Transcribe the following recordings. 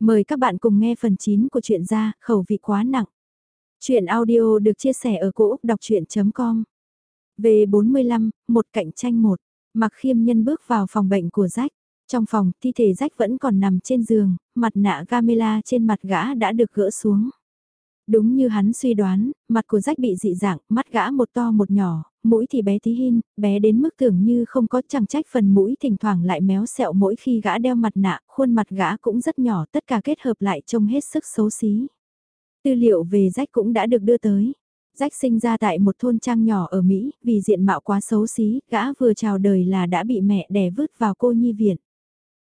Mời các bạn cùng nghe phần 9 của truyện ra, khẩu vị quá nặng. Chuyện audio được chia sẻ ở cỗ đọc chuyện.com V45, một cạnh tranh một. Mặc khiêm nhân bước vào phòng bệnh của rách. Trong phòng, thi thể rách vẫn còn nằm trên giường, mặt nạ gamela trên mặt gã đã được gỡ xuống. Đúng như hắn suy đoán, mặt của rách bị dị dạng, mắt gã một to một nhỏ, mũi thì bé tí hin, bé đến mức tưởng như không có chẳng trách phần mũi thỉnh thoảng lại méo sẹo mỗi khi gã đeo mặt nạ, khuôn mặt gã cũng rất nhỏ, tất cả kết hợp lại trông hết sức xấu xí. Tư liệu về rách cũng đã được đưa tới. Rách sinh ra tại một thôn trang nhỏ ở Mỹ, vì diện mạo quá xấu xí, gã vừa chào đời là đã bị mẹ đè vứt vào cô nhi viện.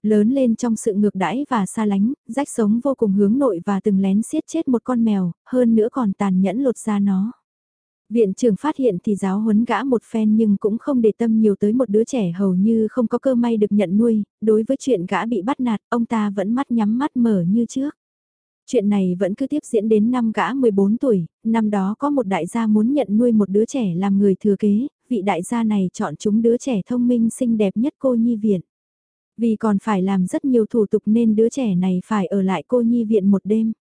Lớn lên trong sự ngược đãi và xa lánh, rách sống vô cùng hướng nội và từng lén siết chết một con mèo, hơn nữa còn tàn nhẫn lột ra nó. Viện trưởng phát hiện thì giáo huấn gã một phen nhưng cũng không để tâm nhiều tới một đứa trẻ hầu như không có cơ may được nhận nuôi, đối với chuyện gã bị bắt nạt, ông ta vẫn mắt nhắm mắt mở như trước. Chuyện này vẫn cứ tiếp diễn đến năm gã 14 tuổi, năm đó có một đại gia muốn nhận nuôi một đứa trẻ làm người thừa kế, vị đại gia này chọn chúng đứa trẻ thông minh xinh đẹp nhất cô nhi viện. Vì còn phải làm rất nhiều thủ tục nên đứa trẻ này phải ở lại cô nhi viện một đêm.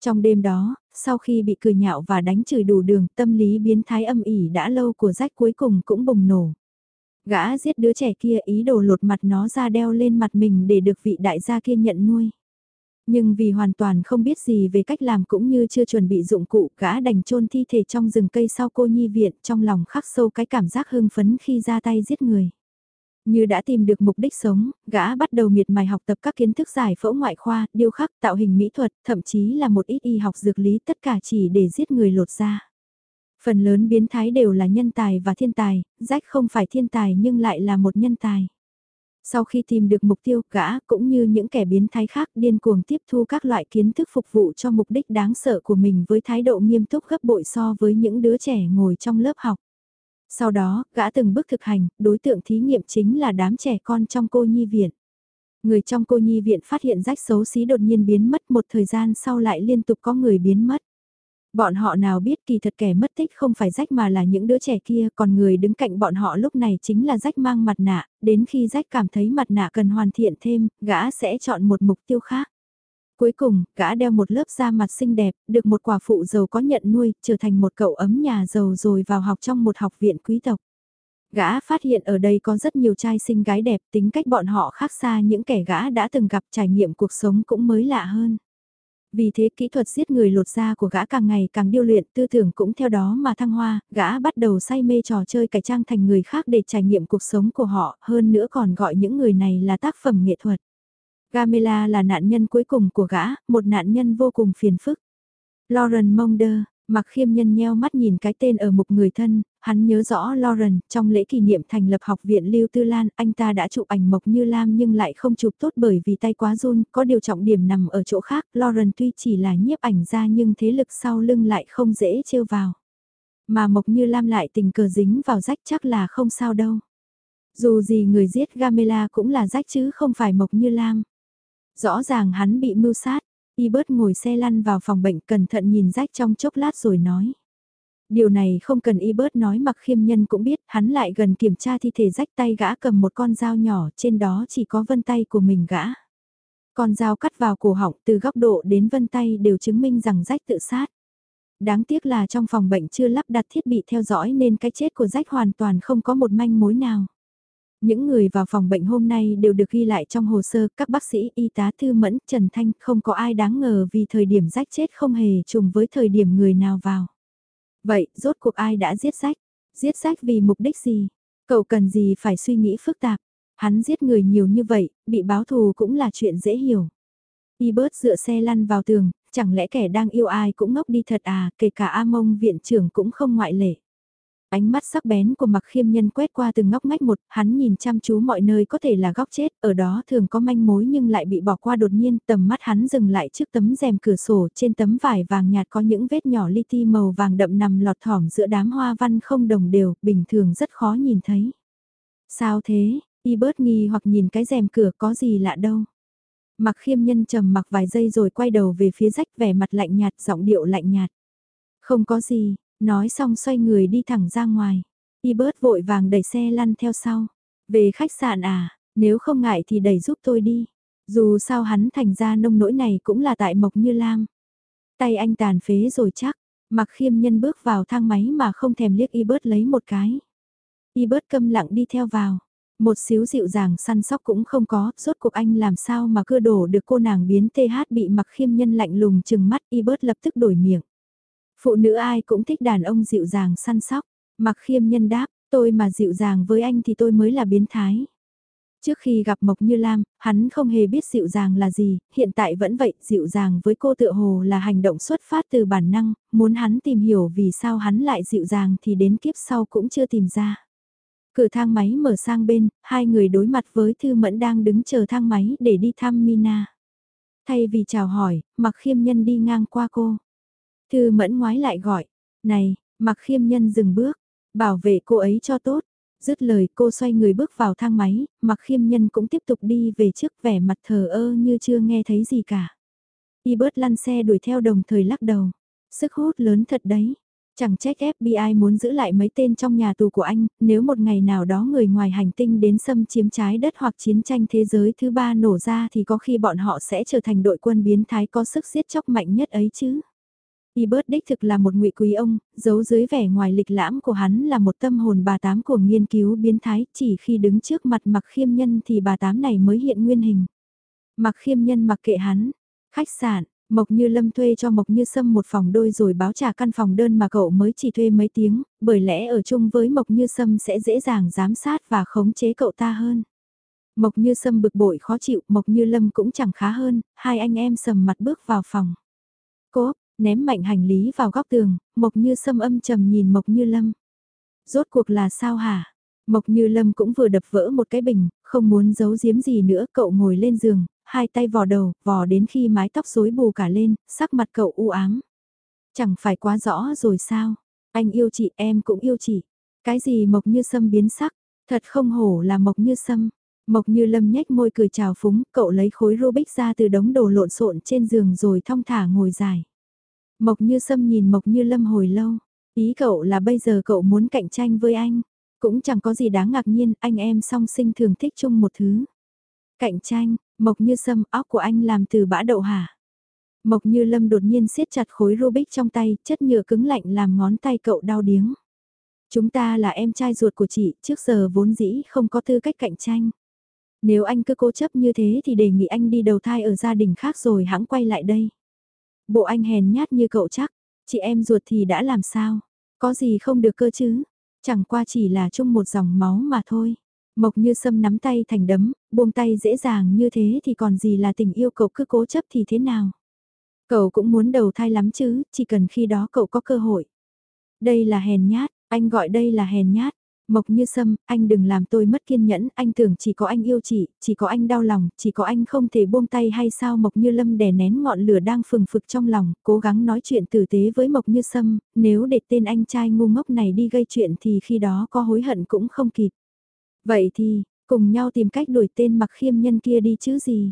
Trong đêm đó, sau khi bị cười nhạo và đánh chửi đủ đường, tâm lý biến thái âm ỉ đã lâu của rách cuối cùng cũng bùng nổ. Gã giết đứa trẻ kia ý đồ lột mặt nó ra đeo lên mặt mình để được vị đại gia kia nhận nuôi. Nhưng vì hoàn toàn không biết gì về cách làm cũng như chưa chuẩn bị dụng cụ, gã đành chôn thi thể trong rừng cây sau cô nhi viện trong lòng khắc sâu cái cảm giác hưng phấn khi ra tay giết người. Như đã tìm được mục đích sống, gã bắt đầu miệt mài học tập các kiến thức giải phẫu ngoại khoa, điêu khắc, tạo hình mỹ thuật, thậm chí là một ít y học dược lý tất cả chỉ để giết người lột ra. Phần lớn biến thái đều là nhân tài và thiên tài, rách không phải thiên tài nhưng lại là một nhân tài. Sau khi tìm được mục tiêu, gã cũng như những kẻ biến thái khác điên cuồng tiếp thu các loại kiến thức phục vụ cho mục đích đáng sợ của mình với thái độ nghiêm túc gấp bội so với những đứa trẻ ngồi trong lớp học. Sau đó, gã từng bước thực hành, đối tượng thí nghiệm chính là đám trẻ con trong cô nhi viện. Người trong cô nhi viện phát hiện rách xấu xí đột nhiên biến mất một thời gian sau lại liên tục có người biến mất. Bọn họ nào biết kỳ thật kẻ mất tích không phải rách mà là những đứa trẻ kia, còn người đứng cạnh bọn họ lúc này chính là rách mang mặt nạ, đến khi rách cảm thấy mặt nạ cần hoàn thiện thêm, gã sẽ chọn một mục tiêu khác. Cuối cùng, gã đeo một lớp da mặt xinh đẹp, được một quả phụ giàu có nhận nuôi, trở thành một cậu ấm nhà giàu rồi vào học trong một học viện quý tộc. Gã phát hiện ở đây có rất nhiều trai xinh gái đẹp, tính cách bọn họ khác xa những kẻ gã đã từng gặp trải nghiệm cuộc sống cũng mới lạ hơn. Vì thế kỹ thuật giết người lột da của gã càng ngày càng điêu luyện, tư tưởng cũng theo đó mà thăng hoa, gã bắt đầu say mê trò chơi cải trang thành người khác để trải nghiệm cuộc sống của họ, hơn nữa còn gọi những người này là tác phẩm nghệ thuật. Gamela là nạn nhân cuối cùng của gã, một nạn nhân vô cùng phiền phức. Lauren Monder, mặc khiêm nhân nheo mắt nhìn cái tên ở mục người thân, hắn nhớ rõ Lauren, trong lễ kỷ niệm thành lập học viện Lưu Tư Lan, anh ta đã chụp ảnh Mộc Như Lam nhưng lại không chụp tốt bởi vì tay quá run, có điều trọng điểm nằm ở chỗ khác, Lauren tuy chỉ là nhiếp ảnh ra nhưng thế lực sau lưng lại không dễ trêu vào. Mà Mộc Như Lam lại tình cờ dính vào rách chắc là không sao đâu. Dù gì người giết Gamela cũng là rách chứ không phải Mộc Như Lam. Rõ ràng hắn bị mưu sát, y bớt ngồi xe lăn vào phòng bệnh cẩn thận nhìn rách trong chốc lát rồi nói. Điều này không cần y bớt nói mặc khiêm nhân cũng biết, hắn lại gần kiểm tra thi thể rách tay gã cầm một con dao nhỏ, trên đó chỉ có vân tay của mình gã. Con dao cắt vào cổ họng từ góc độ đến vân tay đều chứng minh rằng rách tự sát. Đáng tiếc là trong phòng bệnh chưa lắp đặt thiết bị theo dõi nên cái chết của rách hoàn toàn không có một manh mối nào. Những người vào phòng bệnh hôm nay đều được ghi lại trong hồ sơ, các bác sĩ, y tá Thư Mẫn, Trần Thanh, không có ai đáng ngờ vì thời điểm rách chết không hề trùng với thời điểm người nào vào. Vậy, rốt cuộc ai đã giết rách? Giết rách vì mục đích gì? Cậu cần gì phải suy nghĩ phức tạp? Hắn giết người nhiều như vậy, bị báo thù cũng là chuyện dễ hiểu. Y bớt dựa xe lăn vào tường, chẳng lẽ kẻ đang yêu ai cũng ngốc đi thật à, kể cả A Mông viện trưởng cũng không ngoại lệ. Ánh mắt sắc bén của mặc khiêm nhân quét qua từng ngóc ngách một, hắn nhìn chăm chú mọi nơi có thể là góc chết, ở đó thường có manh mối nhưng lại bị bỏ qua đột nhiên, tầm mắt hắn dừng lại trước tấm rèm cửa sổ, trên tấm vải vàng nhạt có những vết nhỏ li ti màu vàng đậm nằm lọt thỏm giữa đám hoa văn không đồng đều, bình thường rất khó nhìn thấy. Sao thế, y bớt nghi hoặc nhìn cái rèm cửa có gì lạ đâu. Mặc khiêm nhân trầm mặc vài giây rồi quay đầu về phía rách vẻ mặt lạnh nhạt, giọng điệu lạnh nhạt. Không có gì, Nói xong xoay người đi thẳng ra ngoài. Y bớt vội vàng đẩy xe lăn theo sau. Về khách sạn à, nếu không ngại thì đẩy giúp tôi đi. Dù sao hắn thành ra nông nỗi này cũng là tại Mộc Như Lam. Tay anh tàn phế rồi chắc, mặc khiêm nhân bước vào thang máy mà không thèm liếc y bớt lấy một cái. Y bớt câm lặng đi theo vào. Một xíu dịu dàng săn sóc cũng không có, rốt cuộc anh làm sao mà cưa đổ được cô nàng biến TH bị mặc khiêm nhân lạnh lùng chừng mắt y bớt lập tức đổi miệng. Phụ nữ ai cũng thích đàn ông dịu dàng săn sóc, mặc khiêm nhân đáp, tôi mà dịu dàng với anh thì tôi mới là biến thái. Trước khi gặp Mộc Như Lam, hắn không hề biết dịu dàng là gì, hiện tại vẫn vậy, dịu dàng với cô tựa hồ là hành động xuất phát từ bản năng, muốn hắn tìm hiểu vì sao hắn lại dịu dàng thì đến kiếp sau cũng chưa tìm ra. Cửa thang máy mở sang bên, hai người đối mặt với Thư Mẫn đang đứng chờ thang máy để đi thăm Mina. Thay vì chào hỏi, mặc khiêm nhân đi ngang qua cô. Thư Mẫn ngoái lại gọi, này, mặc khiêm nhân dừng bước, bảo vệ cô ấy cho tốt. Dứt lời cô xoay người bước vào thang máy, mặc khiêm nhân cũng tiếp tục đi về trước vẻ mặt thờ ơ như chưa nghe thấy gì cả. Y bớt lăn xe đuổi theo đồng thời lắc đầu. Sức hút lớn thật đấy. Chẳng trách FBI muốn giữ lại mấy tên trong nhà tù của anh, nếu một ngày nào đó người ngoài hành tinh đến xâm chiếm trái đất hoặc chiến tranh thế giới thứ ba nổ ra thì có khi bọn họ sẽ trở thành đội quân biến thái có sức giết chóc mạnh nhất ấy chứ. Y bớt đích thực là một ngụy quý ông, giấu dưới vẻ ngoài lịch lãm của hắn là một tâm hồn bà tám của nghiên cứu biến thái, chỉ khi đứng trước mặt mặc khiêm nhân thì bà tám này mới hiện nguyên hình. Mặc khiêm nhân mặc kệ hắn, khách sạn, Mộc Như Lâm thuê cho Mộc Như Sâm một phòng đôi rồi báo trả căn phòng đơn mà cậu mới chỉ thuê mấy tiếng, bởi lẽ ở chung với Mộc Như Sâm sẽ dễ dàng giám sát và khống chế cậu ta hơn. Mộc Như Sâm bực bội khó chịu, Mộc Như Lâm cũng chẳng khá hơn, hai anh em sầm mặt bước vào phòng. Cố, ném mạnh hành lý vào góc tường, Mộc Như Sâm âm trầm nhìn Mộc Như Lâm. Rốt cuộc là sao hả? Mộc Như Lâm cũng vừa đập vỡ một cái bình, không muốn giấu giếm gì nữa, cậu ngồi lên giường, hai tay vò đầu, vò đến khi mái tóc rối bù cả lên, sắc mặt cậu u ám. Chẳng phải quá rõ rồi sao? Anh yêu chị, em cũng yêu chị. Cái gì Mộc Như Sâm biến sắc? Thật không hổ là Mộc Như Sâm. Mộc Như Lâm nhếch môi cười chào phúng, cậu lấy khối Rubik ra từ đống đồ lộn xộn trên giường rồi thong thả ngồi dài. Mộc Như Sâm nhìn Mộc Như Lâm hồi lâu, ý cậu là bây giờ cậu muốn cạnh tranh với anh, cũng chẳng có gì đáng ngạc nhiên, anh em song sinh thường thích chung một thứ. Cạnh tranh, Mộc Như Sâm, óc của anh làm từ bã đậu hả? Mộc Như Lâm đột nhiên siết chặt khối Rubik trong tay, chất nhựa cứng lạnh làm ngón tay cậu đau điếng. Chúng ta là em trai ruột của chị, trước giờ vốn dĩ không có tư cách cạnh tranh. Nếu anh cứ cố chấp như thế thì đề nghị anh đi đầu thai ở gia đình khác rồi hãng quay lại đây. Bộ anh hèn nhát như cậu chắc, chị em ruột thì đã làm sao? Có gì không được cơ chứ? Chẳng qua chỉ là chung một dòng máu mà thôi. Mộc như sâm nắm tay thành đấm, buông tay dễ dàng như thế thì còn gì là tình yêu cậu cứ cố chấp thì thế nào? Cậu cũng muốn đầu thai lắm chứ, chỉ cần khi đó cậu có cơ hội. Đây là hèn nhát, anh gọi đây là hèn nhát. Mộc như sâm, anh đừng làm tôi mất kiên nhẫn, anh tưởng chỉ có anh yêu chị, chỉ có anh đau lòng, chỉ có anh không thể buông tay hay sao Mộc như lâm đè nén ngọn lửa đang phừng phực trong lòng, cố gắng nói chuyện tử tế với Mộc như sâm, nếu để tên anh trai ngu ngốc này đi gây chuyện thì khi đó có hối hận cũng không kịp. Vậy thì, cùng nhau tìm cách đuổi tên mặc khiêm nhân kia đi chứ gì.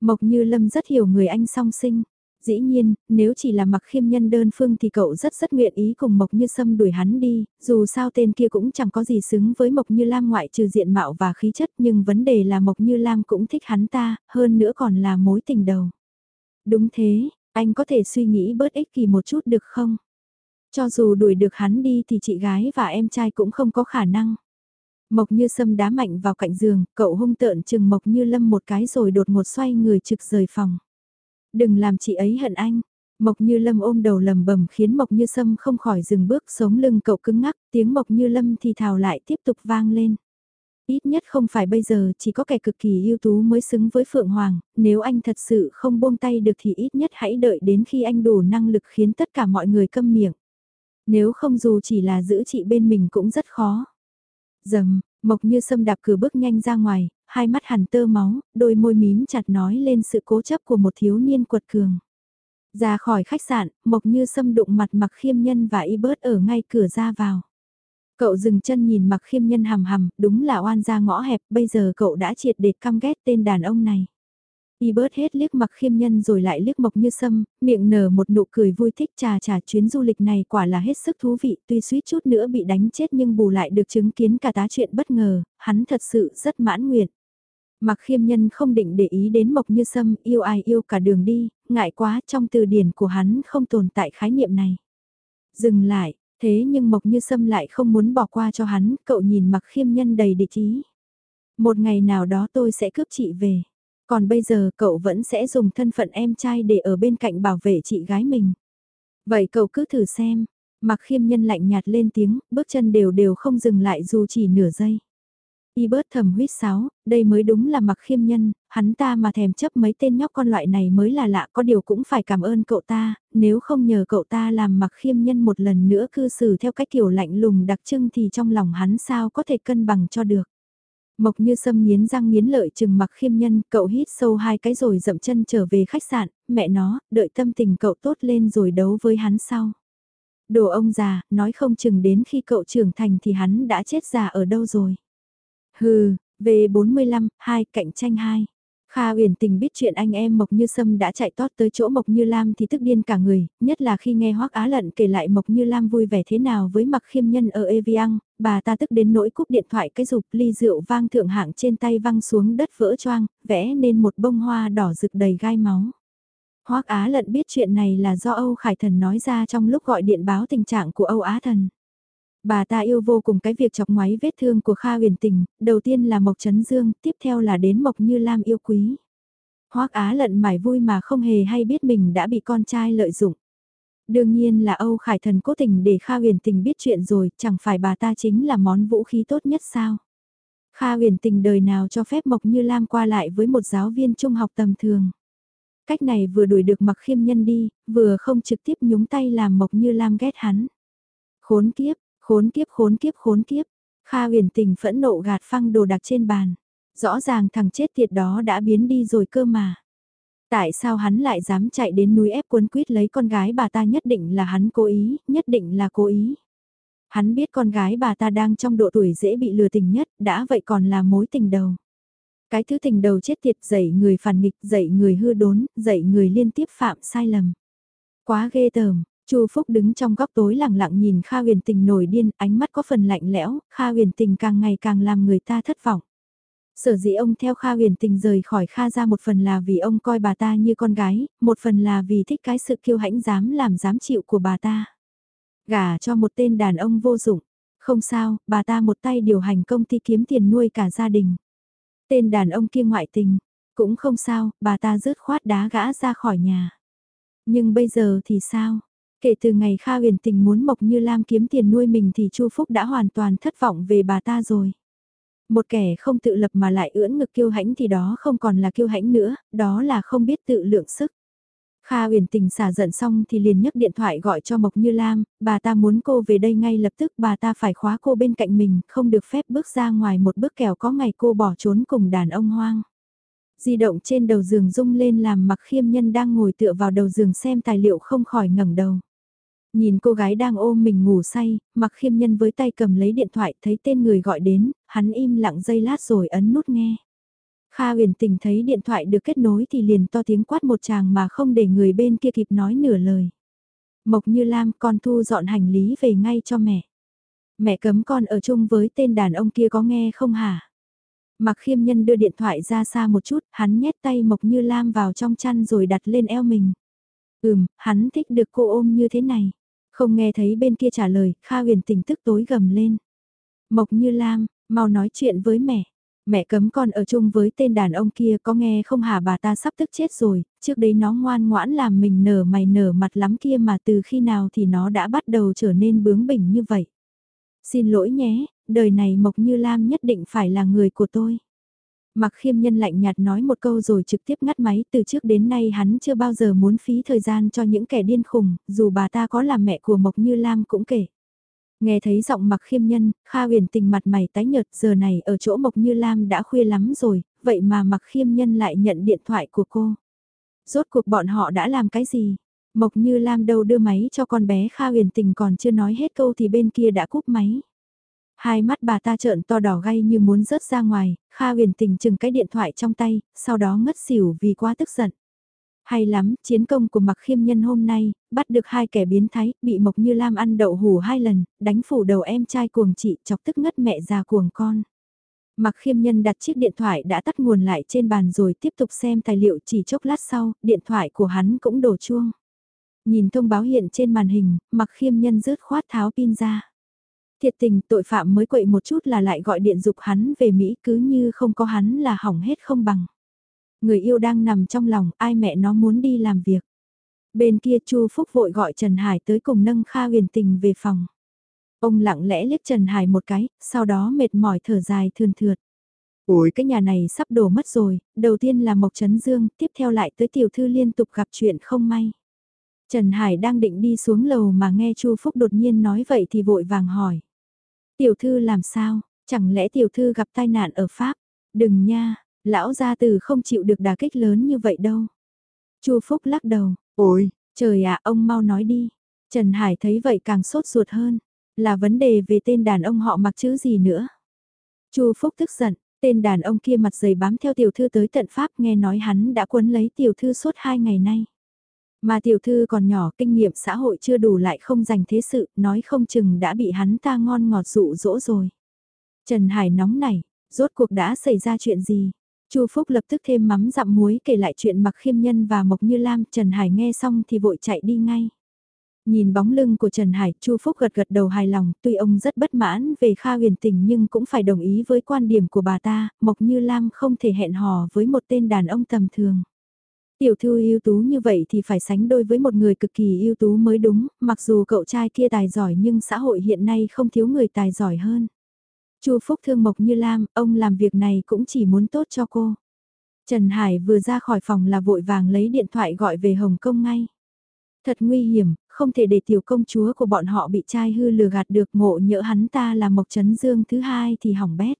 Mộc như lâm rất hiểu người anh song sinh dĩ nhiên, nếu chỉ là mặc khiêm nhân đơn phương thì cậu rất rất nguyện ý cùng Mộc Như Sâm đuổi hắn đi, dù sao tên kia cũng chẳng có gì xứng với Mộc Như Lam ngoại trừ diện mạo và khí chất nhưng vấn đề là Mộc Như Lam cũng thích hắn ta, hơn nữa còn là mối tình đầu. Đúng thế, anh có thể suy nghĩ bớt ích kỳ một chút được không? Cho dù đuổi được hắn đi thì chị gái và em trai cũng không có khả năng. Mộc như sâm đá mạnh vào cạnh giường, cậu hung tợn chừng Mộc như lâm một cái rồi đột ngột xoay người trực rời phòng. Đừng làm chị ấy hận anh. Mộc Như Lâm ôm đầu lầm bầm khiến Mộc Như Sâm không khỏi dừng bước sống lưng cậu cứng ngắc, tiếng Mộc Như Lâm thì thào lại tiếp tục vang lên. Ít nhất không phải bây giờ chỉ có kẻ cực kỳ ưu tú mới xứng với Phượng Hoàng, nếu anh thật sự không buông tay được thì ít nhất hãy đợi đến khi anh đủ năng lực khiến tất cả mọi người câm miệng. Nếu không dù chỉ là giữ chị bên mình cũng rất khó. Dầm, Mộc Như Sâm đạp cửa bước nhanh ra ngoài, hai mắt hẳn tơ máu, đôi môi mím chặt nói lên sự cố chấp của một thiếu niên quật cường. Ra khỏi khách sạn, Mộc Như Sâm đụng mặt mặc khiêm nhân và y bớt ở ngay cửa ra vào. Cậu dừng chân nhìn mặc khiêm nhân hầm hầm, đúng là oan ra ngõ hẹp, bây giờ cậu đã triệt để căm ghét tên đàn ông này. Y bớt hết liếc mặc khiêm nhân rồi lại liếc mộc như sâm, miệng nở một nụ cười vui thích trà trà chuyến du lịch này quả là hết sức thú vị, tuy suýt chút nữa bị đánh chết nhưng bù lại được chứng kiến cả tá chuyện bất ngờ, hắn thật sự rất mãn nguyện. Mặc khiêm nhân không định để ý đến Mộc Như Sâm yêu ai yêu cả đường đi, ngại quá trong từ điển của hắn không tồn tại khái niệm này. Dừng lại, thế nhưng Mộc Như Sâm lại không muốn bỏ qua cho hắn, cậu nhìn mặc khiêm nhân đầy địch ý. Một ngày nào đó tôi sẽ cướp chị về. Còn bây giờ cậu vẫn sẽ dùng thân phận em trai để ở bên cạnh bảo vệ chị gái mình. Vậy cậu cứ thử xem. Mặc khiêm nhân lạnh nhạt lên tiếng, bước chân đều đều không dừng lại dù chỉ nửa giây. Y bớt thầm huyết sáo, đây mới đúng là mặc khiêm nhân, hắn ta mà thèm chấp mấy tên nhóc con loại này mới là lạ có điều cũng phải cảm ơn cậu ta, nếu không nhờ cậu ta làm mặc khiêm nhân một lần nữa cư xử theo cách kiểu lạnh lùng đặc trưng thì trong lòng hắn sao có thể cân bằng cho được. Mộc như sâm nghiến răng nghiến lợi chừng mặc khiêm nhân, cậu hít sâu hai cái rồi dậm chân trở về khách sạn, mẹ nó, đợi tâm tình cậu tốt lên rồi đấu với hắn sau. Đồ ông già, nói không chừng đến khi cậu trưởng thành thì hắn đã chết già ở đâu rồi. Hừ, về 45, 2, cạnh tranh 2. Kha uyển tình biết chuyện anh em Mộc Như Sâm đã chạy tót tới chỗ Mộc Như Lam thì tức điên cả người, nhất là khi nghe Hoắc Á Lận kể lại Mộc Như Lam vui vẻ thế nào với mặc khiêm nhân ở Evian, bà ta tức đến nỗi cúp điện thoại cái dục ly rượu vang thượng hạng trên tay văng xuống đất vỡ choang, vẽ nên một bông hoa đỏ rực đầy gai máu. Hoắc Á Lận biết chuyện này là do Âu Khải Thần nói ra trong lúc gọi điện báo tình trạng của Âu Á Thần. Bà ta yêu vô cùng cái việc chọc ngoáy vết thương của Kha huyền tình, đầu tiên là Mộc Trấn Dương, tiếp theo là đến Mộc Như Lam yêu quý. Hoác Á lận mải vui mà không hề hay biết mình đã bị con trai lợi dụng. Đương nhiên là Âu Khải Thần cố tình để Kha huyền tình biết chuyện rồi, chẳng phải bà ta chính là món vũ khí tốt nhất sao. Kha huyền tình đời nào cho phép Mộc Như Lam qua lại với một giáo viên trung học tầm thường. Cách này vừa đuổi được mặc khiêm nhân đi, vừa không trực tiếp nhúng tay làm Mộc Như Lam ghét hắn. Khốn kiếp, Khốn kiếp khốn kiếp khốn kiếp, Kha huyền tình phẫn nộ gạt phăng đồ đạc trên bàn. Rõ ràng thằng chết tiệt đó đã biến đi rồi cơ mà. Tại sao hắn lại dám chạy đến núi ép cuốn quýt lấy con gái bà ta nhất định là hắn cố ý, nhất định là cố ý. Hắn biết con gái bà ta đang trong độ tuổi dễ bị lừa tình nhất, đã vậy còn là mối tình đầu. Cái thứ tình đầu chết tiệt dạy người phản nghịch, dạy người hư đốn, dạy người liên tiếp phạm sai lầm. Quá ghê tởm, Chu Phúc đứng trong góc tối lặng lặng nhìn Kha huyền tình nổi điên, ánh mắt có phần lạnh lẽo, Kha huyền tình càng ngày càng làm người ta thất vọng. Sở dĩ ông theo Kha huyền tình rời khỏi Kha ra một phần là vì ông coi bà ta như con gái, một phần là vì thích cái sự kiêu hãnh dám làm dám chịu của bà ta. Gả cho một tên đàn ông vô dụng. Không sao, bà ta một tay điều hành công ty kiếm tiền nuôi cả gia đình. Tên đàn ông kia ngoại tình. Cũng không sao, bà ta rớt khoát đá gã ra khỏi nhà. Nhưng bây giờ thì sao? Kể từ ngày Kha huyền tình muốn Mộc Như Lam kiếm tiền nuôi mình thì Chu Phúc đã hoàn toàn thất vọng về bà ta rồi. Một kẻ không tự lập mà lại ưỡn ngực kiêu hãnh thì đó không còn là kiêu hãnh nữa, đó là không biết tự lượng sức. Kha huyền tình xả giận xong thì liền nhấc điện thoại gọi cho Mộc Như Lam, bà ta muốn cô về đây ngay lập tức bà ta phải khóa cô bên cạnh mình, không được phép bước ra ngoài một bước kèo có ngày cô bỏ trốn cùng đàn ông hoang. Di động trên đầu giường rung lên làm mặc khiêm nhân đang ngồi tựa vào đầu giường xem tài liệu không khỏi ngẩng đầu. Nhìn cô gái đang ôm mình ngủ say, mặc khiêm nhân với tay cầm lấy điện thoại thấy tên người gọi đến, hắn im lặng giây lát rồi ấn nút nghe. Kha huyền tình thấy điện thoại được kết nối thì liền to tiếng quát một chàng mà không để người bên kia kịp nói nửa lời. Mộc như Lam con thu dọn hành lý về ngay cho mẹ. Mẹ cấm con ở chung với tên đàn ông kia có nghe không hả? Mặc khiêm nhân đưa điện thoại ra xa một chút, hắn nhét tay Mộc như Lam vào trong chăn rồi đặt lên eo mình. Ừm, hắn thích được cô ôm như thế này. Không nghe thấy bên kia trả lời, Kha huyền tỉnh tức tối gầm lên. Mộc như Lam, mau nói chuyện với mẹ. Mẹ cấm con ở chung với tên đàn ông kia có nghe không hả bà ta sắp tức chết rồi, trước đấy nó ngoan ngoãn làm mình nở mày nở mặt lắm kia mà từ khi nào thì nó đã bắt đầu trở nên bướng bỉnh như vậy. Xin lỗi nhé, đời này Mộc Như Lam nhất định phải là người của tôi. Mặc khiêm nhân lạnh nhạt nói một câu rồi trực tiếp ngắt máy từ trước đến nay hắn chưa bao giờ muốn phí thời gian cho những kẻ điên khùng, dù bà ta có là mẹ của Mộc Như Lam cũng kể. Nghe thấy giọng mặc khiêm nhân, Kha huyền tình mặt mày tái nhợt giờ này ở chỗ Mộc Như Lam đã khuya lắm rồi, vậy mà mặc khiêm nhân lại nhận điện thoại của cô. Rốt cuộc bọn họ đã làm cái gì? Mộc Như Lam đâu đưa máy cho con bé Kha huyền tình còn chưa nói hết câu thì bên kia đã cúp máy. Hai mắt bà ta trợn to đỏ gay như muốn rớt ra ngoài, Kha huyền tình chừng cái điện thoại trong tay, sau đó ngất xỉu vì quá tức giận. Hay lắm, chiến công của mặc khiêm nhân hôm nay, bắt được hai kẻ biến thái, bị Mộc Như Lam ăn đậu hủ hai lần, đánh phủ đầu em trai cuồng chị, chọc tức ngất mẹ già cuồng con. Mặc khiêm nhân đặt chiếc điện thoại đã tắt nguồn lại trên bàn rồi tiếp tục xem tài liệu chỉ chốc lát sau, điện thoại của hắn cũng đổ chuông. Nhìn thông báo hiện trên màn hình, mặc khiêm nhân rớt khoát tháo pin ra. Thiệt tình tội phạm mới quậy một chút là lại gọi điện dục hắn về Mỹ cứ như không có hắn là hỏng hết không bằng. Người yêu đang nằm trong lòng, ai mẹ nó muốn đi làm việc. Bên kia Chu Phúc vội gọi Trần Hải tới cùng nâng Kha huyền tình về phòng. Ông lặng lẽ liếc Trần Hải một cái, sau đó mệt mỏi thở dài thườn thượt. Ôi cái nhà này sắp đổ mất rồi, đầu tiên là Mộc Trấn Dương, tiếp theo lại tới tiểu thư liên tục gặp chuyện không may. Trần Hải đang định đi xuống lầu mà nghe Chu Phúc đột nhiên nói vậy thì vội vàng hỏi. Tiểu thư làm sao, chẳng lẽ tiểu thư gặp tai nạn ở Pháp? Đừng nha, lão gia từ không chịu được đả kích lớn như vậy đâu. Chu Phúc lắc đầu, ôi, trời ạ ông mau nói đi. Trần Hải thấy vậy càng sốt ruột hơn, là vấn đề về tên đàn ông họ mặc chữ gì nữa. Chu Phúc tức giận, tên đàn ông kia mặt dày bám theo tiểu thư tới tận Pháp nghe nói hắn đã quấn lấy tiểu thư suốt hai ngày nay. Mà tiểu thư còn nhỏ kinh nghiệm xã hội chưa đủ lại không dành thế sự, nói không chừng đã bị hắn ta ngon ngọt dụ dỗ rồi. Trần Hải nóng nảy, rốt cuộc đã xảy ra chuyện gì? Chu Phúc lập tức thêm mắm dặm muối kể lại chuyện mặc khiêm nhân và Mộc Như Lam, Trần Hải nghe xong thì vội chạy đi ngay. Nhìn bóng lưng của Trần Hải, Chu Phúc gật gật đầu hài lòng, tuy ông rất bất mãn về Kha huyền tình nhưng cũng phải đồng ý với quan điểm của bà ta, Mộc Như Lam không thể hẹn hò với một tên đàn ông tầm thường. Tiểu thư ưu tú như vậy thì phải sánh đôi với một người cực kỳ ưu tú mới đúng, mặc dù cậu trai kia tài giỏi nhưng xã hội hiện nay không thiếu người tài giỏi hơn. Chu Phúc thương Mộc Như Lam, ông làm việc này cũng chỉ muốn tốt cho cô. Trần Hải vừa ra khỏi phòng là vội vàng lấy điện thoại gọi về Hồng Kông ngay. Thật nguy hiểm, không thể để tiểu công chúa của bọn họ bị trai hư lừa gạt được ngộ nhỡ hắn ta là Mộc Trấn Dương thứ hai thì hỏng bét.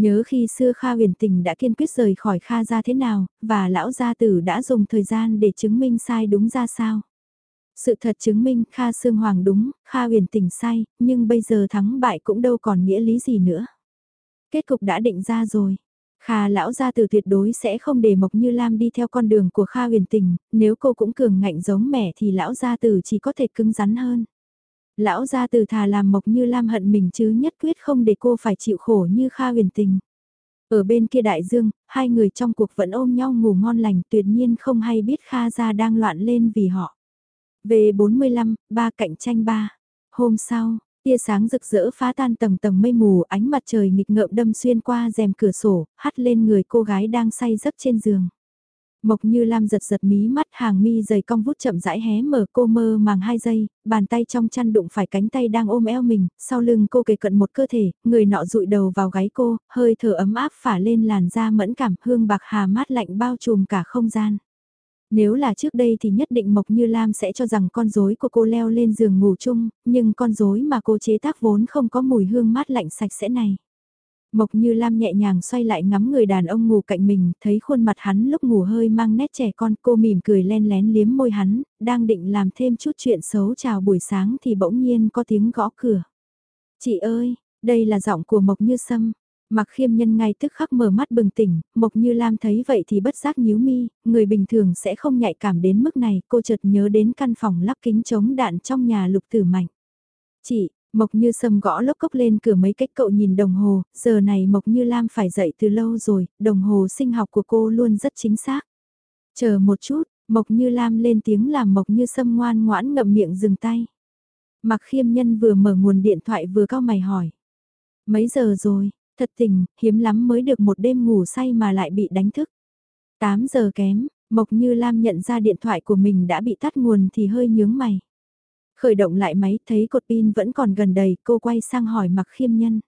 Nhớ khi xưa Kha huyền tình đã kiên quyết rời khỏi Kha ra thế nào, và lão gia tử đã dùng thời gian để chứng minh sai đúng ra sao. Sự thật chứng minh Kha Sương Hoàng đúng, Kha huyền tình sai, nhưng bây giờ thắng bại cũng đâu còn nghĩa lý gì nữa. Kết cục đã định ra rồi. Kha lão gia tử tuyệt đối sẽ không để Mộc Như Lam đi theo con đường của Kha huyền tình, nếu cô cũng cường ngạnh giống mẹ thì lão gia tử chỉ có thể cứng rắn hơn. Lão gia từ thà làm Mộc Như Lam hận mình chứ nhất quyết không để cô phải chịu khổ như Kha huyền tình. Ở bên kia đại dương, hai người trong cuộc vẫn ôm nhau ngủ ngon lành tuyệt nhiên không hay biết Kha gia đang loạn lên vì họ. Về 45, ba cạnh tranh ba. Hôm sau, tia sáng rực rỡ phá tan tầng tầng mây mù ánh mặt trời nghịch ngợm đâm xuyên qua rèm cửa sổ, hắt lên người cô gái đang say giấc trên giường. Mộc như Lam giật giật mí mắt hàng mi dày cong vút chậm rãi hé mở cô mơ màng hai giây, bàn tay trong chăn đụng phải cánh tay đang ôm eo mình, sau lưng cô kề cận một cơ thể, người nọ rụi đầu vào gáy cô, hơi thở ấm áp phả lên làn da mẫn cảm hương bạc hà mát lạnh bao trùm cả không gian. Nếu là trước đây thì nhất định Mộc Như Lam sẽ cho rằng con rối của cô leo lên giường ngủ chung, nhưng con rối mà cô chế tác vốn không có mùi hương mát lạnh sạch sẽ này. Mộc Như Lam nhẹ nhàng xoay lại ngắm người đàn ông ngủ cạnh mình, thấy khuôn mặt hắn lúc ngủ hơi mang nét trẻ con, cô mỉm cười len lén liếm môi hắn, đang định làm thêm chút chuyện xấu chào buổi sáng thì bỗng nhiên có tiếng gõ cửa. Chị ơi, đây là giọng của Mộc Như Sâm. Mặc khiêm nhân ngay tức khắc mở mắt bừng tỉnh, Mộc Như Lam thấy vậy thì bất giác nhíu mi, người bình thường sẽ không nhạy cảm đến mức này, cô chợt nhớ đến căn phòng lắp kính chống đạn trong nhà lục tử mạnh. Chị, Mộc Như Sâm gõ lốc cốc lên cửa mấy cách cậu nhìn đồng hồ, giờ này Mộc Như Lam phải dậy từ lâu rồi, đồng hồ sinh học của cô luôn rất chính xác. Chờ một chút, Mộc Như Lam lên tiếng làm Mộc Như Sâm ngoan ngoãn ngậm miệng dừng tay. Mặc khiêm nhân vừa mở nguồn điện thoại vừa cao mày hỏi. Mấy giờ rồi, thật tình, hiếm lắm mới được một đêm ngủ say mà lại bị đánh thức. 8 giờ kém, Mộc Như Lam nhận ra điện thoại của mình đã bị tắt nguồn thì hơi nhướng mày. Khởi động lại máy thấy cột pin vẫn còn gần đầy, cô quay sang hỏi Mặc Khiêm Nhân.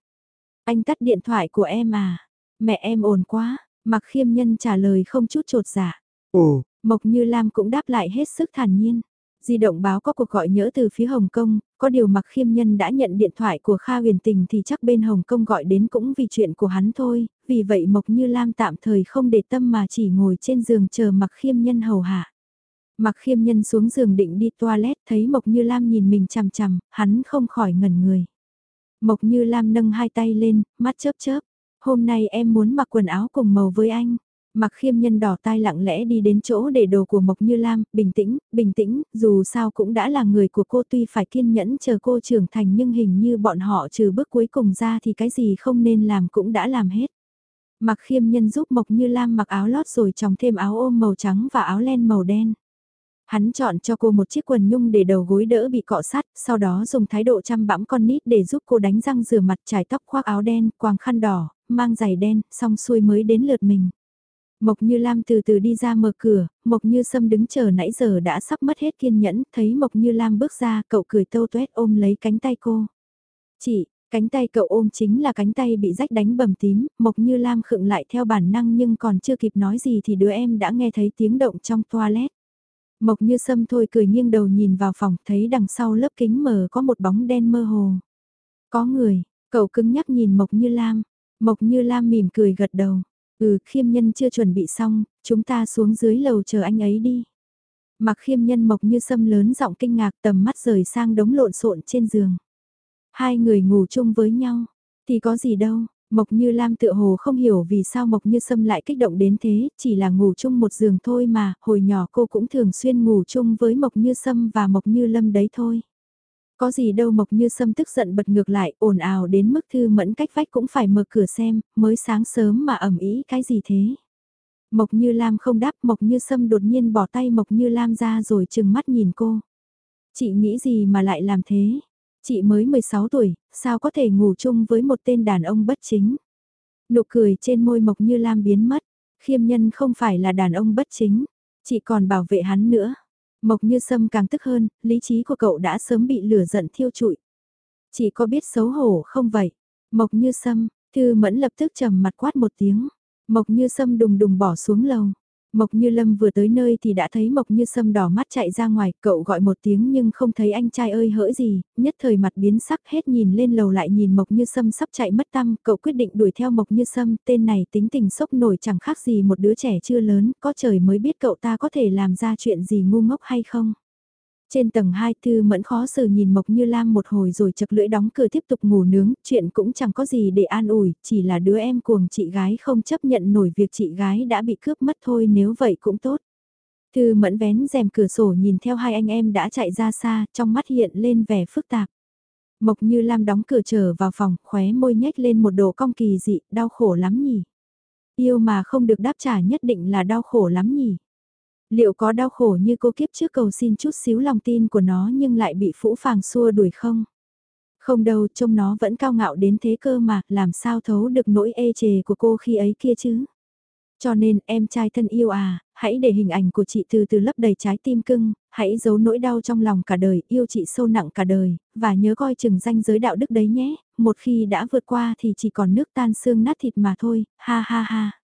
Anh tắt điện thoại của em à? Mẹ em ồn quá, Mặc Khiêm Nhân trả lời không chút trột dạ. Ồ, Mộc Như Lam cũng đáp lại hết sức thản nhiên. Di động báo có cuộc gọi nhỡ từ phía Hồng Kông, có điều Mặc Khiêm Nhân đã nhận điện thoại của Kha huyền tình thì chắc bên Hồng Kông gọi đến cũng vì chuyện của hắn thôi, vì vậy Mộc Như Lam tạm thời không để tâm mà chỉ ngồi trên giường chờ Mặc Khiêm Nhân hầu hạ. Mặc khiêm nhân xuống giường định đi toilet thấy Mộc Như Lam nhìn mình chằm chằm, hắn không khỏi ngẩn người. Mộc Như Lam nâng hai tay lên, mắt chớp chớp. Hôm nay em muốn mặc quần áo cùng màu với anh. Mặc khiêm nhân đỏ tai lặng lẽ đi đến chỗ để đồ của Mộc Như Lam, bình tĩnh, bình tĩnh, dù sao cũng đã là người của cô tuy phải kiên nhẫn chờ cô trưởng thành nhưng hình như bọn họ trừ bước cuối cùng ra thì cái gì không nên làm cũng đã làm hết. Mặc khiêm nhân giúp Mộc Như Lam mặc áo lót rồi tròng thêm áo ôm màu trắng và áo len màu đen. Hắn chọn cho cô một chiếc quần nhung để đầu gối đỡ bị cọ sát, sau đó dùng thái độ chăm bẵm con nít để giúp cô đánh răng rửa mặt trải tóc khoác áo đen, quàng khăn đỏ, mang giày đen, xong xuôi mới đến lượt mình. Mộc Như Lam từ từ đi ra mở cửa, Mộc Như Sâm đứng chờ nãy giờ đã sắp mất hết kiên nhẫn, thấy Mộc Như Lam bước ra, cậu cười tâu tuét ôm lấy cánh tay cô. Chị, cánh tay cậu ôm chính là cánh tay bị rách đánh bầm tím, Mộc Như Lam khựng lại theo bản năng nhưng còn chưa kịp nói gì thì đứa em đã nghe thấy tiếng động trong toilet. Mộc Như Sâm thôi cười nghiêng đầu nhìn vào phòng, thấy đằng sau lớp kính mờ có một bóng đen mơ hồ. Có người, cậu cứng nhắc nhìn Mộc Như Lam. Mộc Như Lam mỉm cười gật đầu. Ừ, khiêm nhân chưa chuẩn bị xong, chúng ta xuống dưới lầu chờ anh ấy đi. Mặc khiêm nhân mộc như sâm lớn giọng kinh ngạc tầm mắt rời sang đống lộn xộn trên giường. Hai người ngủ chung với nhau, thì có gì đâu, Mộc Như Lam tựa hồ không hiểu vì sao Mộc Như Sâm lại kích động đến thế, chỉ là ngủ chung một giường thôi mà, hồi nhỏ cô cũng thường xuyên ngủ chung với Mộc Như Sâm và Mộc Như Lâm đấy thôi. Có gì đâu Mộc Như Sâm tức giận bật ngược lại, ồn ào đến mức thư mẫn cách vách cũng phải mở cửa xem, mới sáng sớm mà ẩm ý cái gì thế. Mộc Như Lam không đáp, Mộc Như Sâm đột nhiên bỏ tay Mộc Như Lam ra rồi chừng mắt nhìn cô. Chị nghĩ gì mà lại làm thế? Chị mới 16 tuổi, sao có thể ngủ chung với một tên đàn ông bất chính? Nụ cười trên môi Mộc Như Lam biến mất, khiêm nhân không phải là đàn ông bất chính, chị còn bảo vệ hắn nữa. Mộc như sâm càng tức hơn, lý trí của cậu đã sớm bị lửa giận thiêu trụi. chị có biết xấu hổ không vậy? Mộc như sâm, thư mẫn lập tức trầm mặt quát một tiếng. Mộc như sâm đùng đùng bỏ xuống lầu. Mộc Như Lâm vừa tới nơi thì đã thấy Mộc Như Sâm đỏ mắt chạy ra ngoài, cậu gọi một tiếng nhưng không thấy anh trai ơi hỡi gì, nhất thời mặt biến sắc hết nhìn lên lầu lại nhìn Mộc Như Sâm sắp chạy mất tâm, cậu quyết định đuổi theo Mộc Như Sâm, tên này tính tình sốc nổi chẳng khác gì một đứa trẻ chưa lớn, có trời mới biết cậu ta có thể làm ra chuyện gì ngu ngốc hay không. Trên tầng 2 Thư Mẫn khó xử nhìn Mộc Như Lam một hồi rồi chật lưỡi đóng cửa tiếp tục ngủ nướng, chuyện cũng chẳng có gì để an ủi, chỉ là đứa em cuồng chị gái không chấp nhận nổi việc chị gái đã bị cướp mất thôi nếu vậy cũng tốt. Thư Mẫn vén rèm cửa sổ nhìn theo hai anh em đã chạy ra xa, trong mắt hiện lên vẻ phức tạp. Mộc Như Lam đóng cửa trở vào phòng, khóe môi nhếch lên một độ cong kỳ dị, đau khổ lắm nhỉ. Yêu mà không được đáp trả nhất định là đau khổ lắm nhỉ. Liệu có đau khổ như cô kiếp trước cầu xin chút xíu lòng tin của nó nhưng lại bị phũ phàng xua đuổi không? Không đâu, trông nó vẫn cao ngạo đến thế cơ mà, làm sao thấu được nỗi ê chề của cô khi ấy kia chứ? Cho nên, em trai thân yêu à, hãy để hình ảnh của chị từ từ lấp đầy trái tim cưng, hãy giấu nỗi đau trong lòng cả đời, yêu chị sâu nặng cả đời, và nhớ coi chừng danh giới đạo đức đấy nhé, một khi đã vượt qua thì chỉ còn nước tan xương nát thịt mà thôi, ha ha ha.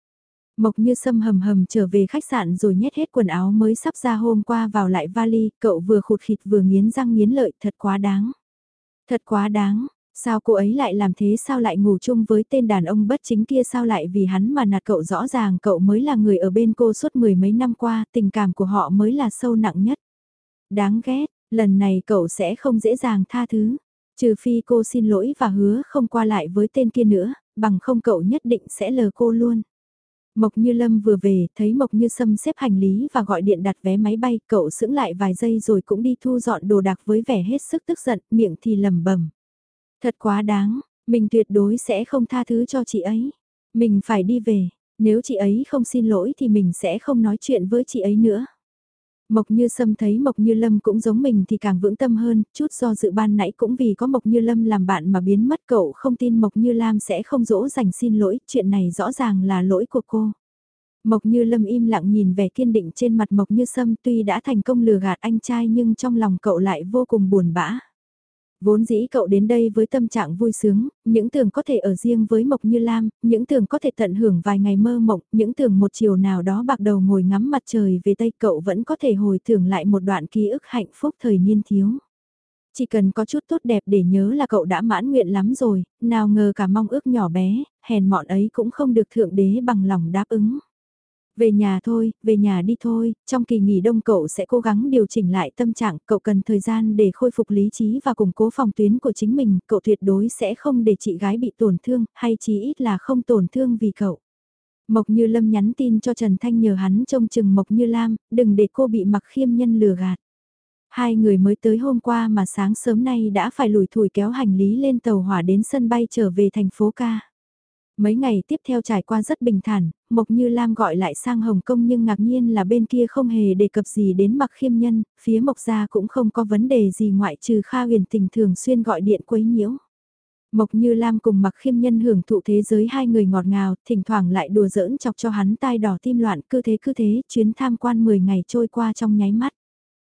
Mộc như sâm hầm hầm trở về khách sạn rồi nhét hết quần áo mới sắp ra hôm qua vào lại vali, cậu vừa khụt khịt vừa nghiến răng nghiến lợi, thật quá đáng. Thật quá đáng, sao cô ấy lại làm thế sao lại ngủ chung với tên đàn ông bất chính kia sao lại vì hắn mà nạt cậu rõ ràng cậu mới là người ở bên cô suốt mười mấy năm qua, tình cảm của họ mới là sâu nặng nhất. Đáng ghét, lần này cậu sẽ không dễ dàng tha thứ. Trừ phi cô xin lỗi và hứa không qua lại với tên kia nữa, bằng không cậu nhất định sẽ lờ cô luôn. Mộc Như Lâm vừa về, thấy Mộc Như Sâm xếp hành lý và gọi điện đặt vé máy bay, cậu sững lại vài giây rồi cũng đi thu dọn đồ đạc với vẻ hết sức tức giận, miệng thì lầm bẩm Thật quá đáng, mình tuyệt đối sẽ không tha thứ cho chị ấy. Mình phải đi về, nếu chị ấy không xin lỗi thì mình sẽ không nói chuyện với chị ấy nữa. Mộc Như Sâm thấy Mộc Như Lâm cũng giống mình thì càng vững tâm hơn, chút do dự ban nãy cũng vì có Mộc Như Lâm làm bạn mà biến mất cậu không tin Mộc Như Lam sẽ không dỗ dành xin lỗi, chuyện này rõ ràng là lỗi của cô. Mộc Như Lâm im lặng nhìn vẻ kiên định trên mặt Mộc Như Sâm tuy đã thành công lừa gạt anh trai nhưng trong lòng cậu lại vô cùng buồn bã. Vốn dĩ cậu đến đây với tâm trạng vui sướng, những tưởng có thể ở riêng với Mộc Như Lam, những tưởng có thể tận hưởng vài ngày mơ mộng, những tưởng một chiều nào đó bạc đầu ngồi ngắm mặt trời về Tây cậu vẫn có thể hồi tưởng lại một đoạn ký ức hạnh phúc thời niên thiếu. Chỉ cần có chút tốt đẹp để nhớ là cậu đã mãn nguyện lắm rồi, nào ngờ cả mong ước nhỏ bé, hèn mọn ấy cũng không được thượng đế bằng lòng đáp ứng. Về nhà thôi, về nhà đi thôi, trong kỳ nghỉ đông cậu sẽ cố gắng điều chỉnh lại tâm trạng, cậu cần thời gian để khôi phục lý trí và củng cố phòng tuyến của chính mình, cậu tuyệt đối sẽ không để chị gái bị tổn thương, hay chí ít là không tổn thương vì cậu. Mộc Như Lâm nhắn tin cho Trần Thanh nhờ hắn trông chừng Mộc Như Lam, đừng để cô bị mặc khiêm nhân lừa gạt. Hai người mới tới hôm qua mà sáng sớm nay đã phải lủi thủi kéo hành lý lên tàu hỏa đến sân bay trở về thành phố ca. Mấy ngày tiếp theo trải qua rất bình thản, Mộc Như Lam gọi lại sang Hồng Kông nhưng ngạc nhiên là bên kia không hề đề cập gì đến mặc khiêm nhân, phía Mộc Gia cũng không có vấn đề gì ngoại trừ Kha huyền tình thường xuyên gọi điện quấy nhiễu. Mộc Như Lam cùng mặc khiêm nhân hưởng thụ thế giới hai người ngọt ngào, thỉnh thoảng lại đùa giỡn chọc cho hắn tai đỏ tim loạn cứ thế cứ thế, chuyến tham quan 10 ngày trôi qua trong nháy mắt.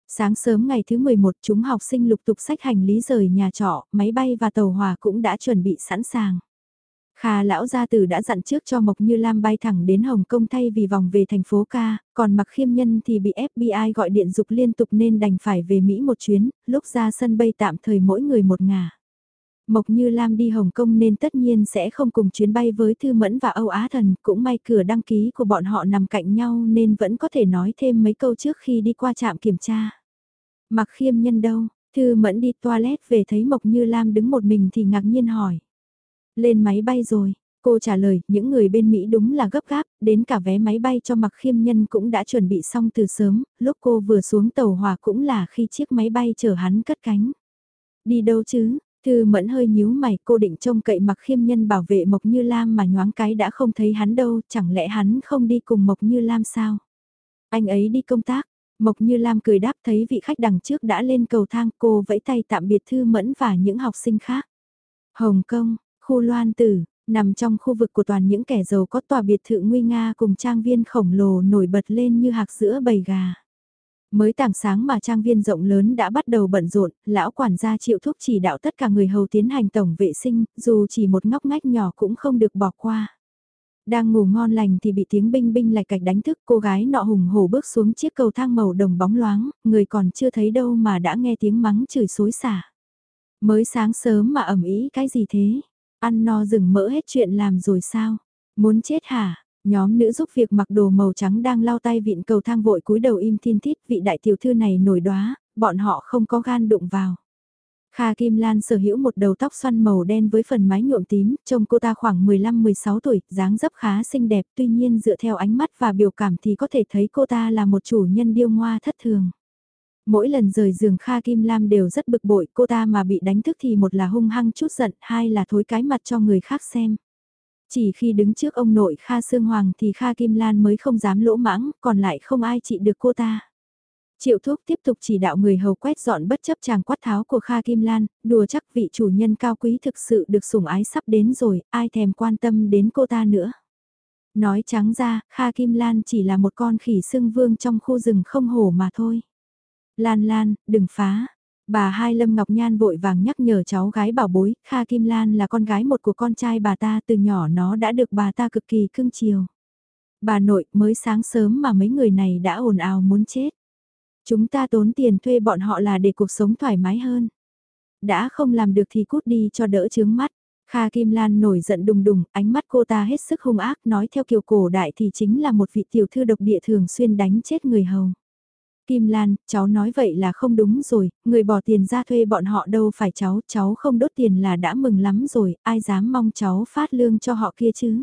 Sáng sớm ngày thứ 11 chúng học sinh lục tục sách hành lý rời nhà trọ, máy bay và tàu hỏa cũng đã chuẩn bị sẵn sàng. Khà lão gia tử đã dặn trước cho Mộc Như Lam bay thẳng đến Hồng Kông thay vì vòng về thành phố ca, còn mặc khiêm nhân thì bị FBI gọi điện dục liên tục nên đành phải về Mỹ một chuyến, lúc ra sân bay tạm thời mỗi người một ngả. Mộc Như Lam đi Hồng Kông nên tất nhiên sẽ không cùng chuyến bay với Thư Mẫn và Âu Á Thần, cũng may cửa đăng ký của bọn họ nằm cạnh nhau nên vẫn có thể nói thêm mấy câu trước khi đi qua trạm kiểm tra. Mặc khiêm nhân đâu, Thư Mẫn đi toilet về thấy Mộc Như Lam đứng một mình thì ngạc nhiên hỏi. Lên máy bay rồi, cô trả lời, những người bên Mỹ đúng là gấp gáp, đến cả vé máy bay cho mặc khiêm nhân cũng đã chuẩn bị xong từ sớm, lúc cô vừa xuống tàu hòa cũng là khi chiếc máy bay chở hắn cất cánh. Đi đâu chứ, Thư mẫn hơi nhíu mày cô định trông cậy mặc khiêm nhân bảo vệ Mộc Như Lam mà nhoáng cái đã không thấy hắn đâu, chẳng lẽ hắn không đi cùng Mộc Như Lam sao? Anh ấy đi công tác, Mộc Như Lam cười đáp thấy vị khách đằng trước đã lên cầu thang cô vẫy tay tạm biệt Thư mẫn và những học sinh khác. Hồng Kông, khu Loan Tử, nằm trong khu vực của toàn những kẻ giàu có tòa biệt thự nguy nga cùng trang viên khổng lồ nổi bật lên như hạc giữa bầy gà. Mới tảng sáng mà trang viên rộng lớn đã bắt đầu bận rộn, lão quản gia triệu thúc chỉ đạo tất cả người hầu tiến hành tổng vệ sinh, dù chỉ một ngóc ngách nhỏ cũng không được bỏ qua. Đang ngủ ngon lành thì bị tiếng binh binh lạch cạch đánh thức cô gái nọ hùng hổ bước xuống chiếc cầu thang màu đồng bóng loáng, người còn chưa thấy đâu mà đã nghe tiếng mắng chửi xối xả. Mới sáng sớm mà ẩm ý cái gì thế? Ăn no rừng mỡ hết chuyện làm rồi sao? Muốn chết hả? Nhóm nữ giúp việc mặc đồ màu trắng đang lau tay vịn cầu thang vội cúi đầu im thiên thít vị đại tiểu thư này nổi đóa, bọn họ không có gan đụng vào. Kha Kim Lan sở hữu một đầu tóc xoăn màu đen với phần mái nhuộm tím, trông cô ta khoảng 15-16 tuổi, dáng dấp khá xinh đẹp, tuy nhiên dựa theo ánh mắt và biểu cảm thì có thể thấy cô ta là một chủ nhân điêu ngoa thất thường. Mỗi lần rời giường Kha Kim Lam đều rất bực bội, cô ta mà bị đánh thức thì một là hung hăng chút giận, hai là thối cái mặt cho người khác xem. Chỉ khi đứng trước ông nội Kha Sương Hoàng thì Kha Kim Lan mới không dám lỗ mãng, còn lại không ai trị được cô ta. Triệu thuốc tiếp tục chỉ đạo người hầu quét dọn bất chấp chàng quát tháo của Kha Kim Lan, đùa chắc vị chủ nhân cao quý thực sự được sủng ái sắp đến rồi, ai thèm quan tâm đến cô ta nữa. Nói trắng ra, Kha Kim Lan chỉ là một con khỉ sưng vương trong khu rừng không hổ mà thôi. Lan Lan, đừng phá, Bà hai Lâm Ngọc Nhan vội vàng nhắc nhở cháu gái bảo bối, Kha Kim Lan là con gái một của con trai bà ta từ nhỏ nó đã được bà ta cực kỳ cưng chiều. Bà nội mới sáng sớm mà mấy người này đã ồn ào muốn chết. Chúng ta tốn tiền thuê bọn họ là để cuộc sống thoải mái hơn. Đã không làm được thì cút đi cho đỡ chướng mắt. Kha Kim Lan nổi giận đùng đùng, ánh mắt cô ta hết sức hung ác nói theo kiểu cổ đại thì chính là một vị tiểu thư độc địa thường xuyên đánh chết người hầu. Kim Lan, cháu nói vậy là không đúng rồi, người bỏ tiền ra thuê bọn họ đâu phải cháu, cháu không đốt tiền là đã mừng lắm rồi, ai dám mong cháu phát lương cho họ kia chứ.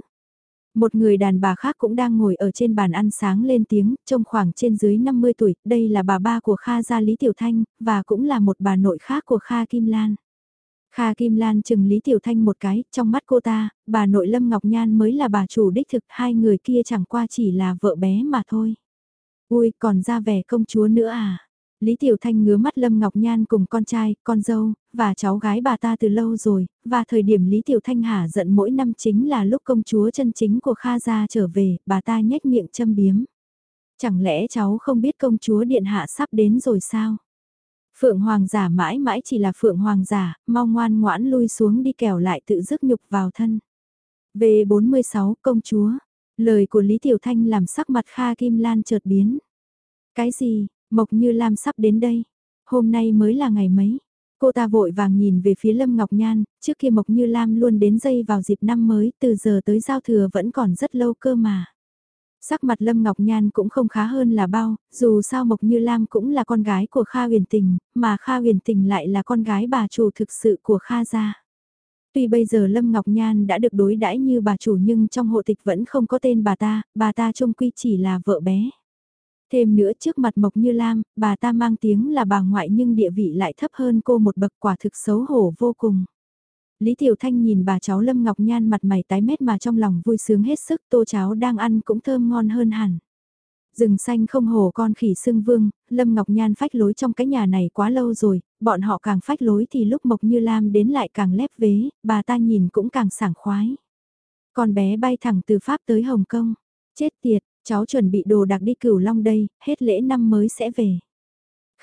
Một người đàn bà khác cũng đang ngồi ở trên bàn ăn sáng lên tiếng, trông khoảng trên dưới 50 tuổi, đây là bà ba của Kha Gia Lý Tiểu Thanh, và cũng là một bà nội khác của Kha Kim Lan. Kha Kim Lan chừng Lý Tiểu Thanh một cái, trong mắt cô ta, bà nội Lâm Ngọc Nhan mới là bà chủ đích thực, hai người kia chẳng qua chỉ là vợ bé mà thôi. Ui, còn ra vẻ công chúa nữa à? Lý Tiểu Thanh ngứa mắt Lâm Ngọc Nhan cùng con trai, con dâu, và cháu gái bà ta từ lâu rồi, và thời điểm Lý Tiểu Thanh hả giận mỗi năm chính là lúc công chúa chân chính của Kha Gia trở về, bà ta nhếch miệng châm biếm. Chẳng lẽ cháu không biết công chúa Điện Hạ sắp đến rồi sao? Phượng Hoàng giả mãi mãi chỉ là Phượng Hoàng giả, mau ngoan ngoãn lui xuống đi kẻo lại tự dứt nhục vào thân. V46 công chúa, Lời của Lý Tiểu Thanh làm sắc mặt Kha Kim Lan chợt biến. Cái gì, Mộc Như Lam sắp đến đây. Hôm nay mới là ngày mấy. Cô ta vội vàng nhìn về phía Lâm Ngọc Nhan, trước kia Mộc Như Lam luôn đến dây vào dịp năm mới, từ giờ tới giao thừa vẫn còn rất lâu cơ mà. Sắc mặt Lâm Ngọc Nhan cũng không khá hơn là bao, dù sao Mộc Như Lam cũng là con gái của Kha huyền tình, mà Kha huyền tình lại là con gái bà chủ thực sự của Kha gia. Tuy bây giờ Lâm Ngọc Nhan đã được đối đãi như bà chủ nhưng trong hộ tịch vẫn không có tên bà ta, bà ta trông quy chỉ là vợ bé. Thêm nữa trước mặt Mộc Như Lam, bà ta mang tiếng là bà ngoại nhưng địa vị lại thấp hơn cô một bậc quả thực xấu hổ vô cùng. Lý Tiểu Thanh nhìn bà cháu Lâm Ngọc Nhan mặt mày tái mét mà trong lòng vui sướng hết sức tô cháo đang ăn cũng thơm ngon hơn hẳn. Rừng xanh không hồ con khỉ sưng vương, Lâm Ngọc Nhan phách lối trong cái nhà này quá lâu rồi, bọn họ càng phách lối thì lúc Mộc Như Lam đến lại càng lép vế, bà ta nhìn cũng càng sảng khoái. Con bé bay thẳng từ Pháp tới Hồng Kông. Chết tiệt, cháu chuẩn bị đồ đặc đi cửu long đây, hết lễ năm mới sẽ về.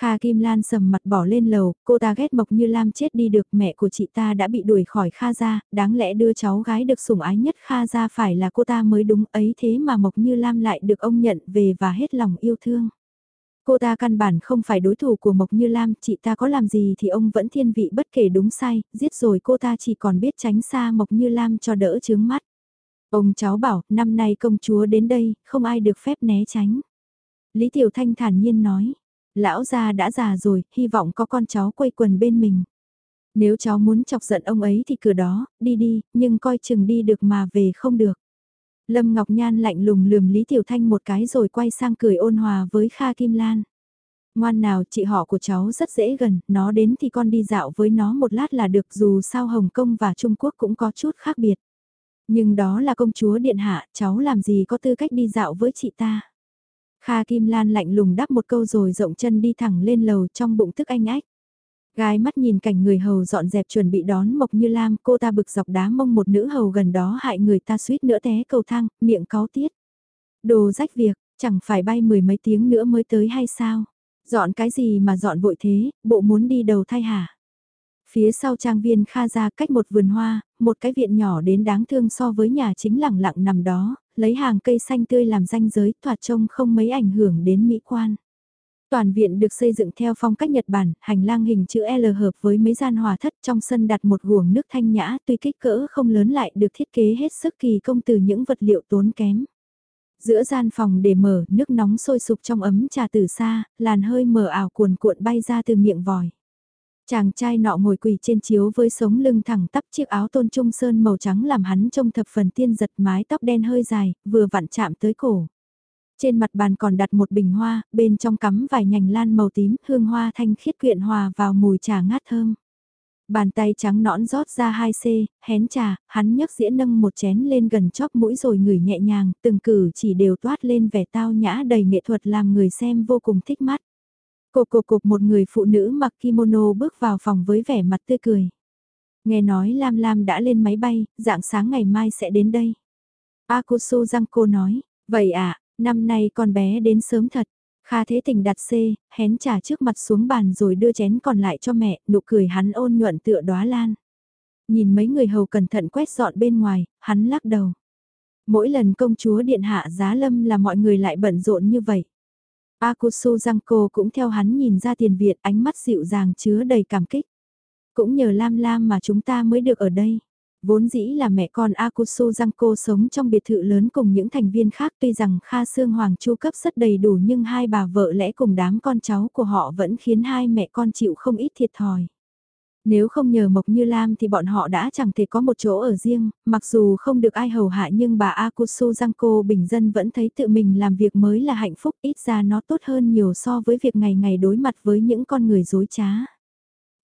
Kha Kim Lan sầm mặt bỏ lên lầu, cô ta ghét Mộc Như Lam chết đi được mẹ của chị ta đã bị đuổi khỏi Kha gia, đáng lẽ đưa cháu gái được sủng ái nhất Kha gia phải là cô ta mới đúng ấy thế mà Mộc Như Lam lại được ông nhận về và hết lòng yêu thương. Cô ta căn bản không phải đối thủ của Mộc Như Lam, chị ta có làm gì thì ông vẫn thiên vị bất kể đúng sai, giết rồi cô ta chỉ còn biết tránh xa Mộc Như Lam cho đỡ chướng mắt. Ông cháu bảo, năm nay công chúa đến đây, không ai được phép né tránh. Lý Tiểu Thanh thản nhiên nói, Lão gia đã già rồi, hy vọng có con cháu quây quần bên mình. Nếu cháu muốn chọc giận ông ấy thì cửa đó, đi đi, nhưng coi chừng đi được mà về không được. Lâm Ngọc Nhan lạnh lùng lườm Lý Tiểu Thanh một cái rồi quay sang cười ôn hòa với Kha Kim Lan. Ngoan nào chị họ của cháu rất dễ gần, nó đến thì con đi dạo với nó một lát là được dù sao Hồng Kông và Trung Quốc cũng có chút khác biệt. Nhưng đó là công chúa điện hạ, cháu làm gì có tư cách đi dạo với chị ta. Kha Kim Lan lạnh lùng đáp một câu rồi rộng chân đi thẳng lên lầu trong bụng thức anh ách. Gái mắt nhìn cảnh người hầu dọn dẹp chuẩn bị đón Mộc Như Lam, cô ta bực dọc đá mông một nữ hầu gần đó hại người ta suýt nữa té cầu thang, miệng có tiết. Đồ rách việc, chẳng phải bay mười mấy tiếng nữa mới tới hay sao? Dọn cái gì mà dọn vội thế, bộ muốn đi đầu thai hả? Phía sau trang viên Kha ra cách một vườn hoa, một cái viện nhỏ đến đáng thương so với nhà chính lẳng lặng nằm đó, lấy hàng cây xanh tươi làm danh giới thoạt trông không mấy ảnh hưởng đến mỹ quan. Toàn viện được xây dựng theo phong cách Nhật Bản, hành lang hình chữ L hợp với mấy gian hòa thất trong sân đặt một guồng nước thanh nhã tuy kích cỡ không lớn lại được thiết kế hết sức kỳ công từ những vật liệu tốn kém. Giữa gian phòng để mở, nước nóng sôi sục trong ấm trà từ xa, làn hơi mờ ảo cuồn cuộn bay ra từ miệng vòi. Chàng trai nọ ngồi quỳ trên chiếu với sống lưng thẳng tắp chiếc áo tôn trung sơn màu trắng làm hắn trông thập phần tiên giật mái tóc đen hơi dài, vừa vặn chạm tới cổ. Trên mặt bàn còn đặt một bình hoa, bên trong cắm vài nhành lan màu tím, hương hoa thanh khiết quyện hòa vào mùi trà ngát thơm. Bàn tay trắng nõn rót ra hai c, hén trà, hắn nhấc dĩa nâng một chén lên gần chóp mũi rồi ngửi nhẹ nhàng, từng cử chỉ đều toát lên vẻ tao nhã đầy nghệ thuật làm người xem vô cùng thích mắt. Cộp cộp cộp một người phụ nữ mặc kimono bước vào phòng với vẻ mặt tươi cười. Nghe nói Lam Lam đã lên máy bay, dạng sáng ngày mai sẽ đến đây. Akusu Giangco nói, vậy à, năm nay con bé đến sớm thật. Kha Thế Tình đặt C, hén trà trước mặt xuống bàn rồi đưa chén còn lại cho mẹ, nụ cười hắn ôn nhuận tựa đóa lan. Nhìn mấy người hầu cẩn thận quét dọn bên ngoài, hắn lắc đầu. Mỗi lần công chúa điện hạ giá lâm là mọi người lại bận rộn như vậy. Akusu Giangco cũng theo hắn nhìn ra tiền viện ánh mắt dịu dàng chứa đầy cảm kích. Cũng nhờ Lam Lam mà chúng ta mới được ở đây. Vốn dĩ là mẹ con Akusu Giangco sống trong biệt thự lớn cùng những thành viên khác, tuy rằng Kha Sương Hoàng chu cấp rất đầy đủ nhưng hai bà vợ lẽ cùng đám con cháu của họ vẫn khiến hai mẹ con chịu không ít thiệt thòi. Nếu không nhờ Mộc Như Lam thì bọn họ đã chẳng thể có một chỗ ở riêng, mặc dù không được ai hầu hạ nhưng bà Akusu Giangco bình dân vẫn thấy tự mình làm việc mới là hạnh phúc, ít ra nó tốt hơn nhiều so với việc ngày ngày đối mặt với những con người dối trá.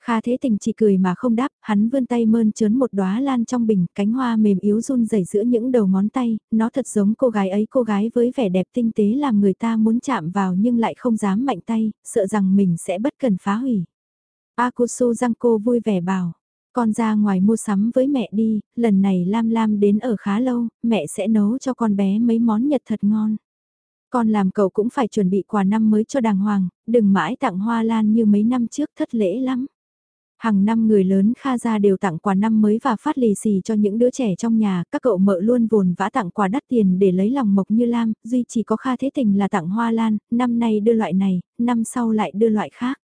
Kha Thế Tình chỉ cười mà không đáp, hắn vươn tay mơn trớn một đóa lan trong bình, cánh hoa mềm yếu run rẩy giữa những đầu ngón tay, nó thật giống cô gái ấy cô gái với vẻ đẹp tinh tế làm người ta muốn chạm vào nhưng lại không dám mạnh tay, sợ rằng mình sẽ bất cần phá hủy. Akusu Giangco vui vẻ bảo, con ra ngoài mua sắm với mẹ đi, lần này Lam Lam đến ở khá lâu, mẹ sẽ nấu cho con bé mấy món nhật thật ngon. Con làm cậu cũng phải chuẩn bị quà năm mới cho đàng hoàng, đừng mãi tặng hoa lan như mấy năm trước thất lễ lắm. Hàng năm người lớn Kha gia đều tặng quà năm mới và phát lì xì cho những đứa trẻ trong nhà, các cậu mợ luôn vồn vã tặng quà đắt tiền để lấy lòng Mộc Như Lam, duy chỉ có Kha Thế Tình là tặng hoa lan, năm nay đưa loại này, năm sau lại đưa loại khác.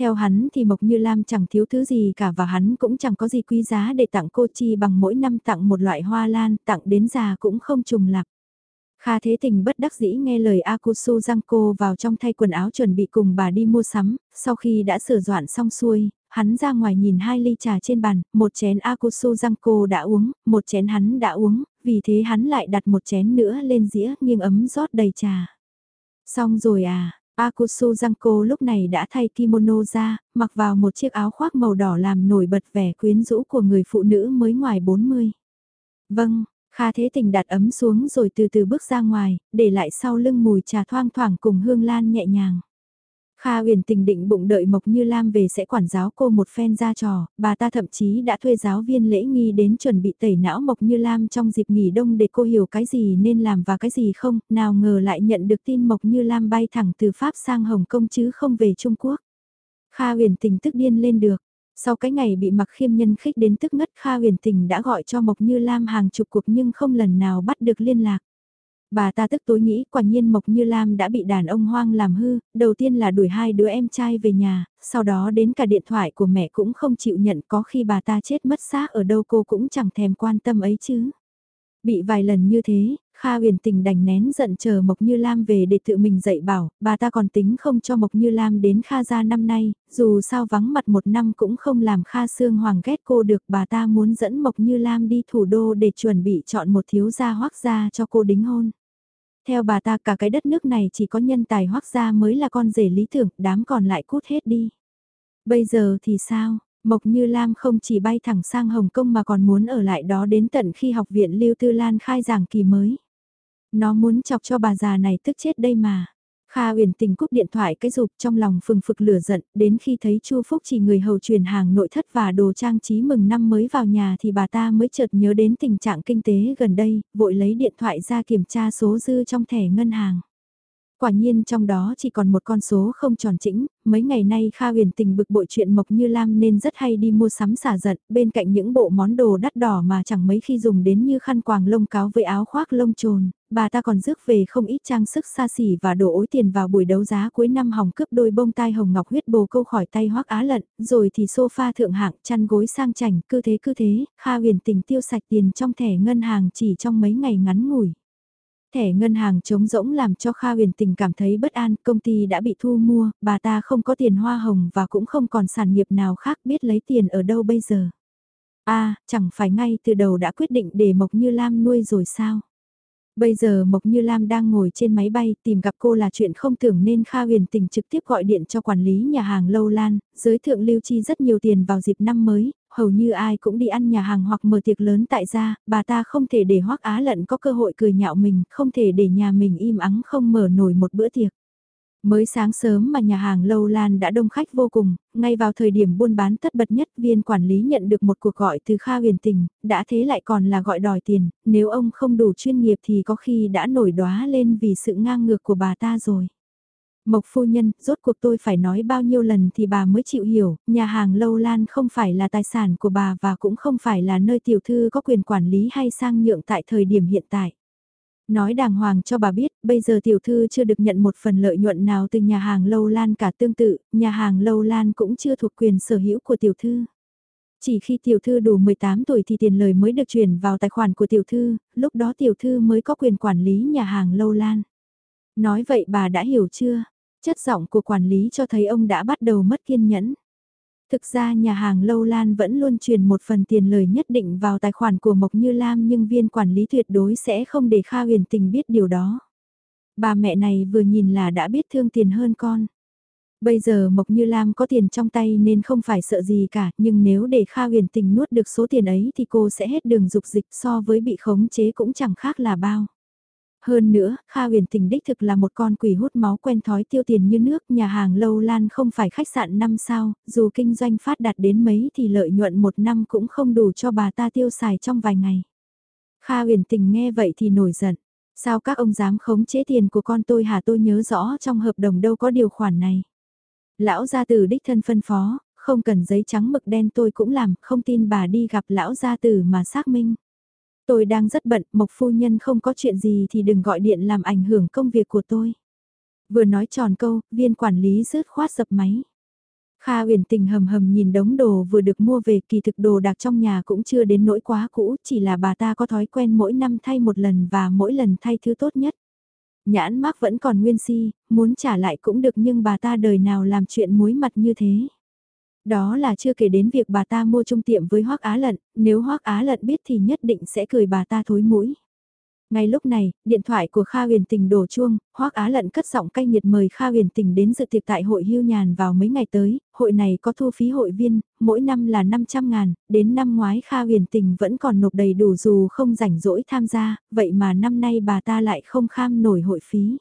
Theo hắn thì Mộc Như Lam chẳng thiếu thứ gì cả và hắn cũng chẳng có gì quý giá để tặng cô chi bằng mỗi năm tặng một loại hoa lan, tặng đến già cũng không trùng lặp. Kha Thế Tình bất đắc dĩ nghe lời Akusu Giangco vào trong thay quần áo chuẩn bị cùng bà đi mua sắm, sau khi đã sửa dọn xong xuôi, hắn ra ngoài nhìn hai ly trà trên bàn, một chén Akusu Giangco đã uống, một chén hắn đã uống, vì thế hắn lại đặt một chén nữa lên dĩa nghiêng ấm rót đầy trà. Xong rồi à, Akusu Giangco lúc này đã thay kimono ra, mặc vào một chiếc áo khoác màu đỏ làm nổi bật vẻ quyến rũ của người phụ nữ mới ngoài 40. Vâng, Kha Thế Tình đặt ấm xuống rồi từ từ bước ra ngoài, để lại sau lưng mùi trà thoang thoảng cùng hương lan nhẹ nhàng. Kha huyền tình định bụng đợi Mộc Như Lam về sẽ quản giáo cô một phen ra trò, bà ta thậm chí đã thuê giáo viên lễ nghi đến chuẩn bị tẩy não Mộc Như Lam trong dịp nghỉ đông để cô hiểu cái gì nên làm và cái gì không, nào ngờ lại nhận được tin Mộc Như Lam bay thẳng từ Pháp sang Hồng Kông chứ không về Trung Quốc. Kha huyền tình tức điên lên được, sau cái ngày bị mặc khiêm nhân khích đến tức ngất Kha huyền tình đã gọi cho Mộc Như Lam hàng chục cuộc nhưng không lần nào bắt được liên lạc. Bà ta tức tối nghĩ quả nhiên Mộc Như Lam đã bị đàn ông hoang làm hư, đầu tiên là đuổi hai đứa em trai về nhà, sau đó đến cả điện thoại của mẹ cũng không chịu nhận có khi bà ta chết mất xác ở đâu cô cũng chẳng thèm quan tâm ấy chứ. Bị vài lần như thế, Kha huyền tình đành nén giận chờ Mộc Như Lam về để tự mình dạy bảo, bà ta còn tính không cho Mộc Như Lam đến Kha gia năm nay, dù sao vắng mặt một năm cũng không làm Kha Sương Hoàng ghét cô được bà ta muốn dẫn Mộc Như Lam đi thủ đô để chuẩn bị chọn một thiếu gia hoác gia cho cô đính hôn. Theo bà ta cả cái đất nước này chỉ có nhân tài hoác gia mới là con rể lý tưởng, đám còn lại cút hết đi. Bây giờ thì sao? Mộc Như Lam không chỉ bay thẳng sang Hồng Kông mà còn muốn ở lại đó đến tận khi học viện Lưu Tư Lan khai giảng kỳ mới. Nó muốn chọc cho bà già này tức chết đây mà. Kha uyển tình cúp điện thoại cái rụp trong lòng phừng phực lửa giận, đến khi thấy Chu Phúc chỉ người hầu truyền hàng nội thất và đồ trang trí mừng năm mới vào nhà thì bà ta mới chợt nhớ đến tình trạng kinh tế gần đây, vội lấy điện thoại ra kiểm tra số dư trong thẻ ngân hàng. Quả nhiên trong đó chỉ còn một con số không tròn chỉnh, mấy ngày nay Kha huyền tình bực bội chuyện Mộc Như Lam nên rất hay đi mua sắm xả giận, bên cạnh những bộ món đồ đắt đỏ mà chẳng mấy khi dùng đến như khăn quàng lông cáo với áo khoác lông trồn, bà ta còn rước về không ít trang sức xa xỉ và đổ ối tiền vào buổi đấu giá cuối năm hỏng cướp đôi bông tai hồng ngọc huyết bồ câu khỏi tay hoác á lận, rồi thì sofa thượng hạng chăn gối sang chảnh, cứ thế cứ thế, Kha huyền tình tiêu sạch tiền trong thẻ ngân hàng chỉ trong mấy ngày ngắn ngủi. Thẻ ngân hàng trống rỗng làm cho Kha huyền tình cảm thấy bất an, công ty đã bị thu mua, bà ta không có tiền hoa hồng và cũng không còn sản nghiệp nào khác biết lấy tiền ở đâu bây giờ. a à, chẳng phải ngay từ đầu đã quyết định để Mộc Như Lam nuôi rồi sao? Bây giờ Mộc Như Lam đang ngồi trên máy bay tìm gặp cô là chuyện không tưởng nên Kha huyền tình trực tiếp gọi điện cho quản lý nhà hàng Lâu Lan, giới thượng lưu chi rất nhiều tiền vào dịp năm mới, hầu như ai cũng đi ăn nhà hàng hoặc mở tiệc lớn tại gia, bà ta không thể để Hoắc Á Lận có cơ hội cười nhạo mình, không thể để nhà mình im ắng không mở nổi một bữa tiệc. Mới sáng sớm mà nhà hàng Lâu Lan đã đông khách vô cùng, ngay vào thời điểm buôn bán tất bật nhất viên quản lý nhận được một cuộc gọi từ Kha huyền tình, đã thế lại còn là gọi đòi tiền, nếu ông không đủ chuyên nghiệp thì có khi đã nổi đóa lên vì sự ngang ngược của bà ta rồi. Mộc phu nhân, rốt cuộc tôi phải nói bao nhiêu lần thì bà mới chịu hiểu, nhà hàng Lâu Lan không phải là tài sản của bà và cũng không phải là nơi tiểu thư có quyền quản lý hay sang nhượng tại thời điểm hiện tại. Nói đàng hoàng cho bà biết, bây giờ tiểu thư chưa được nhận một phần lợi nhuận nào từ nhà hàng Lâu Lan cả tương tự, nhà hàng Lâu Lan cũng chưa thuộc quyền sở hữu của tiểu thư. Chỉ khi tiểu thư đủ 18 tuổi thì tiền lời mới được chuyển vào tài khoản của tiểu thư, lúc đó tiểu thư mới có quyền quản lý nhà hàng Lâu Lan. Nói vậy bà đã hiểu chưa? Chất giọng của quản lý cho thấy ông đã bắt đầu mất kiên nhẫn. Thực ra nhà hàng Lâu Lan vẫn luôn truyền một phần tiền lời nhất định vào tài khoản của Mộc Như Lam nhưng viên quản lý tuyệt đối sẽ không để Kha huyền tình biết điều đó. Bà mẹ này vừa nhìn là đã biết thương tiền hơn con. Bây giờ Mộc Như Lam có tiền trong tay nên không phải sợ gì cả, nhưng nếu để Kha huyền tình nuốt được số tiền ấy thì cô sẽ hết đường dục dịch so với bị khống chế cũng chẳng khác là bao. Hơn nữa, Kha huyền tình đích thực là một con quỷ hút máu quen thói tiêu tiền như nước, nhà hàng lâu lan không phải khách sạn 5 sao, dù kinh doanh phát đạt đến mấy thì lợi nhuận một năm cũng không đủ cho bà ta tiêu xài trong vài ngày. Kha huyền tình nghe vậy thì nổi giận. Sao các ông dám khống chế tiền của con tôi hả tôi nhớ rõ trong hợp đồng đâu có điều khoản này. Lão gia tử đích thân phân phó, không cần giấy trắng mực đen tôi cũng làm, không tin bà đi gặp lão gia tử mà xác minh. Tôi đang rất bận, Mộc Phu Nhân không có chuyện gì thì đừng gọi điện làm ảnh hưởng công việc của tôi. Vừa nói tròn câu, viên quản lý rớt khoát dập máy. Kha uyển tình hầm hầm nhìn đống đồ vừa được mua về kỳ thực đồ đạc trong nhà cũng chưa đến nỗi quá cũ, chỉ là bà ta có thói quen mỗi năm thay một lần và mỗi lần thay thứ tốt nhất. Nhãn mác vẫn còn nguyên si, muốn trả lại cũng được nhưng bà ta đời nào làm chuyện muối mặt như thế. Đó là chưa kể đến việc bà ta mua chung tiệm với Hoắc Á Lận, nếu Hoắc Á Lận biết thì nhất định sẽ cười bà ta thối mũi. Ngay lúc này, điện thoại của Kha huyền tình đổ chuông, Hoắc Á Lận cất giọng cay nghiệt mời Kha huyền tình đến dự tiệc tại hội hưu nhàn vào mấy ngày tới, hội này có thu phí hội viên, mỗi năm là 500 ngàn, đến năm ngoái Kha huyền tình vẫn còn nộp đầy đủ dù không rảnh rỗi tham gia, vậy mà năm nay bà ta lại không kham nổi hội phí.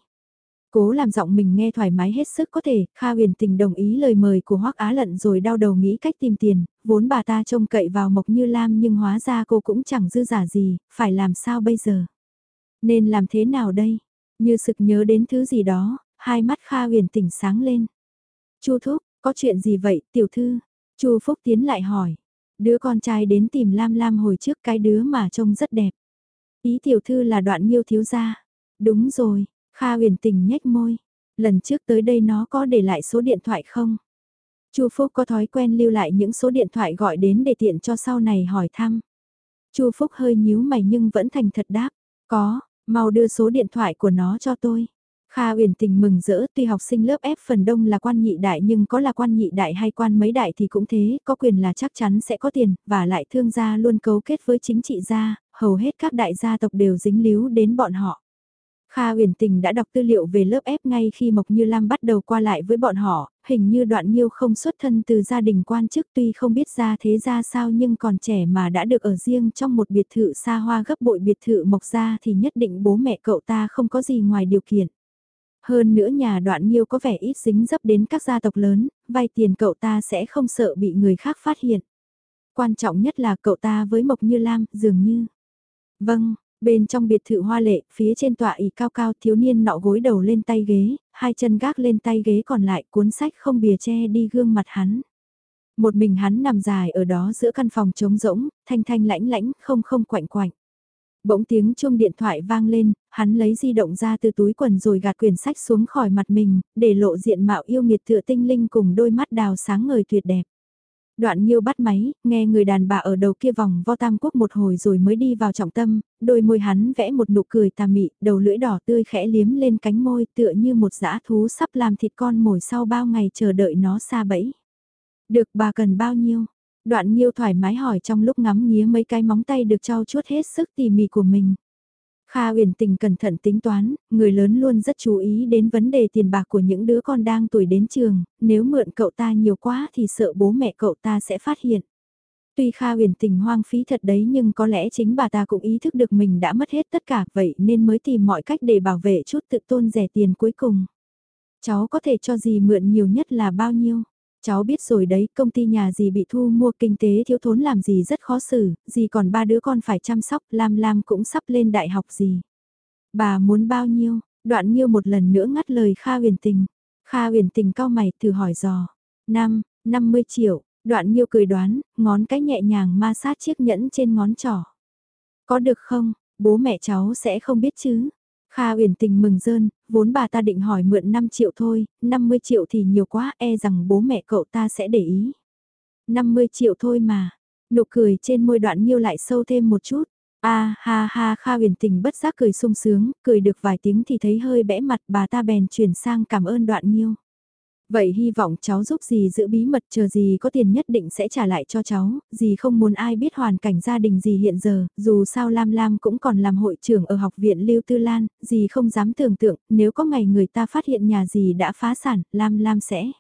Cố làm giọng mình nghe thoải mái hết sức có thể, Kha huyền tình đồng ý lời mời của Hoắc Á Lận rồi đau đầu nghĩ cách tìm tiền, vốn bà ta trông cậy vào Mộc Như Lam nhưng hóa ra cô cũng chẳng dư giả gì, phải làm sao bây giờ? Nên làm thế nào đây? Như sực nhớ đến thứ gì đó, hai mắt Kha huyền tỉnh sáng lên. Chu Thúc, có chuyện gì vậy, tiểu thư? Chu Phúc tiến lại hỏi. Đứa con trai đến tìm Lam Lam hồi trước cái đứa mà trông rất đẹp. Ý tiểu thư là đoạn nghiêu thiếu gia. Đúng rồi, Kha huyền tình nhếch môi. Lần trước tới đây nó có để lại số điện thoại không? Chu Phúc có thói quen lưu lại những số điện thoại gọi đến để tiện cho sau này hỏi thăm. Chu Phúc hơi nhíu mày nhưng vẫn thành thật đáp. Có, Mau đưa số điện thoại của nó cho tôi. Kha uyển tình mừng rỡ tuy học sinh lớp F phần đông là quan nhị đại nhưng có là quan nhị đại hay quan mấy đại thì cũng thế, có quyền là chắc chắn sẽ có tiền, và lại thương gia luôn cấu kết với chính trị gia, hầu hết các đại gia tộc đều dính líu đến bọn họ. Kha huyền tình đã đọc tư liệu về lớp ép ngay khi Mộc Như Lam bắt đầu qua lại với bọn họ, hình như đoạn nhiêu không xuất thân từ gia đình quan chức tuy không biết ra thế ra sao nhưng còn trẻ mà đã được ở riêng trong một biệt thự xa hoa gấp bội biệt thự Mộc gia thì nhất định bố mẹ cậu ta không có gì ngoài điều kiện. Hơn nữa nhà đoạn nhiêu có vẻ ít dính dấp đến các gia tộc lớn, vay tiền cậu ta sẽ không sợ bị người khác phát hiện. Quan trọng nhất là cậu ta với Mộc Như Lam dường như. Vâng, Bên trong biệt thự hoa lệ, phía trên tọa ỉ cao cao thiếu niên nọ gối đầu lên tay ghế, hai chân gác lên tay ghế còn lại cuốn sách không bìa che đi gương mặt hắn. Một mình hắn nằm dài ở đó giữa căn phòng trống rỗng, thanh thanh lãnh lãnh, không không quạnh quạnh. Bỗng tiếng chuông điện thoại vang lên, hắn lấy di động ra từ túi quần rồi gạt quyển sách xuống khỏi mặt mình, để lộ diện mạo yêu nghiệt tựa tinh linh cùng đôi mắt đào sáng ngời tuyệt đẹp. Đoạn Nhiêu bắt máy, nghe người đàn bà ở đầu kia vòng vo tam quốc một hồi rồi mới đi vào trọng tâm, đôi môi hắn vẽ một nụ cười tà mị, đầu lưỡi đỏ tươi khẽ liếm lên cánh môi tựa như một dã thú sắp làm thịt con mồi sau bao ngày chờ đợi nó xa bẫy. Được bà cần bao nhiêu? Đoạn Nhiêu thoải mái hỏi trong lúc ngắm nghía mấy cái móng tay được trau chuốt hết sức tỉ mỉ của mình. Kha uyển tình cẩn thận tính toán, người lớn luôn rất chú ý đến vấn đề tiền bạc của những đứa con đang tuổi đến trường, nếu mượn cậu ta nhiều quá thì sợ bố mẹ cậu ta sẽ phát hiện. Tuy Kha uyển tình hoang phí thật đấy nhưng có lẽ chính bà ta cũng ý thức được mình đã mất hết tất cả vậy nên mới tìm mọi cách để bảo vệ chút tự tôn rẻ tiền cuối cùng. Cháu có thể cho gì mượn nhiều nhất là bao nhiêu? Cháu biết rồi đấy, công ty nhà gì bị thu mua kinh tế thiếu thốn làm gì rất khó xử, gì còn ba đứa con phải chăm sóc, Lam Lam cũng sắp lên đại học gì. Bà muốn bao nhiêu? Đoạn nhiêu một lần nữa ngắt lời Kha huyền tình. Kha huyền tình cao mày thử hỏi dò. Năm, 50 triệu, đoạn nhiêu cười đoán, ngón cái nhẹ nhàng ma sát chiếc nhẫn trên ngón trỏ. Có được không, bố mẹ cháu sẽ không biết chứ. Kha uyển tình mừng rơn, vốn bà ta định hỏi mượn 5 triệu thôi, 50 triệu thì nhiều quá e rằng bố mẹ cậu ta sẽ để ý. 50 triệu thôi mà, nụ cười trên môi đoạn nhiêu lại sâu thêm một chút. A ha ha Kha uyển tình bất giác cười sung sướng, cười được vài tiếng thì thấy hơi bẽ mặt bà ta bèn chuyển sang cảm ơn đoạn nhiêu. Vậy hy vọng cháu giúp gì giữ bí mật chờ gì có tiền nhất định sẽ trả lại cho cháu, gì không muốn ai biết hoàn cảnh gia đình gì hiện giờ, dù sao Lam Lam cũng còn làm hội trưởng ở học viện Lưu Tư Lan, gì không dám tưởng tượng, nếu có ngày người ta phát hiện nhà gì đã phá sản, Lam Lam sẽ.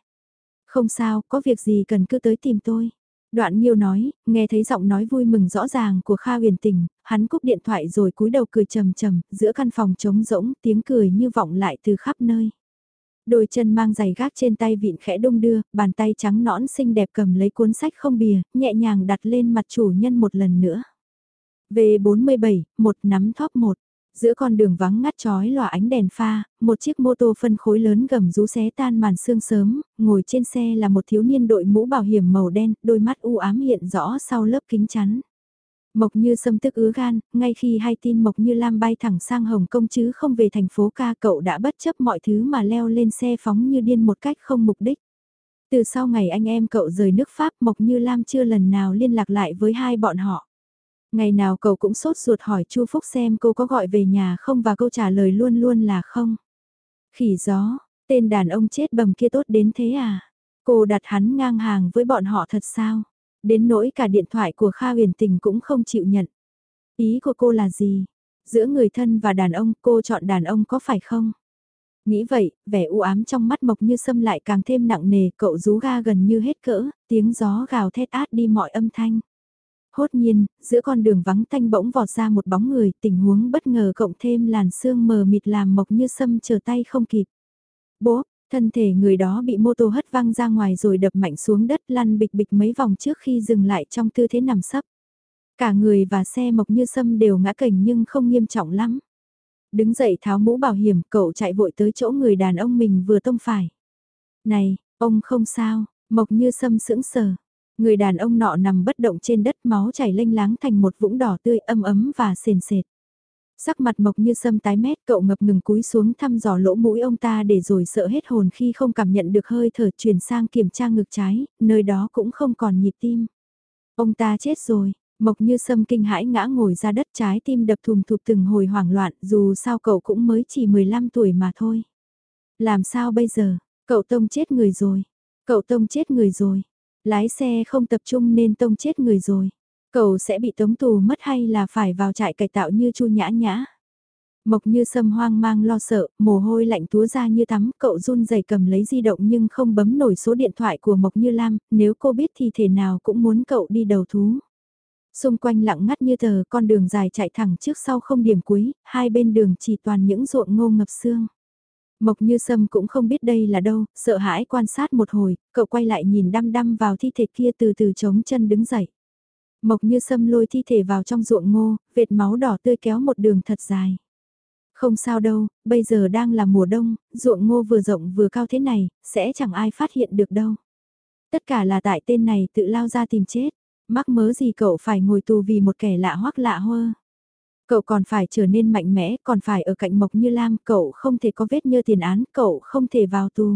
Không sao, có việc gì cần cứ tới tìm tôi. Đoạn Nhiêu nói, nghe thấy giọng nói vui mừng rõ ràng của Kha huyền tình, hắn cúp điện thoại rồi cúi đầu cười trầm trầm, giữa căn phòng trống rỗng, tiếng cười như vọng lại từ khắp nơi. Đôi chân mang giày gác trên tay vịn khẽ đông đưa, bàn tay trắng nõn xinh đẹp cầm lấy cuốn sách không bìa, nhẹ nhàng đặt lên mặt chủ nhân một lần nữa. V47, một nắm thóp một. Giữa con đường vắng ngắt chói lòa ánh đèn pha, một chiếc mô tô phân khối lớn gầm rú xé tan màn sương sớm, ngồi trên xe là một thiếu niên đội mũ bảo hiểm màu đen, đôi mắt u ám hiện rõ sau lớp kính chắn. Mộc Như Sâm tức ứa gan, ngay khi hai tin Mộc Như Lam bay thẳng sang Hồng Kông chứ không về thành phố ca cậu đã bất chấp mọi thứ mà leo lên xe phóng như điên một cách không mục đích. Từ sau ngày anh em cậu rời nước Pháp Mộc Như Lam chưa lần nào liên lạc lại với hai bọn họ. Ngày nào cậu cũng sốt ruột hỏi Chu Phúc xem cô có gọi về nhà không và câu trả lời luôn luôn là không. Khỉ gió, tên đàn ông chết bầm kia tốt đến thế à? Cô đặt hắn ngang hàng với bọn họ thật sao? Đến nỗi cả điện thoại của Kha huyền tình cũng không chịu nhận. Ý của cô là gì? Giữa người thân và đàn ông cô chọn đàn ông có phải không? Nghĩ vậy, vẻ u ám trong mắt Mộc Như Sâm lại càng thêm nặng nề, cậu rú ga gần như hết cỡ, tiếng gió gào thét át đi mọi âm thanh. Hốt nhiên, giữa con đường vắng tanh bỗng vọt ra một bóng người, tình huống bất ngờ cộng thêm làn sương mờ mịt làm Mộc Như Sâm chờ tay không kịp. Bố, thân thể người đó bị mô tô hất văng ra ngoài rồi đập mạnh xuống đất lăn bịch bịch mấy vòng trước khi dừng lại trong tư thế nằm sấp. Cả người và xe Mộc Như Sâm đều ngã cảnh nhưng không nghiêm trọng lắm. Đứng dậy tháo mũ bảo hiểm, cậu chạy vội tới chỗ người đàn ông mình vừa tông phải. Này, ông không sao, Mộc Như Sâm sững sờ. Người đàn ông nọ nằm bất động trên đất máu chảy lênh láng thành một vũng đỏ tươi âm ấm và sền sệt. Sắc mặt mộc như sâm tái mét cậu ngập ngừng cúi xuống thăm dò lỗ mũi ông ta để rồi sợ hết hồn khi không cảm nhận được hơi thở chuyển sang kiểm tra ngực trái, nơi đó cũng không còn nhịp tim. Ông ta chết rồi, Mộc như sâm kinh hãi ngã ngồi ra đất trái tim đập thùm thụp từng hồi hoảng loạn dù sao cậu cũng mới chỉ 15 tuổi mà thôi. Làm sao bây giờ, cậu tông chết người rồi, cậu tông chết người rồi, lái xe không tập trung nên tông chết người rồi. Cậu sẽ bị tống tù mất hay là phải vào trại cải tạo như chu nhã nhã. Mộc như sâm hoang mang lo sợ, mồ hôi lạnh túa ra như tắm, cậu run rẩy cầm lấy di động nhưng không bấm nổi số điện thoại của Mộc như Lam, nếu cô biết thì thể nào cũng muốn cậu đi đầu thú. Xung quanh lặng ngắt như tờ, con đường dài chạy thẳng trước sau không điểm cuối, hai bên đường chỉ toàn những ruộng ngô ngập xương. Mộc như sâm cũng không biết đây là đâu, sợ hãi quan sát một hồi, cậu quay lại nhìn đăm đăm vào thi thể kia từ từ chống chân đứng dậy. Mộc như sâm lôi thi thể vào trong ruộng ngô, vệt máu đỏ tươi kéo một đường thật dài. Không sao đâu, bây giờ đang là mùa đông, ruộng ngô vừa rộng vừa cao thế này, sẽ chẳng ai phát hiện được đâu. Tất cả là tại tên này tự lao ra tìm chết. Mắc mớ gì cậu phải ngồi tù vì một kẻ lạ hoắc lạ hơ. Cậu còn phải trở nên mạnh mẽ, còn phải ở cạnh Mộc Như Lam, cậu không thể có vết như tiền án, cậu không thể vào tù.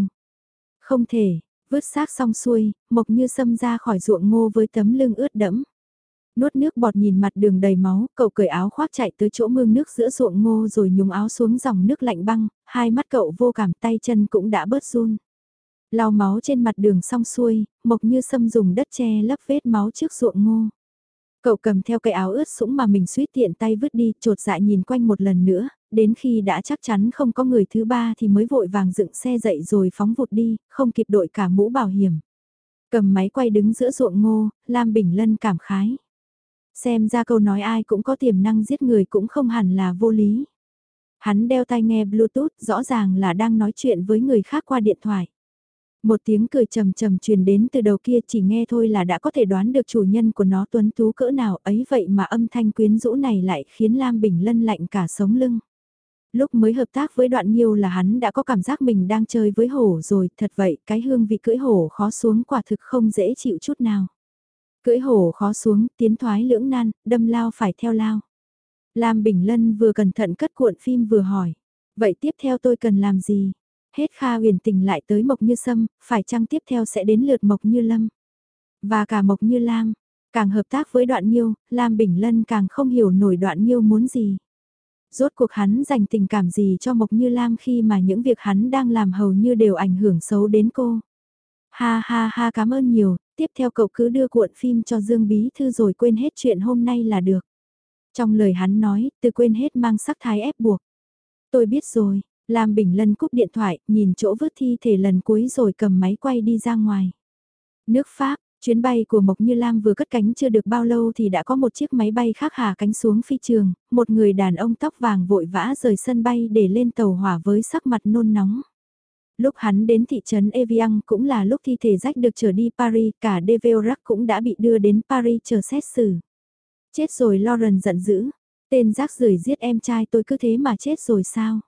Không thể, vứt xác xong xuôi, Mộc Như xâm ra khỏi ruộng ngô với tấm lưng ướt đẫm nuốt nước bọt nhìn mặt đường đầy máu, cậu cởi áo khoác chạy tới chỗ mương nước giữa ruộng ngô rồi nhúng áo xuống dòng nước lạnh băng, hai mắt cậu vô cảm tay chân cũng đã bớt run. Lau máu trên mặt đường xong xuôi, mộc như xâm dùng đất che lấp vết máu trước ruộng ngô. Cậu cầm theo cây áo ướt sũng mà mình suýt tiện tay vứt đi, trột dạ nhìn quanh một lần nữa, đến khi đã chắc chắn không có người thứ ba thì mới vội vàng dựng xe dậy rồi phóng vụt đi, không kịp đội cả mũ bảo hiểm. Cầm máy quay đứng giữa ruộng ngô, Lam Bình Lân cảm khái. Xem ra câu nói ai cũng có tiềm năng giết người cũng không hẳn là vô lý. Hắn đeo tai nghe Bluetooth rõ ràng là đang nói chuyện với người khác qua điện thoại. Một tiếng cười trầm trầm truyền đến từ đầu kia chỉ nghe thôi là đã có thể đoán được chủ nhân của nó tuấn tú cỡ nào ấy vậy mà âm thanh quyến rũ này lại khiến Lam Bình Lân lạnh cả sống lưng. Lúc mới hợp tác với đoạn nhiêu là hắn đã có cảm giác mình đang chơi với hổ rồi, thật vậy cái hương vị cưỡi hổ khó xuống quả thực không dễ chịu chút nào. Cưỡi hổ khó xuống, tiến thoái lưỡng nan, đâm lao phải theo lao. Lam Bình Lân vừa cẩn thận cất cuộn phim vừa hỏi. Vậy tiếp theo tôi cần làm gì? Hết Kha huyền tình lại tới Mộc Như Sâm, phải chăng tiếp theo sẽ đến lượt Mộc Như Lâm? Và cả Mộc Như Lam, càng hợp tác với đoạn nhiêu, Lam Bình Lân càng không hiểu nổi đoạn nhiêu muốn gì. Rốt cuộc hắn dành tình cảm gì cho Mộc Như Lam khi mà những việc hắn đang làm hầu như đều ảnh hưởng xấu đến cô. Ha ha ha cảm ơn nhiều, tiếp theo cậu cứ đưa cuộn phim cho Dương Bí Thư rồi quên hết chuyện hôm nay là được. Trong lời hắn nói, từ quên hết mang sắc thái ép buộc. Tôi biết rồi, Lam Bình Lân cúp điện thoại, nhìn chỗ vứt thi thể lần cuối rồi cầm máy quay đi ra ngoài. Nước Pháp, chuyến bay của Mộc Như Lam vừa cất cánh chưa được bao lâu thì đã có một chiếc máy bay khác hạ cánh xuống phi trường, một người đàn ông tóc vàng vội vã rời sân bay để lên tàu hỏa với sắc mặt nôn nóng. Lúc hắn đến thị trấn Evian cũng là lúc thi thể rách được trở đi Paris, cả Deverac cũng đã bị đưa đến Paris chờ xét xử. Chết rồi Lauren giận dữ, tên rác rưởi giết em trai tôi cứ thế mà chết rồi sao?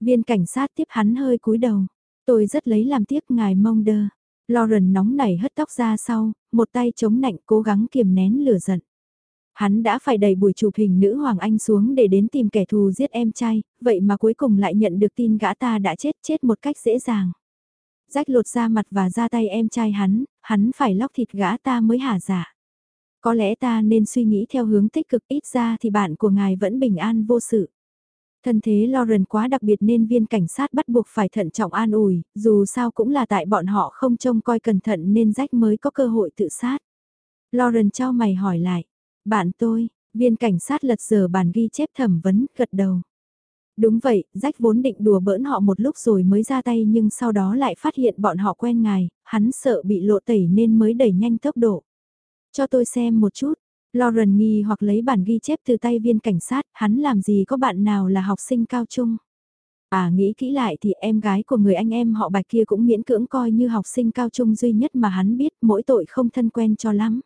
Viên cảnh sát tiếp hắn hơi cúi đầu. Tôi rất lấy làm tiếc ngài mong đơ. Lauren nóng nảy hất tóc ra sau, một tay chống nạnh cố gắng kiềm nén lửa giận. Hắn đã phải đẩy buổi chụp hình nữ Hoàng Anh xuống để đến tìm kẻ thù giết em trai, vậy mà cuối cùng lại nhận được tin gã ta đã chết chết một cách dễ dàng. Rách lột ra mặt và ra tay em trai hắn, hắn phải lóc thịt gã ta mới hả giả. Có lẽ ta nên suy nghĩ theo hướng tích cực ít ra thì bạn của ngài vẫn bình an vô sự. Thân thế Lauren quá đặc biệt nên viên cảnh sát bắt buộc phải thận trọng an ủi, dù sao cũng là tại bọn họ không trông coi cẩn thận nên rách mới có cơ hội tự sát. Lauren trao mày hỏi lại, bạn tôi, viên cảnh sát lật giờ bàn ghi chép thẩm vấn, gật đầu. Đúng vậy, rách vốn định đùa bỡn họ một lúc rồi mới ra tay nhưng sau đó lại phát hiện bọn họ quen ngài, hắn sợ bị lộ tẩy nên mới đẩy nhanh tốc độ. Cho tôi xem một chút, Lauren nghi hoặc lấy bản ghi chép từ tay viên cảnh sát, hắn làm gì có bạn nào là học sinh cao trung. À nghĩ kỹ lại thì em gái của người anh em họ bạch kia cũng miễn cưỡng coi như học sinh cao trung duy nhất mà hắn biết mỗi tội không thân quen cho lắm.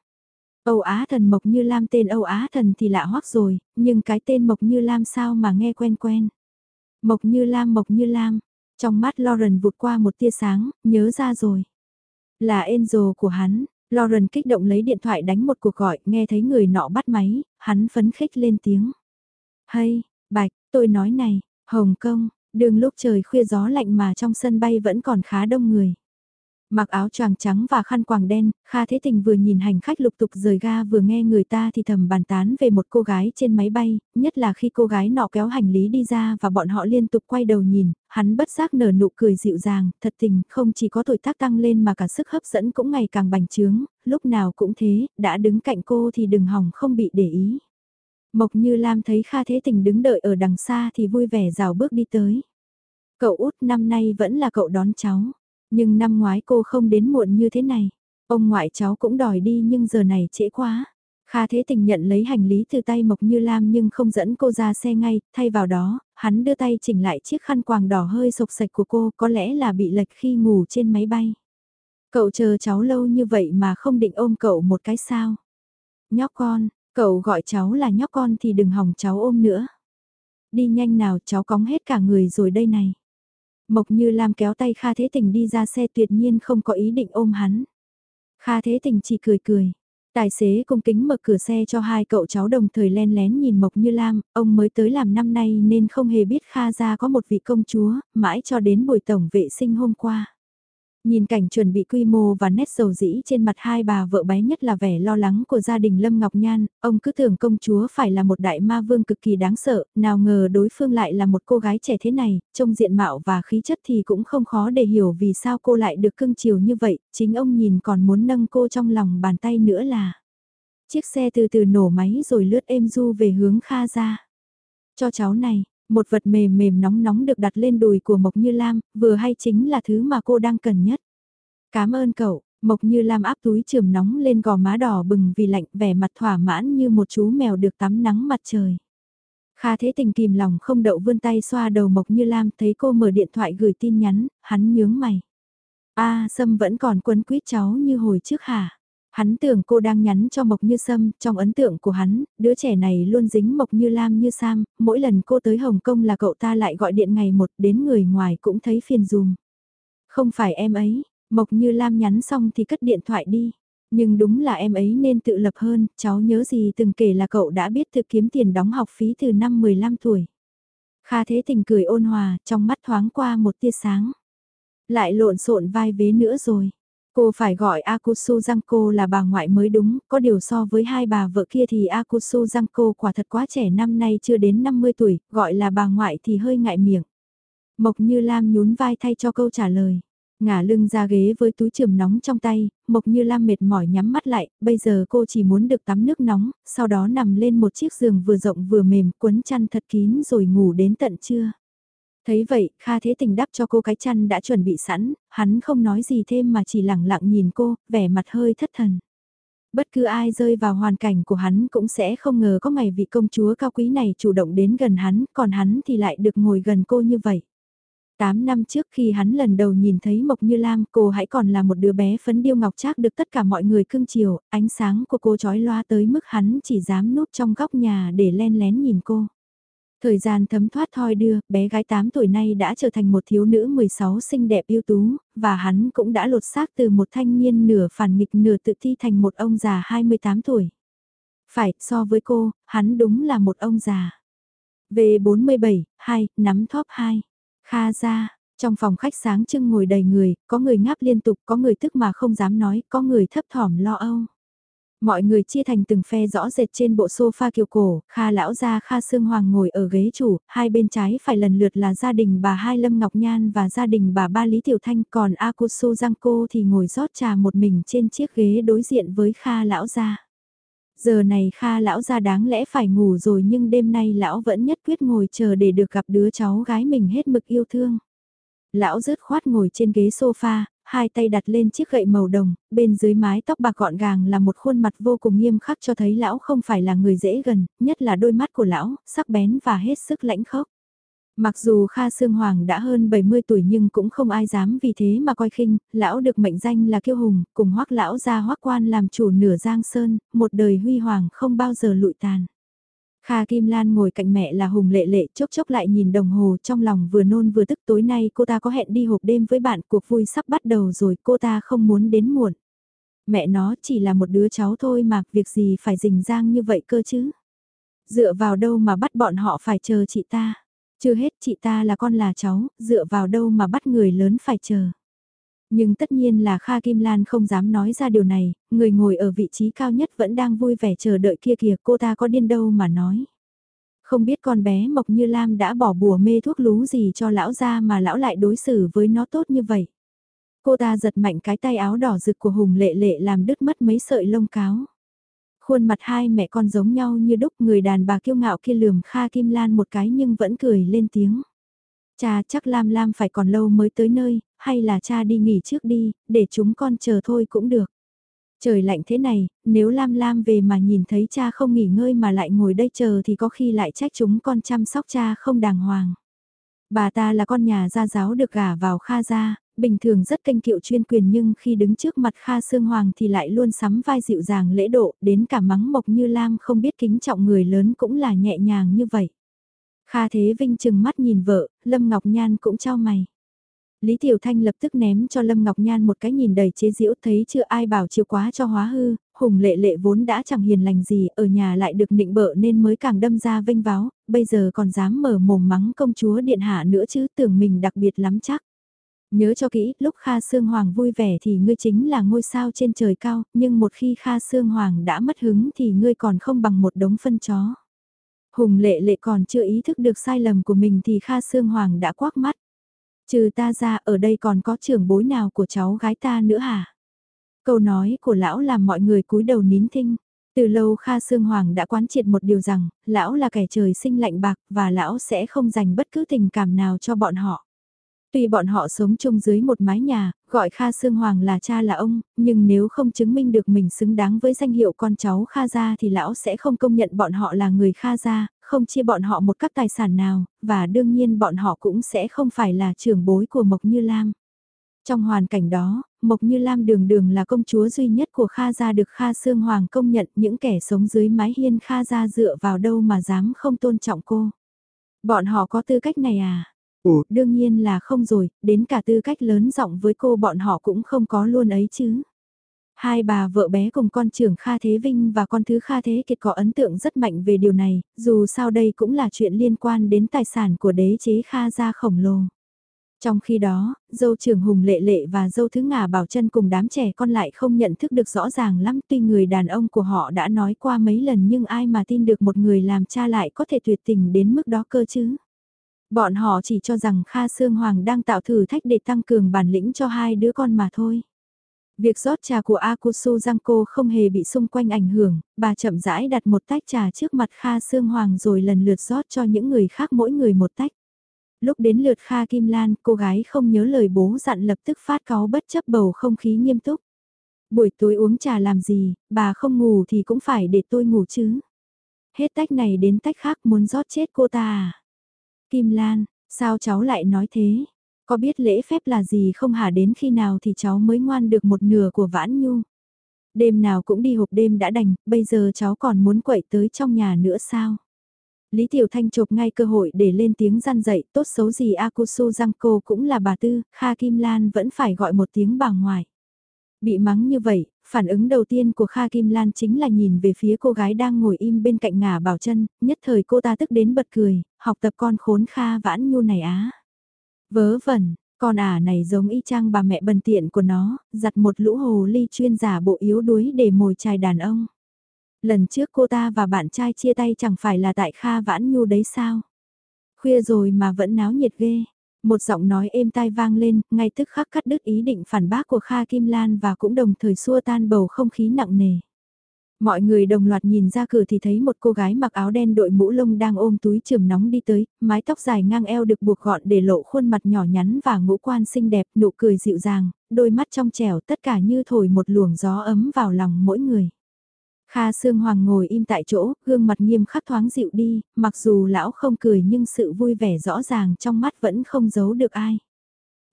Âu Á thần Mộc Như Lam tên Âu Á thần thì lạ hoắc rồi, nhưng cái tên Mộc Như Lam sao mà nghe quen quen. Mộc Như Lam Mộc Như Lam, trong mắt Lauren vụt qua một tia sáng, nhớ ra rồi. Là Angel của hắn, Lauren kích động lấy điện thoại đánh một cuộc gọi, nghe thấy người nọ bắt máy, hắn phấn khích lên tiếng. Hay, Bạch, tôi nói này, Hồng Kông, đường lúc trời khuya gió lạnh mà trong sân bay vẫn còn khá đông người. Mặc áo choàng trắng và khăn quàng đen, Kha Thế Tình vừa nhìn hành khách lục tục rời ga vừa nghe người ta thì thầm bàn tán về một cô gái trên máy bay, nhất là khi cô gái nọ kéo hành lý đi ra và bọn họ liên tục quay đầu nhìn, hắn bất giác nở nụ cười dịu dàng, thật tình, không chỉ có tuổi tác tăng lên mà cả sức hấp dẫn cũng ngày càng bành trướng, lúc nào cũng thế, đã đứng cạnh cô thì đừng hỏng không bị để ý. Mộc Như Lam thấy Kha Thế Tình đứng đợi ở đằng xa thì vui vẻ rào bước đi tới. Cậu út năm nay vẫn là cậu đón cháu. Nhưng năm ngoái cô không đến muộn như thế này. Ông ngoại cháu cũng đòi đi nhưng giờ này trễ quá. Kha Thế Tình nhận lấy hành lý từ tay Mộc Như Lam nhưng không dẫn cô ra xe ngay, thay vào đó, hắn đưa tay chỉnh lại chiếc khăn quàng đỏ hơi sộc sạch của cô có lẽ là bị lệch khi ngủ trên máy bay. Cậu chờ cháu lâu như vậy mà không định ôm cậu một cái sao. Nhóc con, cậu gọi cháu là nhóc con thì đừng hỏng cháu ôm nữa. Đi nhanh nào cháu cóng hết cả người rồi đây này. Mộc Như Lam kéo tay Kha Thế Tình đi ra xe tuyệt nhiên không có ý định ôm hắn. Kha Thế Tình chỉ cười cười. Tài xế cung kính mở cửa xe cho hai cậu cháu đồng thời len lén nhìn Mộc Như Lam, ông mới tới làm năm nay nên không hề biết Kha gia có một vị công chúa, mãi cho đến buổi tổng vệ sinh hôm qua. Nhìn cảnh chuẩn bị quy mô và nét sầu dĩ trên mặt hai bà vợ bé nhất là vẻ lo lắng của gia đình Lâm Ngọc Nhan, ông cứ tưởng công chúa phải là một đại ma vương cực kỳ đáng sợ, nào ngờ đối phương lại là một cô gái trẻ thế này, trông diện mạo và khí chất thì cũng không khó để hiểu vì sao cô lại được cưng chiều như vậy, chính ông nhìn còn muốn nâng cô trong lòng bàn tay nữa là. Chiếc xe từ từ nổ máy rồi lướt êm du về hướng Kha ra. Cho cháu này, một vật mềm mềm nóng nóng được đặt lên đùi của Mộc Như Lam, vừa hay chính là thứ mà cô đang cần nhất. Cảm ơn cậu, Mộc Như Lam áp túi trường nóng lên gò má đỏ bừng vì lạnh vẻ mặt thỏa mãn như một chú mèo được tắm nắng mặt trời. Kha thế tình kìm lòng không đậu vươn tay xoa đầu Mộc Như Lam thấy cô mở điện thoại gửi tin nhắn, hắn nhướng mày. a Sâm vẫn còn quấn quýt cháu như hồi trước hả? Hắn tưởng cô đang nhắn cho Mộc Như Sâm, trong ấn tượng của hắn, đứa trẻ này luôn dính Mộc Như Lam như Sam, mỗi lần cô tới Hồng Kông là cậu ta lại gọi điện ngày một đến người ngoài cũng thấy phiền dùm. Không phải em ấy, Mộc Như Lam nhắn xong thì cất điện thoại đi. Nhưng đúng là em ấy nên tự lập hơn, cháu nhớ gì từng kể là cậu đã biết tự kiếm tiền đóng học phí từ năm 15 tuổi. Kha Thế Tình cười ôn hòa, trong mắt thoáng qua một tia sáng. Lại lộn xộn vai vế nữa rồi. Cô phải gọi Akusu Giangco là bà ngoại mới đúng, có điều so với hai bà vợ kia thì Akusu Giangco quả thật quá trẻ năm nay chưa đến 50 tuổi, gọi là bà ngoại thì hơi ngại miệng. Mộc Như Lam nhún vai thay cho câu trả lời. Ngả lưng ra ghế với túi trường nóng trong tay, Mộc Như Lam mệt mỏi nhắm mắt lại, bây giờ cô chỉ muốn được tắm nước nóng, sau đó nằm lên một chiếc giường vừa rộng vừa mềm quấn chăn thật kín rồi ngủ đến tận trưa. Thấy vậy, Kha Thế Tình đắp cho cô cái chăn đã chuẩn bị sẵn, hắn không nói gì thêm mà chỉ lặng lặng nhìn cô, vẻ mặt hơi thất thần. Bất cứ ai rơi vào hoàn cảnh của hắn cũng sẽ không ngờ có ngày vị công chúa cao quý này chủ động đến gần hắn, còn hắn thì lại được ngồi gần cô như vậy. Tám năm trước khi hắn lần đầu nhìn thấy Mộc Như Lam, cô hãy còn là một đứa bé phấn điêu ngọc trác được tất cả mọi người cưng chiều, ánh sáng của cô chói loa tới mức hắn chỉ dám núp trong góc nhà để len lén nhìn cô. Thời gian thấm thoát thoi đưa, bé gái 8 tuổi nay đã trở thành một thiếu nữ 16 xinh đẹp ưu tú, và hắn cũng đã lột xác từ một thanh niên nửa phản nghịch nửa tự thi thành một ông già 28 tuổi. Phải, so với cô, hắn đúng là một ông già. V47, 2, nắm top 2. Kha ra, trong phòng khách sáng trưng ngồi đầy người, có người ngáp liên tục, có người tức mà không dám nói, có người thấp thỏm lo âu. Mọi người chia thành từng phe rõ rệt trên bộ sofa kiều cổ, Kha lão gia Kha Sương Hoàng ngồi ở ghế chủ, hai bên trái phải lần lượt là gia đình bà Hai Lâm Ngọc Nhan và gia đình bà Ba Lý Tiểu Thanh, còn Akusu Giang Cô thì ngồi rót trà một mình trên chiếc ghế đối diện với Kha lão gia. Giờ này Kha lão gia đáng lẽ phải ngủ rồi nhưng đêm nay lão vẫn nhất quyết ngồi chờ để được gặp đứa cháu gái mình hết mực yêu thương. Lão rớt khoát ngồi trên ghế sofa, hai tay đặt lên chiếc gậy màu đồng, bên dưới mái tóc bạc gọn gàng là một khuôn mặt vô cùng nghiêm khắc cho thấy lão không phải là người dễ gần, nhất là đôi mắt của lão, sắc bén và hết sức lãnh khốc. Mặc dù Kha Sương Hoàng đã hơn 70 tuổi nhưng cũng không ai dám vì thế mà coi khinh, lão được mệnh danh là kiêu hùng, cùng hoắc lão ra hoắc quan làm chủ nửa giang sơn, một đời huy hoàng không bao giờ lụi tàn. Kha Kim Lan ngồi cạnh mẹ là Hùng Lệ Lệ chốc chốc lại nhìn đồng hồ trong lòng vừa nôn vừa tức tối nay cô ta có hẹn đi hộp đêm với bạn cuộc vui sắp bắt đầu rồi cô ta không muốn đến muộn. Mẹ nó chỉ là một đứa cháu thôi mà việc gì phải rình rang như vậy cơ chứ. Dựa vào đâu mà bắt bọn họ phải chờ chị ta. Chưa hết chị ta là con là cháu, dựa vào đâu mà bắt người lớn phải chờ. Nhưng tất nhiên là Kha Kim Lan không dám nói ra điều này, người ngồi ở vị trí cao nhất vẫn đang vui vẻ chờ đợi kia kìa cô ta có điên đâu mà nói. Không biết con bé Mộc Như Lam đã bỏ bùa mê thuốc lú gì cho lão ra mà lão lại đối xử với nó tốt như vậy. Cô ta giật mạnh cái tay áo đỏ rực của Hùng Lệ Lệ làm đứt mất mấy sợi lông cáo. Khuôn mặt hai mẹ con giống nhau như đúc người đàn bà kiêu ngạo kia lườm Kha Kim Lan một cái nhưng vẫn cười lên tiếng. Cha chắc Lam Lam phải còn lâu mới tới nơi, hay là cha đi nghỉ trước đi, để chúng con chờ thôi cũng được. Trời lạnh thế này, nếu Lam Lam về mà nhìn thấy cha không nghỉ ngơi mà lại ngồi đây chờ thì có khi lại trách chúng con chăm sóc cha không đàng hoàng. Bà ta là con nhà gia giáo được gả vào Kha gia, bình thường rất canh kiệu chuyên quyền nhưng khi đứng trước mặt Kha Sương Hoàng thì lại luôn sắm vai dịu dàng lễ độ, đến cả mắng mộc như Lam không biết kính trọng người lớn cũng là nhẹ nhàng như vậy. Kha Thế Vinh chừng mắt nhìn vợ, Lâm Ngọc Nhan cũng trao mày. Lý Tiểu Thanh lập tức ném cho Lâm Ngọc Nhan một cái nhìn đầy chế giễu thấy chưa ai bảo chiều quá cho hóa hư, Hùng lệ lệ vốn đã chẳng hiền lành gì, ở nhà lại được nịnh bợ nên mới càng đâm ra vinh váo, bây giờ còn dám mở mồm mắng công chúa điện hạ nữa chứ tưởng mình đặc biệt lắm chắc. Nhớ cho kỹ, lúc Kha Sương Hoàng vui vẻ thì ngươi chính là ngôi sao trên trời cao, nhưng một khi Kha Sương Hoàng đã mất hứng thì ngươi còn không bằng một đống phân chó. Hùng lệ lệ còn chưa ý thức được sai lầm của mình thì Kha Sương Hoàng đã quắc mắt. Trừ ta ra ở đây còn có trưởng bối nào của cháu gái ta nữa hả? Câu nói của lão làm mọi người cúi đầu nín thinh. Từ lâu Kha Sương Hoàng đã quán triệt một điều rằng, lão là kẻ trời sinh lạnh bạc và lão sẽ không dành bất cứ tình cảm nào cho bọn họ. Tuy bọn họ sống chung dưới một mái nhà, gọi Kha Sương Hoàng là cha là ông, nhưng nếu không chứng minh được mình xứng đáng với danh hiệu con cháu Kha gia thì lão sẽ không công nhận bọn họ là người Kha gia, không chia bọn họ một các tài sản nào, và đương nhiên bọn họ cũng sẽ không phải là trưởng bối của Mộc Như Lam. Trong hoàn cảnh đó, Mộc Như Lam đường đường là công chúa duy nhất của Kha gia được Kha Sương Hoàng công nhận những kẻ sống dưới mái hiên Kha gia dựa vào đâu mà dám không tôn trọng cô. Bọn họ có tư cách này à? Ủa, đương nhiên là không rồi, đến cả tư cách lớn giọng với cô bọn họ cũng không có luôn ấy chứ. Hai bà vợ bé cùng con trưởng Kha Thế Vinh và con thứ Kha Thế Kiệt có ấn tượng rất mạnh về điều này, dù sao đây cũng là chuyện liên quan đến tài sản của đế chế Kha gia khổng lồ. Trong khi đó, dâu trưởng Hùng Lệ Lệ và dâu thứ ngà Bảo chân cùng đám trẻ con lại không nhận thức được rõ ràng lắm tuy người đàn ông của họ đã nói qua mấy lần nhưng ai mà tin được một người làm cha lại có thể tuyệt tình đến mức đó cơ chứ. Bọn họ chỉ cho rằng Kha Sương Hoàng đang tạo thử thách để tăng cường bản lĩnh cho hai đứa con mà thôi. Việc rót trà của Akusu Giangco không hề bị xung quanh ảnh hưởng, bà chậm rãi đặt một tách trà trước mặt Kha Sương Hoàng rồi lần lượt rót cho những người khác mỗi người một tách. Lúc đến lượt Kha Kim Lan, cô gái không nhớ lời bố dặn lập tức phát cáu bất chấp bầu không khí nghiêm túc. Buổi tối uống trà làm gì, bà không ngủ thì cũng phải để tôi ngủ chứ. Hết tách này đến tách khác muốn rót chết cô ta à? Kim Lan, sao cháu lại nói thế? Có biết lễ phép là gì không hả đến khi nào thì cháu mới ngoan được một nửa của Vãn Nhu? Đêm nào cũng đi hộp đêm đã đành, bây giờ cháu còn muốn quậy tới trong nhà nữa sao? Lý Tiểu Thanh chộp ngay cơ hội để lên tiếng gian dậy, tốt xấu gì Akusu Giangco cũng là bà Tư, Kha Kim Lan vẫn phải gọi một tiếng bà ngoài. Bị mắng như vậy, phản ứng đầu tiên của Kha Kim Lan chính là nhìn về phía cô gái đang ngồi im bên cạnh ngả bảo chân, nhất thời cô ta tức đến bật cười, học tập con khốn Kha vãn nhu này á. Vớ vẩn, Con ả này giống y chang bà mẹ bần tiện của nó, giặt một lũ hồ ly chuyên giả bộ yếu đuối để mồi chài đàn ông. Lần trước cô ta và bạn trai chia tay chẳng phải là tại Kha Vãn Nhu đấy sao? Khuya rồi mà vẫn náo nhiệt ghê. Một giọng nói êm tai vang lên, ngay tức khắc cắt đứt ý định phản bác của Kha Kim Lan và cũng đồng thời xua tan bầu không khí nặng nề. Mọi người đồng loạt nhìn ra cửa thì thấy một cô gái mặc áo đen đội mũ lông đang ôm túi trường nóng đi tới, mái tóc dài ngang eo được buộc gọn để lộ khuôn mặt nhỏ nhắn và ngũ quan xinh đẹp, nụ cười dịu dàng, đôi mắt trong trẻo tất cả như thổi một luồng gió ấm vào lòng mỗi người. Kha Sương Hoàng ngồi im tại chỗ, gương mặt nghiêm khắc thoáng dịu đi, mặc dù lão không cười nhưng sự vui vẻ rõ ràng trong mắt vẫn không giấu được ai.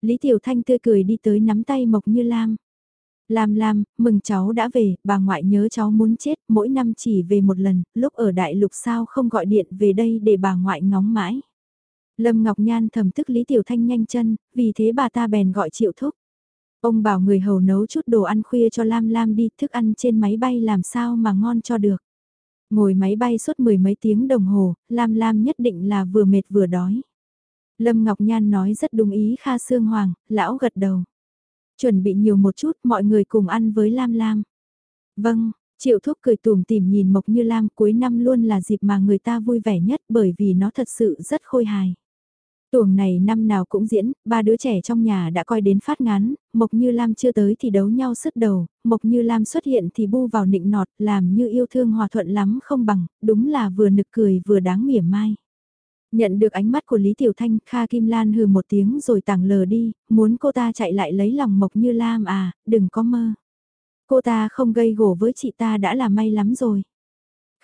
Lý Tiểu Thanh tươi cười đi tới nắm tay Mộc Như Lam. Lam Lam, mừng cháu đã về, bà ngoại nhớ cháu muốn chết, mỗi năm chỉ về một lần, lúc ở đại lục sao không gọi điện về đây để bà ngoại ngóng mãi. Lâm Ngọc Nhan thầm tức Lý Tiểu Thanh nhanh chân, vì thế bà ta bèn gọi triệu thúc. Ông bảo người hầu nấu chút đồ ăn khuya cho Lam Lam đi, thức ăn trên máy bay làm sao mà ngon cho được. Ngồi máy bay suốt mười mấy tiếng đồng hồ, Lam Lam nhất định là vừa mệt vừa đói. Lâm Ngọc Nhan nói rất đúng ý Kha Sương Hoàng, lão gật đầu. Chuẩn bị nhiều một chút, mọi người cùng ăn với Lam Lam. Vâng, Triệu Thúc cười tùm tìm nhìn Mộc Như Lam cuối năm luôn là dịp mà người ta vui vẻ nhất bởi vì nó thật sự rất khôi hài. Tuồng này năm nào cũng diễn, ba đứa trẻ trong nhà đã coi đến phát ngán, Mộc Như Lam chưa tới thì đấu nhau sứt đầu, Mộc Như Lam xuất hiện thì bu vào nịnh nọt, làm như yêu thương hòa thuận lắm không bằng, đúng là vừa nực cười vừa đáng mỉa mai. Nhận được ánh mắt của Lý Tiểu Thanh, Kha Kim Lan hừ một tiếng rồi tảng lờ đi, muốn cô ta chạy lại lấy lòng Mộc Như Lam à, đừng có mơ. Cô ta không gây gổ với chị ta đã là may lắm rồi.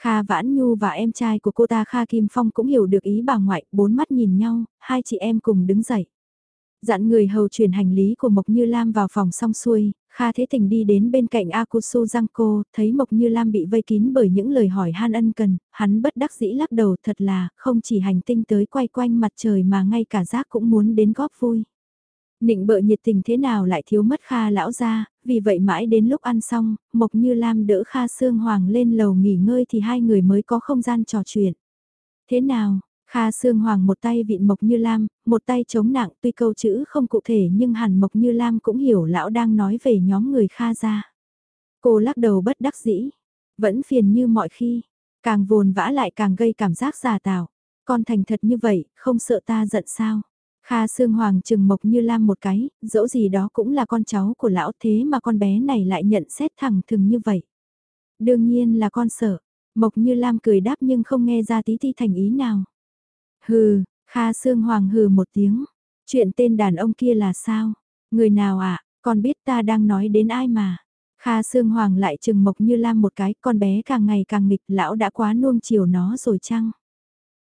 Kha Vãn Nhu và em trai của cô ta Kha Kim Phong cũng hiểu được ý bà ngoại, bốn mắt nhìn nhau, hai chị em cùng đứng dậy. Dặn người hầu chuyển hành lý của Mộc Như Lam vào phòng xong xuôi, Kha Thế Tình đi đến bên cạnh Akusu Giangco, thấy Mộc Như Lam bị vây kín bởi những lời hỏi han ân cần, hắn bất đắc dĩ lắc đầu thật là, không chỉ hành tinh tới quay quanh mặt trời mà ngay cả giác cũng muốn đến góp vui. Nịnh bợ nhiệt tình thế nào lại thiếu mất Kha lão ra, vì vậy mãi đến lúc ăn xong, Mộc Như Lam đỡ Kha Sương Hoàng lên lầu nghỉ ngơi thì hai người mới có không gian trò chuyện. Thế nào, Kha Sương Hoàng một tay vịn Mộc Như Lam, một tay chống nặng tuy câu chữ không cụ thể nhưng hẳn Mộc Như Lam cũng hiểu lão đang nói về nhóm người Kha ra. Cô lắc đầu bất đắc dĩ, vẫn phiền như mọi khi, càng vồn vã lại càng gây cảm giác già tạo. Con thành thật như vậy, không sợ ta giận sao? Kha Sương Hoàng trừng Mộc Như Lam một cái, dẫu gì đó cũng là con cháu của lão thế mà con bé này lại nhận xét thẳng thừng như vậy. Đương nhiên là con sợ. Mộc Như Lam cười đáp nhưng không nghe ra tí thi thành ý nào. Hừ, Kha Sương Hoàng hừ một tiếng. Chuyện tên đàn ông kia là sao? Người nào ạ? À? Con biết ta đang nói đến ai mà? Kha Sương Hoàng lại chừng Mộc Như Lam một cái, con bé càng ngày càng nghịch, lão đã quá nuông chiều nó rồi chăng?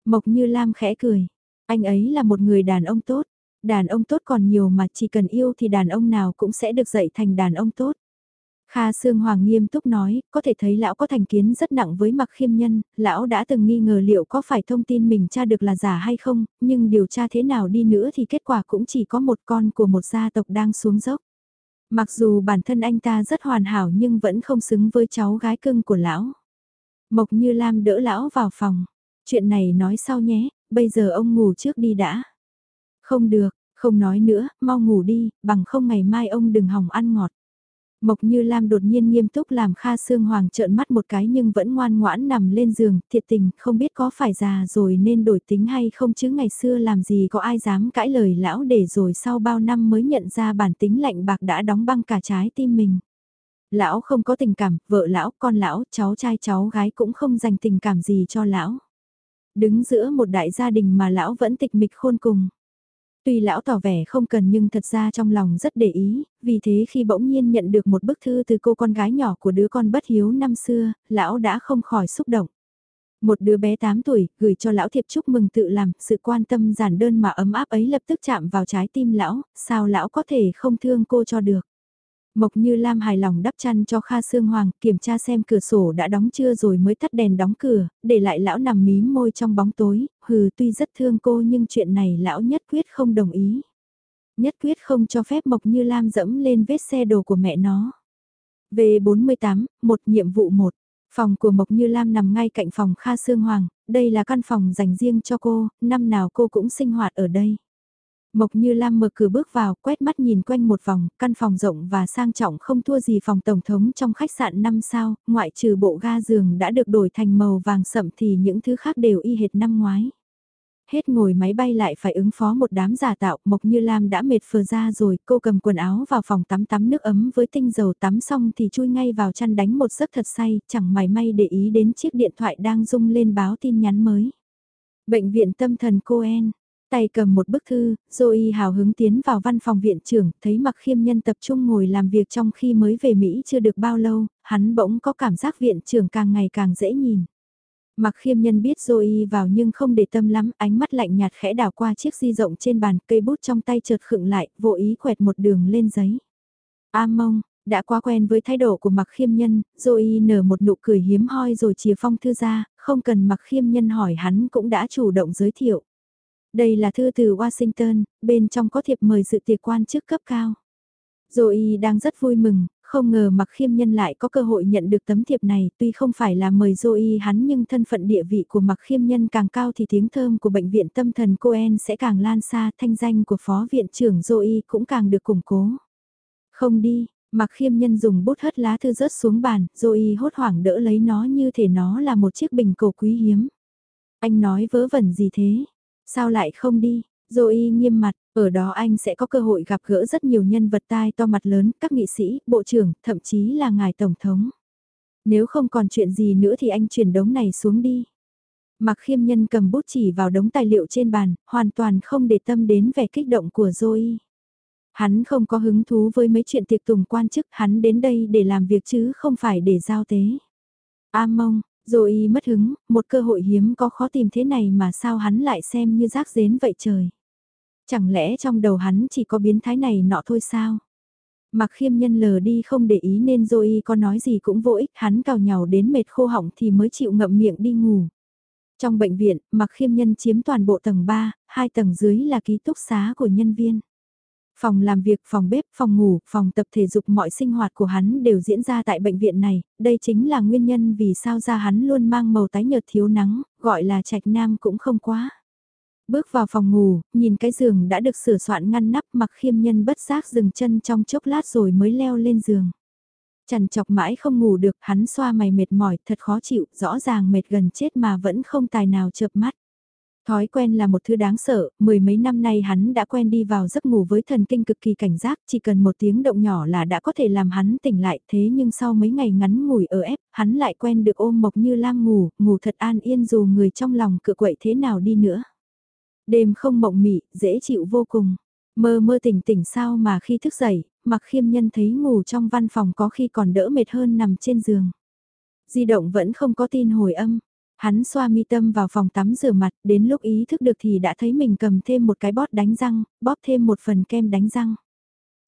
Mộc Như Lam khẽ cười. Anh ấy là một người đàn ông tốt. Đàn ông tốt còn nhiều mà chỉ cần yêu thì đàn ông nào cũng sẽ được dạy thành đàn ông tốt. Kha Sương Hoàng nghiêm túc nói, có thể thấy lão có thành kiến rất nặng với mặc khiêm nhân, lão đã từng nghi ngờ liệu có phải thông tin mình tra được là giả hay không, nhưng điều tra thế nào đi nữa thì kết quả cũng chỉ có một con của một gia tộc đang xuống dốc. Mặc dù bản thân anh ta rất hoàn hảo nhưng vẫn không xứng với cháu gái cưng của lão. Mộc Như Lam đỡ lão vào phòng. Chuyện này nói sau nhé, bây giờ ông ngủ trước đi đã. Không được, không nói nữa, mau ngủ đi, bằng không ngày mai ông đừng hỏng ăn ngọt. Mộc Như Lam đột nhiên nghiêm túc làm Kha Sương Hoàng trợn mắt một cái nhưng vẫn ngoan ngoãn nằm lên giường, thiệt tình, không biết có phải già rồi nên đổi tính hay không chứ ngày xưa làm gì có ai dám cãi lời lão để rồi sau bao năm mới nhận ra bản tính lạnh bạc đã đóng băng cả trái tim mình. Lão không có tình cảm, vợ lão, con lão, cháu trai cháu gái cũng không dành tình cảm gì cho lão. Đứng giữa một đại gia đình mà lão vẫn tịch mịch khôn cùng. Tuy lão tỏ vẻ không cần nhưng thật ra trong lòng rất để ý, vì thế khi bỗng nhiên nhận được một bức thư từ cô con gái nhỏ của đứa con bất hiếu năm xưa, lão đã không khỏi xúc động. Một đứa bé 8 tuổi, gửi cho lão thiệp chúc mừng tự làm, sự quan tâm giản đơn mà ấm áp ấy lập tức chạm vào trái tim lão, sao lão có thể không thương cô cho được. Mộc Như Lam hài lòng đắp chăn cho Kha Sương Hoàng, kiểm tra xem cửa sổ đã đóng chưa rồi mới tắt đèn đóng cửa, để lại lão nằm mím môi trong bóng tối, hừ tuy rất thương cô nhưng chuyện này lão nhất quyết không đồng ý. Nhất quyết không cho phép Mộc Như Lam dẫm lên vết xe đồ của mẹ nó. V48, một nhiệm vụ một Phòng của Mộc Như Lam nằm ngay cạnh phòng Kha Sương Hoàng, đây là căn phòng dành riêng cho cô, năm nào cô cũng sinh hoạt ở đây. Mộc Như Lam mở cửa bước vào, quét mắt nhìn quanh một vòng, căn phòng rộng và sang trọng không thua gì phòng tổng thống trong khách sạn 5 sao, ngoại trừ bộ ga giường đã được đổi thành màu vàng sậm thì những thứ khác đều y hệt năm ngoái. Hết ngồi máy bay lại phải ứng phó một đám giả tạo, Mộc Như Lam đã mệt phờ ra rồi, cô cầm quần áo vào phòng tắm tắm nước ấm với tinh dầu tắm xong thì chui ngay vào chăn đánh một giấc thật say, chẳng mày may để ý đến chiếc điện thoại đang rung lên báo tin nhắn mới. Bệnh viện tâm thần Coen, tay cầm một bức thư, Zoe hào hứng tiến vào văn phòng viện trưởng, thấy mặc khiêm nhân tập trung ngồi làm việc trong khi mới về Mỹ chưa được bao lâu, hắn bỗng có cảm giác viện trưởng càng ngày càng dễ nhìn. Mặc khiêm nhân biết Zoe vào nhưng không để tâm lắm, ánh mắt lạnh nhạt khẽ đảo qua chiếc di rộng trên bàn, cây bút trong tay chợt khựng lại, vô ý quẹt một đường lên giấy. A mông, đã quá quen với thái độ của mặc khiêm nhân, Zoe nở một nụ cười hiếm hoi rồi chia phong thư ra, không cần mặc khiêm nhân hỏi hắn cũng đã chủ động giới thiệu. Đây là thư từ Washington, bên trong có thiệp mời dự tiệc quan chức cấp cao. Zoe đang rất vui mừng, không ngờ mặc khiêm nhân lại có cơ hội nhận được tấm thiệp này, tuy không phải là mời Zoe hắn nhưng thân phận địa vị của mặc khiêm nhân càng cao thì tiếng thơm của bệnh viện tâm thần Coen sẽ càng lan xa, thanh danh của phó viện trưởng Zoe cũng càng được củng cố. Không đi, mặc khiêm nhân dùng bút hất lá thư rớt xuống bàn, Zoe hốt hoảng đỡ lấy nó như thể nó là một chiếc bình cổ quý hiếm. Anh nói vớ vẩn gì thế? Sao lại không đi? Zoe nghiêm mặt, ở đó anh sẽ có cơ hội gặp gỡ rất nhiều nhân vật tai to mặt lớn, các nghị sĩ, bộ trưởng, thậm chí là ngài tổng thống. Nếu không còn chuyện gì nữa thì anh chuyển đống này xuống đi. Mặc khiêm nhân cầm bút chỉ vào đống tài liệu trên bàn, hoàn toàn không để tâm đến vẻ kích động của Zoe. Hắn không có hứng thú với mấy chuyện tiệc tùng quan chức, hắn đến đây để làm việc chứ không phải để giao tế. A mông, rồi mất hứng, một cơ hội hiếm có khó tìm thế này mà sao hắn lại xem như rác rến vậy trời. Chẳng lẽ trong đầu hắn chỉ có biến thái này nọ thôi sao? Mặc khiêm nhân lờ đi không để ý nên Zoe có nói gì cũng vô ích, hắn cào nhào đến mệt khô họng thì mới chịu ngậm miệng đi ngủ. Trong bệnh viện, mặc khiêm nhân chiếm toàn bộ tầng 3, hai tầng dưới là ký túc xá của nhân viên. Phòng làm việc, phòng bếp, phòng ngủ, phòng tập thể dục mọi sinh hoạt của hắn đều diễn ra tại bệnh viện này, đây chính là nguyên nhân vì sao da hắn luôn mang màu tái nhợt thiếu nắng, gọi là trạch nam cũng không quá. Bước vào phòng ngủ, nhìn cái giường đã được sửa soạn ngăn nắp mặc khiêm nhân bất giác dừng chân trong chốc lát rồi mới leo lên giường. Chẳng chọc mãi không ngủ được, hắn xoa mày mệt mỏi, thật khó chịu, rõ ràng mệt gần chết mà vẫn không tài nào chợp mắt. Thói quen là một thứ đáng sợ, mười mấy năm nay hắn đã quen đi vào giấc ngủ với thần kinh cực kỳ cảnh giác, chỉ cần một tiếng động nhỏ là đã có thể làm hắn tỉnh lại, thế nhưng sau mấy ngày ngắn ngủi ở ép, hắn lại quen được ôm mộc như lam ngủ, ngủ thật an yên dù người trong lòng cự quậy thế nào đi nữa. Đêm không mộng mị, dễ chịu vô cùng. Mơ mơ tỉnh tỉnh sao mà khi thức dậy, mặc khiêm nhân thấy ngủ trong văn phòng có khi còn đỡ mệt hơn nằm trên giường. Di động vẫn không có tin hồi âm. Hắn xoa mi tâm vào phòng tắm rửa mặt, đến lúc ý thức được thì đã thấy mình cầm thêm một cái bót đánh răng, bóp thêm một phần kem đánh răng.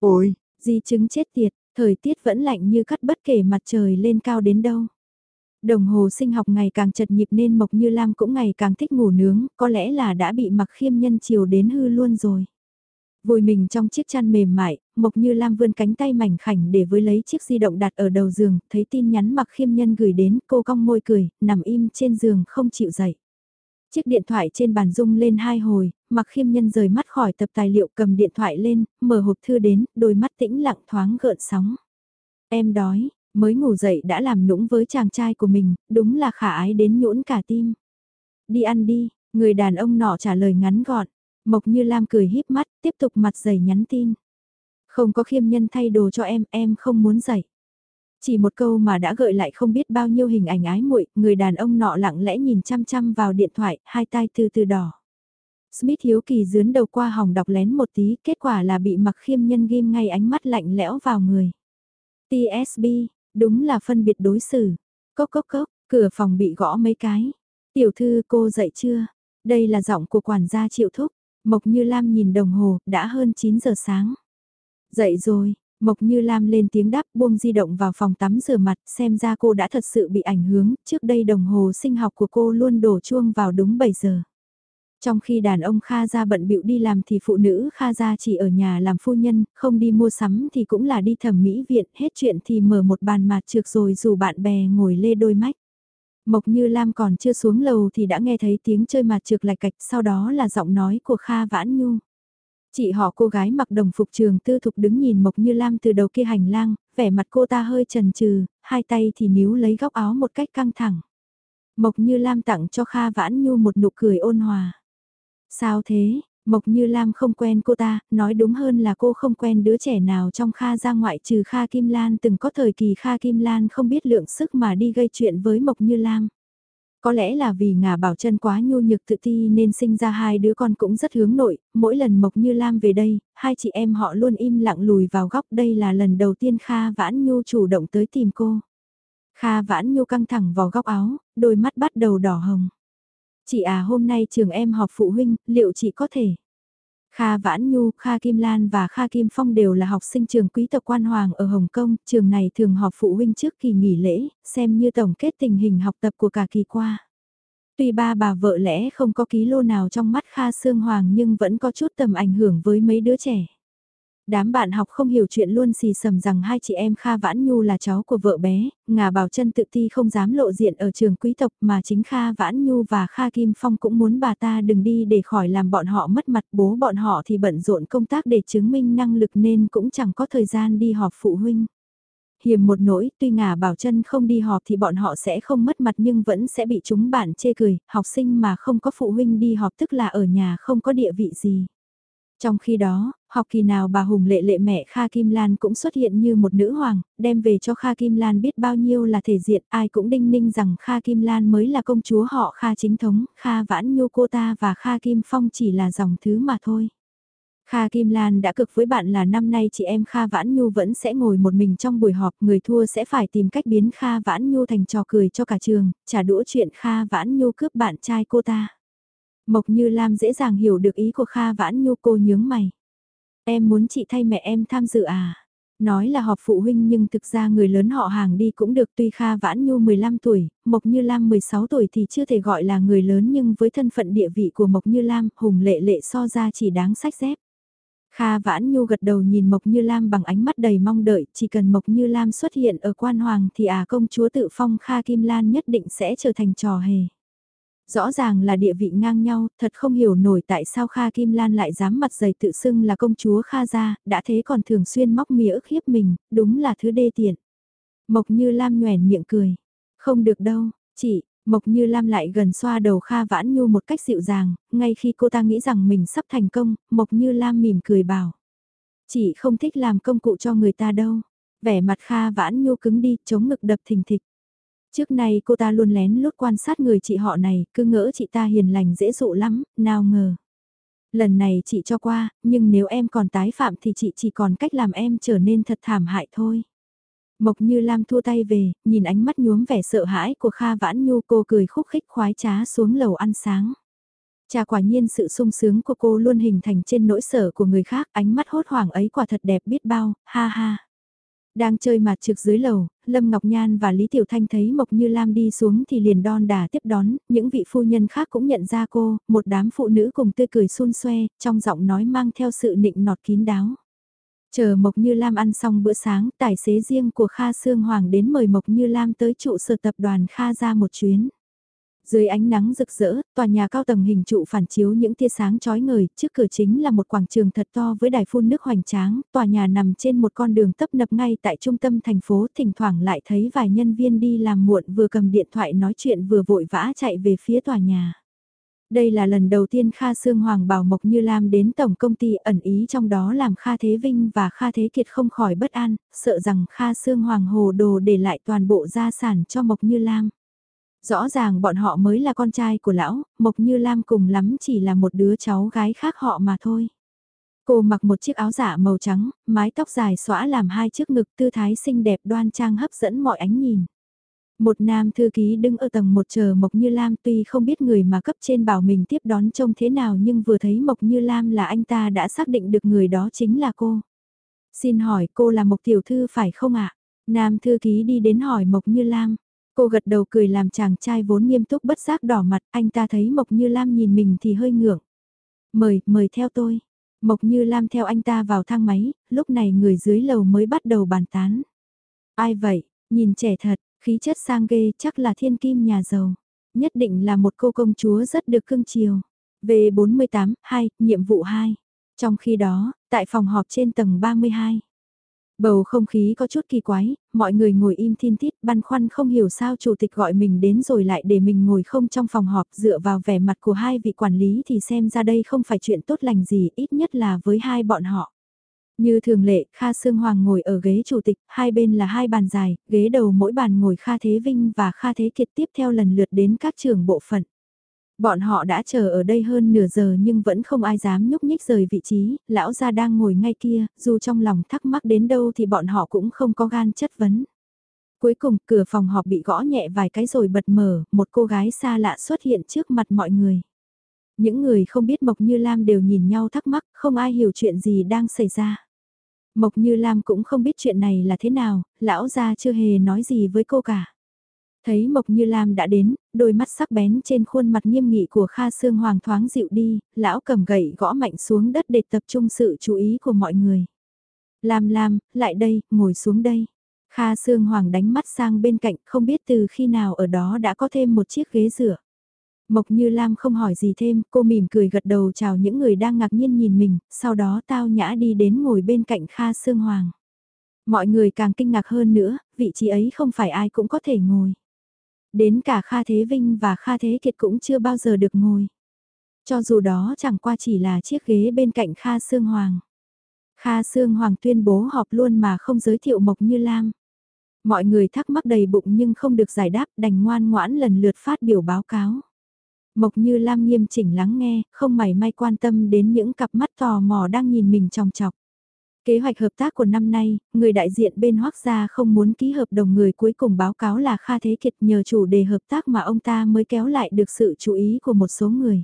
Ôi, di chứng chết tiệt, thời tiết vẫn lạnh như cắt bất kể mặt trời lên cao đến đâu. Đồng hồ sinh học ngày càng chật nhịp nên Mộc Như Lam cũng ngày càng thích ngủ nướng, có lẽ là đã bị mặc khiêm nhân chiều đến hư luôn rồi. Vùi mình trong chiếc chăn mềm mại, Mộc Như Lam vươn cánh tay mảnh khảnh để với lấy chiếc di động đặt ở đầu giường, thấy tin nhắn mặc khiêm nhân gửi đến, cô cong môi cười, nằm im trên giường không chịu dậy. Chiếc điện thoại trên bàn rung lên hai hồi, mặc khiêm nhân rời mắt khỏi tập tài liệu cầm điện thoại lên, mở hộp thư đến, đôi mắt tĩnh lặng thoáng gợn sóng. Em đói, mới ngủ dậy đã làm nũng với chàng trai của mình, đúng là khả ái đến nhũn cả tim. Đi ăn đi, người đàn ông nọ trả lời ngắn gọn. Mộc Như Lam cười híp mắt, tiếp tục mặt dày nhắn tin. Không có khiêm nhân thay đồ cho em, em không muốn dậy. Chỉ một câu mà đã gợi lại không biết bao nhiêu hình ảnh ái muội, người đàn ông nọ lặng lẽ nhìn chăm chăm vào điện thoại, hai tay từ từ đỏ. Smith hiếu kỳ dướn đầu qua hòng đọc lén một tí, kết quả là bị mặc khiêm nhân ghim ngay ánh mắt lạnh lẽo vào người. TSB, đúng là phân biệt đối xử. Cốc cốc cốc, cửa phòng bị gõ mấy cái. Tiểu thư cô dậy chưa? Đây là giọng của quản gia triệu thúc. Mộc Như Lam nhìn đồng hồ, đã hơn 9 giờ sáng. Dậy rồi, Mộc Như Lam lên tiếng đáp buông di động vào phòng tắm rửa mặt xem ra cô đã thật sự bị ảnh hưởng, trước đây đồng hồ sinh học của cô luôn đổ chuông vào đúng 7 giờ. Trong khi đàn ông Kha gia bận bịu đi làm thì phụ nữ Kha gia chỉ ở nhà làm phu nhân, không đi mua sắm thì cũng là đi thẩm mỹ viện, hết chuyện thì mở một bàn mạt trược rồi dù bạn bè ngồi lê đôi mách. Mộc Như Lam còn chưa xuống lầu thì đã nghe thấy tiếng chơi mà trượt lạch cạch sau đó là giọng nói của Kha Vãn Nhu. Chị họ cô gái mặc đồng phục trường tư thục đứng nhìn Mộc Như Lam từ đầu kia hành lang, vẻ mặt cô ta hơi trần trừ, hai tay thì níu lấy góc áo một cách căng thẳng. Mộc Như Lam tặng cho Kha Vãn Nhu một nụ cười ôn hòa. Sao thế, Mộc Như Lam không quen cô ta, nói đúng hơn là cô không quen đứa trẻ nào trong Kha ra ngoại trừ Kha Kim Lan từng có thời kỳ Kha Kim Lan không biết lượng sức mà đi gây chuyện với Mộc Như Lam. Có lẽ là vì ngà bảo chân quá nhu nhược tự ti nên sinh ra hai đứa con cũng rất hướng nội, mỗi lần Mộc Như Lam về đây, hai chị em họ luôn im lặng lùi vào góc đây là lần đầu tiên Kha Vãn Nhu chủ động tới tìm cô. Kha Vãn Nhu căng thẳng vào góc áo, đôi mắt bắt đầu đỏ hồng. Chị à hôm nay trường em họp phụ huynh, liệu chị có thể? Kha Vãn Nhu, Kha Kim Lan và Kha Kim Phong đều là học sinh trường quý tộc quan hoàng ở Hồng Kông, trường này thường họp phụ huynh trước kỳ nghỉ lễ, xem như tổng kết tình hình học tập của cả kỳ qua. Tuy ba bà vợ lẽ không có ký lô nào trong mắt Kha Sương Hoàng nhưng vẫn có chút tầm ảnh hưởng với mấy đứa trẻ. Đám bạn học không hiểu chuyện luôn xì sầm rằng hai chị em Kha Vãn Nhu là cháu của vợ bé, ngà bảo chân tự ti không dám lộ diện ở trường quý tộc mà chính Kha Vãn Nhu và Kha Kim Phong cũng muốn bà ta đừng đi để khỏi làm bọn họ mất mặt bố bọn họ thì bận rộn công tác để chứng minh năng lực nên cũng chẳng có thời gian đi họp phụ huynh hiểm một nỗi, tuy ngà bảo chân không đi họp thì bọn họ sẽ không mất mặt nhưng vẫn sẽ bị chúng bạn chê cười, học sinh mà không có phụ huynh đi họp tức là ở nhà không có địa vị gì. Trong khi đó, học kỳ nào bà Hùng lệ lệ mẹ Kha Kim Lan cũng xuất hiện như một nữ hoàng, đem về cho Kha Kim Lan biết bao nhiêu là thể diện, ai cũng đinh ninh rằng Kha Kim Lan mới là công chúa họ Kha chính thống, Kha Vãn Nhu cô ta và Kha Kim Phong chỉ là dòng thứ mà thôi. Kha Kim Lan đã cực với bạn là năm nay chị em Kha Vãn Nhu vẫn sẽ ngồi một mình trong buổi họp, người thua sẽ phải tìm cách biến Kha Vãn Nhu thành trò cười cho cả trường, trả đũa chuyện Kha Vãn Nhu cướp bạn trai cô ta. Mộc Như Lam dễ dàng hiểu được ý của Kha Vãn Nhu cô nhướng mày. Em muốn chị thay mẹ em tham dự à? Nói là họp phụ huynh nhưng thực ra người lớn họ hàng đi cũng được tuy Kha Vãn Nhu 15 tuổi, Mộc Như Lam 16 tuổi thì chưa thể gọi là người lớn nhưng với thân phận địa vị của Mộc Như Lam, Hùng Lệ Lệ so ra chỉ đáng sách dép. Kha Vãn Nhu gật đầu nhìn Mộc Như Lam bằng ánh mắt đầy mong đợi, chỉ cần Mộc Như Lam xuất hiện ở quan hoàng thì à công chúa tự phong Kha Kim Lan nhất định sẽ trở thành trò hề. Rõ ràng là địa vị ngang nhau, thật không hiểu nổi tại sao Kha Kim Lan lại dám mặt dày tự xưng là công chúa Kha gia, đã thế còn thường xuyên móc mía ức hiếp mình, đúng là thứ đê tiện. Mộc Như Lam nhoèn miệng cười. Không được đâu, chị, Mộc Như Lam lại gần xoa đầu Kha Vãn Nhu một cách dịu dàng, ngay khi cô ta nghĩ rằng mình sắp thành công, Mộc Như Lam mỉm cười bảo. Chị không thích làm công cụ cho người ta đâu. Vẻ mặt Kha Vãn Nhu cứng đi, chống ngực đập thình thịch. Trước nay cô ta luôn lén lút quan sát người chị họ này, cứ ngỡ chị ta hiền lành dễ dụ lắm, nào ngờ. Lần này chị cho qua, nhưng nếu em còn tái phạm thì chị chỉ còn cách làm em trở nên thật thảm hại thôi. Mộc Như Lam thua tay về, nhìn ánh mắt nhuốm vẻ sợ hãi của Kha Vãn Nhu cô cười khúc khích khoái trá xuống lầu ăn sáng. Chà quả nhiên sự sung sướng của cô luôn hình thành trên nỗi sở của người khác, ánh mắt hốt hoảng ấy quả thật đẹp biết bao, ha ha. Đang chơi mặt trực dưới lầu, Lâm Ngọc Nhan và Lý Tiểu Thanh thấy Mộc Như Lam đi xuống thì liền đon đà tiếp đón, những vị phu nhân khác cũng nhận ra cô, một đám phụ nữ cùng tươi cười xun xoe, trong giọng nói mang theo sự nịnh nọt kín đáo. Chờ Mộc Như Lam ăn xong bữa sáng, tài xế riêng của Kha Sương Hoàng đến mời Mộc Như Lam tới trụ sở tập đoàn Kha ra một chuyến. Dưới ánh nắng rực rỡ, tòa nhà cao tầng hình trụ phản chiếu những tia sáng chói ngời, trước cửa chính là một quảng trường thật to với đài phun nước hoành tráng, tòa nhà nằm trên một con đường tấp nập ngay tại trung tâm thành phố, thỉnh thoảng lại thấy vài nhân viên đi làm muộn vừa cầm điện thoại nói chuyện vừa vội vã chạy về phía tòa nhà. Đây là lần đầu tiên Kha Sương Hoàng bảo Mộc Như Lam đến tổng công ty ẩn ý trong đó làm Kha Thế Vinh và Kha Thế Kiệt không khỏi bất an, sợ rằng Kha Sương Hoàng hồ đồ để lại toàn bộ gia sản cho Mộc Như Lam. Rõ ràng bọn họ mới là con trai của lão, Mộc Như Lam cùng lắm chỉ là một đứa cháu gái khác họ mà thôi. Cô mặc một chiếc áo giả màu trắng, mái tóc dài xõa làm hai chiếc ngực tư thái xinh đẹp đoan trang hấp dẫn mọi ánh nhìn. Một nam thư ký đứng ở tầng một chờ Mộc Như Lam tuy không biết người mà cấp trên bảo mình tiếp đón trông thế nào nhưng vừa thấy Mộc Như Lam là anh ta đã xác định được người đó chính là cô. Xin hỏi cô là Mộc Tiểu Thư phải không ạ? Nam thư ký đi đến hỏi Mộc Như Lam. Cô gật đầu cười làm chàng trai vốn nghiêm túc bất giác đỏ mặt, anh ta thấy Mộc Như Lam nhìn mình thì hơi ngượng. Mời, mời theo tôi. Mộc Như Lam theo anh ta vào thang máy, lúc này người dưới lầu mới bắt đầu bàn tán. Ai vậy, nhìn trẻ thật, khí chất sang ghê chắc là thiên kim nhà giàu. Nhất định là một cô công chúa rất được cưng chiều. V48, 2, nhiệm vụ 2. Trong khi đó, tại phòng họp trên tầng 32, Bầu không khí có chút kỳ quái, mọi người ngồi im thiên thít, băn khoăn không hiểu sao chủ tịch gọi mình đến rồi lại để mình ngồi không trong phòng họp dựa vào vẻ mặt của hai vị quản lý thì xem ra đây không phải chuyện tốt lành gì, ít nhất là với hai bọn họ. Như thường lệ, Kha Sương Hoàng ngồi ở ghế chủ tịch, hai bên là hai bàn dài, ghế đầu mỗi bàn ngồi Kha Thế Vinh và Kha Thế Kiệt tiếp theo lần lượt đến các trường bộ phận. Bọn họ đã chờ ở đây hơn nửa giờ nhưng vẫn không ai dám nhúc nhích rời vị trí, lão gia đang ngồi ngay kia, dù trong lòng thắc mắc đến đâu thì bọn họ cũng không có gan chất vấn. Cuối cùng cửa phòng họp bị gõ nhẹ vài cái rồi bật mở, một cô gái xa lạ xuất hiện trước mặt mọi người. Những người không biết Mộc Như Lam đều nhìn nhau thắc mắc, không ai hiểu chuyện gì đang xảy ra. Mộc Như Lam cũng không biết chuyện này là thế nào, lão gia chưa hề nói gì với cô cả. Thấy Mộc Như Lam đã đến, đôi mắt sắc bén trên khuôn mặt nghiêm nghị của Kha Sương Hoàng thoáng dịu đi, lão cầm gậy gõ mạnh xuống đất để tập trung sự chú ý của mọi người. Lam Lam, lại đây, ngồi xuống đây. Kha Sương Hoàng đánh mắt sang bên cạnh, không biết từ khi nào ở đó đã có thêm một chiếc ghế rửa. Mộc Như Lam không hỏi gì thêm, cô mỉm cười gật đầu chào những người đang ngạc nhiên nhìn mình, sau đó tao nhã đi đến ngồi bên cạnh Kha Sương Hoàng. Mọi người càng kinh ngạc hơn nữa, vị trí ấy không phải ai cũng có thể ngồi. Đến cả Kha Thế Vinh và Kha Thế Kiệt cũng chưa bao giờ được ngồi. Cho dù đó chẳng qua chỉ là chiếc ghế bên cạnh Kha Sương Hoàng. Kha Sương Hoàng tuyên bố họp luôn mà không giới thiệu Mộc Như Lam. Mọi người thắc mắc đầy bụng nhưng không được giải đáp đành ngoan ngoãn lần lượt phát biểu báo cáo. Mộc Như Lam nghiêm chỉnh lắng nghe, không mảy may quan tâm đến những cặp mắt tò mò đang nhìn mình trong chọc. Kế hoạch hợp tác của năm nay, người đại diện bên Hoác Gia không muốn ký hợp đồng người cuối cùng báo cáo là Kha Thế Kiệt nhờ chủ đề hợp tác mà ông ta mới kéo lại được sự chú ý của một số người.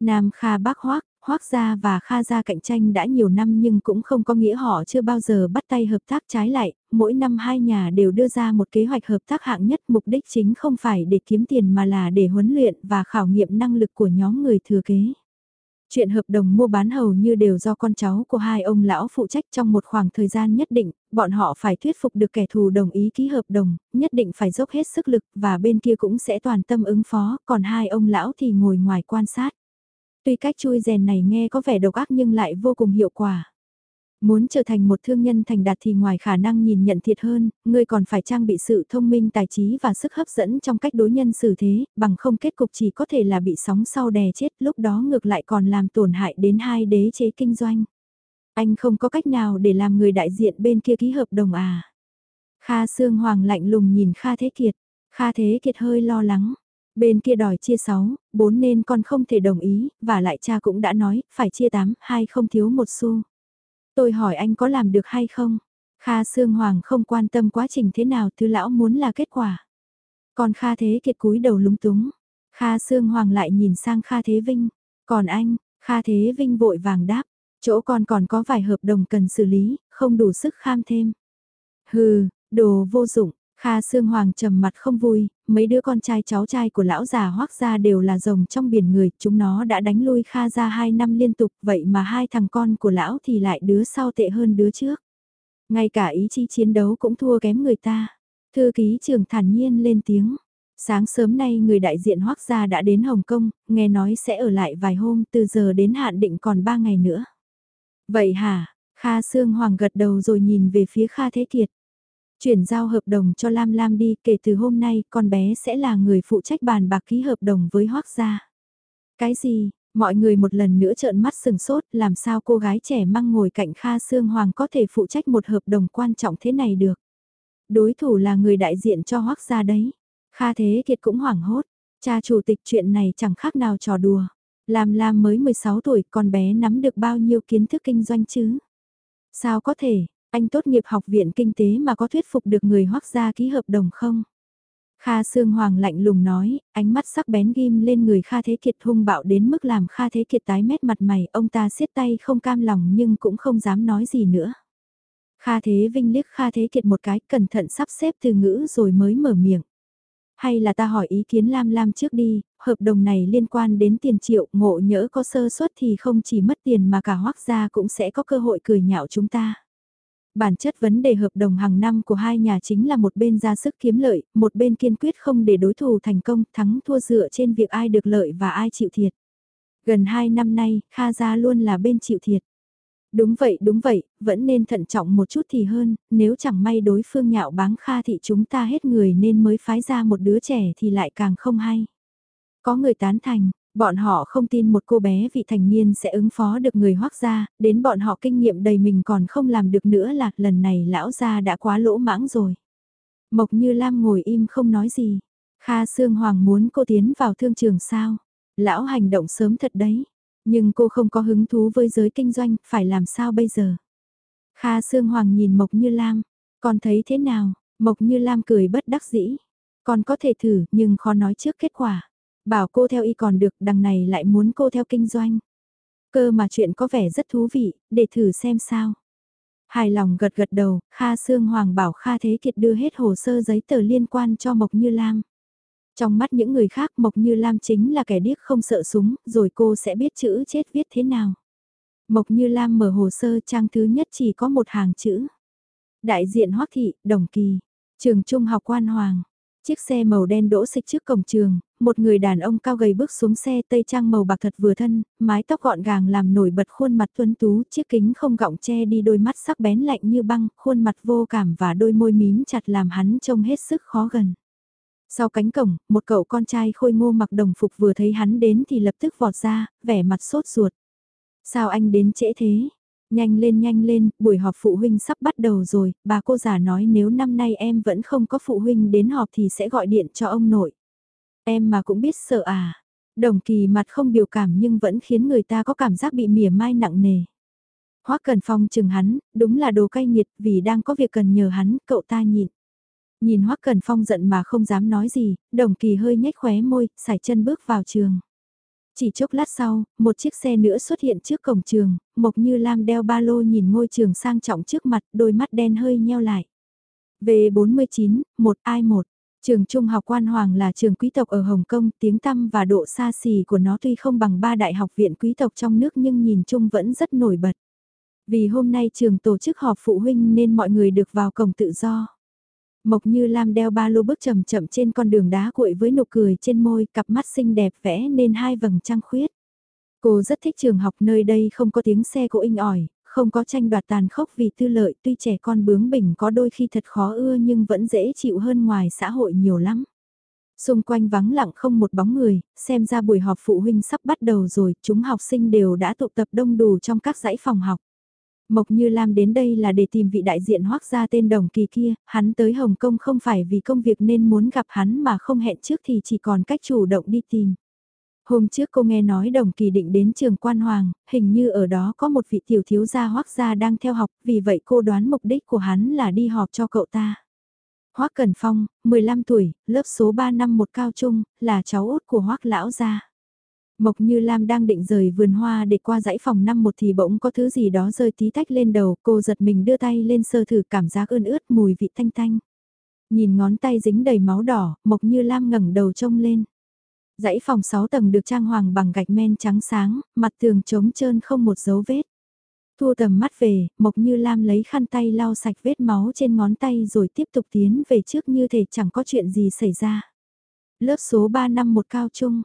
Nam Kha Bắc Hoác, Hoác Gia và Kha Gia cạnh tranh đã nhiều năm nhưng cũng không có nghĩa họ chưa bao giờ bắt tay hợp tác trái lại, mỗi năm hai nhà đều đưa ra một kế hoạch hợp tác hạng nhất mục đích chính không phải để kiếm tiền mà là để huấn luyện và khảo nghiệm năng lực của nhóm người thừa kế. Chuyện hợp đồng mua bán hầu như đều do con cháu của hai ông lão phụ trách trong một khoảng thời gian nhất định, bọn họ phải thuyết phục được kẻ thù đồng ý ký hợp đồng, nhất định phải dốc hết sức lực và bên kia cũng sẽ toàn tâm ứng phó, còn hai ông lão thì ngồi ngoài quan sát. Tuy cách chui rèn này nghe có vẻ độc ác nhưng lại vô cùng hiệu quả. Muốn trở thành một thương nhân thành đạt thì ngoài khả năng nhìn nhận thiệt hơn, ngươi còn phải trang bị sự thông minh tài trí và sức hấp dẫn trong cách đối nhân xử thế, bằng không kết cục chỉ có thể là bị sóng sau đè chết, lúc đó ngược lại còn làm tổn hại đến hai đế chế kinh doanh. Anh không có cách nào để làm người đại diện bên kia ký hợp đồng à? Kha Sương Hoàng lạnh lùng nhìn Kha Thế Kiệt, Kha Thế Kiệt hơi lo lắng. Bên kia đòi chia 6, 4 nên con không thể đồng ý, và lại cha cũng đã nói, phải chia 8, hai không thiếu một xu. Tôi hỏi anh có làm được hay không? Kha Sương Hoàng không quan tâm quá trình thế nào thứ lão muốn là kết quả. Còn Kha Thế Kiệt cúi đầu lúng túng. Kha Sương Hoàng lại nhìn sang Kha Thế Vinh. Còn anh, Kha Thế Vinh vội vàng đáp. Chỗ con còn có vài hợp đồng cần xử lý, không đủ sức kham thêm. Hừ, đồ vô dụng, Kha Sương Hoàng trầm mặt không vui, mấy đứa con trai cháu trai của lão già hoác gia đều là rồng trong biển người, chúng nó đã đánh lui Kha ra hai năm liên tục, vậy mà hai thằng con của lão thì lại đứa sau tệ hơn đứa trước. Ngay cả ý chí chiến đấu cũng thua kém người ta. Thư ký trường thản nhiên lên tiếng. Sáng sớm nay người đại diện hoác gia đã đến Hồng Kông, nghe nói sẽ ở lại vài hôm, từ giờ đến hạn định còn ba ngày nữa. Vậy hả? Kha Sương Hoàng gật đầu rồi nhìn về phía Kha Thế Kiệt. Chuyển giao hợp đồng cho Lam Lam đi, kể từ hôm nay con bé sẽ là người phụ trách bàn bạc ký hợp đồng với Hoác gia. Cái gì, mọi người một lần nữa trợn mắt sừng sốt, làm sao cô gái trẻ mang ngồi cạnh Kha Sương Hoàng có thể phụ trách một hợp đồng quan trọng thế này được. Đối thủ là người đại diện cho Hoác gia đấy. Kha Thế Kiệt cũng hoảng hốt, cha chủ tịch chuyện này chẳng khác nào trò đùa. Lam Lam mới 16 tuổi, con bé nắm được bao nhiêu kiến thức kinh doanh chứ? Sao có thể, anh tốt nghiệp học viện kinh tế mà có thuyết phục được người hoác gia ký hợp đồng không? Kha Sương Hoàng lạnh lùng nói, ánh mắt sắc bén ghim lên người Kha Thế Kiệt hung bạo đến mức làm Kha Thế Kiệt tái mét mặt mày, ông ta siết tay không cam lòng nhưng cũng không dám nói gì nữa. Kha Thế Vinh liếc Kha Thế Kiệt một cái, cẩn thận sắp xếp từ ngữ rồi mới mở miệng. Hay là ta hỏi ý kiến Lam Lam trước đi, hợp đồng này liên quan đến tiền triệu, ngộ nhỡ có sơ suất thì không chỉ mất tiền mà cả hoác gia cũng sẽ có cơ hội cười nhạo chúng ta. Bản chất vấn đề hợp đồng hàng năm của hai nhà chính là một bên ra sức kiếm lợi, một bên kiên quyết không để đối thủ thành công, thắng thua dựa trên việc ai được lợi và ai chịu thiệt. Gần hai năm nay, Kha Gia luôn là bên chịu thiệt. Đúng vậy, đúng vậy, vẫn nên thận trọng một chút thì hơn, nếu chẳng may đối phương nhạo báng Kha thì chúng ta hết người nên mới phái ra một đứa trẻ thì lại càng không hay. Có người tán thành, bọn họ không tin một cô bé vị thành niên sẽ ứng phó được người hoác gia, đến bọn họ kinh nghiệm đầy mình còn không làm được nữa là lần này lão gia đã quá lỗ mãng rồi. Mộc Như Lam ngồi im không nói gì. Kha Sương Hoàng muốn cô tiến vào thương trường sao? Lão hành động sớm thật đấy. Nhưng cô không có hứng thú với giới kinh doanh, phải làm sao bây giờ? Kha Sương Hoàng nhìn Mộc Như Lam. Con thấy thế nào? Mộc Như Lam cười bất đắc dĩ. Con có thể thử nhưng khó nói trước kết quả. Bảo cô theo y còn được, đằng này lại muốn cô theo kinh doanh. Cơ mà chuyện có vẻ rất thú vị, để thử xem sao. Hài lòng gật gật đầu, Kha Sương Hoàng bảo Kha Thế Kiệt đưa hết hồ sơ giấy tờ liên quan cho Mộc Như Lam. Trong mắt những người khác Mộc Như Lam chính là kẻ điếc không sợ súng, rồi cô sẽ biết chữ chết viết thế nào. Mộc Như Lam mở hồ sơ trang thứ nhất chỉ có một hàng chữ. Đại diện Hoắc Thị, Đồng Kỳ, trường Trung học Quan Hoàng. Chiếc xe màu đen đỗ xịch trước cổng trường, một người đàn ông cao gầy bước xuống xe tây trang màu bạc thật vừa thân, mái tóc gọn gàng làm nổi bật khuôn mặt tuấn tú, chiếc kính không gọng che đi đôi mắt sắc bén lạnh như băng, khuôn mặt vô cảm và đôi môi mím chặt làm hắn trông hết sức khó gần. Sau cánh cổng, một cậu con trai khôi ngô mặc đồng phục vừa thấy hắn đến thì lập tức vọt ra, vẻ mặt sốt ruột. Sao anh đến trễ thế? Nhanh lên nhanh lên, buổi họp phụ huynh sắp bắt đầu rồi, bà cô già nói nếu năm nay em vẫn không có phụ huynh đến họp thì sẽ gọi điện cho ông nội. Em mà cũng biết sợ à. Đồng kỳ mặt không biểu cảm nhưng vẫn khiến người ta có cảm giác bị mỉa mai nặng nề. Hoắc Cần Phong chừng hắn, đúng là đồ cay nghiệt vì đang có việc cần nhờ hắn, cậu ta nhịn. Nhìn Hoắc Cần Phong giận mà không dám nói gì, đồng kỳ hơi nhếch khóe môi, xài chân bước vào trường. Chỉ chốc lát sau, một chiếc xe nữa xuất hiện trước cổng trường, Mộc Như Lam đeo ba lô nhìn ngôi trường sang trọng trước mặt, đôi mắt đen hơi nheo lại. V49, 1i1 Trường Trung học Quan Hoàng là trường quý tộc ở Hồng Kông, tiếng tăm và độ xa xỉ của nó tuy không bằng ba đại học viện quý tộc trong nước nhưng nhìn chung vẫn rất nổi bật. Vì hôm nay trường tổ chức họp phụ huynh nên mọi người được vào cổng tự do. Mộc Như Lam đeo ba lô bước chậm chậm trên con đường đá cuội với nụ cười trên môi, cặp mắt xinh đẹp vẽ nên hai vầng trăng khuyết. Cô rất thích trường học nơi đây không có tiếng xe cộ inh ỏi, không có tranh đoạt tàn khốc vì tư lợi tuy trẻ con bướng bỉnh có đôi khi thật khó ưa nhưng vẫn dễ chịu hơn ngoài xã hội nhiều lắm. Xung quanh vắng lặng không một bóng người, xem ra buổi họp phụ huynh sắp bắt đầu rồi, chúng học sinh đều đã tụ tập đông đủ trong các dãy phòng học. Mộc Như Lam đến đây là để tìm vị đại diện hoác ra tên đồng kỳ kia, hắn tới Hồng Kông không phải vì công việc nên muốn gặp hắn mà không hẹn trước thì chỉ còn cách chủ động đi tìm. Hôm trước cô nghe nói đồng kỳ định đến trường quan hoàng, hình như ở đó có một vị tiểu thiếu gia hoác gia đang theo học, vì vậy cô đoán mục đích của hắn là đi họp cho cậu ta. Hoác Cần Phong, 15 tuổi, lớp số 3 năm một cao trung, là cháu út của hoác lão gia. Mộc Như Lam đang định rời vườn hoa để qua dãy phòng năm một thì bỗng có thứ gì đó rơi tí tách lên đầu, cô giật mình đưa tay lên sơ thử cảm giác ươn ướt mùi vị thanh thanh. Nhìn ngón tay dính đầy máu đỏ, Mộc Như Lam ngẩng đầu trông lên. Dãy phòng 6 tầng được trang hoàng bằng gạch men trắng sáng, mặt tường trống trơn không một dấu vết. Thu tầm mắt về, Mộc Như Lam lấy khăn tay lau sạch vết máu trên ngón tay rồi tiếp tục tiến về trước như thể chẳng có chuyện gì xảy ra. Lớp số 3 năm một cao trung.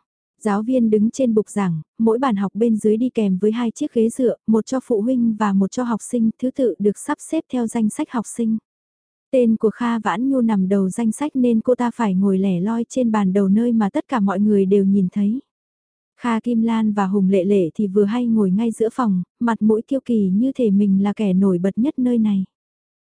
Giáo viên đứng trên bục giảng, mỗi bàn học bên dưới đi kèm với hai chiếc ghế dựa, một cho phụ huynh và một cho học sinh, thứ tự được sắp xếp theo danh sách học sinh. Tên của Kha Vãn Nhu nằm đầu danh sách nên cô ta phải ngồi lẻ loi trên bàn đầu nơi mà tất cả mọi người đều nhìn thấy. Kha Kim Lan và Hùng Lệ Lệ thì vừa hay ngồi ngay giữa phòng, mặt mũi kiêu kỳ như thể mình là kẻ nổi bật nhất nơi này.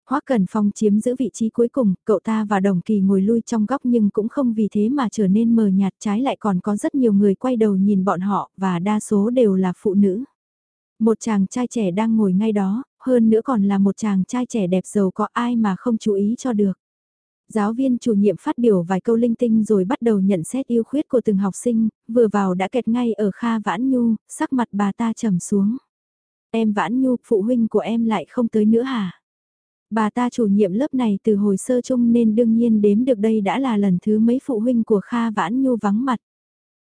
Hoắc Cần Phong chiếm giữ vị trí cuối cùng, cậu ta và Đồng Kỳ ngồi lui trong góc nhưng cũng không vì thế mà trở nên mờ nhạt trái lại còn có rất nhiều người quay đầu nhìn bọn họ và đa số đều là phụ nữ. Một chàng trai trẻ đang ngồi ngay đó, hơn nữa còn là một chàng trai trẻ đẹp giàu có ai mà không chú ý cho được. Giáo viên chủ nhiệm phát biểu vài câu linh tinh rồi bắt đầu nhận xét yêu khuyết của từng học sinh, vừa vào đã kẹt ngay ở Kha Vãn Nhu, sắc mặt bà ta trầm xuống. Em Vãn Nhu, phụ huynh của em lại không tới nữa hả? Bà ta chủ nhiệm lớp này từ hồi sơ chung nên đương nhiên đếm được đây đã là lần thứ mấy phụ huynh của Kha Vãn Nhu vắng mặt.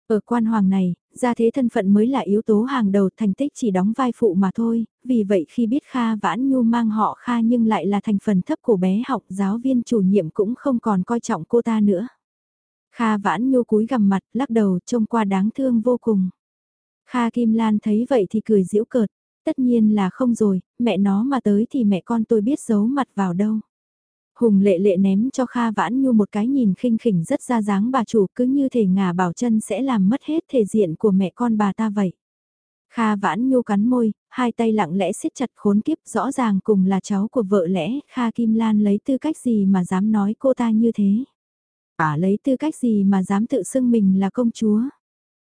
Ở quan hoàng này, gia thế thân phận mới là yếu tố hàng đầu thành tích chỉ đóng vai phụ mà thôi, vì vậy khi biết Kha Vãn Nhu mang họ Kha nhưng lại là thành phần thấp của bé học giáo viên chủ nhiệm cũng không còn coi trọng cô ta nữa. Kha Vãn Nhu cúi gằm mặt lắc đầu trông qua đáng thương vô cùng. Kha Kim Lan thấy vậy thì cười giễu cợt. Tất nhiên là không rồi, mẹ nó mà tới thì mẹ con tôi biết giấu mặt vào đâu. Hùng lệ lệ ném cho Kha Vãn Nhu một cái nhìn khinh khỉnh rất ra dáng bà chủ cứ như thể ngả bảo chân sẽ làm mất hết thể diện của mẹ con bà ta vậy. Kha Vãn Nhu cắn môi, hai tay lặng lẽ siết chặt khốn kiếp rõ ràng cùng là cháu của vợ lẽ Kha Kim Lan lấy tư cách gì mà dám nói cô ta như thế. À lấy tư cách gì mà dám tự xưng mình là công chúa.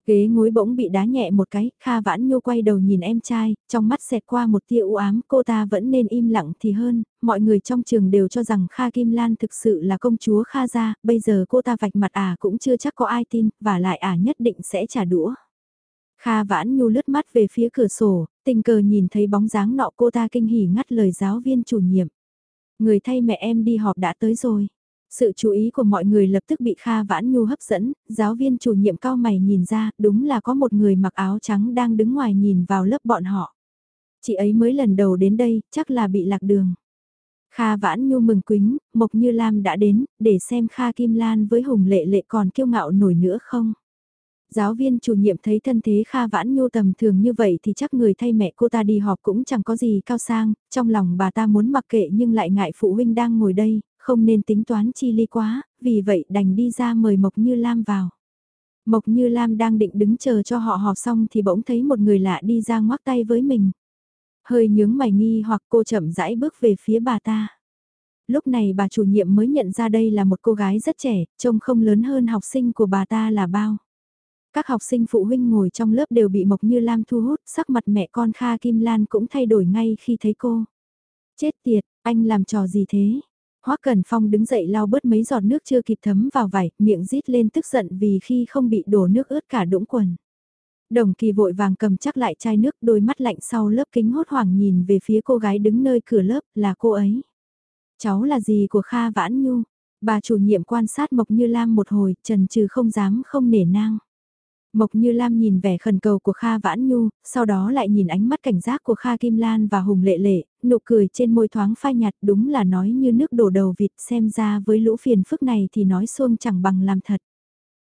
Ghế ngối bỗng bị đá nhẹ một cái, Kha Vãn Nhu quay đầu nhìn em trai, trong mắt xẹt qua một tia u ám, cô ta vẫn nên im lặng thì hơn, mọi người trong trường đều cho rằng Kha Kim Lan thực sự là công chúa Kha gia, bây giờ cô ta vạch mặt à cũng chưa chắc có ai tin, và lại à nhất định sẽ trả đũa. Kha Vãn Nhu lướt mắt về phía cửa sổ, tình cờ nhìn thấy bóng dáng nọ cô ta kinh hỉ ngắt lời giáo viên chủ nhiệm. Người thay mẹ em đi họp đã tới rồi. Sự chú ý của mọi người lập tức bị Kha Vãn Nhu hấp dẫn, giáo viên chủ nhiệm cao mày nhìn ra, đúng là có một người mặc áo trắng đang đứng ngoài nhìn vào lớp bọn họ. Chị ấy mới lần đầu đến đây, chắc là bị lạc đường. Kha Vãn Nhu mừng quính, Mộc Như Lam đã đến, để xem Kha Kim Lan với Hùng Lệ Lệ còn kiêu ngạo nổi nữa không. Giáo viên chủ nhiệm thấy thân thế Kha Vãn Nhu tầm thường như vậy thì chắc người thay mẹ cô ta đi họp cũng chẳng có gì cao sang, trong lòng bà ta muốn mặc kệ nhưng lại ngại phụ huynh đang ngồi đây, không nên tính toán chi ly quá, vì vậy đành đi ra mời Mộc Như Lam vào. Mộc Như Lam đang định đứng chờ cho họ họp xong thì bỗng thấy một người lạ đi ra ngoắc tay với mình. Hơi nhướng mày nghi hoặc cô chậm rãi bước về phía bà ta. Lúc này bà chủ nhiệm mới nhận ra đây là một cô gái rất trẻ, trông không lớn hơn học sinh của bà ta là bao. Các học sinh phụ huynh ngồi trong lớp đều bị Mộc Như Lam thu hút, sắc mặt mẹ con Kha Kim Lan cũng thay đổi ngay khi thấy cô. Chết tiệt, anh làm trò gì thế? Hoắc Cần Phong đứng dậy lau bớt mấy giọt nước chưa kịp thấm vào vải, miệng rít lên tức giận vì khi không bị đổ nước ướt cả đũng quần. Đồng kỳ vội vàng cầm chắc lại chai nước đôi mắt lạnh sau lớp kính hốt hoảng nhìn về phía cô gái đứng nơi cửa lớp là cô ấy. Cháu là gì của Kha Vãn Nhu? Bà chủ nhiệm quan sát Mộc Như Lam một hồi, trần trừ không dám không nể nang. Mộc Như Lam nhìn vẻ khẩn cầu của Kha Vãn Nhu, sau đó lại nhìn ánh mắt cảnh giác của Kha Kim Lan và Hùng Lệ Lệ, nụ cười trên môi thoáng phai nhạt đúng là nói như nước đổ đầu vịt xem ra với lũ phiền phức này thì nói xuông chẳng bằng làm thật.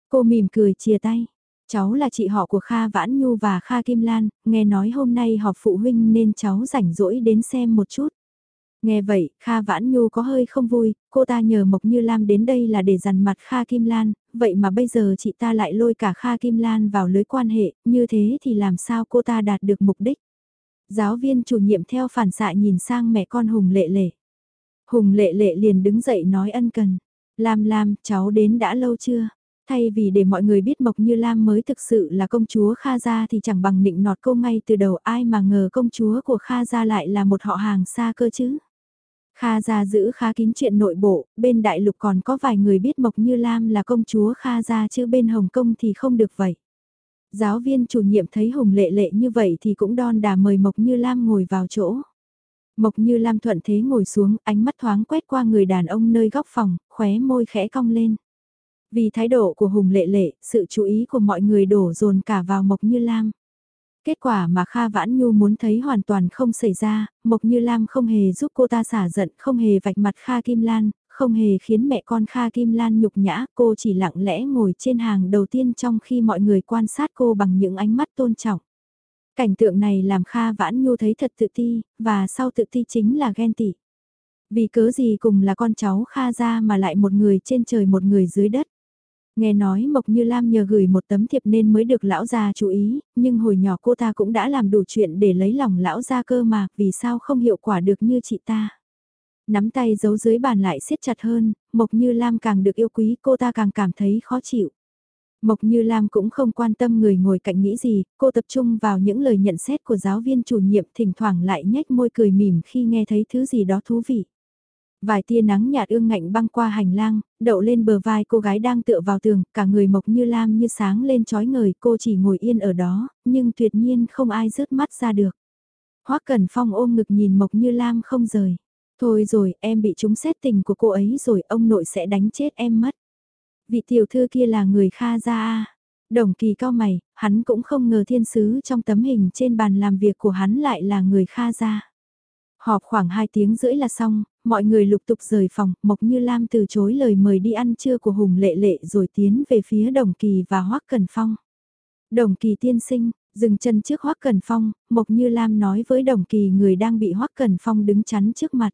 Cô mỉm cười chia tay. Cháu là chị họ của Kha Vãn Nhu và Kha Kim Lan, nghe nói hôm nay họp phụ huynh nên cháu rảnh rỗi đến xem một chút. Nghe vậy, Kha Vãn Nhu có hơi không vui, cô ta nhờ Mộc Như Lam đến đây là để dằn mặt Kha Kim Lan, vậy mà bây giờ chị ta lại lôi cả Kha Kim Lan vào lưới quan hệ, như thế thì làm sao cô ta đạt được mục đích. Giáo viên chủ nhiệm theo phản xạ nhìn sang mẹ con Hùng Lệ Lệ. Hùng Lệ Lệ liền đứng dậy nói ân cần. Lam Lam, cháu đến đã lâu chưa? Thay vì để mọi người biết Mộc Như Lam mới thực sự là công chúa Kha Gia thì chẳng bằng nịnh nọt cô ngay từ đầu ai mà ngờ công chúa của Kha Gia lại là một họ hàng xa cơ chứ. Kha gia giữ khá kín chuyện nội bộ, bên đại lục còn có vài người biết Mộc Như Lam là công chúa Kha gia chứ bên Hồng Kông thì không được vậy. Giáo viên chủ nhiệm thấy Hùng lệ lệ như vậy thì cũng đon đà mời Mộc Như Lam ngồi vào chỗ. Mộc Như Lam thuận thế ngồi xuống, ánh mắt thoáng quét qua người đàn ông nơi góc phòng, khóe môi khẽ cong lên. Vì thái độ của Hùng lệ lệ, sự chú ý của mọi người đổ dồn cả vào Mộc Như Lam. Kết quả mà Kha Vãn Nhu muốn thấy hoàn toàn không xảy ra, Mộc Như Lam không hề giúp cô ta xả giận, không hề vạch mặt Kha Kim Lan, không hề khiến mẹ con Kha Kim Lan nhục nhã, cô chỉ lặng lẽ ngồi trên hàng đầu tiên trong khi mọi người quan sát cô bằng những ánh mắt tôn trọng. Cảnh tượng này làm Kha Vãn Nhu thấy thật tự ti, và sau tự ti chính là ghen tị. Vì cớ gì cùng là con cháu Kha ra mà lại một người trên trời một người dưới đất. Nghe nói Mộc Như Lam nhờ gửi một tấm thiệp nên mới được lão gia chú ý, nhưng hồi nhỏ cô ta cũng đã làm đủ chuyện để lấy lòng lão gia cơ mà, vì sao không hiệu quả được như chị ta. Nắm tay giấu dưới bàn lại siết chặt hơn, Mộc Như Lam càng được yêu quý cô ta càng cảm thấy khó chịu. Mộc Như Lam cũng không quan tâm người ngồi cạnh nghĩ gì, cô tập trung vào những lời nhận xét của giáo viên chủ nhiệm thỉnh thoảng lại nhếch môi cười mỉm khi nghe thấy thứ gì đó thú vị. Vài tia nắng nhạt ương ngạnh băng qua hành lang, đậu lên bờ vai cô gái đang tựa vào tường, cả người mộc như lam như sáng lên trói ngời, cô chỉ ngồi yên ở đó, nhưng tuyệt nhiên không ai rớt mắt ra được. Hoắc Cẩn Phong ôm ngực nhìn mộc như lam không rời. Thôi rồi, em bị trúng xét tình của cô ấy rồi, ông nội sẽ đánh chết em mất. Vị tiểu thư kia là người Kha gia a. Đồng kỳ cao mày, hắn cũng không ngờ thiên sứ trong tấm hình trên bàn làm việc của hắn lại là người Kha gia. Họp khoảng 2 tiếng rưỡi là xong, mọi người lục tục rời phòng, Mộc Như Lam từ chối lời mời đi ăn trưa của Hùng Lệ Lệ rồi tiến về phía Đồng Kỳ và Hoắc Cần Phong. Đồng Kỳ tiên sinh, Dừng chân trước Hoắc Cần Phong, Mộc Như Lam nói với Đồng Kỳ người đang bị Hoắc Cần Phong đứng chắn trước mặt.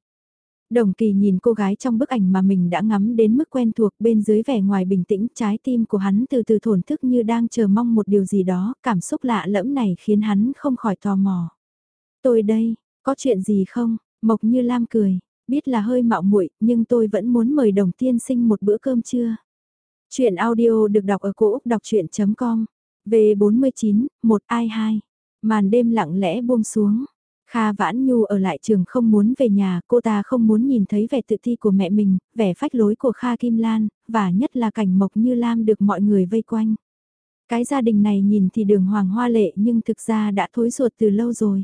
Đồng Kỳ nhìn cô gái trong bức ảnh mà mình đã ngắm đến mức quen thuộc bên dưới vẻ ngoài bình tĩnh trái tim của hắn từ từ thổn thức như đang chờ mong một điều gì đó, cảm xúc lạ lẫm này khiến hắn không khỏi tò mò. Tôi đây, có chuyện gì không? Mộc Như Lam cười, biết là hơi mạo muội nhưng tôi vẫn muốn mời đồng tiên sinh một bữa cơm trưa. Chuyện audio được đọc ở cổ Úc đọc chuyện.com, V49, 1 2. Màn đêm lặng lẽ buông xuống. Kha Vãn Nhu ở lại trường không muốn về nhà, cô ta không muốn nhìn thấy vẻ tự thi của mẹ mình, vẻ phách lối của Kha Kim Lan, và nhất là cảnh Mộc Như Lam được mọi người vây quanh. Cái gia đình này nhìn thì đường hoàng hoa lệ nhưng thực ra đã thối ruột từ lâu rồi.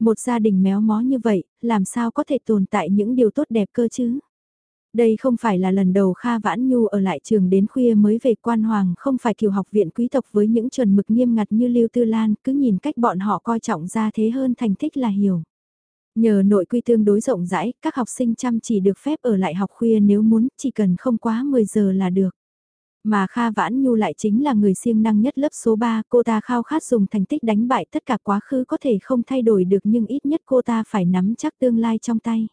Một gia đình méo mó như vậy, làm sao có thể tồn tại những điều tốt đẹp cơ chứ? Đây không phải là lần đầu Kha Vãn Nhu ở lại trường đến khuya mới về quan hoàng, không phải kiểu học viện quý tộc với những chuẩn mực nghiêm ngặt như Lưu Tư Lan, cứ nhìn cách bọn họ coi trọng ra thế hơn thành thích là hiểu. Nhờ nội quy tương đối rộng rãi, các học sinh chăm chỉ được phép ở lại học khuya nếu muốn, chỉ cần không quá 10 giờ là được. Mà Kha Vãn Nhu lại chính là người siêng năng nhất lớp số 3, cô ta khao khát dùng thành tích đánh bại tất cả quá khứ có thể không thay đổi được nhưng ít nhất cô ta phải nắm chắc tương lai trong tay.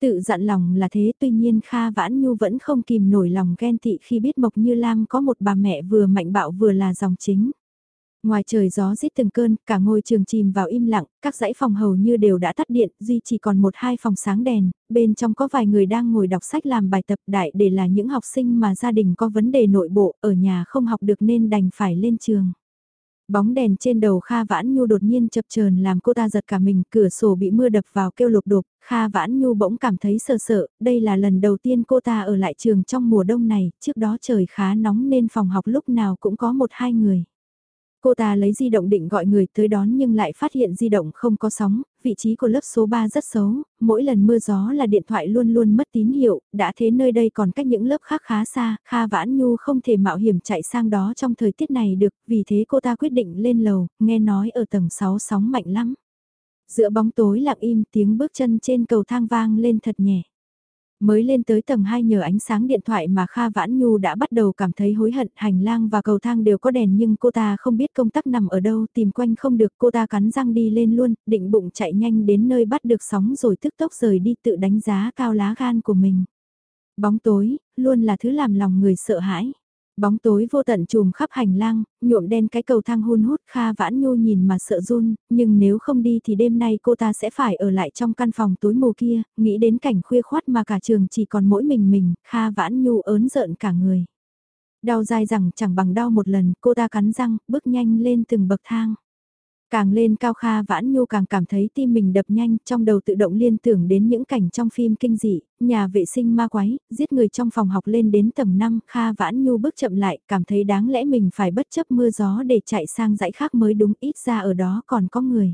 Tự dặn lòng là thế tuy nhiên Kha Vãn Nhu vẫn không kìm nổi lòng ghen tị khi biết Mộc Như Lam có một bà mẹ vừa mạnh bạo vừa là dòng chính. Ngoài trời gió rít từng cơn, cả ngôi trường chìm vào im lặng, các dãy phòng hầu như đều đã tắt điện, duy chỉ còn một hai phòng sáng đèn, bên trong có vài người đang ngồi đọc sách làm bài tập đại để là những học sinh mà gia đình có vấn đề nội bộ, ở nhà không học được nên đành phải lên trường. Bóng đèn trên đầu Kha Vãn Nhu đột nhiên chập chờn làm cô ta giật cả mình, cửa sổ bị mưa đập vào kêu lục đục, Kha Vãn Nhu bỗng cảm thấy sợ sợ, đây là lần đầu tiên cô ta ở lại trường trong mùa đông này, trước đó trời khá nóng nên phòng học lúc nào cũng có một hai người. Cô ta lấy di động định gọi người tới đón nhưng lại phát hiện di động không có sóng, vị trí của lớp số 3 rất xấu, mỗi lần mưa gió là điện thoại luôn luôn mất tín hiệu, đã thế nơi đây còn cách những lớp khác khá xa, Kha Vãn Nhu không thể mạo hiểm chạy sang đó trong thời tiết này được, vì thế cô ta quyết định lên lầu, nghe nói ở tầng 6 sóng mạnh lắm. Giữa bóng tối lặng im tiếng bước chân trên cầu thang vang lên thật nhẹ. Mới lên tới tầng 2 nhờ ánh sáng điện thoại mà Kha Vãn Nhu đã bắt đầu cảm thấy hối hận, hành lang và cầu thang đều có đèn nhưng cô ta không biết công tắc nằm ở đâu, tìm quanh không được, cô ta cắn răng đi lên luôn, định bụng chạy nhanh đến nơi bắt được sóng rồi tức tốc rời đi tự đánh giá cao lá gan của mình. Bóng tối, luôn là thứ làm lòng người sợ hãi. Bóng tối vô tận trùm khắp hành lang, nhuộm đen cái cầu thang hun hút Kha Vãn Nhu nhìn mà sợ run, nhưng nếu không đi thì đêm nay cô ta sẽ phải ở lại trong căn phòng tối mù kia, nghĩ đến cảnh khuya khoát mà cả trường chỉ còn mỗi mình mình, Kha Vãn Nhu ớn giận cả người. Đau dai rằng chẳng bằng đau một lần, cô ta cắn răng, bước nhanh lên từng bậc thang. Càng lên cao Kha Vãn Nhu càng cảm thấy tim mình đập nhanh, trong đầu tự động liên tưởng đến những cảnh trong phim kinh dị, nhà vệ sinh ma quái, giết người trong phòng học lên đến tầng 5, Kha Vãn Nhu bước chậm lại, cảm thấy đáng lẽ mình phải bất chấp mưa gió để chạy sang dãy khác mới đúng, ít ra ở đó còn có người.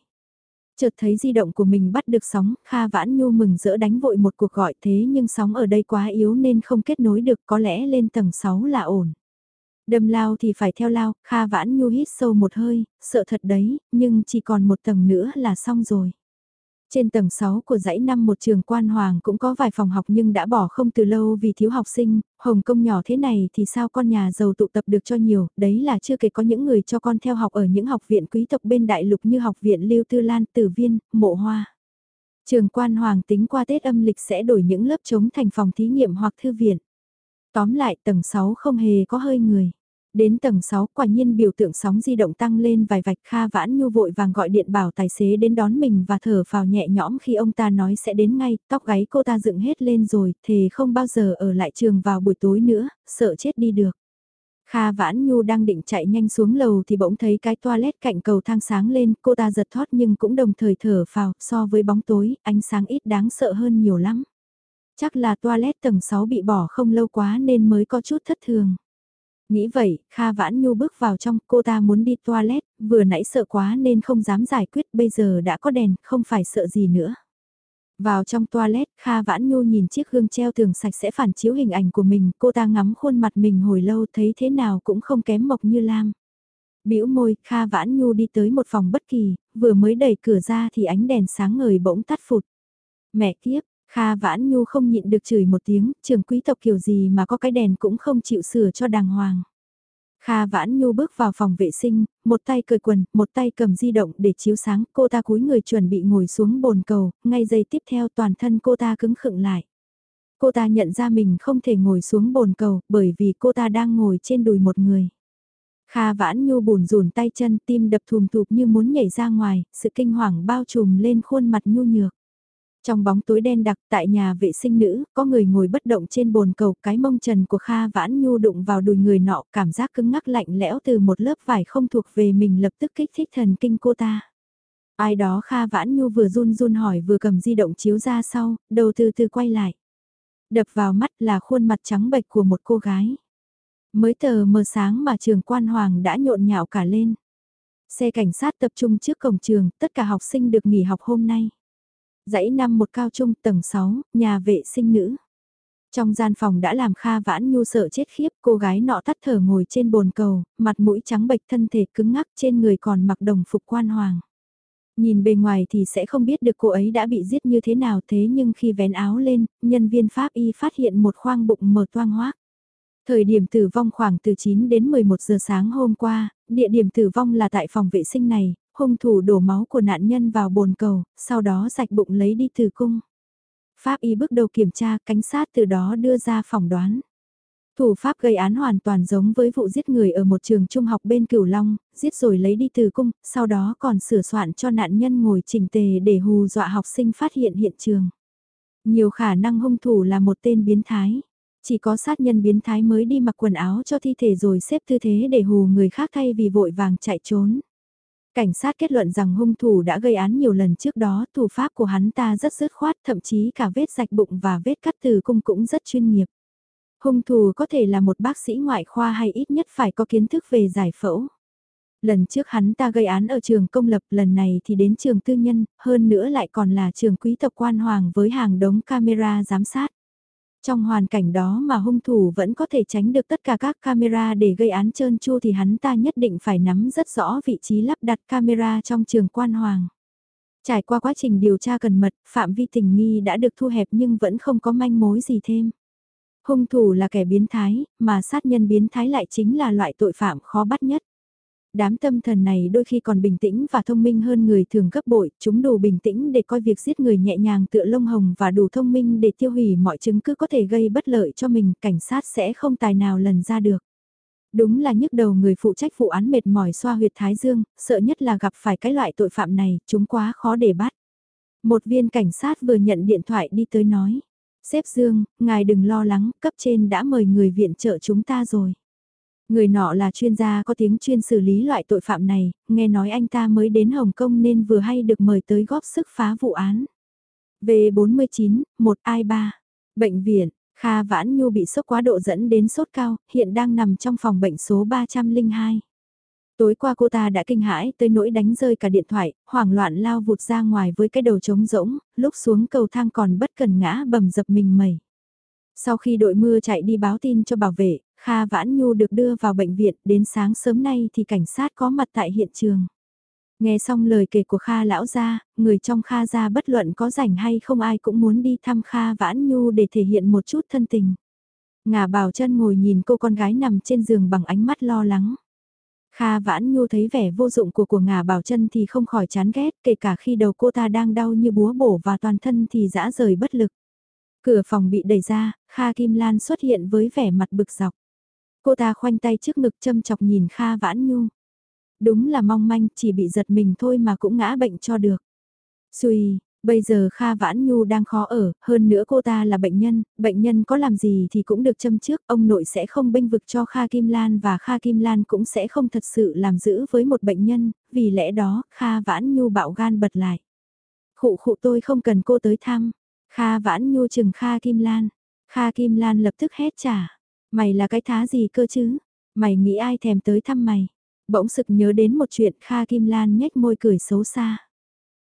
Chợt thấy di động của mình bắt được sóng, Kha Vãn Nhu mừng rỡ đánh vội một cuộc gọi thế nhưng sóng ở đây quá yếu nên không kết nối được, có lẽ lên tầng 6 là ổn. Đâm lao thì phải theo lao, Kha Vãn Nhu hít sâu một hơi, sợ thật đấy, nhưng chỉ còn một tầng nữa là xong rồi. Trên tầng 6 của dãy năm một trường quan hoàng cũng có vài phòng học nhưng đã bỏ không từ lâu vì thiếu học sinh, Hồng Kông nhỏ thế này thì sao con nhà giàu tụ tập được cho nhiều, đấy là chưa kể có những người cho con theo học ở những học viện quý tộc bên đại lục như học viện Lưu Tư Lan, Tử Viên, Mộ Hoa. Trường quan hoàng tính qua Tết âm lịch sẽ đổi những lớp trống thành phòng thí nghiệm hoặc thư viện. Tóm lại tầng 6 không hề có hơi người. Đến tầng 6 quả nhiên biểu tượng sóng di động tăng lên vài vạch Kha Vãn Nhu vội vàng gọi điện bảo tài xế đến đón mình và thở phào nhẹ nhõm khi ông ta nói sẽ đến ngay, tóc gáy cô ta dựng hết lên rồi, thề không bao giờ ở lại trường vào buổi tối nữa, sợ chết đi được. Kha Vãn Nhu đang định chạy nhanh xuống lầu thì bỗng thấy cái toilet cạnh cầu thang sáng lên, cô ta giật thoát nhưng cũng đồng thời thở phào, so với bóng tối, ánh sáng ít đáng sợ hơn nhiều lắm. Chắc là toilet tầng 6 bị bỏ không lâu quá nên mới có chút thất thường. Nghĩ vậy, Kha Vãn Nhu bước vào trong, cô ta muốn đi toilet, vừa nãy sợ quá nên không dám giải quyết, bây giờ đã có đèn, không phải sợ gì nữa. Vào trong toilet, Kha Vãn Nhu nhìn chiếc gương treo tường sạch sẽ phản chiếu hình ảnh của mình, cô ta ngắm khuôn mặt mình hồi lâu thấy thế nào cũng không kém mộc như Lam. bĩu môi, Kha Vãn Nhu đi tới một phòng bất kỳ, vừa mới đẩy cửa ra thì ánh đèn sáng ngời bỗng tắt phụt. Mẹ kiếp, Kha Vãn Nhu không nhịn được chửi một tiếng, trường quý tộc kiểu gì mà có cái đèn cũng không chịu sửa cho đàng hoàng. Kha Vãn Nhu bước vào phòng vệ sinh, một tay cởi quần, một tay cầm di động để chiếu sáng, cô ta cúi người chuẩn bị ngồi xuống bồn cầu, ngay giây tiếp theo toàn thân cô ta cứng khựng lại. Cô ta nhận ra mình không thể ngồi xuống bồn cầu, bởi vì cô ta đang ngồi trên đùi một người. Kha Vãn Nhu bùn rùn tay chân tim đập thùm thụp như muốn nhảy ra ngoài, sự kinh hoàng bao trùm lên khuôn mặt nhu nhược. Trong bóng tối đen đặc tại nhà vệ sinh nữ, có người ngồi bất động trên bồn cầu, cái mông trần của Kha Vãn Nhu đụng vào đùi người nọ, cảm giác cứng ngắc lạnh lẽo từ một lớp vải không thuộc về mình lập tức kích thích thần kinh cô ta. Ai đó Kha Vãn Nhu vừa run run hỏi vừa cầm di động chiếu ra sau, đầu từ từ quay lại. Đập vào mắt là khuôn mặt trắng bệch của một cô gái. Mới tờ mờ sáng mà trường quan hoàng đã nhộn nhạo cả lên. Xe cảnh sát tập trung trước cổng trường, tất cả học sinh được nghỉ học hôm nay. Dãy năm một cao trung tầng 6, nhà vệ sinh nữ. Trong gian phòng đã làm Kha Vãn Nhu sợ chết khiếp, cô gái nọ tắt thở ngồi trên bồn cầu, mặt mũi trắng bệch thân thể cứng ngắc trên người còn mặc đồng phục quan hoàng. Nhìn bề ngoài thì sẽ không biết được cô ấy đã bị giết như thế nào thế nhưng khi vén áo lên, nhân viên pháp y phát hiện một khoang bụng mở toang hoác. Thời điểm tử vong khoảng từ 9 đến 11 giờ sáng hôm qua, địa điểm tử vong là tại phòng vệ sinh này, hung thủ đổ máu của nạn nhân vào bồn cầu, sau đó sạch bụng lấy đi tử cung. Pháp y bước đầu kiểm tra, cảnh sát từ đó đưa ra phỏng đoán. Thủ pháp gây án hoàn toàn giống với vụ giết người ở một trường trung học bên Cửu Long, giết rồi lấy đi từ cung, sau đó còn sửa soạn cho nạn nhân ngồi chỉnh tề để hù dọa học sinh phát hiện hiện trường. Nhiều khả năng hung thủ là một tên biến thái. Chỉ có sát nhân biến thái mới đi mặc quần áo cho thi thể rồi xếp tư thế để hù người khác thay vì vội vàng chạy trốn. Cảnh sát kết luận rằng hung thủ đã gây án nhiều lần trước đó, thủ pháp của hắn ta rất dứt khoát, thậm chí cả vết rạch bụng và vết cắt từ cung cũng rất chuyên nghiệp. Hung thủ có thể là một bác sĩ ngoại khoa hay ít nhất phải có kiến thức về giải phẫu. Lần trước hắn ta gây án ở trường công lập, lần này thì đến trường tư nhân, hơn nữa lại còn là trường quý tộc quan hoàng với hàng đống camera giám sát. Trong hoàn cảnh đó mà hung thủ vẫn có thể tránh được tất cả các camera để gây án trơn tru thì hắn ta nhất định phải nắm rất rõ vị trí lắp đặt camera trong trường quan hoàng. Trải qua quá trình điều tra cần mật, phạm vi tình nghi đã được thu hẹp nhưng vẫn không có manh mối gì thêm. Hung thủ là kẻ biến thái, mà sát nhân biến thái lại chính là loại tội phạm khó bắt nhất. Đám tâm thần này đôi khi còn bình tĩnh và thông minh hơn người thường gấp bội, chúng đủ bình tĩnh để coi việc giết người nhẹ nhàng tựa lông hồng và đủ thông minh để tiêu hủy mọi chứng cứ có thể gây bất lợi cho mình, cảnh sát sẽ không tài nào lần ra được. Đúng là nhức đầu người phụ trách vụ án mệt mỏi xoa huyệt thái dương, sợ nhất là gặp phải cái loại tội phạm này, chúng quá khó để bắt. Một viên cảnh sát vừa nhận điện thoại đi tới nói. Sếp Dương, ngài đừng lo lắng, cấp trên đã mời người viện trợ chúng ta rồi. Người nọ là chuyên gia có tiếng chuyên xử lý loại tội phạm này, nghe nói anh ta mới đến Hồng Kông nên vừa hay được mời tới góp sức phá vụ án. V49, 1I3. Bệnh viện, Kha Vãn Nhu bị sốc quá độ dẫn đến sốt cao, hiện đang nằm trong phòng bệnh số 302. Tối qua cô ta đã kinh hãi tới nỗi đánh rơi cả điện thoại, hoảng loạn lao vụt ra ngoài với cái đầu trống rỗng, lúc xuống cầu thang còn bất cần ngã bầm dập mình mẩy. Sau khi đội mưa chạy đi báo tin cho bảo vệ, Kha Vãn Nhu được đưa vào bệnh viện, đến sáng sớm nay thì cảnh sát có mặt tại hiện trường. Nghe xong lời kể của Kha lão gia, người trong Kha gia bất luận có rảnh hay không ai cũng muốn đi thăm Kha Vãn Nhu để thể hiện một chút thân tình. Ngà bảo chân ngồi nhìn cô con gái nằm trên giường bằng ánh mắt lo lắng. Kha Vãn Nhu thấy vẻ vô dụng của của ngà bảo chân thì không khỏi chán ghét, kể cả khi đầu cô ta đang đau như búa bổ và toàn thân thì dã rời bất lực. Cửa phòng bị đẩy ra, Kha Kim Lan xuất hiện với vẻ mặt bực dọc. Cô ta khoanh tay trước ngực châm chọc nhìn Kha Vãn Nhu. Đúng là mong manh, chỉ bị giật mình thôi mà cũng ngã bệnh cho được. Xùi, bây giờ Kha Vãn Nhu đang khó ở, hơn nữa cô ta là bệnh nhân, bệnh nhân có làm gì thì cũng được châm trước, ông nội sẽ không bênh vực cho Kha Kim Lan và Kha Kim Lan cũng sẽ không thật sự làm giữ với một bệnh nhân, vì lẽ đó Kha Vãn Nhu bạo gan bật lại. Khụ khụ tôi không cần cô tới thăm, Kha Vãn Nhu chừng Kha Kim Lan, Kha Kim Lan lập tức hét trả. Mày là cái thá gì cơ chứ? Mày nghĩ ai thèm tới thăm mày? Bỗng sực nhớ đến một chuyện Kha Kim Lan nhếch môi cười xấu xa.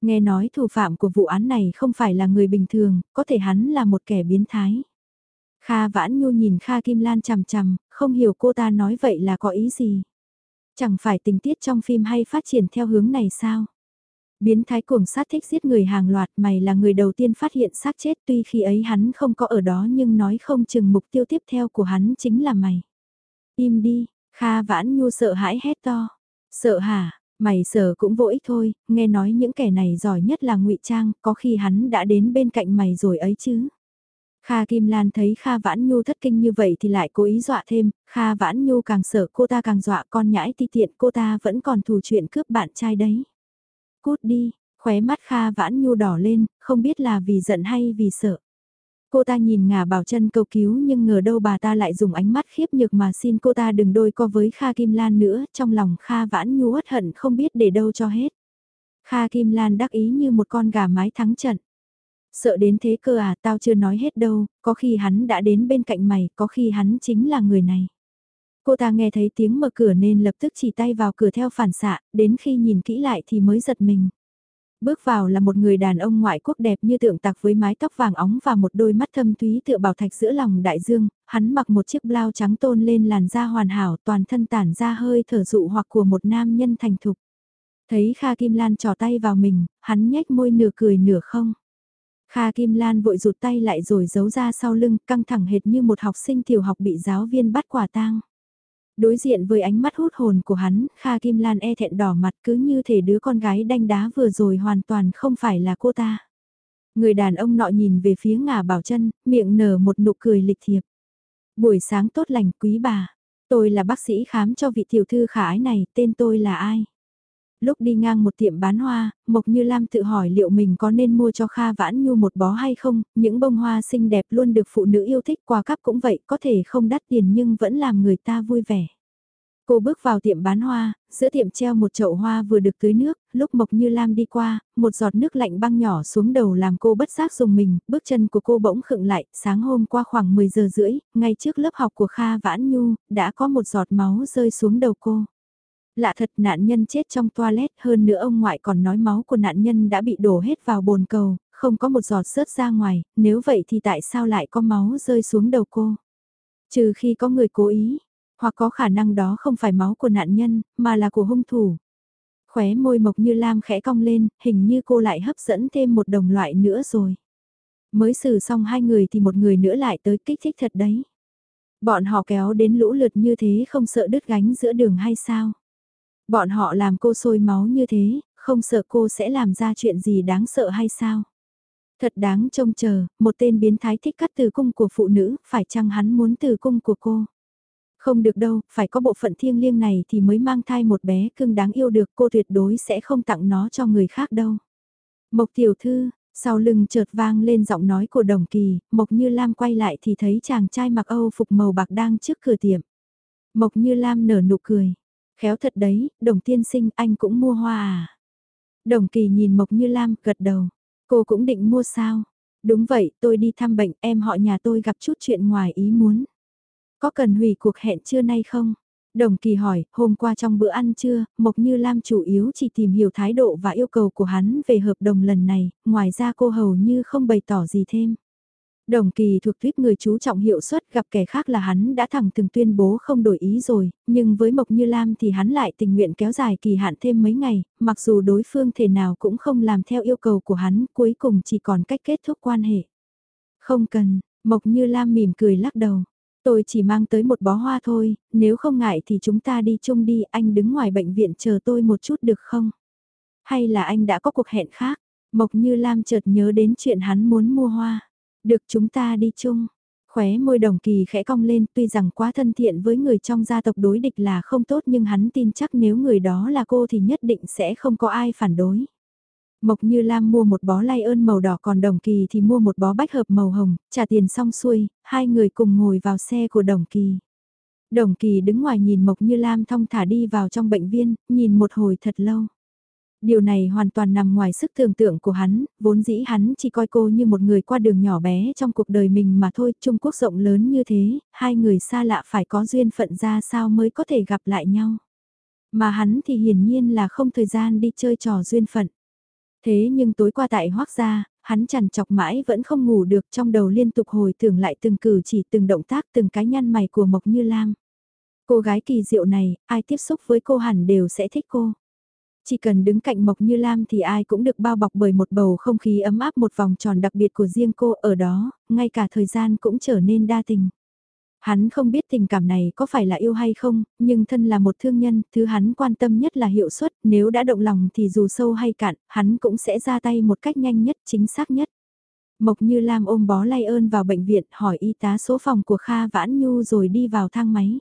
Nghe nói thủ phạm của vụ án này không phải là người bình thường, có thể hắn là một kẻ biến thái. Kha Vãn Nhu nhìn Kha Kim Lan chằm chằm, không hiểu cô ta nói vậy là có ý gì. Chẳng phải tình tiết trong phim hay phát triển theo hướng này sao? Biến thái cuồng sát thích giết người hàng loạt mày là người đầu tiên phát hiện xác chết tuy khi ấy hắn không có ở đó nhưng nói không chừng mục tiêu tiếp theo của hắn chính là mày. Im đi, Kha Vãn Nhu sợ hãi hét to. Sợ hả, mày sợ cũng vô ích thôi, nghe nói những kẻ này giỏi nhất là ngụy Trang, có khi hắn đã đến bên cạnh mày rồi ấy chứ. Kha Kim Lan thấy Kha Vãn Nhu thất kinh như vậy thì lại cố ý dọa thêm, Kha Vãn Nhu càng sợ cô ta càng dọa con nhãi ti tiện cô ta vẫn còn thù chuyện cướp bạn trai đấy. Cút đi, khóe mắt Kha Vãn Nhu đỏ lên, không biết là vì giận hay vì sợ. Cô ta nhìn ngả bảo chân cầu cứu nhưng ngờ đâu bà ta lại dùng ánh mắt khiếp nhược mà xin cô ta đừng đôi co với Kha Kim Lan nữa, trong lòng Kha Vãn Nhu uất hận không biết để đâu cho hết. Kha Kim Lan đắc ý như một con gà mái thắng trận. Sợ đến thế cơ à, tao chưa nói hết đâu, có khi hắn đã đến bên cạnh mày, có khi hắn chính là người này. Cô ta nghe thấy tiếng mở cửa nên lập tức chỉ tay vào cửa theo phản xạ, đến khi nhìn kỹ lại thì mới giật mình. Bước vào là một người đàn ông ngoại quốc đẹp như tượng tạc với mái tóc vàng óng và một đôi mắt thâm thúy tựa bảo thạch giữa lòng đại dương, hắn mặc một chiếc blau trắng tôn lên làn da hoàn hảo toàn thân tản ra hơi thở dụ hoặc của một nam nhân thành thục. Thấy Kha Kim Lan trò tay vào mình, hắn nhếch môi nửa cười nửa không. Kha Kim Lan vội rụt tay lại rồi giấu ra sau lưng, căng thẳng hệt như một học sinh tiểu học bị giáo viên bắt quả tang. Đối diện với ánh mắt hút hồn của hắn, Kha Kim Lan e thẹn đỏ mặt cứ như thể đứa con gái đanh đá vừa rồi hoàn toàn không phải là cô ta. Người đàn ông nọ nhìn về phía ngả bảo chân, miệng nở một nụ cười lịch thiệp. Buổi sáng tốt lành quý bà, tôi là bác sĩ khám cho vị tiểu thư khả ái này, tên tôi là ai? Lúc đi ngang một tiệm bán hoa, Mộc Như Lam tự hỏi liệu mình có nên mua cho Kha Vãn Nhu một bó hay không, những bông hoa xinh đẹp luôn được phụ nữ yêu thích quà cắp cũng vậy, có thể không đắt tiền nhưng vẫn làm người ta vui vẻ. Cô bước vào tiệm bán hoa, giữa tiệm treo một chậu hoa vừa được tưới nước, lúc Mộc Như Lam đi qua, một giọt nước lạnh băng nhỏ xuống đầu làm cô bất giác dùng mình, bước chân của cô bỗng khựng lại, sáng hôm qua khoảng 10 giờ rưỡi, ngay trước lớp học của Kha Vãn Nhu, đã có một giọt máu rơi xuống đầu cô. Lạ thật nạn nhân chết trong toilet hơn nữa ông ngoại còn nói máu của nạn nhân đã bị đổ hết vào bồn cầu, không có một giọt rớt ra ngoài, nếu vậy thì tại sao lại có máu rơi xuống đầu cô? Trừ khi có người cố ý, hoặc có khả năng đó không phải máu của nạn nhân, mà là của hung thủ. Khóe môi mộc như lam khẽ cong lên, hình như cô lại hấp dẫn thêm một đồng loại nữa rồi. Mới xử xong hai người thì một người nữa lại tới kích thích thật đấy. Bọn họ kéo đến lũ lượt như thế không sợ đứt gánh giữa đường hay sao? Bọn họ làm cô sôi máu như thế, không sợ cô sẽ làm ra chuyện gì đáng sợ hay sao? Thật đáng trông chờ, một tên biến thái thích cắt từ cung của phụ nữ, phải chăng hắn muốn từ cung của cô? Không được đâu, phải có bộ phận thiêng liêng này thì mới mang thai một bé cưng đáng yêu được cô tuyệt đối sẽ không tặng nó cho người khác đâu. Mộc tiểu thư, sau lưng chợt vang lên giọng nói của đồng kỳ, Mộc Như Lam quay lại thì thấy chàng trai mặc Âu phục màu bạc đang trước cửa tiệm. Mộc Như Lam nở nụ cười. Khéo thật đấy, đồng tiên sinh anh cũng mua hoa à? Đồng kỳ nhìn Mộc Như Lam gật đầu. Cô cũng định mua sao? Đúng vậy, tôi đi thăm bệnh, em họ nhà tôi gặp chút chuyện ngoài ý muốn. Có cần hủy cuộc hẹn trưa nay không? Đồng kỳ hỏi, hôm qua trong bữa ăn trưa, Mộc Như Lam chủ yếu chỉ tìm hiểu thái độ và yêu cầu của hắn về hợp đồng lần này, ngoài ra cô hầu như không bày tỏ gì thêm. Đồng kỳ thuộc thuyết người chú trọng hiệu suất gặp kẻ khác là hắn đã thẳng từng tuyên bố không đổi ý rồi, nhưng với Mộc Như Lam thì hắn lại tình nguyện kéo dài kỳ hạn thêm mấy ngày, mặc dù đối phương thể nào cũng không làm theo yêu cầu của hắn, cuối cùng chỉ còn cách kết thúc quan hệ. Không cần, Mộc Như Lam mỉm cười lắc đầu. Tôi chỉ mang tới một bó hoa thôi, nếu không ngại thì chúng ta đi chung đi, anh đứng ngoài bệnh viện chờ tôi một chút được không? Hay là anh đã có cuộc hẹn khác? Mộc Như Lam chợt nhớ đến chuyện hắn muốn mua hoa. Được chúng ta đi chung. Khóe môi đồng kỳ khẽ cong lên tuy rằng quá thân thiện với người trong gia tộc đối địch là không tốt nhưng hắn tin chắc nếu người đó là cô thì nhất định sẽ không có ai phản đối. Mộc Như Lam mua một bó lay ơn màu đỏ còn Đồng Kỳ thì mua một bó bách hợp màu hồng, trả tiền xong xuôi, hai người cùng ngồi vào xe của Đồng Kỳ. Đồng Kỳ đứng ngoài nhìn Mộc Như Lam thong thả đi vào trong bệnh viên, nhìn một hồi thật lâu. Điều này hoàn toàn nằm ngoài sức tưởng tượng của hắn, vốn dĩ hắn chỉ coi cô như một người qua đường nhỏ bé trong cuộc đời mình mà thôi, Trung Quốc rộng lớn như thế, hai người xa lạ phải có duyên phận ra sao mới có thể gặp lại nhau. Mà hắn thì hiển nhiên là không thời gian đi chơi trò duyên phận. Thế nhưng tối qua tại hoác gia, hắn chằn chọc mãi vẫn không ngủ được trong đầu liên tục hồi tưởng lại từng cử chỉ từng động tác từng cái nhăn mày của Mộc Như Lam. Cô gái kỳ diệu này, ai tiếp xúc với cô hẳn đều sẽ thích cô. Chỉ cần đứng cạnh Mộc Như Lam thì ai cũng được bao bọc bởi một bầu không khí ấm áp một vòng tròn đặc biệt của riêng cô ở đó, ngay cả thời gian cũng trở nên đa tình. Hắn không biết tình cảm này có phải là yêu hay không, nhưng thân là một thương nhân, thứ hắn quan tâm nhất là hiệu suất, nếu đã động lòng thì dù sâu hay cạn, hắn cũng sẽ ra tay một cách nhanh nhất, chính xác nhất. Mộc Như Lam ôm bó lay ơn vào bệnh viện hỏi y tá số phòng của Kha Vãn Nhu rồi đi vào thang máy.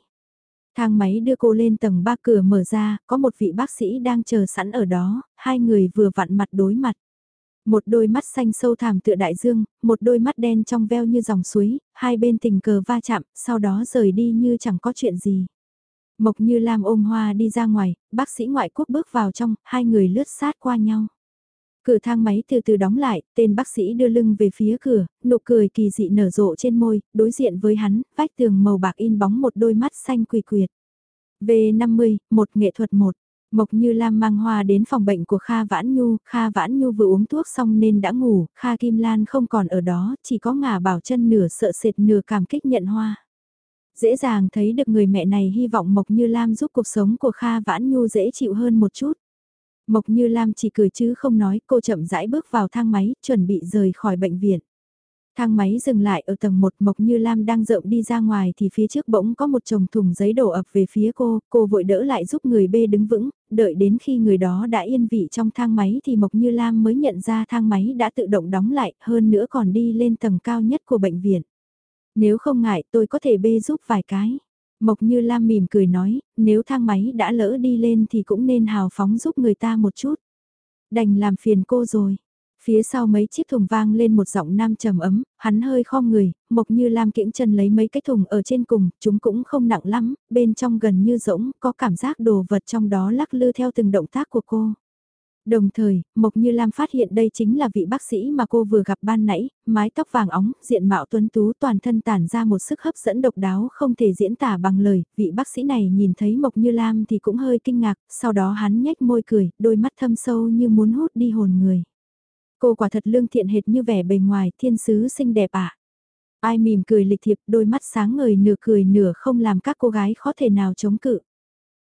Thang máy đưa cô lên tầng 3 cửa mở ra, có một vị bác sĩ đang chờ sẵn ở đó, hai người vừa vặn mặt đối mặt. Một đôi mắt xanh sâu thẳm tựa đại dương, một đôi mắt đen trong veo như dòng suối, hai bên tình cờ va chạm, sau đó rời đi như chẳng có chuyện gì. Mộc như Lam ôm hoa đi ra ngoài, bác sĩ ngoại quốc bước vào trong, hai người lướt sát qua nhau. Cửa thang máy từ từ đóng lại, tên bác sĩ đưa lưng về phía cửa, nụ cười kỳ dị nở rộ trên môi, đối diện với hắn, vách tường màu bạc in bóng một đôi mắt xanh quỳ quyệt. V50, một nghệ thuật một. Mộc Như Lam mang hoa đến phòng bệnh của Kha Vãn Nhu, Kha Vãn Nhu vừa uống thuốc xong nên đã ngủ, Kha Kim Lan không còn ở đó, chỉ có ngả bảo chân nửa sợ sệt nửa cảm kích nhận hoa. Dễ dàng thấy được người mẹ này hy vọng Mộc Như Lam giúp cuộc sống của Kha Vãn Nhu dễ chịu hơn một chút. Mộc Như Lam chỉ cười chứ không nói, cô chậm rãi bước vào thang máy, chuẩn bị rời khỏi bệnh viện. Thang máy dừng lại ở tầng 1 Mộc Như Lam đang rộng đi ra ngoài thì phía trước bỗng có một chồng thùng giấy đổ ập về phía cô, cô vội đỡ lại giúp người B đứng vững, đợi đến khi người đó đã yên vị trong thang máy thì Mộc Như Lam mới nhận ra thang máy đã tự động đóng lại, hơn nữa còn đi lên tầng cao nhất của bệnh viện. Nếu không ngại tôi có thể bê giúp vài cái. Mộc Như Lam mỉm cười nói, nếu thang máy đã lỡ đi lên thì cũng nên hào phóng giúp người ta một chút. Đành làm phiền cô rồi. Phía sau mấy chiếc thùng vang lên một giọng nam trầm ấm, hắn hơi khom người, Mộc Như Lam kiễng chân lấy mấy cái thùng ở trên cùng, chúng cũng không nặng lắm, bên trong gần như rỗng, có cảm giác đồ vật trong đó lắc lư theo từng động tác của cô. Đồng thời, Mộc Như Lam phát hiện đây chính là vị bác sĩ mà cô vừa gặp ban nãy, mái tóc vàng óng, diện mạo tuấn tú toàn thân tản ra một sức hấp dẫn độc đáo không thể diễn tả bằng lời, vị bác sĩ này nhìn thấy Mộc Như Lam thì cũng hơi kinh ngạc, sau đó hắn nhếch môi cười, đôi mắt thâm sâu như muốn hút đi hồn người. Cô quả thật lương thiện hệt như vẻ bề ngoài thiên sứ xinh đẹp ạ. Ai mỉm cười lịch thiệp đôi mắt sáng ngời nửa cười nửa không làm các cô gái khó thể nào chống cự.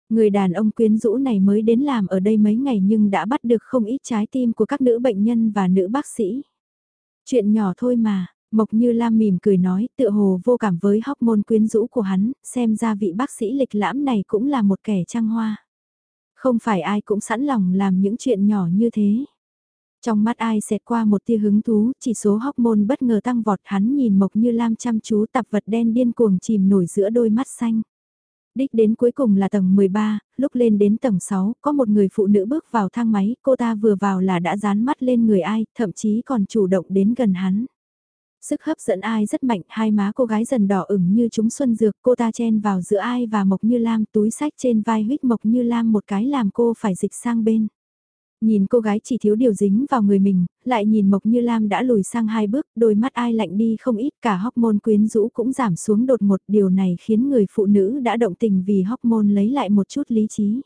Người đàn ông quyến rũ này mới đến làm ở đây mấy ngày nhưng đã bắt được không ít trái tim của các nữ bệnh nhân và nữ bác sĩ. Chuyện nhỏ thôi mà, Mộc Như Lam mỉm cười nói tựa hồ vô cảm với hormone quyến rũ của hắn, xem ra vị bác sĩ lịch lãm này cũng là một kẻ trăng hoa. Không phải ai cũng sẵn lòng làm những chuyện nhỏ như thế. Trong mắt ai xẹt qua một tia hứng thú, chỉ số hormone bất ngờ tăng vọt hắn nhìn Mộc Như Lam chăm chú tập vật đen điên cuồng chìm nổi giữa đôi mắt xanh. Đích đến cuối cùng là tầng 13, lúc lên đến tầng 6, có một người phụ nữ bước vào thang máy, cô ta vừa vào là đã dán mắt lên người ai, thậm chí còn chủ động đến gần hắn. Sức hấp dẫn ai rất mạnh, hai má cô gái dần đỏ ửng như chúng xuân dược, cô ta chen vào giữa ai và Mộc Như Lam túi sách trên vai huyết Mộc Như Lam một cái làm cô phải dịch sang bên. Nhìn cô gái chỉ thiếu điều dính vào người mình, lại nhìn Mộc Như Lam đã lùi sang hai bước, đôi mắt ai lạnh đi không ít, cả hormone quyến rũ cũng giảm xuống đột một điều này khiến người phụ nữ đã động tình vì hormone lấy lại một chút lý trí.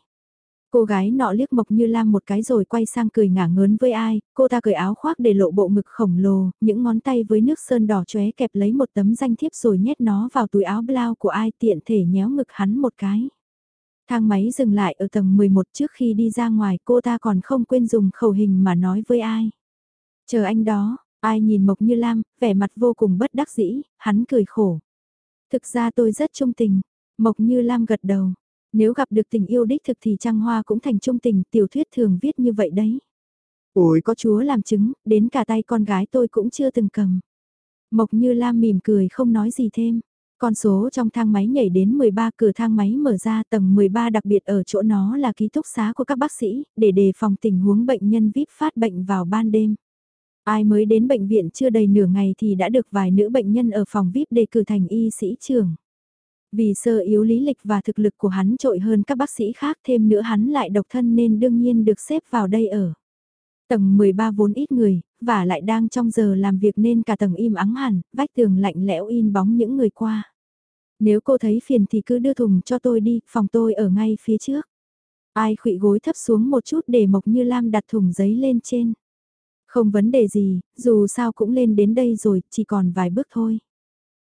Cô gái nọ liếc Mộc Như Lam một cái rồi quay sang cười ngả ngớn với ai, cô ta cởi áo khoác để lộ bộ ngực khổng lồ, những ngón tay với nước sơn đỏ chóe kẹp lấy một tấm danh thiếp rồi nhét nó vào túi áo blau của ai tiện thể nhéo ngực hắn một cái. Thang máy dừng lại ở tầng 11 trước khi đi ra ngoài cô ta còn không quên dùng khẩu hình mà nói với ai. Chờ anh đó, ai nhìn Mộc Như Lam, vẻ mặt vô cùng bất đắc dĩ, hắn cười khổ. Thực ra tôi rất trung tình, Mộc Như Lam gật đầu. Nếu gặp được tình yêu đích thực thì Trăng Hoa cũng thành trung tình, tiểu thuyết thường viết như vậy đấy. Ôi có chúa làm chứng, đến cả tay con gái tôi cũng chưa từng cầm. Mộc Như Lam mỉm cười không nói gì thêm. Con số trong thang máy nhảy đến 13 cửa thang máy mở ra tầng 13 đặc biệt ở chỗ nó là ký túc xá của các bác sĩ, để đề phòng tình huống bệnh nhân VIP phát bệnh vào ban đêm. Ai mới đến bệnh viện chưa đầy nửa ngày thì đã được vài nữ bệnh nhân ở phòng VIP đề cử thành y sĩ trưởng. Vì sơ yếu lý lịch và thực lực của hắn trội hơn các bác sĩ khác thêm nữa hắn lại độc thân nên đương nhiên được xếp vào đây ở. Tầng 13 vốn ít người, và lại đang trong giờ làm việc nên cả tầng im ắng hẳn, vách tường lạnh lẽo in bóng những người qua. Nếu cô thấy phiền thì cứ đưa thùng cho tôi đi, phòng tôi ở ngay phía trước. Ai khụy gối thấp xuống một chút để Mộc Như Lam đặt thùng giấy lên trên. Không vấn đề gì, dù sao cũng lên đến đây rồi, chỉ còn vài bước thôi.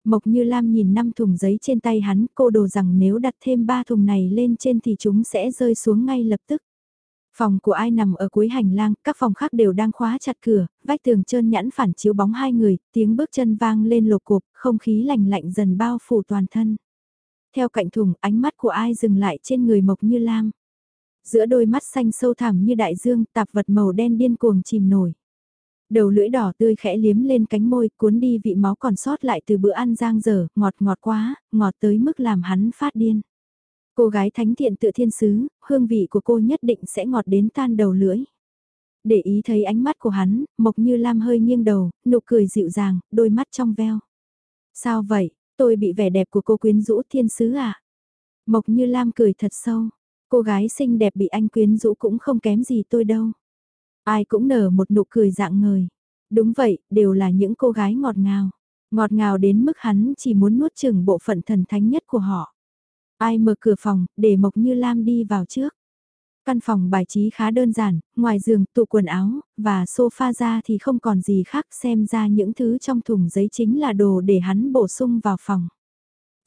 Mộc Như Lam nhìn năm thùng giấy trên tay hắn, cô đồ rằng nếu đặt thêm ba thùng này lên trên thì chúng sẽ rơi xuống ngay lập tức. Phòng của ai nằm ở cuối hành lang, các phòng khác đều đang khóa chặt cửa, vách tường trơn nhẵn phản chiếu bóng hai người, tiếng bước chân vang lên lột cộp, không khí lạnh lạnh dần bao phủ toàn thân. Theo cạnh thùng, ánh mắt của ai dừng lại trên người Mộc Như Lam. Giữa đôi mắt xanh sâu thẳm như đại dương, tạp vật màu đen điên cuồng chìm nổi. Đầu lưỡi đỏ tươi khẽ liếm lên cánh môi, cuốn đi vị máu còn sót lại từ bữa ăn giang dở, ngọt ngọt quá, ngọt tới mức làm hắn phát điên. Cô gái thánh thiện tự thiên sứ, hương vị của cô nhất định sẽ ngọt đến tan đầu lưỡi. Để ý thấy ánh mắt của hắn, Mộc Như Lam hơi nghiêng đầu, nụ cười dịu dàng, đôi mắt trong veo. Sao vậy, tôi bị vẻ đẹp của cô quyến rũ thiên sứ à? Mộc Như Lam cười thật sâu, cô gái xinh đẹp bị anh quyến rũ cũng không kém gì tôi đâu. Ai cũng nở một nụ cười dạng ngời. Đúng vậy, đều là những cô gái ngọt ngào. Ngọt ngào đến mức hắn chỉ muốn nuốt chừng bộ phận thần thánh nhất của họ. Ai mở cửa phòng, để Mộc Như Lam đi vào trước. Căn phòng bài trí khá đơn giản, ngoài giường, tủ quần áo, và sofa ra thì không còn gì khác xem ra những thứ trong thùng giấy chính là đồ để hắn bổ sung vào phòng.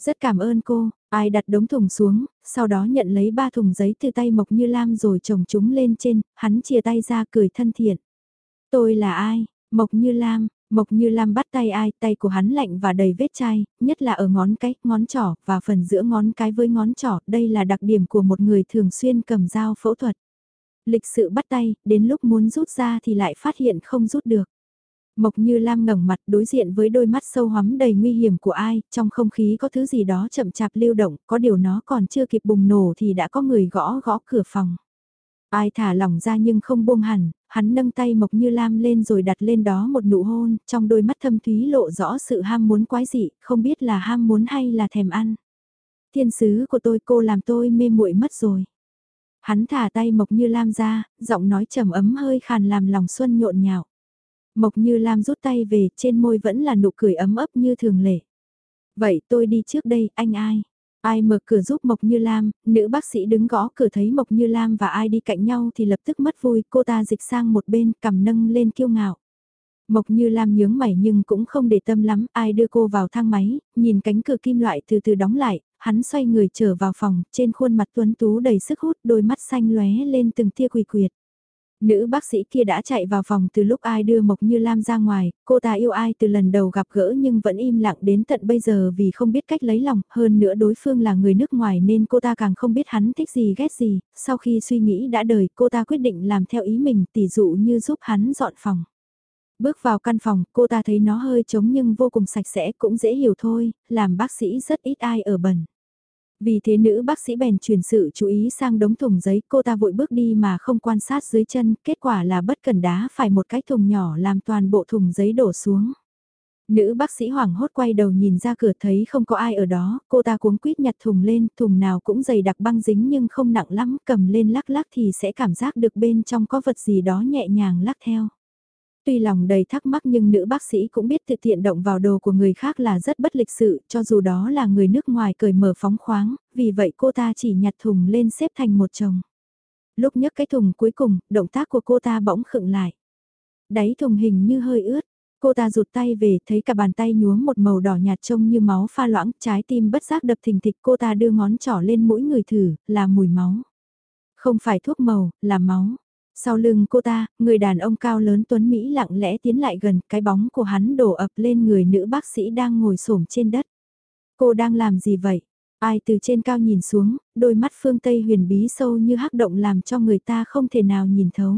Rất cảm ơn cô, ai đặt đống thùng xuống, sau đó nhận lấy ba thùng giấy từ tay Mộc Như Lam rồi chồng chúng lên trên, hắn chia tay ra cười thân thiện. Tôi là ai? Mộc Như Lam, Mộc Như Lam bắt tay ai, tay của hắn lạnh và đầy vết chai, nhất là ở ngón cái, ngón trỏ, và phần giữa ngón cái với ngón trỏ, đây là đặc điểm của một người thường xuyên cầm dao phẫu thuật. Lịch sự bắt tay, đến lúc muốn rút ra thì lại phát hiện không rút được. Mộc Như Lam ngẩng mặt đối diện với đôi mắt sâu hắm đầy nguy hiểm của ai, trong không khí có thứ gì đó chậm chạp lưu động, có điều nó còn chưa kịp bùng nổ thì đã có người gõ gõ cửa phòng. Ai thả lỏng ra nhưng không buông hẳn, hắn nâng tay Mộc Như Lam lên rồi đặt lên đó một nụ hôn, trong đôi mắt thâm thúy lộ rõ sự ham muốn quái dị, không biết là ham muốn hay là thèm ăn. Thiên sứ của tôi cô làm tôi mê muội mất rồi. Hắn thả tay Mộc Như Lam ra, giọng nói trầm ấm hơi khàn làm lòng Xuân nhộn nhạo. Mộc Như Lam rút tay về, trên môi vẫn là nụ cười ấm ấp như thường lệ. Vậy tôi đi trước đây, anh ai? Ai mở cửa giúp Mộc Như Lam, nữ bác sĩ đứng gõ cửa thấy Mộc Như Lam và ai đi cạnh nhau thì lập tức mất vui, cô ta dịch sang một bên, cầm nâng lên kiêu ngạo. Mộc Như Lam nhướng mày nhưng cũng không để tâm lắm, ai đưa cô vào thang máy, nhìn cánh cửa kim loại từ từ đóng lại, hắn xoay người trở vào phòng, trên khuôn mặt tuấn tú đầy sức hút, đôi mắt xanh lóe lên từng tia quỳ quyệt. Nữ bác sĩ kia đã chạy vào phòng từ lúc ai đưa Mộc Như Lam ra ngoài, cô ta yêu ai từ lần đầu gặp gỡ nhưng vẫn im lặng đến tận bây giờ vì không biết cách lấy lòng, hơn nữa đối phương là người nước ngoài nên cô ta càng không biết hắn thích gì ghét gì, sau khi suy nghĩ đã đời cô ta quyết định làm theo ý mình tỉ dụ như giúp hắn dọn phòng. Bước vào căn phòng, cô ta thấy nó hơi trống nhưng vô cùng sạch sẽ cũng dễ hiểu thôi, làm bác sĩ rất ít ai ở bẩn. Vì thế nữ bác sĩ bèn chuyển sự chú ý sang đống thùng giấy, cô ta vội bước đi mà không quan sát dưới chân, kết quả là bất cần đá phải một cái thùng nhỏ làm toàn bộ thùng giấy đổ xuống. Nữ bác sĩ hoảng hốt quay đầu nhìn ra cửa thấy không có ai ở đó, cô ta cuống quýt nhặt thùng lên, thùng nào cũng dày đặc băng dính nhưng không nặng lắm, cầm lên lắc lắc thì sẽ cảm giác được bên trong có vật gì đó nhẹ nhàng lắc theo. Tuy lòng đầy thắc mắc nhưng nữ bác sĩ cũng biết tự tiện động vào đồ của người khác là rất bất lịch sự, cho dù đó là người nước ngoài cởi mở phóng khoáng, vì vậy cô ta chỉ nhặt thùng lên xếp thành một chồng. Lúc nhấc cái thùng cuối cùng, động tác của cô ta bỗng khựng lại. Đáy thùng hình như hơi ướt, cô ta rụt tay về thấy cả bàn tay nhuốm một màu đỏ nhạt trông như máu pha loãng, trái tim bất giác đập thình thịch cô ta đưa ngón trỏ lên mũi người thử, là mùi máu. Không phải thuốc màu, là máu. Sau lưng cô ta, người đàn ông cao lớn tuấn Mỹ lặng lẽ tiến lại gần, cái bóng của hắn đổ ập lên người nữ bác sĩ đang ngồi xổm trên đất. Cô đang làm gì vậy? Ai từ trên cao nhìn xuống, đôi mắt phương Tây huyền bí sâu như hắc động làm cho người ta không thể nào nhìn thấu.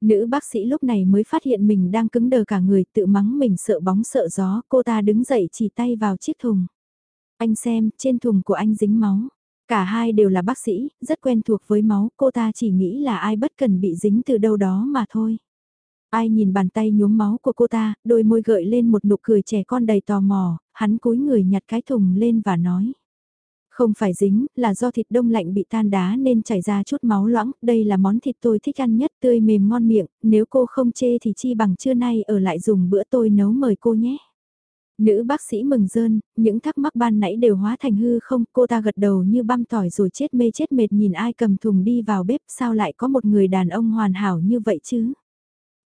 Nữ bác sĩ lúc này mới phát hiện mình đang cứng đờ cả người tự mắng mình sợ bóng sợ gió, cô ta đứng dậy chỉ tay vào chiếc thùng. Anh xem, trên thùng của anh dính máu. Cả hai đều là bác sĩ, rất quen thuộc với máu, cô ta chỉ nghĩ là ai bất cần bị dính từ đâu đó mà thôi. Ai nhìn bàn tay nhuốm máu của cô ta, đôi môi gợi lên một nụ cười trẻ con đầy tò mò, hắn cúi người nhặt cái thùng lên và nói. Không phải dính, là do thịt đông lạnh bị tan đá nên chảy ra chút máu loãng, đây là món thịt tôi thích ăn nhất tươi mềm ngon miệng, nếu cô không chê thì chi bằng trưa nay ở lại dùng bữa tôi nấu mời cô nhé. Nữ bác sĩ mừng rơn, những thắc mắc ban nãy đều hóa thành hư không, cô ta gật đầu như băm tỏi rồi chết mê chết mệt nhìn ai cầm thùng đi vào bếp sao lại có một người đàn ông hoàn hảo như vậy chứ.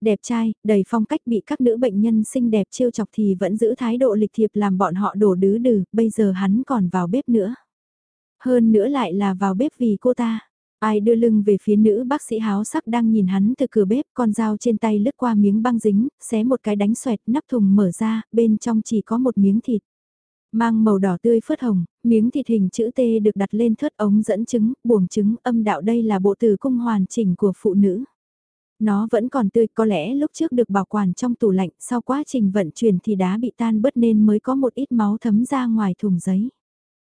Đẹp trai, đầy phong cách bị các nữ bệnh nhân xinh đẹp trêu chọc thì vẫn giữ thái độ lịch thiệp làm bọn họ đổ đứ đừ, bây giờ hắn còn vào bếp nữa. Hơn nữa lại là vào bếp vì cô ta. Ai đưa lưng về phía nữ bác sĩ háo sắc đang nhìn hắn từ cửa bếp, con dao trên tay lướt qua miếng băng dính, xé một cái đánh xoẹt, nắp thùng mở ra, bên trong chỉ có một miếng thịt. Mang màu đỏ tươi phớt hồng, miếng thịt hình chữ T được đặt lên thớt ống dẫn chứng, buồng trứng âm đạo đây là bộ tử cung hoàn chỉnh của phụ nữ. Nó vẫn còn tươi có lẽ lúc trước được bảo quản trong tủ lạnh sau quá trình vận chuyển thì đá bị tan bớt nên mới có một ít máu thấm ra ngoài thùng giấy.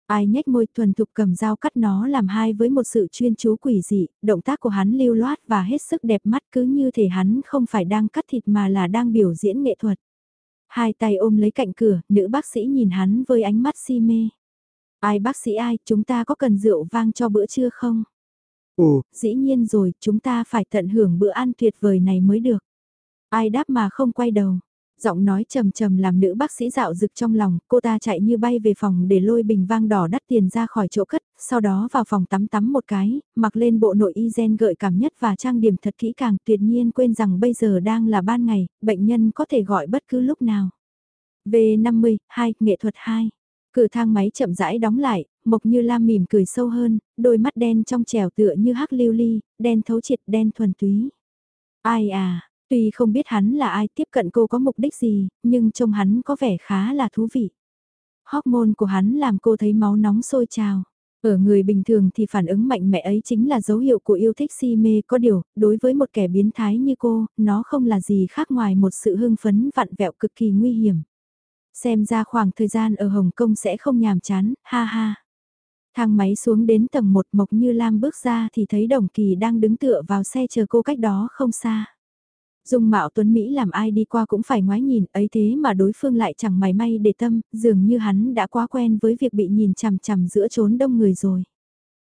Ai nhếch môi thuần thục cầm dao cắt nó làm hai với một sự chuyên chú quỷ dị, động tác của hắn lưu loát và hết sức đẹp mắt cứ như thể hắn không phải đang cắt thịt mà là đang biểu diễn nghệ thuật. Hai tay ôm lấy cạnh cửa, nữ bác sĩ nhìn hắn với ánh mắt si mê. Ai bác sĩ ai, chúng ta có cần rượu vang cho bữa trưa không? Ồ, dĩ nhiên rồi, chúng ta phải tận hưởng bữa ăn tuyệt vời này mới được. Ai đáp mà không quay đầu. Giọng nói trầm trầm làm nữ bác sĩ dạo rực trong lòng, cô ta chạy như bay về phòng để lôi bình vang đỏ đắt tiền ra khỏi chỗ cất, sau đó vào phòng tắm tắm một cái, mặc lên bộ nội y gen gợi cảm nhất và trang điểm thật kỹ càng tuyệt nhiên quên rằng bây giờ đang là ban ngày, bệnh nhân có thể gọi bất cứ lúc nào. V50, 2, nghệ thuật 2. Cửa thang máy chậm rãi đóng lại, Mộc Như Lam mỉm cười sâu hơn, đôi mắt đen trong trẻo tựa như hắc lưu ly, đen thấu triệt đen thuần túy. Ai à, tuy không biết hắn là ai tiếp cận cô có mục đích gì, nhưng trông hắn có vẻ khá là thú vị. Hormone của hắn làm cô thấy máu nóng sôi trào. Ở người bình thường thì phản ứng mạnh mẽ ấy chính là dấu hiệu của yêu thích si mê có điều, đối với một kẻ biến thái như cô, nó không là gì khác ngoài một sự hưng phấn vặn vẹo cực kỳ nguy hiểm. Xem ra khoảng thời gian ở Hồng Kông sẽ không nhàm chán, ha ha. Thang máy xuống đến tầng 1 Mộc Như Lam bước ra thì thấy Đồng Kỳ đang đứng tựa vào xe chờ cô cách đó không xa. Dung mạo tuấn Mỹ làm ai đi qua cũng phải ngoái nhìn ấy thế mà đối phương lại chẳng mày may để tâm, dường như hắn đã quá quen với việc bị nhìn chằm chằm giữa chốn đông người rồi.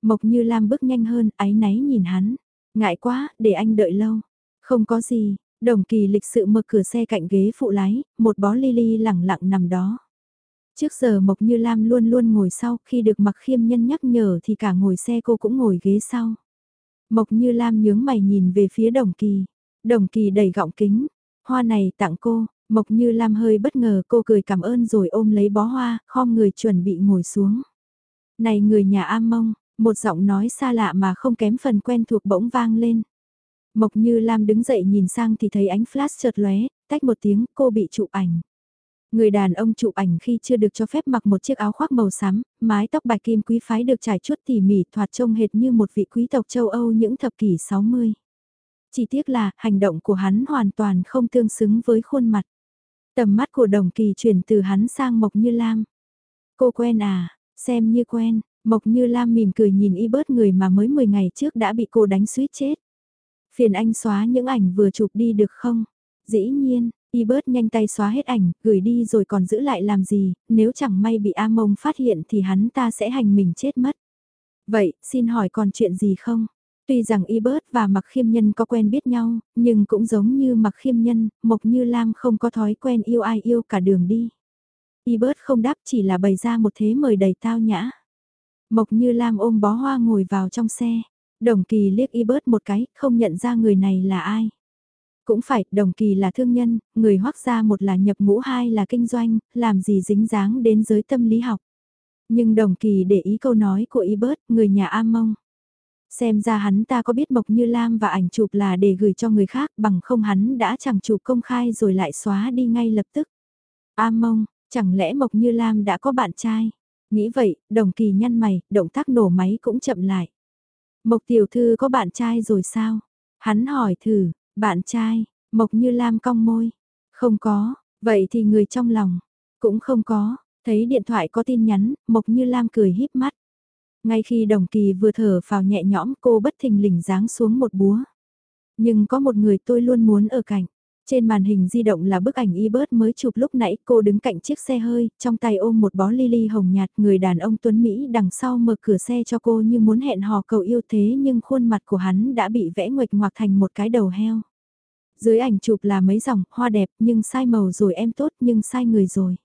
Mộc Như Lam bước nhanh hơn, áy náy nhìn hắn. Ngại quá, để anh đợi lâu. Không có gì, Đồng kỳ lịch sự mở cửa xe cạnh ghế phụ lái, một bó lily lẳng lặng nằm đó. Trước giờ Mộc Như Lam luôn luôn ngồi sau, khi được mặc khiêm nhân nhắc nhở thì cả ngồi xe cô cũng ngồi ghế sau. Mộc Như Lam nhướng mày nhìn về phía đồng kỳ. Đồng kỳ đầy gọng kính. Hoa này tặng cô, Mộc Như Lam hơi bất ngờ cô cười cảm ơn rồi ôm lấy bó hoa, khom người chuẩn bị ngồi xuống. Này người nhà am mông, một giọng nói xa lạ mà không kém phần quen thuộc bỗng vang lên. Mộc Như Lam đứng dậy nhìn sang thì thấy ánh flash chợt lóe, tách một tiếng cô bị chụp ảnh. Người đàn ông chụp ảnh khi chưa được cho phép mặc một chiếc áo khoác màu xám, mái tóc bạc kim quý phái được trải chuốt tỉ mỉ thoạt trông hệt như một vị quý tộc châu Âu những thập kỷ 60. Chỉ tiếc là hành động của hắn hoàn toàn không tương xứng với khuôn mặt. Tầm mắt của đồng kỳ chuyển từ hắn sang Mộc Như Lam. Cô quen à, xem như quen, Mộc Như Lam mỉm cười nhìn y bớt người mà mới 10 ngày trước đã bị cô đánh suýt chết. Phiền anh xóa những ảnh vừa chụp đi được không? Dĩ nhiên, y bớt nhanh tay xóa hết ảnh, gửi đi rồi còn giữ lại làm gì, nếu chẳng may bị A Mông phát hiện thì hắn ta sẽ hành mình chết mất. Vậy, xin hỏi còn chuyện gì không? Tuy rằng y bớt và mặc khiêm nhân có quen biết nhau, nhưng cũng giống như mặc khiêm nhân, Mộc Như Lam không có thói quen yêu ai yêu cả đường đi. Y bớt không đáp chỉ là bày ra một thế mời đầy tao nhã. Mộc Như Lam ôm bó hoa ngồi vào trong xe. Đồng kỳ liếc y bớt một cái, không nhận ra người này là ai. Cũng phải, đồng kỳ là thương nhân, người hoác ra một là nhập ngũ hai là kinh doanh, làm gì dính dáng đến giới tâm lý học. Nhưng đồng kỳ để ý câu nói của y bớt, người nhà A Mông. Xem ra hắn ta có biết Mộc Như Lam và ảnh chụp là để gửi cho người khác bằng không hắn đã chẳng chụp công khai rồi lại xóa đi ngay lập tức. A Mông, chẳng lẽ Mộc Như Lam đã có bạn trai? Nghĩ vậy, đồng kỳ nhăn mày, động tác nổ máy cũng chậm lại. Mộc tiểu thư có bạn trai rồi sao? Hắn hỏi thử, bạn trai, Mộc như Lam cong môi. Không có, vậy thì người trong lòng, cũng không có. Thấy điện thoại có tin nhắn, Mộc như Lam cười híp mắt. Ngay khi đồng kỳ vừa thở vào nhẹ nhõm cô bất thình lình giáng xuống một búa. Nhưng có một người tôi luôn muốn ở cạnh. Trên màn hình di động là bức ảnh y bớt mới chụp lúc nãy cô đứng cạnh chiếc xe hơi, trong tay ôm một bó lily hồng nhạt người đàn ông Tuấn Mỹ đằng sau mở cửa xe cho cô như muốn hẹn hò cầu yêu thế nhưng khuôn mặt của hắn đã bị vẽ nguệch ngoạc thành một cái đầu heo. Dưới ảnh chụp là mấy dòng hoa đẹp nhưng sai màu rồi em tốt nhưng sai người rồi.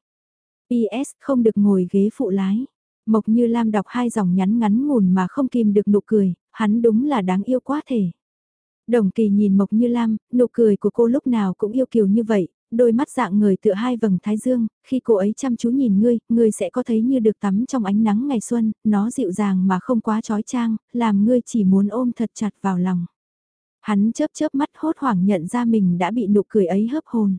PS không được ngồi ghế phụ lái. Mộc như Lam đọc hai dòng nhắn ngắn ngủn mà không kìm được nụ cười, hắn đúng là đáng yêu quá thể. Đồng kỳ nhìn Mộc Như Lam, nụ cười của cô lúc nào cũng yêu kiều như vậy, đôi mắt dạng người tựa hai vầng thái dương, khi cô ấy chăm chú nhìn ngươi, ngươi sẽ có thấy như được tắm trong ánh nắng ngày xuân, nó dịu dàng mà không quá trói trang, làm ngươi chỉ muốn ôm thật chặt vào lòng. Hắn chớp chớp mắt hốt hoảng nhận ra mình đã bị nụ cười ấy hấp hồn.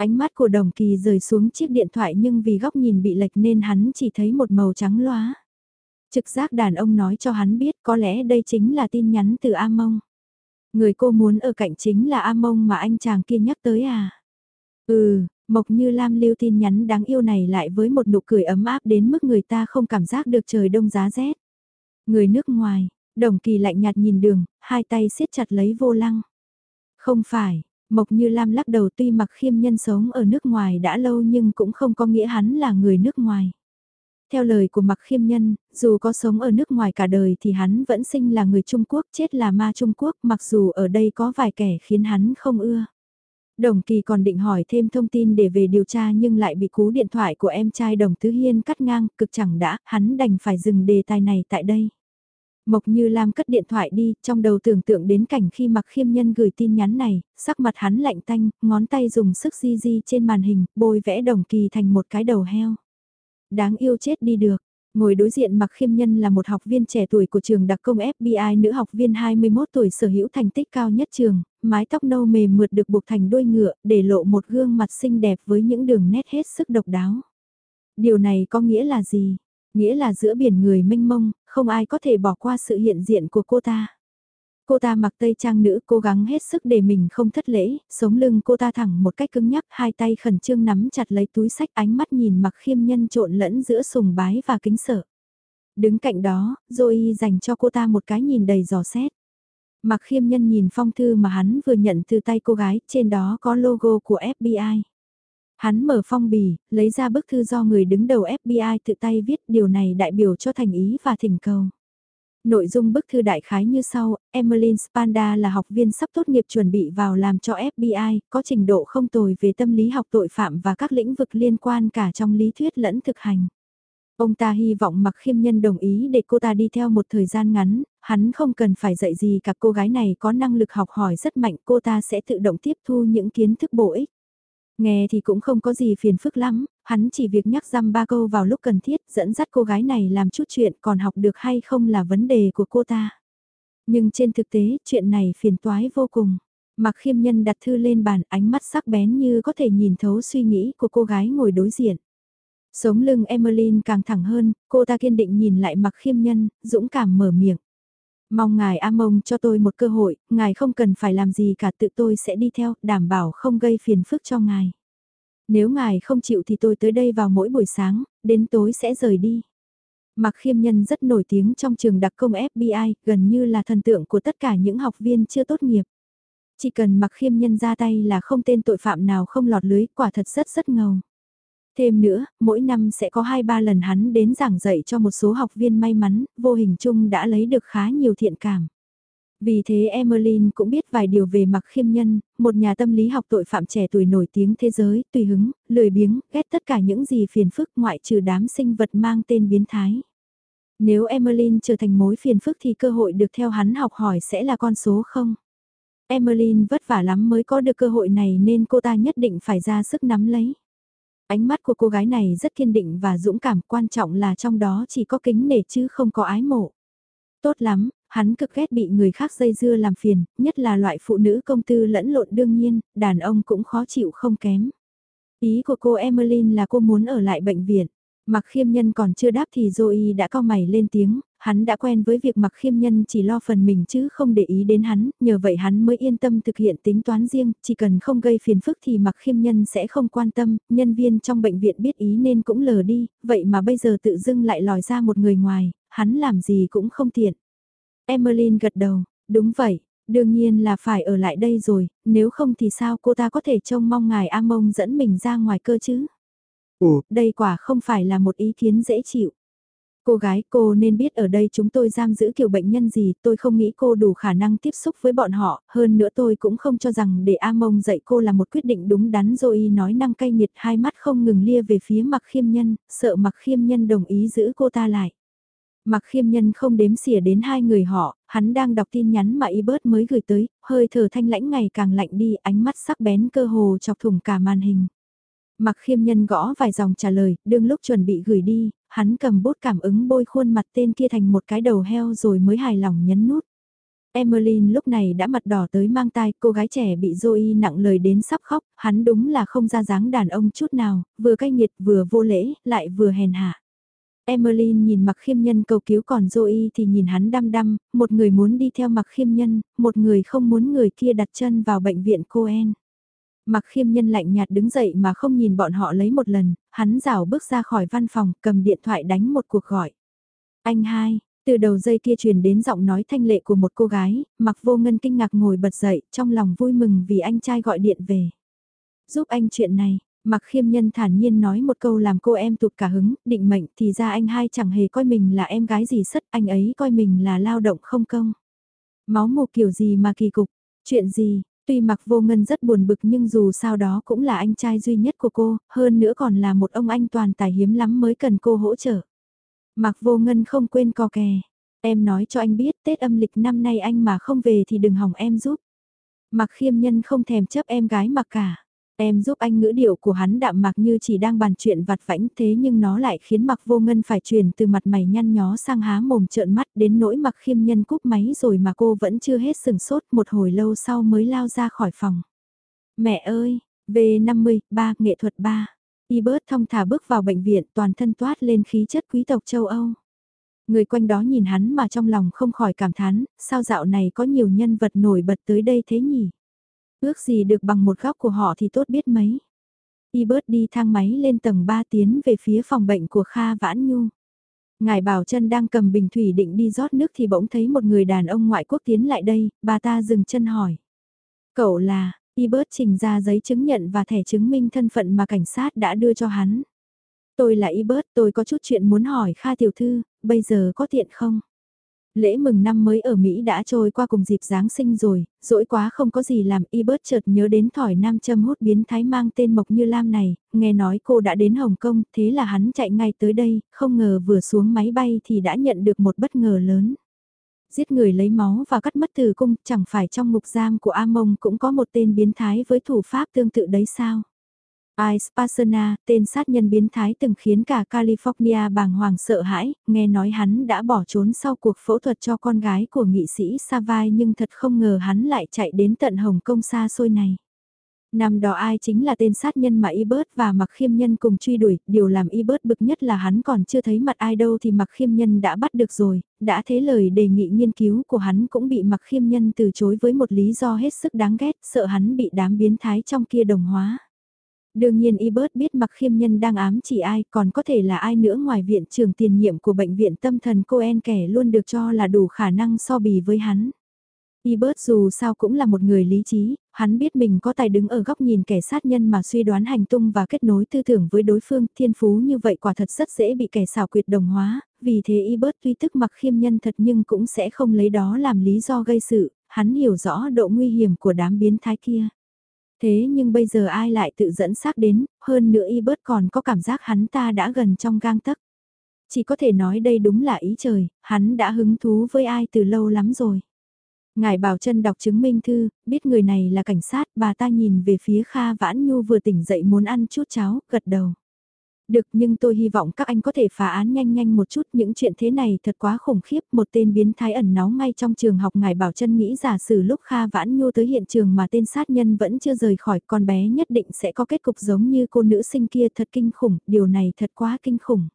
Ánh mắt của đồng kỳ rời xuống chiếc điện thoại nhưng vì góc nhìn bị lệch nên hắn chỉ thấy một màu trắng loá. Trực giác đàn ông nói cho hắn biết có lẽ đây chính là tin nhắn từ A Mông. Người cô muốn ở cạnh chính là A Mông mà anh chàng kia nhắc tới à? Ừ, Mộc Như Lam lưu tin nhắn đáng yêu này lại với một nụ cười ấm áp đến mức người ta không cảm giác được trời đông giá rét. Người nước ngoài, đồng kỳ lạnh nhạt nhìn đường, hai tay siết chặt lấy vô lăng. Không phải, Mộc Như Lam lắc đầu tuy mặc khiêm nhân sống ở nước ngoài đã lâu nhưng cũng không có nghĩa hắn là người nước ngoài. Theo lời của Mạc Khiêm Nhân, dù có sống ở nước ngoài cả đời thì hắn vẫn sinh là người Trung Quốc, chết là ma Trung Quốc, mặc dù ở đây có vài kẻ khiến hắn không ưa. Đồng Kỳ còn định hỏi thêm thông tin để về điều tra nhưng lại bị cú điện thoại của em trai Đồng Tứ Hiên cắt ngang, cực chẳng đã, hắn đành phải dừng đề tài này tại đây. Mộc Như Lam cất điện thoại đi, trong đầu tưởng tượng đến cảnh khi mặc Khiêm Nhân gửi tin nhắn này, sắc mặt hắn lạnh tanh, ngón tay dùng sức di di trên màn hình, bôi vẽ Đồng Kỳ thành một cái đầu heo. Đáng yêu chết đi được. Ngồi đối diện Mạc Khiêm Nhân là một học viên trẻ tuổi của trường đặc công FBI nữ học viên 21 tuổi sở hữu thành tích cao nhất trường, mái tóc nâu mềm mượt được buộc thành đuôi ngựa, để lộ một gương mặt xinh đẹp với những đường nét hết sức độc đáo. Điều này có nghĩa là gì? Nghĩa là giữa biển người mênh mông, không ai có thể bỏ qua sự hiện diện của cô ta. Cô ta mặc tây trang nữ cố gắng hết sức để mình không thất lễ, sống lưng cô ta thẳng một cách cứng nhắc, hai tay khẩn trương nắm chặt lấy túi sách ánh mắt nhìn mặc khiêm nhân trộn lẫn giữa sùng bái và kính sợ. Đứng cạnh đó, Zoe dành cho cô ta một cái nhìn đầy giò xét. Mặc khiêm nhân nhìn phong thư mà hắn vừa nhận từ tay cô gái, trên đó có logo của FBI. Hắn mở phong bì, lấy ra bức thư do người đứng đầu FBI tự tay viết điều này đại biểu cho thành ý và thỉnh cầu. Nội dung bức thư đại khái như sau, Emmeline Spanda là học viên sắp tốt nghiệp chuẩn bị vào làm cho FBI, có trình độ không tồi về tâm lý học tội phạm và các lĩnh vực liên quan cả trong lý thuyết lẫn thực hành. Ông ta hy vọng mặc khiêm nhân đồng ý để cô ta đi theo một thời gian ngắn, hắn không cần phải dạy gì cả cô gái này có năng lực học hỏi rất mạnh cô ta sẽ tự động tiếp thu những kiến thức bổ ích. Nghe thì cũng không có gì phiền phức lắm, hắn chỉ việc nhắc răm ba câu vào lúc cần thiết dẫn dắt cô gái này làm chút chuyện còn học được hay không là vấn đề của cô ta. Nhưng trên thực tế chuyện này phiền toái vô cùng. Mặc khiêm nhân đặt thư lên bàn ánh mắt sắc bén như có thể nhìn thấu suy nghĩ của cô gái ngồi đối diện. Sống lưng Emmeline càng thẳng hơn, cô ta kiên định nhìn lại mặc khiêm nhân, dũng cảm mở miệng. Mong ngài A Mông cho tôi một cơ hội, ngài không cần phải làm gì cả tự tôi sẽ đi theo, đảm bảo không gây phiền phức cho ngài. Nếu ngài không chịu thì tôi tới đây vào mỗi buổi sáng, đến tối sẽ rời đi. Mặc khiêm nhân rất nổi tiếng trong trường đặc công FBI, gần như là thần tượng của tất cả những học viên chưa tốt nghiệp. Chỉ cần mặc khiêm nhân ra tay là không tên tội phạm nào không lọt lưới, quả thật rất rất ngầu. Thêm nữa, mỗi năm sẽ có 2-3 lần hắn đến giảng dạy cho một số học viên may mắn, vô hình chung đã lấy được khá nhiều thiện cảm. Vì thế Emmeline cũng biết vài điều về mặc khiêm nhân, một nhà tâm lý học tội phạm trẻ tuổi nổi tiếng thế giới, tùy hứng, lười biếng, ghét tất cả những gì phiền phức ngoại trừ đám sinh vật mang tên biến thái. Nếu Emmeline trở thành mối phiền phức thì cơ hội được theo hắn học hỏi sẽ là con số không? Emmeline vất vả lắm mới có được cơ hội này nên cô ta nhất định phải ra sức nắm lấy. Ánh mắt của cô gái này rất kiên định và dũng cảm quan trọng là trong đó chỉ có kính nể chứ không có ái mộ. Tốt lắm, hắn cực ghét bị người khác dây dưa làm phiền, nhất là loại phụ nữ công tư lẫn lộn đương nhiên, đàn ông cũng khó chịu không kém. Ý của cô Emmeline là cô muốn ở lại bệnh viện. Mặc khiêm nhân còn chưa đáp thì Zoe đã cao mày lên tiếng, hắn đã quen với việc mặc khiêm nhân chỉ lo phần mình chứ không để ý đến hắn, nhờ vậy hắn mới yên tâm thực hiện tính toán riêng, chỉ cần không gây phiền phức thì mặc khiêm nhân sẽ không quan tâm, nhân viên trong bệnh viện biết ý nên cũng lờ đi, vậy mà bây giờ tự dưng lại lòi ra một người ngoài, hắn làm gì cũng không tiện. Emmeline gật đầu, đúng vậy, đương nhiên là phải ở lại đây rồi, nếu không thì sao cô ta có thể trông mong ngài A Mông dẫn mình ra ngoài cơ chứ? Ủa, đây quả không phải là một ý kiến dễ chịu. Cô gái cô nên biết ở đây chúng tôi giam giữ kiểu bệnh nhân gì, tôi không nghĩ cô đủ khả năng tiếp xúc với bọn họ, hơn nữa tôi cũng không cho rằng để A Mông dạy cô là một quyết định đúng đắn rồi nói năng cay nghiệt hai mắt không ngừng lia về phía mặc khiêm nhân, sợ mặc khiêm nhân đồng ý giữ cô ta lại. Mặc khiêm nhân không đếm xỉa đến hai người họ, hắn đang đọc tin nhắn mà Ebert mới gửi tới, hơi thở thanh lãnh ngày càng lạnh đi, ánh mắt sắc bén cơ hồ chọc thủng cả màn hình. Mặc khiêm nhân gõ vài dòng trả lời, đương lúc chuẩn bị gửi đi, hắn cầm bút cảm ứng bôi khuôn mặt tên kia thành một cái đầu heo rồi mới hài lòng nhấn nút. Emmeline lúc này đã mặt đỏ tới mang tai, cô gái trẻ bị Zoe nặng lời đến sắp khóc, hắn đúng là không ra dáng đàn ông chút nào, vừa cay nghiệt vừa vô lễ, lại vừa hèn hạ. Emmeline nhìn mặc khiêm nhân cầu cứu còn Zoe thì nhìn hắn đăm đăm, một người muốn đi theo mặc khiêm nhân, một người không muốn người kia đặt chân vào bệnh viện Coen. Mặc khiêm nhân lạnh nhạt đứng dậy mà không nhìn bọn họ lấy một lần, hắn rảo bước ra khỏi văn phòng, cầm điện thoại đánh một cuộc gọi. Anh hai, từ đầu dây kia truyền đến giọng nói thanh lệ của một cô gái, mặc vô ngân kinh ngạc ngồi bật dậy, trong lòng vui mừng vì anh trai gọi điện về. Giúp anh chuyện này, mặc khiêm nhân thản nhiên nói một câu làm cô em tụt cả hứng, định mệnh thì ra anh hai chẳng hề coi mình là em gái gì sất, anh ấy coi mình là lao động không công. Máu mù kiểu gì mà kỳ cục, chuyện gì, Tuy mặc vô ngân rất buồn bực nhưng dù sao đó cũng là anh trai duy nhất của cô, hơn nữa còn là một ông anh toàn tài hiếm lắm mới cần cô hỗ trợ. Mặc vô ngân không quên co kè. Em nói cho anh biết Tết âm lịch năm nay anh mà không về thì đừng hỏng em giúp. Mặc khiêm nhân không thèm chấp em gái mặc cả. Em giúp anh ngữ điệu của hắn đạm mạc như chỉ đang bàn chuyện vặt vãnh thế nhưng nó lại khiến mặc vô ngân phải chuyển từ mặt mày nhăn nhó sang há mồm trợn mắt đến nỗi mặc khiêm nhân cúp máy rồi mà cô vẫn chưa hết sừng sốt một hồi lâu sau mới lao ra khỏi phòng. Mẹ ơi, V50, 3, nghệ thuật 3. Ibert thông thả bước vào bệnh viện toàn thân toát lên khí chất quý tộc châu Âu. Người quanh đó nhìn hắn mà trong lòng không khỏi cảm thán, sao dạo này có nhiều nhân vật nổi bật tới đây thế nhỉ? Ước gì được bằng một góc của họ thì tốt biết mấy. Y bớt đi thang máy lên tầng 3 tiến về phía phòng bệnh của Kha Vãn Nhu. Ngài Bảo chân đang cầm bình thủy định đi rót nước thì bỗng thấy một người đàn ông ngoại quốc tiến lại đây, bà ta dừng chân hỏi. Cậu là, y bớt trình ra giấy chứng nhận và thẻ chứng minh thân phận mà cảnh sát đã đưa cho hắn. Tôi là y bớt, tôi có chút chuyện muốn hỏi Kha Tiểu Thư, bây giờ có tiện không? Lễ mừng năm mới ở Mỹ đã trôi qua cùng dịp Giáng sinh rồi, dỗi quá không có gì làm y bớt chợt nhớ đến thỏi nam châm hút biến thái mang tên Mộc Như Lam này, nghe nói cô đã đến Hồng Kông, thế là hắn chạy ngay tới đây, không ngờ vừa xuống máy bay thì đã nhận được một bất ngờ lớn. Giết người lấy máu và cắt mất từ cung, chẳng phải trong ngục giam của A Mông cũng có một tên biến thái với thủ pháp tương tự đấy sao? Ice Pasana, tên sát nhân biến thái từng khiến cả California bàng hoàng sợ hãi, nghe nói hắn đã bỏ trốn sau cuộc phẫu thuật cho con gái của nghị sĩ Savai nhưng thật không ngờ hắn lại chạy đến tận Hồng Kông xa xôi này. Năm đó ai chính là tên sát nhân mà Ebert và Mặc Khiêm Nhân cùng truy đuổi, điều làm Ebert bực nhất là hắn còn chưa thấy mặt ai đâu thì Mặc Khiêm Nhân đã bắt được rồi, đã thế lời đề nghị nghiên cứu của hắn cũng bị Mặc Khiêm Nhân từ chối với một lý do hết sức đáng ghét, sợ hắn bị đám biến thái trong kia đồng hóa. Đương nhiên Ibert biết mặc khiêm nhân đang ám chỉ ai còn có thể là ai nữa ngoài viện trưởng tiền nhiệm của bệnh viện tâm thần Coen kẻ luôn được cho là đủ khả năng so bì với hắn. Ibert dù sao cũng là một người lý trí, hắn biết mình có tài đứng ở góc nhìn kẻ sát nhân mà suy đoán hành tung và kết nối tư tưởng với đối phương thiên phú như vậy quả thật rất dễ bị kẻ xảo quyệt đồng hóa, vì thế Ibert tuy tức mặc khiêm nhân thật nhưng cũng sẽ không lấy đó làm lý do gây sự, hắn hiểu rõ độ nguy hiểm của đám biến thái kia. Thế nhưng bây giờ ai lại tự dẫn xác đến, hơn nữa y bớt còn có cảm giác hắn ta đã gần trong gang tấc. Chỉ có thể nói đây đúng là ý trời, hắn đã hứng thú với ai từ lâu lắm rồi. Ngài Bảo chân đọc chứng minh thư, biết người này là cảnh sát, bà ta nhìn về phía Kha Vãn Nhu vừa tỉnh dậy muốn ăn chút cháo, gật đầu. Được nhưng tôi hy vọng các anh có thể phá án nhanh nhanh một chút. Những chuyện thế này thật quá khủng khiếp. Một tên biến thái ẩn náu ngay trong trường học. Ngài Bảo chân nghĩ giả sử lúc Kha Vãn Nhô tới hiện trường mà tên sát nhân vẫn chưa rời khỏi con bé nhất định sẽ có kết cục giống như cô nữ sinh kia. Thật kinh khủng, điều này thật quá kinh khủng.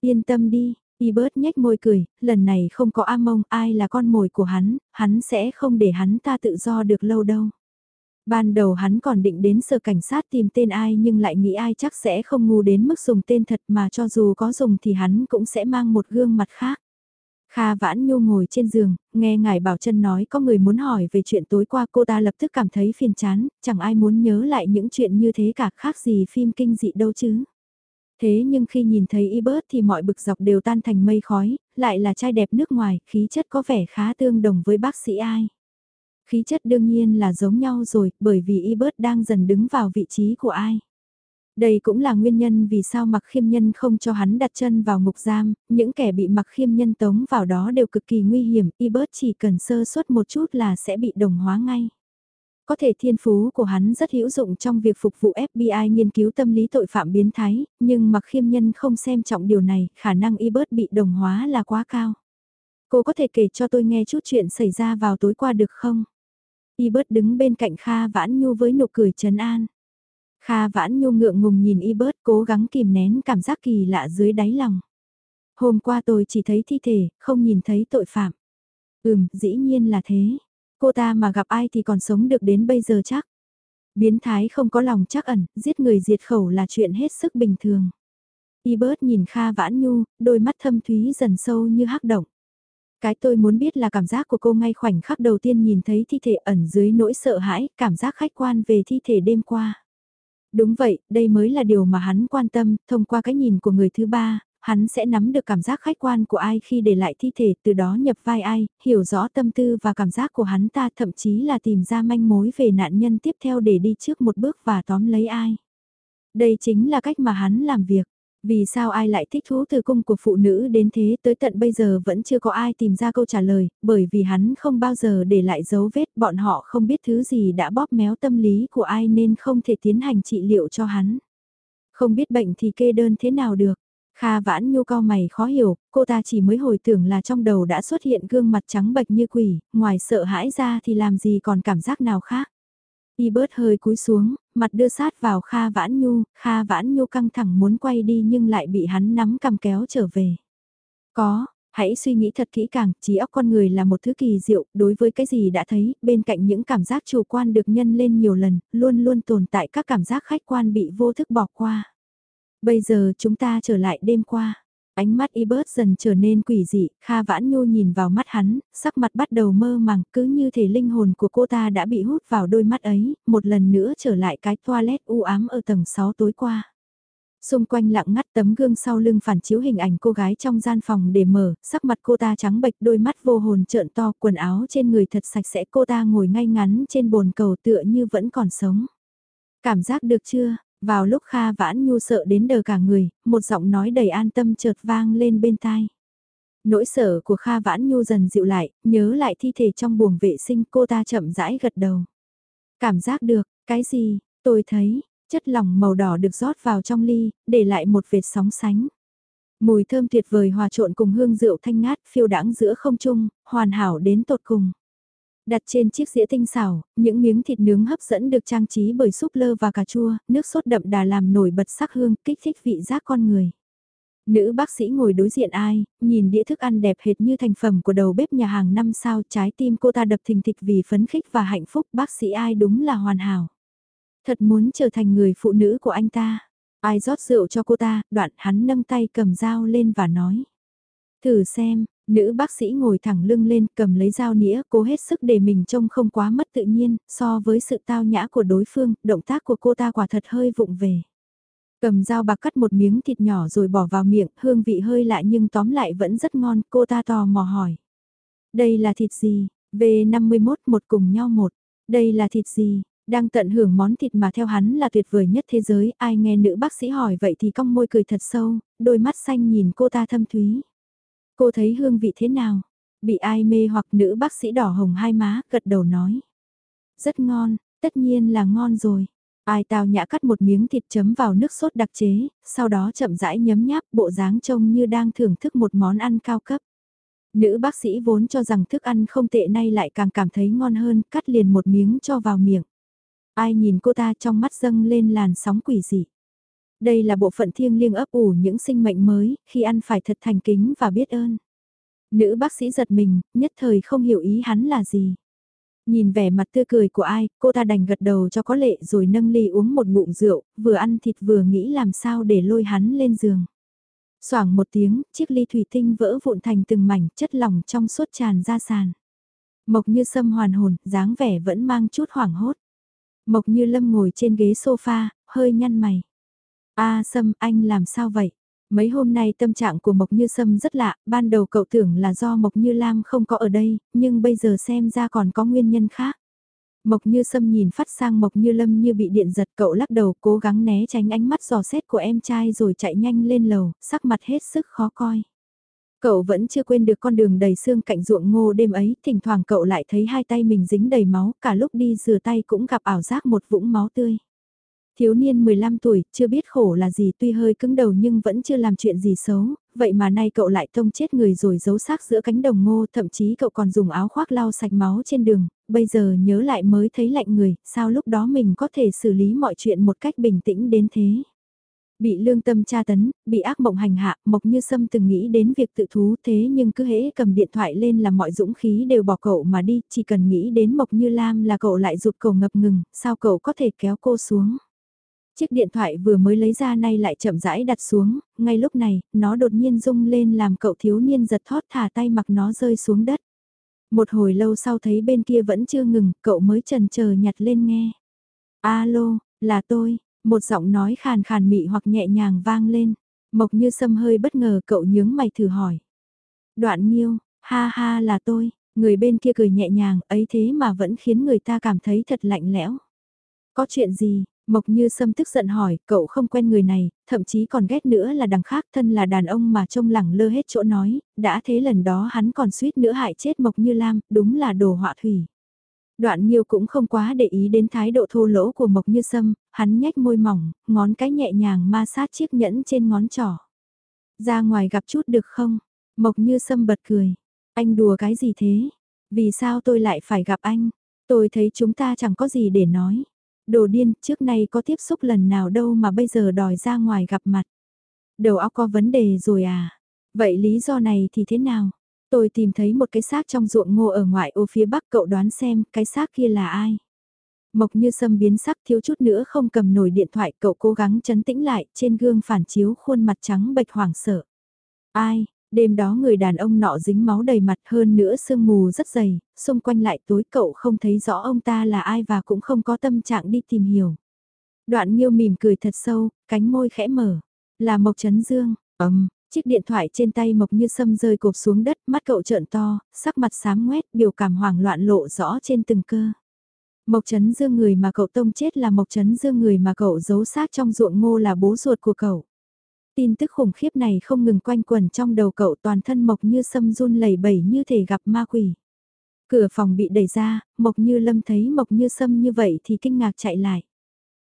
Yên tâm đi, Y bớt nhếch môi cười, lần này không có A Mông. Ai là con mồi của hắn, hắn sẽ không để hắn ta tự do được lâu đâu. Ban đầu hắn còn định đến sở cảnh sát tìm tên ai nhưng lại nghĩ ai chắc sẽ không ngu đến mức dùng tên thật mà cho dù có dùng thì hắn cũng sẽ mang một gương mặt khác. Kha Vãn Nhu ngồi trên giường, nghe ngài Bảo Trân nói có người muốn hỏi về chuyện tối qua cô ta lập tức cảm thấy phiền chán, chẳng ai muốn nhớ lại những chuyện như thế cả khác gì phim kinh dị đâu chứ. Thế nhưng khi nhìn thấy Ebert thì mọi bực dọc đều tan thành mây khói, lại là trai đẹp nước ngoài, khí chất có vẻ khá tương đồng với bác sĩ ai. Khí chất đương nhiên là giống nhau rồi, bởi vì Ebert đang dần đứng vào vị trí của ai. Đây cũng là nguyên nhân vì sao mặc khiêm nhân không cho hắn đặt chân vào ngục giam, những kẻ bị mặc khiêm nhân tống vào đó đều cực kỳ nguy hiểm, y bớt chỉ cần sơ suất một chút là sẽ bị đồng hóa ngay. Có thể thiên phú của hắn rất hữu dụng trong việc phục vụ FBI nghiên cứu tâm lý tội phạm biến thái, nhưng mặc khiêm nhân không xem trọng điều này, khả năng y bớt bị đồng hóa là quá cao. Cô có thể kể cho tôi nghe chút chuyện xảy ra vào tối qua được không? Y bớt đứng bên cạnh Kha Vãn Nhu với nụ cười trấn an. Kha Vãn Nhu ngượng ngùng nhìn Y bớt cố gắng kìm nén cảm giác kỳ lạ dưới đáy lòng. Hôm qua tôi chỉ thấy thi thể, không nhìn thấy tội phạm. Ừm, dĩ nhiên là thế. Cô ta mà gặp ai thì còn sống được đến bây giờ chắc. Biến thái không có lòng chắc ẩn, giết người diệt khẩu là chuyện hết sức bình thường. Y bớt nhìn Kha Vãn Nhu, đôi mắt thâm thúy dần sâu như hắc động. Cái tôi muốn biết là cảm giác của cô ngay khoảnh khắc đầu tiên nhìn thấy thi thể ẩn dưới nỗi sợ hãi, cảm giác khách quan về thi thể đêm qua. Đúng vậy, đây mới là điều mà hắn quan tâm, thông qua cái nhìn của người thứ ba, hắn sẽ nắm được cảm giác khách quan của ai khi để lại thi thể, từ đó nhập vai ai, hiểu rõ tâm tư và cảm giác của hắn ta thậm chí là tìm ra manh mối về nạn nhân tiếp theo để đi trước một bước và tóm lấy ai. Đây chính là cách mà hắn làm việc. Vì sao ai lại thích thú từ cung của phụ nữ đến thế tới tận bây giờ vẫn chưa có ai tìm ra câu trả lời, bởi vì hắn không bao giờ để lại dấu vết bọn họ không biết thứ gì đã bóp méo tâm lý của ai nên không thể tiến hành trị liệu cho hắn. Không biết bệnh thì kê đơn thế nào được. Kha vãn nhu cao mày khó hiểu, cô ta chỉ mới hồi tưởng là trong đầu đã xuất hiện gương mặt trắng bệch như quỷ, ngoài sợ hãi ra thì làm gì còn cảm giác nào khác. Y bớt hơi cúi xuống, mặt đưa sát vào Kha Vãn Nhu, Kha Vãn Nhu căng thẳng muốn quay đi nhưng lại bị hắn nắm cầm kéo trở về. Có, hãy suy nghĩ thật kỹ càng, trí óc con người là một thứ kỳ diệu, đối với cái gì đã thấy, bên cạnh những cảm giác chủ quan được nhân lên nhiều lần, luôn luôn tồn tại các cảm giác khách quan bị vô thức bỏ qua. Bây giờ chúng ta trở lại đêm qua. Ánh mắt y bớt dần trở nên quỷ dị, Kha Vãn Nhu nhìn vào mắt hắn, sắc mặt bắt đầu mơ màng, cứ như thể linh hồn của cô ta đã bị hút vào đôi mắt ấy, một lần nữa trở lại cái toilet u ám ở tầng 6 tối qua. Xung quanh lặng ngắt tấm gương sau lưng phản chiếu hình ảnh cô gái trong gian phòng để mở, sắc mặt cô ta trắng bệch đôi mắt vô hồn trợn to, quần áo trên người thật sạch sẽ cô ta ngồi ngay ngắn trên bồn cầu tựa như vẫn còn sống. Cảm giác được chưa, vào lúc Kha Vãn Nhu sợ đến đờ cả người, một giọng nói đầy an tâm chợt vang lên bên tai. Nỗi sợ của Kha Vãn Nhu dần dịu lại, nhớ lại thi thể trong buồng vệ sinh cô ta chậm rãi gật đầu. Cảm giác được, cái gì, tôi thấy, chất lỏng màu đỏ được rót vào trong ly, để lại một vệt sóng sánh. Mùi thơm tuyệt vời hòa trộn cùng hương rượu thanh ngát phiêu đãng giữa không trung, hoàn hảo đến tột cùng. Đặt trên chiếc dĩa tinh xảo, những miếng thịt nướng hấp dẫn được trang trí bởi súp lơ và cà chua, nước sốt đậm đà làm nổi bật sắc hương, kích thích vị giác con người. Nữ bác sĩ ngồi đối diện ai, nhìn đĩa thức ăn đẹp hệt như thành phẩm của đầu bếp nhà hàng năm sao trái tim cô ta đập thình thịch vì phấn khích và hạnh phúc bác sĩ ai đúng là hoàn hảo. Thật muốn trở thành người phụ nữ của anh ta. Ai rót rượu cho cô ta, đoạn hắn nâng tay cầm dao lên và nói. Thử xem, Nữ bác sĩ ngồi thẳng lưng lên cầm lấy dao nĩa cố hết sức để mình trông không quá mất tự nhiên, so với sự tao nhã của đối phương, động tác của cô ta quả thật hơi vụng về. Cầm dao bạc cắt một miếng thịt nhỏ rồi bỏ vào miệng, hương vị hơi lạ nhưng tóm lại vẫn rất ngon, cô ta tò mò hỏi. Đây là thịt gì? V51 một cùng nhau một. Đây là thịt gì? Đang tận hưởng món thịt mà theo hắn là tuyệt vời nhất thế giới, ai nghe nữ bác sĩ hỏi vậy thì cong môi cười thật sâu, đôi mắt xanh nhìn cô ta thâm thúy. Cô thấy hương vị thế nào? Bị ai mê hoặc nữ bác sĩ đỏ hồng hai má, gật đầu nói. Rất ngon, tất nhiên là ngon rồi. Ai tào nhã cắt một miếng thịt chấm vào nước sốt đặc chế, sau đó chậm rãi nhấm nháp bộ dáng trông như đang thưởng thức một món ăn cao cấp. Nữ bác sĩ vốn cho rằng thức ăn không tệ nay lại càng cảm thấy ngon hơn, cắt liền một miếng cho vào miệng. Ai nhìn cô ta trong mắt dâng lên làn sóng quỷ dị. Đây là bộ phận thiêng liêng ấp ủ những sinh mệnh mới, khi ăn phải thật thành kính và biết ơn. Nữ bác sĩ giật mình, nhất thời không hiểu ý hắn là gì. Nhìn vẻ mặt tươi cười của ai, cô ta đành gật đầu cho có lệ rồi nâng ly uống một ngụm rượu, vừa ăn thịt vừa nghĩ làm sao để lôi hắn lên giường. Xoảng một tiếng, chiếc ly thủy tinh vỡ vụn thành từng mảnh chất lỏng trong suốt tràn ra sàn. Mộc như sâm hoàn hồn, dáng vẻ vẫn mang chút hoảng hốt. Mộc như lâm ngồi trên ghế sofa, hơi nhăn mày. A Sâm, anh làm sao vậy? Mấy hôm nay tâm trạng của Mộc Như Sâm rất lạ, ban đầu cậu tưởng là do Mộc Như Lam không có ở đây, nhưng bây giờ xem ra còn có nguyên nhân khác. Mộc như sâm nhìn phát sang Mộc như lâm như bị điện giật cậu lắc đầu cố gắng né tránh ánh mắt giò xét của em trai rồi chạy nhanh lên lầu, sắc mặt hết sức khó coi. Cậu vẫn chưa quên được con đường đầy xương cạnh ruộng ngô đêm ấy, thỉnh thoảng cậu lại thấy hai tay mình dính đầy máu, cả lúc đi rửa tay cũng gặp ảo giác một vũng máu tươi. Thiếu niên 15 tuổi, chưa biết khổ là gì tuy hơi cứng đầu nhưng vẫn chưa làm chuyện gì xấu, vậy mà nay cậu lại tông chết người rồi giấu xác giữa cánh đồng ngô, thậm chí cậu còn dùng áo khoác lau sạch máu trên đường, bây giờ nhớ lại mới thấy lạnh người, sao lúc đó mình có thể xử lý mọi chuyện một cách bình tĩnh đến thế. Bị lương tâm tra tấn, bị ác mộng hành hạ, Mộc Như Sâm từng nghĩ đến việc tự thú thế nhưng cứ hễ cầm điện thoại lên là mọi dũng khí đều bỏ cậu mà đi, chỉ cần nghĩ đến Mộc Như Lam là cậu lại rụt cậu ngập ngừng, sao cậu có thể kéo cô xuống. Chiếc điện thoại vừa mới lấy ra nay lại chậm rãi đặt xuống, ngay lúc này, nó đột nhiên rung lên làm cậu thiếu niên giật thót thả tay mặc nó rơi xuống đất. Một hồi lâu sau thấy bên kia vẫn chưa ngừng, cậu mới trần chờ nhặt lên nghe. Alo, là tôi, một giọng nói khàn khàn mị hoặc nhẹ nhàng vang lên. Mộc như sâm hơi bất ngờ cậu nhướng mày thử hỏi. Đoạn nghiêu, ha ha là tôi, người bên kia cười nhẹ nhàng ấy thế mà vẫn khiến người ta cảm thấy thật lạnh lẽo. Có chuyện gì, Mộc như sâm tức giận hỏi, cậu không quen người này, thậm chí còn ghét nữa là đằng khác thân là đàn ông mà trông lẳng lơ hết chỗ nói, đã thế lần đó hắn còn suýt nữa hại chết Mộc như Lam, đúng là đồ họa thủy. Đoạn Nhiêu cũng không quá để ý đến thái độ thô lỗ của Mộc Như Sâm, hắn nhếch môi mỏng, ngón cái nhẹ nhàng ma sát chiếc nhẫn trên ngón trỏ. Ra ngoài gặp chút được không? Mộc Như Sâm bật cười. Anh đùa cái gì thế? Vì sao tôi lại phải gặp anh? Tôi thấy chúng ta chẳng có gì để nói. Đồ điên, trước nay có tiếp xúc lần nào đâu mà bây giờ đòi ra ngoài gặp mặt. Đầu óc có vấn đề rồi à? Vậy lý do này thì thế nào? Tôi tìm thấy một cái xác trong ruộng ngô ở ngoại ô phía bắc cậu đoán xem cái xác kia là ai. Mộc như sâm biến sắc thiếu chút nữa không cầm nổi điện thoại cậu cố gắng chấn tĩnh lại trên gương phản chiếu khuôn mặt trắng bệch hoảng sợ. Ai, đêm đó người đàn ông nọ dính máu đầy mặt hơn nữa sương mù rất dày, xung quanh lại tối cậu không thấy rõ ông ta là ai và cũng không có tâm trạng đi tìm hiểu. Đoạn Nhiêu mỉm cười thật sâu, cánh môi khẽ mở. Là Mộc Trấn Dương, ấm, Chiếc điện thoại trên tay Mộc Như Sâm rơi cộp xuống đất, mắt cậu trợn to, sắc mặt xám ngoét, biểu cảm hoảng loạn lộ rõ trên từng cơ. Mộc Trấn Dương người mà cậu tông chết là Mộc Trấn Dương người mà cậu giấu xác trong ruộng ngô là bố ruột của cậu. Tin tức khủng khiếp này không ngừng quanh quẩn trong đầu cậu toàn thân Mộc Như Sâm run lẩy bẩy như thể gặp ma quỷ. Cửa phòng bị đẩy ra, Mộc Như Lâm thấy Mộc Như Sâm như vậy thì kinh ngạc chạy lại.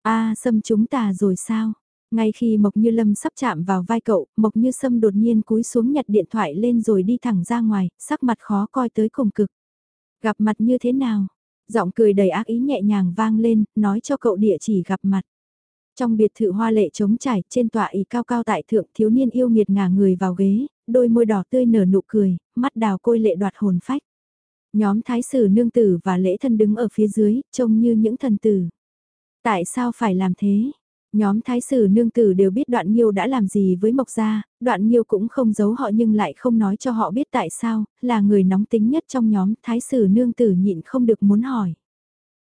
a Sâm chúng ta rồi sao? Ngay khi Mộc Như Lâm sắp chạm vào vai cậu, Mộc Như Sâm đột nhiên cúi xuống nhặt điện thoại lên rồi đi thẳng ra ngoài, sắc mặt khó coi tới cùng cực. Gặp mặt như thế nào? Giọng cười đầy ác ý nhẹ nhàng vang lên, nói cho cậu địa chỉ gặp mặt. Trong biệt thự hoa lệ trống trải, trên tọa ý cao cao tại thượng thiếu niên yêu nghiệt ngả người vào ghế, đôi môi đỏ tươi nở nụ cười, mắt đào côi lệ đoạt hồn phách. Nhóm thái sử nương tử và lễ thân đứng ở phía dưới, trông như những thần tử. Tại sao phải làm thế? Nhóm thái sử nương tử đều biết đoạn nhiêu đã làm gì với Mộc Gia, đoạn nhiêu cũng không giấu họ nhưng lại không nói cho họ biết tại sao, là người nóng tính nhất trong nhóm thái sử nương tử nhịn không được muốn hỏi.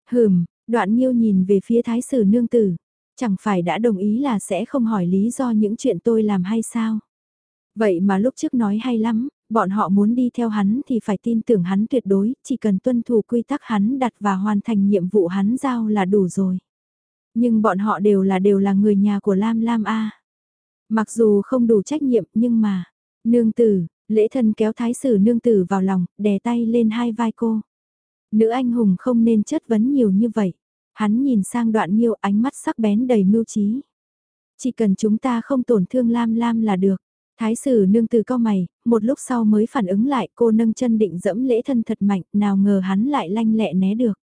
Hừm, đoạn nhiêu nhìn về phía thái sử nương tử, chẳng phải đã đồng ý là sẽ không hỏi lý do những chuyện tôi làm hay sao. Vậy mà lúc trước nói hay lắm, bọn họ muốn đi theo hắn thì phải tin tưởng hắn tuyệt đối, chỉ cần tuân thủ quy tắc hắn đặt và hoàn thành nhiệm vụ hắn giao là đủ rồi. Nhưng bọn họ đều là đều là người nhà của Lam Lam A. Mặc dù không đủ trách nhiệm nhưng mà, nương tử, lễ thân kéo thái sử nương tử vào lòng, đè tay lên hai vai cô. Nữ anh hùng không nên chất vấn nhiều như vậy. Hắn nhìn sang đoạn nghiêu ánh mắt sắc bén đầy mưu trí. Chỉ cần chúng ta không tổn thương Lam Lam là được. Thái sử nương tử cao mày, một lúc sau mới phản ứng lại cô nâng chân định dẫm lễ thân thật mạnh, nào ngờ hắn lại lanh lẹ né được.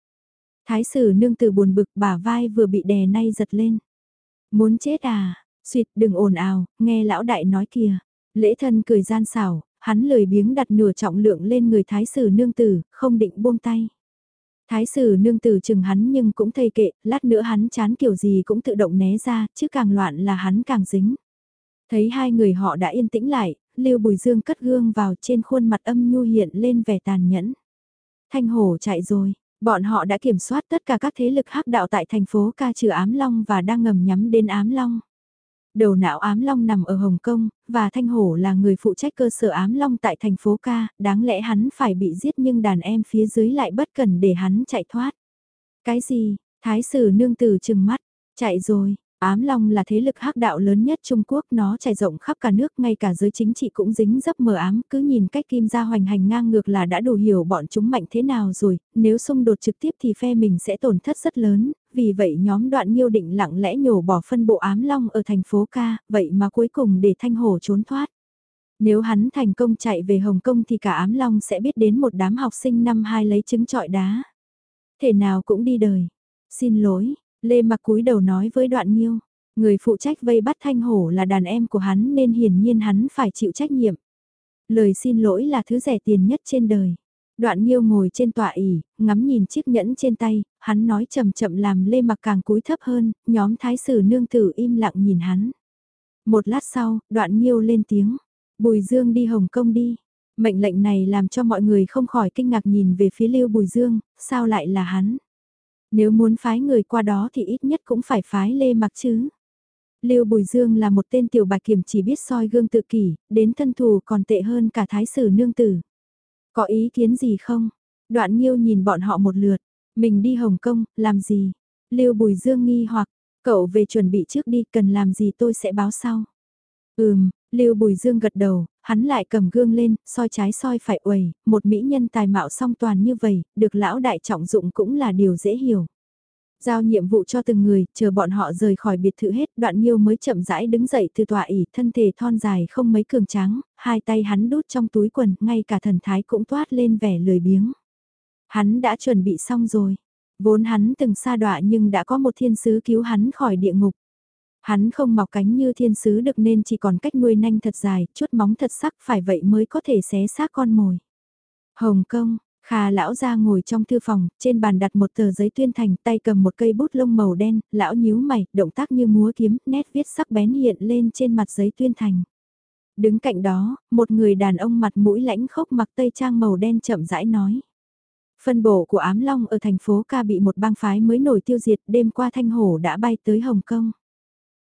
Thái sử nương tử buồn bực bả vai vừa bị đè nay giật lên. Muốn chết à, suyệt đừng ồn ào, nghe lão đại nói kìa. Lễ thân cười gian xảo, hắn lười biếng đặt nửa trọng lượng lên người thái sử nương tử, không định buông tay. Thái sử nương tử chừng hắn nhưng cũng thầy kệ, lát nữa hắn chán kiểu gì cũng tự động né ra, chứ càng loạn là hắn càng dính. Thấy hai người họ đã yên tĩnh lại, Lưu Bùi Dương cất gương vào trên khuôn mặt âm nhu hiện lên vẻ tàn nhẫn. Thanh hổ chạy rồi, Bọn họ đã kiểm soát tất cả các thế lực hắc đạo tại thành phố ca trừ Ám Long và đang ngầm nhắm đến Ám Long. Đầu não Ám Long nằm ở Hồng Kông, và Thanh Hổ là người phụ trách cơ sở Ám Long tại thành phố ca, đáng lẽ hắn phải bị giết nhưng đàn em phía dưới lại bất cần để hắn chạy thoát. Cái gì, thái sử nương tử chừng mắt, chạy rồi, Ám Long là thế lực hắc đạo lớn nhất Trung Quốc, nó trải rộng khắp cả nước, ngay cả giới chính trị cũng dính dấp mờ ám, cứ nhìn cách Kim Gia hoành hành ngang ngược là đã đủ hiểu bọn chúng mạnh thế nào rồi, nếu xung đột trực tiếp thì phe mình sẽ tổn thất rất lớn, vì vậy nhóm đoạn nghiêu định lặng lẽ nhổ bỏ phân bộ Ám Long ở thành phố ca, vậy mà cuối cùng để Thanh Hổ trốn thoát. Nếu hắn thành công chạy về Hồng Kông thì cả Ám Long sẽ biết đến một đám học sinh năm hai lấy trứng trọi đá. Thể nào cũng đi đời. Xin lỗi, Lê mặc cúi đầu nói với đoạn nghiêu, người phụ trách vây bắt thanh hổ là đàn em của hắn nên hiển nhiên hắn phải chịu trách nhiệm. Lời xin lỗi là thứ rẻ tiền nhất trên đời. Đoạn Nhiêu ngồi trên tọa ỉ, ngắm nhìn chiếc nhẫn trên tay, hắn nói chậm chậm làm lê mặc càng cúi thấp hơn, nhóm thái sử nương tử im lặng nhìn hắn. Một lát sau, đoạn Nhiêu lên tiếng, bùi dương đi Hồng Kông đi. Mệnh lệnh này làm cho mọi người không khỏi kinh ngạc nhìn về phía lưu bùi dương, sao lại là hắn. Nếu muốn phái người qua đó thì ít nhất cũng phải phái Lê Mặc chứ. Lưu Bùi Dương là một tên tiểu bạch kiểm chỉ biết soi gương tự kỷ, đến thân thù còn tệ hơn cả thái sử nương tử. Có ý kiến gì không? Đoạn Nhiêu nhìn bọn họ một lượt, mình đi Hồng Kông, làm gì? Lưu Bùi Dương nghi hoặc, cậu về chuẩn bị trước đi, cần làm gì tôi sẽ báo sau. Ừm, Lưu Bùi Dương gật đầu, hắn lại cầm gương lên, soi trái soi phải uầy, một mỹ nhân tài mạo song toàn như vậy, được lão đại trọng dụng cũng là điều dễ hiểu. Giao nhiệm vụ cho từng người, chờ bọn họ rời khỏi biệt thự hết, đoạn nhiêu mới chậm rãi đứng dậy từ tòa ỉ, thân thể thon dài không mấy cường tráng, hai tay hắn đút trong túi quần, ngay cả thần thái cũng toát lên vẻ lười biếng. Hắn đã chuẩn bị xong rồi, vốn hắn từng xa đọa nhưng đã có một thiên sứ cứu hắn khỏi địa ngục. Hắn không mọc cánh như thiên sứ được nên chỉ còn cách nuôi nanh thật dài, chút móng thật sắc phải vậy mới có thể xé xác con mồi. Hồng Kông, Khà lão ra ngồi trong thư phòng, trên bàn đặt một tờ giấy tuyên thành, tay cầm một cây bút lông màu đen, lão nhíu mày, động tác như múa kiếm, nét viết sắc bén hiện lên trên mặt giấy tuyên thành. Đứng cạnh đó, một người đàn ông mặt mũi lãnh khốc mặc tây trang màu đen chậm rãi nói. Phân bộ của Ám Long ở thành phố ca bị một bang phái mới nổi tiêu diệt, đêm qua Thanh Hổ đã bay tới Hồng Kông.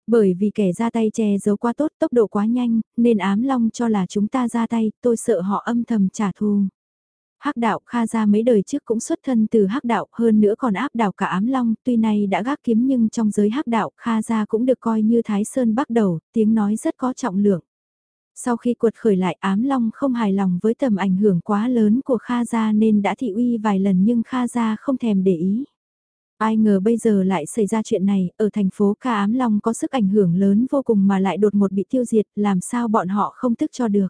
Bởi vì kẻ ra tay che giấu quá tốt, tốc độ quá nhanh, nên ám long cho là chúng ta ra tay, tôi sợ họ âm thầm trả thù. Hắc đạo Kha gia mấy đời trước cũng xuất thân từ Hắc đạo, hơn nữa còn áp đảo cả ám long, tuy nay đã gác kiếm nhưng trong giới Hắc đạo Kha gia cũng được coi như Thái Sơn bắt đầu, tiếng nói rất có trọng lượng. Sau khi cuột khởi lại ám long không hài lòng với tầm ảnh hưởng quá lớn của Kha gia nên đã thị uy vài lần nhưng Kha gia không thèm để ý. Ai ngờ bây giờ lại xảy ra chuyện này, ở thành phố Ca Ám Long có sức ảnh hưởng lớn vô cùng mà lại đột một bị tiêu diệt, làm sao bọn họ không tức cho được.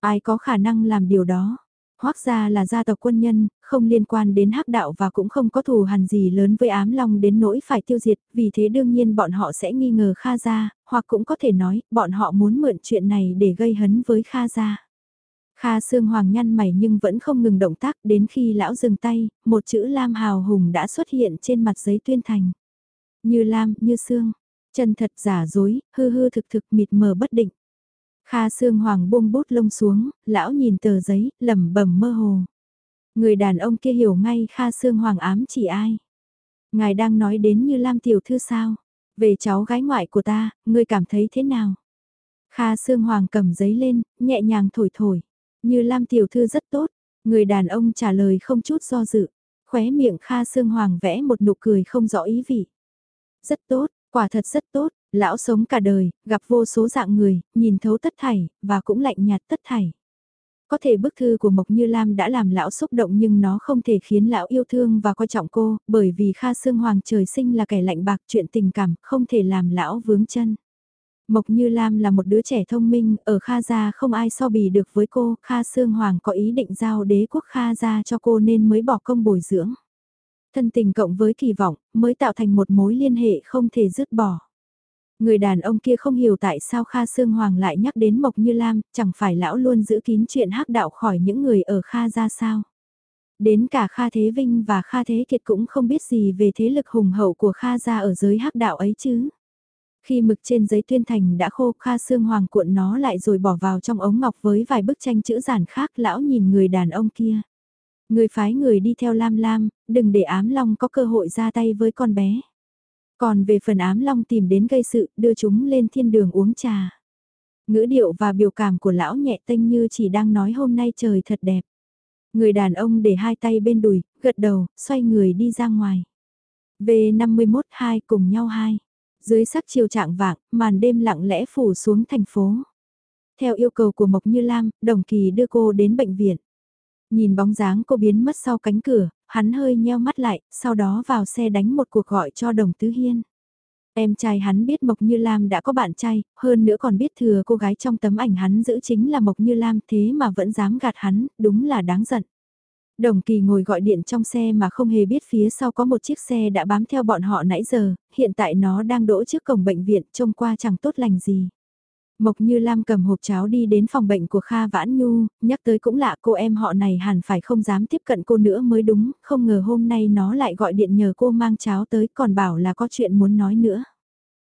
Ai có khả năng làm điều đó? Hoác gia là gia tộc quân nhân, không liên quan đến hắc đạo và cũng không có thù hằn gì lớn với ám long đến nỗi phải tiêu diệt, vì thế đương nhiên bọn họ sẽ nghi ngờ Kha gia, hoặc cũng có thể nói, bọn họ muốn mượn chuyện này để gây hấn với Kha gia. Kha Sương Hoàng nhăn mày nhưng vẫn không ngừng động tác đến khi lão dừng tay, một chữ Lam Hào Hùng đã xuất hiện trên mặt giấy tuyên thành. Như Lam, như Sương, chân thật giả dối, hư hư thực thực mịt mờ bất định. Kha Sương Hoàng buông bút lông xuống, lão nhìn tờ giấy, lẩm bẩm mơ hồ. Người đàn ông kia hiểu ngay Kha Sương Hoàng ám chỉ ai. Ngài đang nói đến như Lam Tiểu Thư sao? Về cháu gái ngoại của ta, ngươi cảm thấy thế nào? Kha Sương Hoàng cầm giấy lên, nhẹ nhàng thổi thổi. Như Lam tiểu thư rất tốt, người đàn ông trả lời không chút do dự, khóe miệng Kha Sương Hoàng vẽ một nụ cười không rõ ý vị. Rất tốt, quả thật rất tốt, lão sống cả đời, gặp vô số dạng người, nhìn thấu tất thảy, và cũng lạnh nhạt tất thảy. Có thể bức thư của Mộc Như Lam đã làm lão xúc động nhưng nó không thể khiến lão yêu thương và coi trọng cô, bởi vì Kha Sương Hoàng trời sinh là kẻ lạnh bạc chuyện tình cảm, không thể làm lão vướng chân. Mộc Như Lam là một đứa trẻ thông minh, ở Kha Gia không ai so bì được với cô, Kha Sương Hoàng có ý định giao đế quốc Kha Gia cho cô nên mới bỏ công bồi dưỡng. Thân tình cộng với kỳ vọng, mới tạo thành một mối liên hệ không thể dứt bỏ. Người đàn ông kia không hiểu tại sao Kha Sương Hoàng lại nhắc đến Mộc Như Lam, chẳng phải lão luôn giữ kín chuyện hắc đạo khỏi những người ở Kha Gia sao. Đến cả Kha Thế Vinh và Kha Thế Kiệt cũng không biết gì về thế lực hùng hậu của Kha Gia ở giới hắc đạo ấy chứ. Khi mực trên giấy tuyên thành đã khô Kha Sương Hoàng cuộn nó lại rồi bỏ vào trong ống ngọc với vài bức tranh chữ giản khác lão nhìn người đàn ông kia. Người phái người đi theo Lam Lam, đừng để ám long có cơ hội ra tay với con bé. Còn về phần ám long tìm đến gây sự, đưa chúng lên thiên đường uống trà. Ngữ điệu và biểu cảm của lão nhẹ tênh như chỉ đang nói hôm nay trời thật đẹp. Người đàn ông để hai tay bên đùi, gật đầu, xoay người đi ra ngoài. V51 hai cùng nhau hai. Dưới sắc chiều trạng vạng, màn đêm lặng lẽ phủ xuống thành phố. Theo yêu cầu của Mộc Như Lam, Đồng Kỳ đưa cô đến bệnh viện. Nhìn bóng dáng cô biến mất sau cánh cửa, hắn hơi nheo mắt lại, sau đó vào xe đánh một cuộc gọi cho Đồng Tứ Hiên. Em trai hắn biết Mộc Như Lam đã có bạn trai, hơn nữa còn biết thừa cô gái trong tấm ảnh hắn giữ chính là Mộc Như Lam thế mà vẫn dám gạt hắn, đúng là đáng giận. Đồng kỳ ngồi gọi điện trong xe mà không hề biết phía sau có một chiếc xe đã bám theo bọn họ nãy giờ, hiện tại nó đang đỗ trước cổng bệnh viện trông qua chẳng tốt lành gì. Mộc Như Lam cầm hộp cháo đi đến phòng bệnh của Kha Vãn Nhu, nhắc tới cũng lạ cô em họ này hẳn phải không dám tiếp cận cô nữa mới đúng, không ngờ hôm nay nó lại gọi điện nhờ cô mang cháo tới còn bảo là có chuyện muốn nói nữa.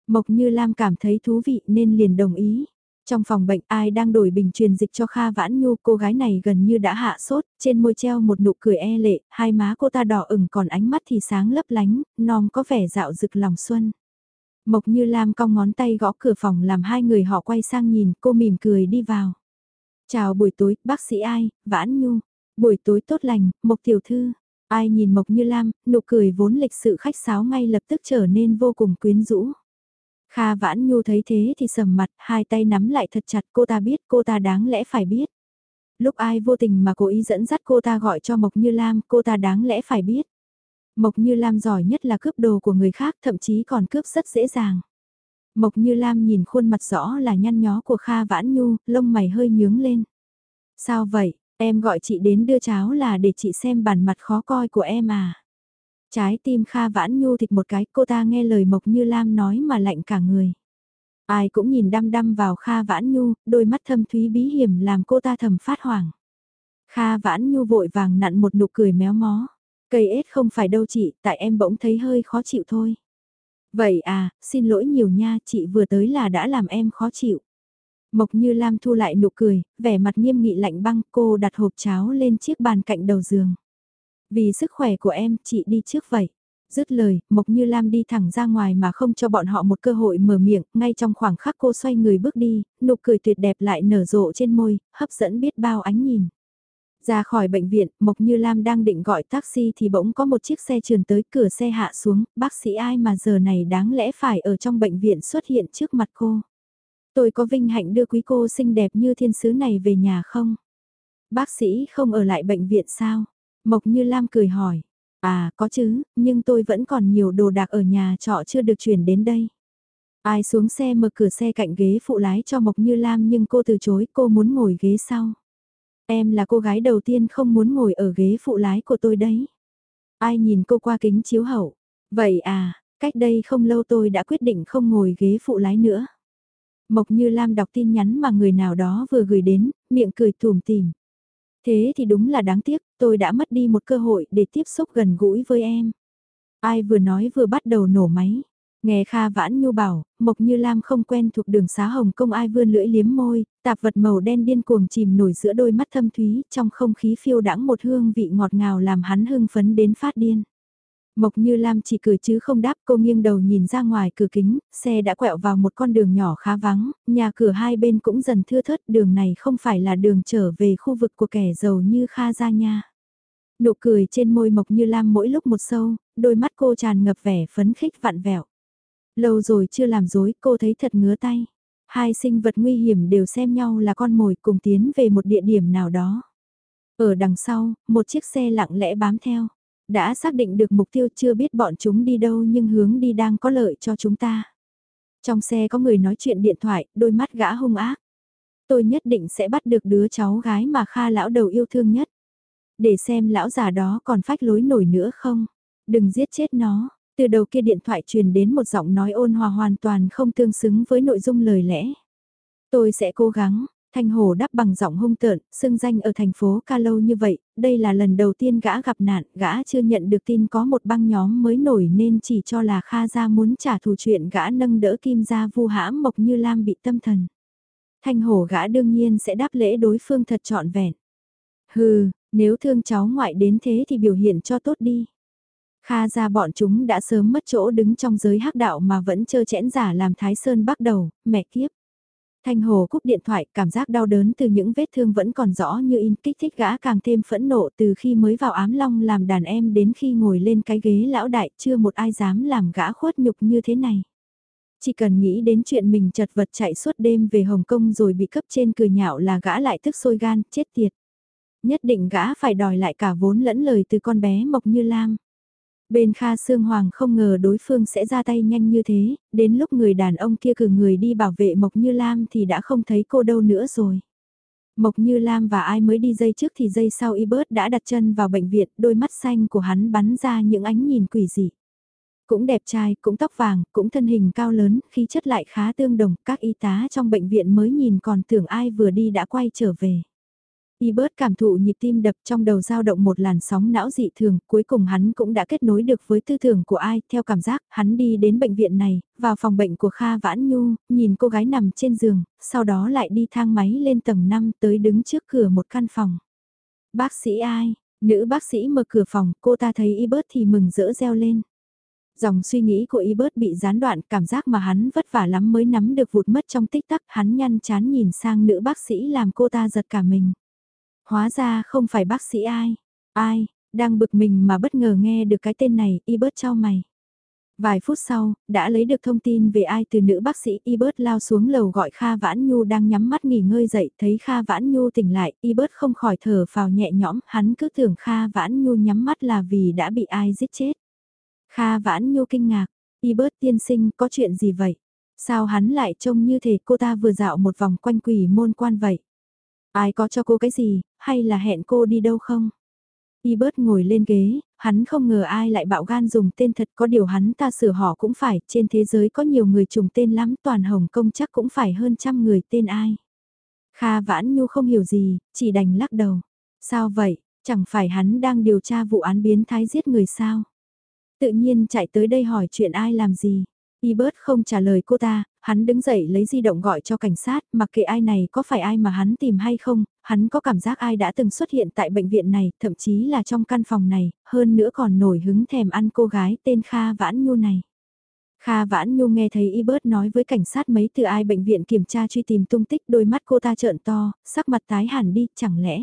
Mộc Như Lam cảm thấy thú vị nên liền đồng ý. Trong phòng bệnh ai đang đổi bình truyền dịch cho Kha Vãn Nhu cô gái này gần như đã hạ sốt, trên môi treo một nụ cười e lệ, hai má cô ta đỏ ửng còn ánh mắt thì sáng lấp lánh, non có vẻ dạo rực lòng xuân. Mộc Như Lam cong ngón tay gõ cửa phòng làm hai người họ quay sang nhìn cô mỉm cười đi vào. Chào buổi tối, bác sĩ ai, Vãn Nhu. Buổi tối tốt lành, Mộc Tiểu Thư. Ai nhìn Mộc Như Lam, nụ cười vốn lịch sự khách sáo ngay lập tức trở nên vô cùng quyến rũ. Kha Vãn Nhu thấy thế thì sầm mặt, hai tay nắm lại thật chặt cô ta biết cô ta đáng lẽ phải biết. Lúc ai vô tình mà cố ý dẫn dắt cô ta gọi cho Mộc Như Lam, cô ta đáng lẽ phải biết. Mộc Như Lam giỏi nhất là cướp đồ của người khác, thậm chí còn cướp rất dễ dàng. Mộc Như Lam nhìn khuôn mặt rõ là nhăn nhó của Kha Vãn Nhu, lông mày hơi nhướng lên. Sao vậy, em gọi chị đến đưa cháo là để chị xem bản mặt khó coi của em à? Trái tim Kha Vãn Nhu thịt một cái, cô ta nghe lời Mộc Như Lam nói mà lạnh cả người. Ai cũng nhìn đăm đăm vào Kha Vãn Nhu, đôi mắt thâm thúy bí hiểm làm cô ta thầm phát hoảng. Kha Vãn Nhu vội vàng nặn một nụ cười méo mó. Cây ết không phải đâu chị, tại em bỗng thấy hơi khó chịu thôi. Vậy à, xin lỗi nhiều nha, chị vừa tới là đã làm em khó chịu. Mộc Như Lam thu lại nụ cười, vẻ mặt nghiêm nghị lạnh băng, cô đặt hộp cháo lên chiếc bàn cạnh đầu giường. Vì sức khỏe của em, chị đi trước vậy. Dứt lời, Mộc Như Lam đi thẳng ra ngoài mà không cho bọn họ một cơ hội mở miệng, ngay trong khoảng khắc cô xoay người bước đi, nụ cười tuyệt đẹp lại nở rộ trên môi, hấp dẫn biết bao ánh nhìn. Ra khỏi bệnh viện, Mộc Như Lam đang định gọi taxi thì bỗng có một chiếc xe trườn tới cửa xe hạ xuống, bác sĩ ai mà giờ này đáng lẽ phải ở trong bệnh viện xuất hiện trước mặt cô. Tôi có vinh hạnh đưa quý cô xinh đẹp như thiên sứ này về nhà không? Bác sĩ không ở lại bệnh viện sao? Mộc Như Lam cười hỏi. À, có chứ, nhưng tôi vẫn còn nhiều đồ đạc ở nhà trọ chưa được chuyển đến đây. Ai xuống xe mở cửa xe cạnh ghế phụ lái cho Mộc Như Lam nhưng cô từ chối cô muốn ngồi ghế sau. Em là cô gái đầu tiên không muốn ngồi ở ghế phụ lái của tôi đấy. Ai nhìn cô qua kính chiếu hậu. Vậy à, cách đây không lâu tôi đã quyết định không ngồi ghế phụ lái nữa. Mộc Như Lam đọc tin nhắn mà người nào đó vừa gửi đến, miệng cười thùm tìm. Thế thì đúng là đáng tiếc, tôi đã mất đi một cơ hội để tiếp xúc gần gũi với em. Ai vừa nói vừa bắt đầu nổ máy. Nghe Kha Vãn Nhu bảo, Mộc Như Lam không quen thuộc đường xá Hồng Công ai vươn lưỡi liếm môi, tạp vật màu đen điên cuồng chìm nổi giữa đôi mắt thâm thúy, trong không khí phiêu đãng một hương vị ngọt ngào làm hắn hưng phấn đến phát điên. Mộc Như Lam chỉ cười chứ không đáp cô nghiêng đầu nhìn ra ngoài cửa kính, xe đã quẹo vào một con đường nhỏ khá vắng, nhà cửa hai bên cũng dần thưa thớt đường này không phải là đường trở về khu vực của kẻ giàu như Kha Gia Nha. Nụ cười trên môi Mộc Như Lam mỗi lúc một sâu, đôi mắt cô tràn ngập vẻ phấn khích vặn vẹo. Lâu rồi chưa làm dối cô thấy thật ngứa tay. Hai sinh vật nguy hiểm đều xem nhau là con mồi cùng tiến về một địa điểm nào đó. Ở đằng sau, một chiếc xe lặng lẽ bám theo. Đã xác định được mục tiêu chưa biết bọn chúng đi đâu nhưng hướng đi đang có lợi cho chúng ta. Trong xe có người nói chuyện điện thoại, đôi mắt gã hung ác. Tôi nhất định sẽ bắt được đứa cháu gái mà Kha lão đầu yêu thương nhất. Để xem lão già đó còn phách lối nổi nữa không. Đừng giết chết nó. Từ đầu kia điện thoại truyền đến một giọng nói ôn hòa hoàn toàn không tương xứng với nội dung lời lẽ. Tôi sẽ cố gắng, Thanh Hồ đáp bằng giọng hung tợn, xưng danh ở thành phố ca lâu như vậy, đây là lần đầu tiên gã gặp nạn, gã chưa nhận được tin có một băng nhóm mới nổi nên chỉ cho là Kha Gia muốn trả thù chuyện gã nâng đỡ Kim Gia vu hãm Mộc Như Lam bị tâm thần. Thanh Hồ gã đương nhiên sẽ đáp lễ đối phương thật trọn vẹn. Hừ, nếu thương cháu ngoại đến thế thì biểu hiện cho tốt đi. Kha ra bọn chúng đã sớm mất chỗ đứng trong giới hắc đạo mà vẫn chơ chẽn giả làm Thái Sơn bắt đầu, mẹ kiếp. Thanh Hồ cúp điện thoại, cảm giác đau đớn từ những vết thương vẫn còn rõ như in kích thích gã càng thêm phẫn nộ từ khi mới vào ám long làm đàn em đến khi ngồi lên cái ghế lão đại chưa một ai dám làm gã khuất nhục như thế này. Chỉ cần nghĩ đến chuyện mình chật vật chạy suốt đêm về Hồng Kông rồi bị cấp trên cười nhạo là gã lại tức sôi gan, chết tiệt. Nhất định gã phải đòi lại cả vốn lẫn lời từ con bé Mộc Như Lam. Bên Kha Sương Hoàng không ngờ đối phương sẽ ra tay nhanh như thế, đến lúc người đàn ông kia cử người đi bảo vệ Mộc Như Lam thì đã không thấy cô đâu nữa rồi. Mộc Như Lam và ai mới đi dây trước thì dây sau y bớt đã đặt chân vào bệnh viện, đôi mắt xanh của hắn bắn ra những ánh nhìn quỷ dị. Cũng đẹp trai, cũng tóc vàng, cũng thân hình cao lớn, khí chất lại khá tương đồng, các y tá trong bệnh viện mới nhìn còn tưởng ai vừa đi đã quay trở về. Y bớt cảm thụ nhịp tim đập trong đầu dao động một làn sóng não dị thường, cuối cùng hắn cũng đã kết nối được với tư tưởng của ai, theo cảm giác, hắn đi đến bệnh viện này, vào phòng bệnh của Kha Vãn Nhu, nhìn cô gái nằm trên giường, sau đó lại đi thang máy lên tầng 5 tới đứng trước cửa một căn phòng. Bác sĩ ai? Nữ bác sĩ mở cửa phòng, cô ta thấy y bớt thì mừng rỡ reo lên. Dòng suy nghĩ của y bớt bị gián đoạn, cảm giác mà hắn vất vả lắm mới nắm được vụt mất trong tích tắc, hắn nhăn chán nhìn sang nữ bác sĩ làm cô ta giật cả mình. Hóa ra không phải bác sĩ ai. Ai, đang bực mình mà bất ngờ nghe được cái tên này, y bớt cho mày. Vài phút sau, đã lấy được thông tin về ai từ nữ bác sĩ y bớt lao xuống lầu gọi Kha Vãn Nhu đang nhắm mắt nghỉ ngơi dậy, thấy Kha Vãn Nhu tỉnh lại, y bớt không khỏi thở phào nhẹ nhõm, hắn cứ tưởng Kha Vãn Nhu nhắm mắt là vì đã bị ai giết chết. Kha Vãn Nhu kinh ngạc, y bớt tiên sinh có chuyện gì vậy? Sao hắn lại trông như thể cô ta vừa dạo một vòng quanh quỷ môn quan vậy? Ai có cho cô cái gì, hay là hẹn cô đi đâu không? Y bớt ngồi lên ghế, hắn không ngờ ai lại bạo gan dùng tên thật có điều hắn ta sửa họ cũng phải, trên thế giới có nhiều người trùng tên lắm, toàn Hồng Kông chắc cũng phải hơn trăm người tên ai. Kha Vãn Nhu không hiểu gì, chỉ đành lắc đầu. Sao vậy, chẳng phải hắn đang điều tra vụ án biến thái giết người sao? Tự nhiên chạy tới đây hỏi chuyện ai làm gì? Ebert không trả lời cô ta, hắn đứng dậy lấy di động gọi cho cảnh sát, mặc kệ ai này có phải ai mà hắn tìm hay không, hắn có cảm giác ai đã từng xuất hiện tại bệnh viện này, thậm chí là trong căn phòng này, hơn nữa còn nổi hứng thèm ăn cô gái tên Kha Vãn Nhu này. Kha Vãn Nhu nghe thấy Ebert nói với cảnh sát mấy từ ai bệnh viện kiểm tra truy tìm tung tích đôi mắt cô ta trợn to, sắc mặt tái hẳn đi, chẳng lẽ.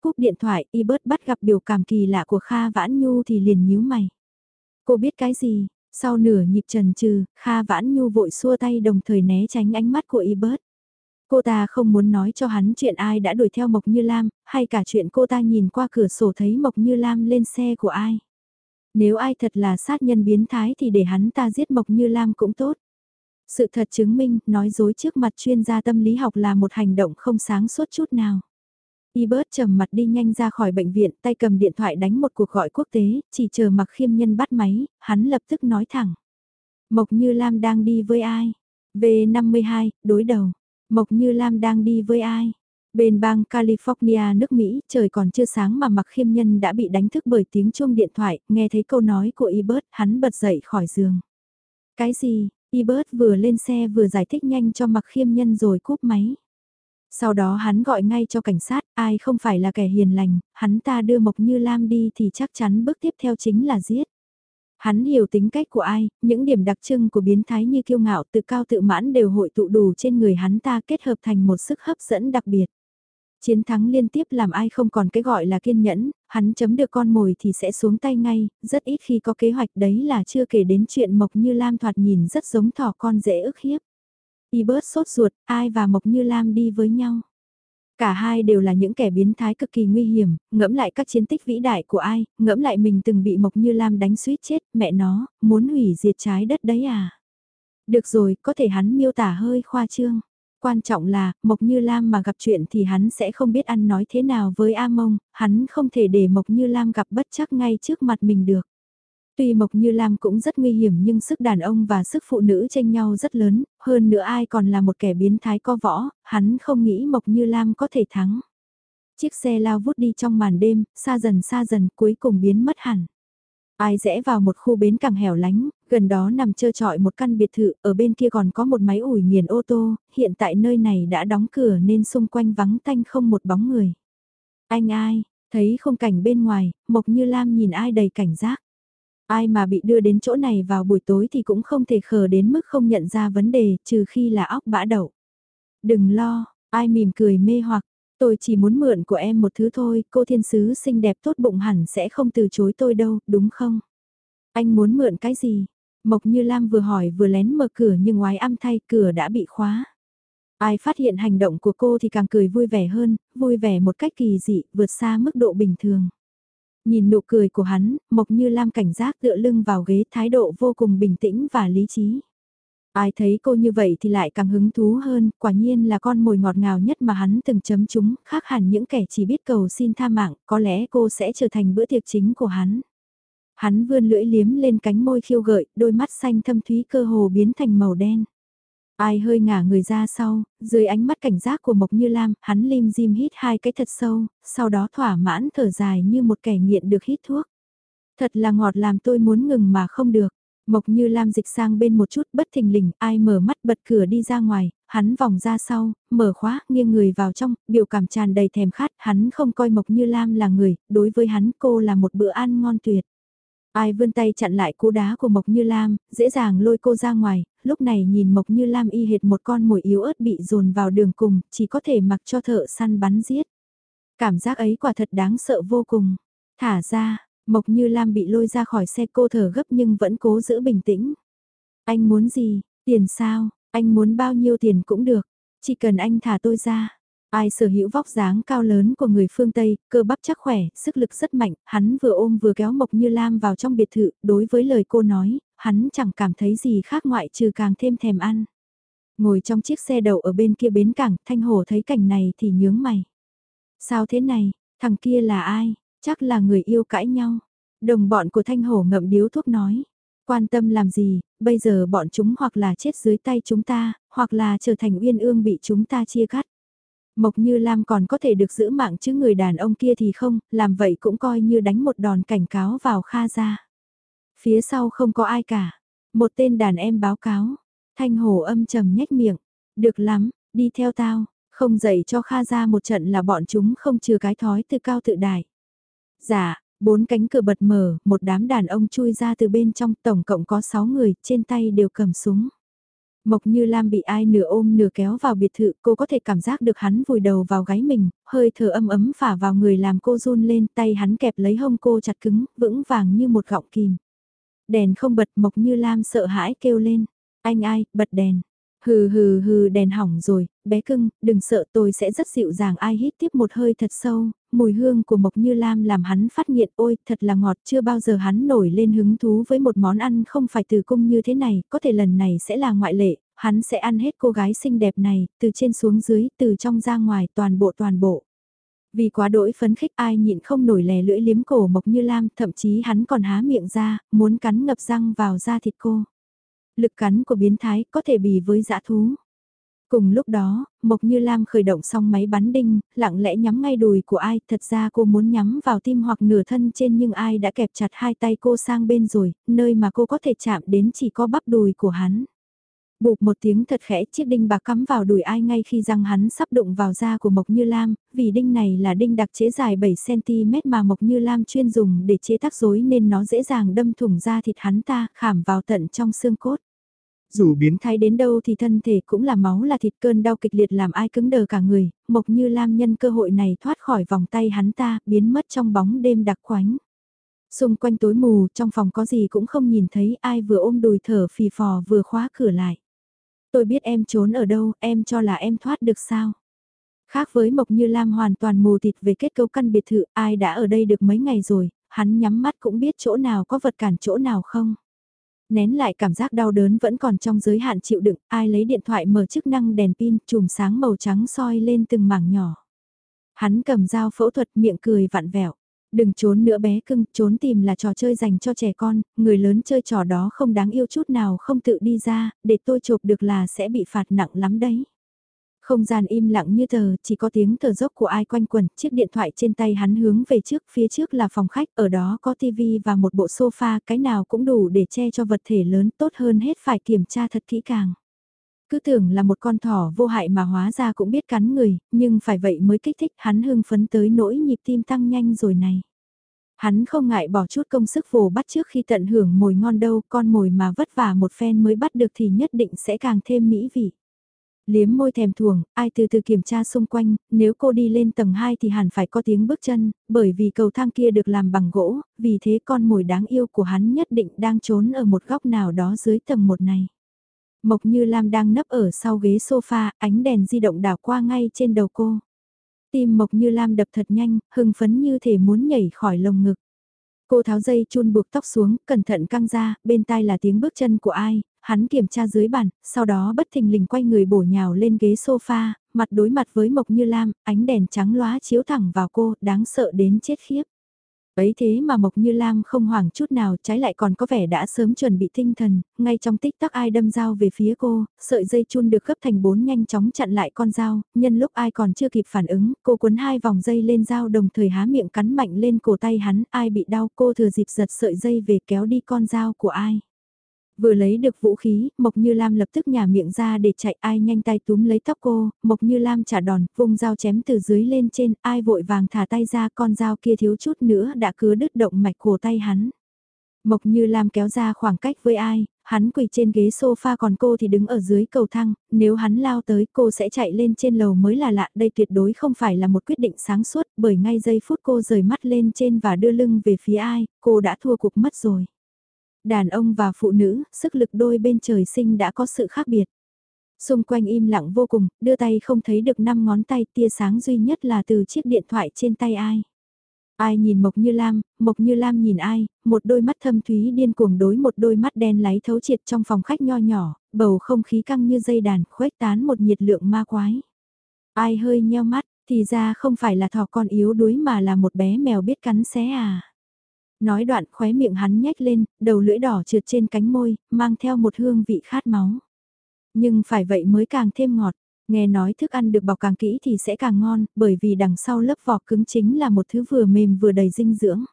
Cúp điện thoại, Ebert bắt gặp biểu cảm kỳ lạ của Kha Vãn Nhu thì liền nhíu mày. Cô biết cái gì, sau nửa nhịp trần trừ, Kha Vãn Nhu vội xua tay đồng thời né tránh ánh mắt của y bớt. Cô ta không muốn nói cho hắn chuyện ai đã đuổi theo Mộc Như Lam, hay cả chuyện cô ta nhìn qua cửa sổ thấy Mộc Như Lam lên xe của ai. Nếu ai thật là sát nhân biến thái thì để hắn ta giết Mộc Như Lam cũng tốt. Sự thật chứng minh, nói dối trước mặt chuyên gia tâm lý học là một hành động không sáng suốt chút nào. Ebert trầm mặt đi nhanh ra khỏi bệnh viện, tay cầm điện thoại đánh một cuộc gọi quốc tế, chỉ chờ mặc khiêm nhân bắt máy, hắn lập tức nói thẳng. Mộc Như Lam đang đi với ai? V52, đối đầu. Mộc Như Lam đang đi với ai? Bên bang California nước Mỹ, trời còn chưa sáng mà mặc khiêm nhân đã bị đánh thức bởi tiếng chuông điện thoại, nghe thấy câu nói của Ebert, hắn bật dậy khỏi giường. Cái gì? Ebert vừa lên xe vừa giải thích nhanh cho mặc khiêm nhân rồi cúp máy. Sau đó hắn gọi ngay cho cảnh sát, ai không phải là kẻ hiền lành, hắn ta đưa Mộc Như Lam đi thì chắc chắn bước tiếp theo chính là giết. Hắn hiểu tính cách của ai, những điểm đặc trưng của biến thái như kiêu ngạo tự cao tự mãn đều hội tụ đủ trên người hắn ta kết hợp thành một sức hấp dẫn đặc biệt. Chiến thắng liên tiếp làm ai không còn cái gọi là kiên nhẫn, hắn chấm được con mồi thì sẽ xuống tay ngay, rất ít khi có kế hoạch đấy là chưa kể đến chuyện Mộc Như Lam thoạt nhìn rất giống thỏ con dễ ức hiếp. Y bớt sốt ruột, ai và Mộc Như Lam đi với nhau. Cả hai đều là những kẻ biến thái cực kỳ nguy hiểm, ngẫm lại các chiến tích vĩ đại của ai, ngẫm lại mình từng bị Mộc Như Lam đánh suýt chết, mẹ nó, muốn hủy diệt trái đất đấy à. Được rồi, có thể hắn miêu tả hơi khoa trương. Quan trọng là, Mộc Như Lam mà gặp chuyện thì hắn sẽ không biết ăn nói thế nào với A Mông, hắn không thể để Mộc Như Lam gặp bất chắc ngay trước mặt mình được. Tuy Mộc Như Lam cũng rất nguy hiểm nhưng sức đàn ông và sức phụ nữ tranh nhau rất lớn, hơn nữa ai còn là một kẻ biến thái co võ, hắn không nghĩ Mộc Như Lam có thể thắng. Chiếc xe lao vút đi trong màn đêm, xa dần xa dần cuối cùng biến mất hẳn. Ai rẽ vào một khu bến cảng hẻo lánh, gần đó nằm trơ trọi một căn biệt thự, ở bên kia còn có một máy ủi nghiền ô tô, hiện tại nơi này đã đóng cửa nên xung quanh vắng tanh không một bóng người. Anh ai, thấy không cảnh bên ngoài, Mộc Như Lam nhìn ai đầy cảnh giác. Ai mà bị đưa đến chỗ này vào buổi tối thì cũng không thể khờ đến mức không nhận ra vấn đề trừ khi là óc bã đậu. Đừng lo, ai mỉm cười mê hoặc, tôi chỉ muốn mượn của em một thứ thôi, cô thiên sứ xinh đẹp tốt bụng hẳn sẽ không từ chối tôi đâu, đúng không? Anh muốn mượn cái gì? Mộc Như Lam vừa hỏi vừa lén mở cửa nhưng ngoài âm thay cửa đã bị khóa. Ai phát hiện hành động của cô thì càng cười vui vẻ hơn, vui vẻ một cách kỳ dị, vượt xa mức độ bình thường. Nhìn nụ cười của hắn, Mộc Như Lam cảnh giác tựa lưng vào ghế thái độ vô cùng bình tĩnh và lý trí. Ai thấy cô như vậy thì lại càng hứng thú hơn, quả nhiên là con mồi ngọt ngào nhất mà hắn từng chấm chúng, khác hẳn những kẻ chỉ biết cầu xin tha mạng, có lẽ cô sẽ trở thành bữa tiệc chính của hắn. Hắn vươn lưỡi liếm lên cánh môi khiêu gợi, đôi mắt xanh thâm thúy cơ hồ biến thành màu đen. Ai hơi ngả người ra sau, dưới ánh mắt cảnh giác của Mộc Như Lam, hắn lim dim hít hai cái thật sâu, sau đó thỏa mãn thở dài như một kẻ nghiện được hít thuốc. Thật là ngọt làm tôi muốn ngừng mà không được. Mộc Như Lam dịch sang bên một chút bất thình lình, ai mở mắt bật cửa đi ra ngoài, hắn vòng ra sau, mở khóa, nghiêng người vào trong, biểu cảm tràn đầy thèm khát, hắn không coi Mộc Như Lam là người, đối với hắn cô là một bữa ăn ngon tuyệt. Ai vươn tay chặn lại cú đá của Mộc Như Lam, dễ dàng lôi cô ra ngoài, lúc này nhìn Mộc Như Lam y hệt một con mồi yếu ớt bị dồn vào đường cùng, chỉ có thể mặc cho thợ săn bắn giết. Cảm giác ấy quả thật đáng sợ vô cùng. Thả ra, Mộc Như Lam bị lôi ra khỏi xe cô thở gấp nhưng vẫn cố giữ bình tĩnh. Anh muốn gì, tiền sao, anh muốn bao nhiêu tiền cũng được, chỉ cần anh thả tôi ra. Ai sở hữu vóc dáng cao lớn của người phương Tây, cơ bắp chắc khỏe, sức lực rất mạnh, hắn vừa ôm vừa kéo Mộc Như Lam vào trong biệt thự, đối với lời cô nói, hắn chẳng cảm thấy gì khác ngoại trừ càng thêm thèm ăn. Ngồi trong chiếc xe đậu ở bên kia bến cảng, Thanh Hồ thấy cảnh này thì nhướng mày. Sao thế này, thằng kia là ai, chắc là người yêu cãi nhau. Đồng bọn của Thanh Hổ ngậm điếu thuốc nói. Quan tâm làm gì, bây giờ bọn chúng hoặc là chết dưới tay chúng ta, hoặc là trở thành uyên ương bị chúng ta chia cắt. Mộc Như Lam còn có thể được giữ mạng chứ người đàn ông kia thì không, làm vậy cũng coi như đánh một đòn cảnh cáo vào Kha ra. Phía sau không có ai cả. Một tên đàn em báo cáo. Thanh Hồ âm trầm nhếch miệng. Được lắm, đi theo tao, không dạy cho Kha ra một trận là bọn chúng không trừ cái thói tự cao tự đại. Dạ, bốn cánh cửa bật mở, một đám đàn ông chui ra từ bên trong tổng cộng có 6 người, trên tay đều cầm súng. Mộc như Lam bị ai nửa ôm nửa kéo vào biệt thự, cô có thể cảm giác được hắn vùi đầu vào gáy mình, hơi thở âm ấm phả vào người làm cô run lên, tay hắn kẹp lấy hông cô chặt cứng, vững vàng như một gọng kìm. Đèn không bật Mộc như Lam sợ hãi kêu lên, anh ai, bật đèn. Hừ hừ hừ đèn hỏng rồi, bé cưng, đừng sợ tôi sẽ rất dịu dàng ai hít tiếp một hơi thật sâu, mùi hương của Mộc Như Lam làm hắn phát nghiện ôi thật là ngọt chưa bao giờ hắn nổi lên hứng thú với một món ăn không phải từ cung như thế này, có thể lần này sẽ là ngoại lệ, hắn sẽ ăn hết cô gái xinh đẹp này, từ trên xuống dưới, từ trong ra ngoài toàn bộ toàn bộ. Vì quá đỗi phấn khích ai nhịn không nổi lè lưỡi liếm cổ Mộc Như Lam, thậm chí hắn còn há miệng ra, muốn cắn ngập răng vào da thịt cô. Lực cắn của biến thái có thể bì với dã thú. Cùng lúc đó, Mộc Như Lam khởi động xong máy bắn đinh, lặng lẽ nhắm ngay đùi của ai, thật ra cô muốn nhắm vào tim hoặc nửa thân trên nhưng ai đã kẹp chặt hai tay cô sang bên rồi, nơi mà cô có thể chạm đến chỉ có bắp đùi của hắn. Bụp một tiếng thật khẽ chiếc đinh bạc cắm vào đùi ai ngay khi răng hắn sắp đụng vào da của Mộc Như Lam, vì đinh này là đinh đặc chế dài 7cm mà Mộc Như Lam chuyên dùng để chế tác rối nên nó dễ dàng đâm thủng da thịt hắn ta, khảm vào tận trong xương cốt. Dù biến thái đến đâu thì thân thể cũng là máu là thịt cơn đau kịch liệt làm ai cứng đờ cả người, Mộc Như Lam nhân cơ hội này thoát khỏi vòng tay hắn ta, biến mất trong bóng đêm đặc khoánh. Xung quanh tối mù, trong phòng có gì cũng không nhìn thấy ai vừa ôm đùi thở phì phò vừa khóa cửa lại. Tôi biết em trốn ở đâu, em cho là em thoát được sao? Khác với Mộc Như Lam hoàn toàn mù tịt về kết cấu căn biệt thự, ai đã ở đây được mấy ngày rồi, hắn nhắm mắt cũng biết chỗ nào có vật cản chỗ nào không. Nén lại cảm giác đau đớn vẫn còn trong giới hạn chịu đựng, ai lấy điện thoại mở chức năng đèn pin, chùm sáng màu trắng soi lên từng mảng nhỏ. Hắn cầm dao phẫu thuật miệng cười vặn vẹo. Đừng trốn nữa bé cưng, trốn tìm là trò chơi dành cho trẻ con, người lớn chơi trò đó không đáng yêu chút nào không tự đi ra, để tôi chụp được là sẽ bị phạt nặng lắm đấy. Không gian im lặng như tờ, chỉ có tiếng thở dốc của ai quanh quẩn, chiếc điện thoại trên tay hắn hướng về trước, phía trước là phòng khách, ở đó có tivi và một bộ sofa, cái nào cũng đủ để che cho vật thể lớn, tốt hơn hết phải kiểm tra thật kỹ càng. Cứ tưởng là một con thỏ vô hại mà hóa ra cũng biết cắn người, nhưng phải vậy mới kích thích hắn hưng phấn tới nỗi nhịp tim tăng nhanh rồi này. Hắn không ngại bỏ chút công sức vồ bắt trước khi tận hưởng mồi ngon đâu, con mồi mà vất vả một phen mới bắt được thì nhất định sẽ càng thêm mỹ vị. Liếm môi thèm thuồng, ai từ từ kiểm tra xung quanh, nếu cô đi lên tầng 2 thì hẳn phải có tiếng bước chân, bởi vì cầu thang kia được làm bằng gỗ, vì thế con mồi đáng yêu của hắn nhất định đang trốn ở một góc nào đó dưới tầng 1 này. Mộc Như Lam đang nấp ở sau ghế sofa, ánh đèn di động đảo qua ngay trên đầu cô. Tim Mộc Như Lam đập thật nhanh, hưng phấn như thể muốn nhảy khỏi lồng ngực. Cô tháo dây chun buộc tóc xuống, cẩn thận căng ra, bên tai là tiếng bước chân của ai, hắn kiểm tra dưới bàn, sau đó bất thình lình quay người bổ nhào lên ghế sofa, mặt đối mặt với Mộc Như Lam, ánh đèn trắng lóa chiếu thẳng vào cô, đáng sợ đến chết khiếp. Ấy thế mà Mộc Như Lam không hoảng chút nào trái lại còn có vẻ đã sớm chuẩn bị tinh thần, ngay trong tích tắc ai đâm dao về phía cô, sợi dây chun được gấp thành bốn nhanh chóng chặn lại con dao, nhân lúc ai còn chưa kịp phản ứng, cô cuốn hai vòng dây lên dao đồng thời há miệng cắn mạnh lên cổ tay hắn, ai bị đau cô thừa dịp giật sợi dây về kéo đi con dao của ai. Vừa lấy được vũ khí, Mộc Như Lam lập tức nhả miệng ra để chạy ai nhanh tay túm lấy tóc cô, Mộc Như Lam trả đòn, vung dao chém từ dưới lên trên, ai vội vàng thả tay ra con dao kia thiếu chút nữa đã cứ đứt động mạch cổ tay hắn. Mộc Như Lam kéo ra khoảng cách với ai, hắn quỳ trên ghế sofa còn cô thì đứng ở dưới cầu thang, nếu hắn lao tới cô sẽ chạy lên trên lầu mới là lạ, đây tuyệt đối không phải là một quyết định sáng suốt, bởi ngay giây phút cô rời mắt lên trên và đưa lưng về phía ai, cô đã thua cuộc mất rồi. Đàn ông và phụ nữ, sức lực đôi bên trời sinh đã có sự khác biệt. Xung quanh im lặng vô cùng, đưa tay không thấy được năm ngón tay tia sáng duy nhất là từ chiếc điện thoại trên tay ai. Ai nhìn Mộc Như Lam, Mộc Như Lam nhìn ai, một đôi mắt thâm thúy điên cuồng đối một đôi mắt đen láy thấu triệt trong phòng khách nho nhỏ, bầu không khí căng như dây đàn, khuếch tán một nhiệt lượng ma quái. Ai hơi nheo mắt, thì ra không phải là thỏ con yếu đuối mà là một bé mèo biết cắn xé à. Nói đoạn khóe miệng hắn nhếch lên, đầu lưỡi đỏ trượt trên cánh môi, mang theo một hương vị khát máu. Nhưng phải vậy mới càng thêm ngọt. Nghe nói thức ăn được bọc càng kỹ thì sẽ càng ngon, bởi vì đằng sau lớp vỏ cứng chính là một thứ vừa mềm vừa đầy dinh dưỡng.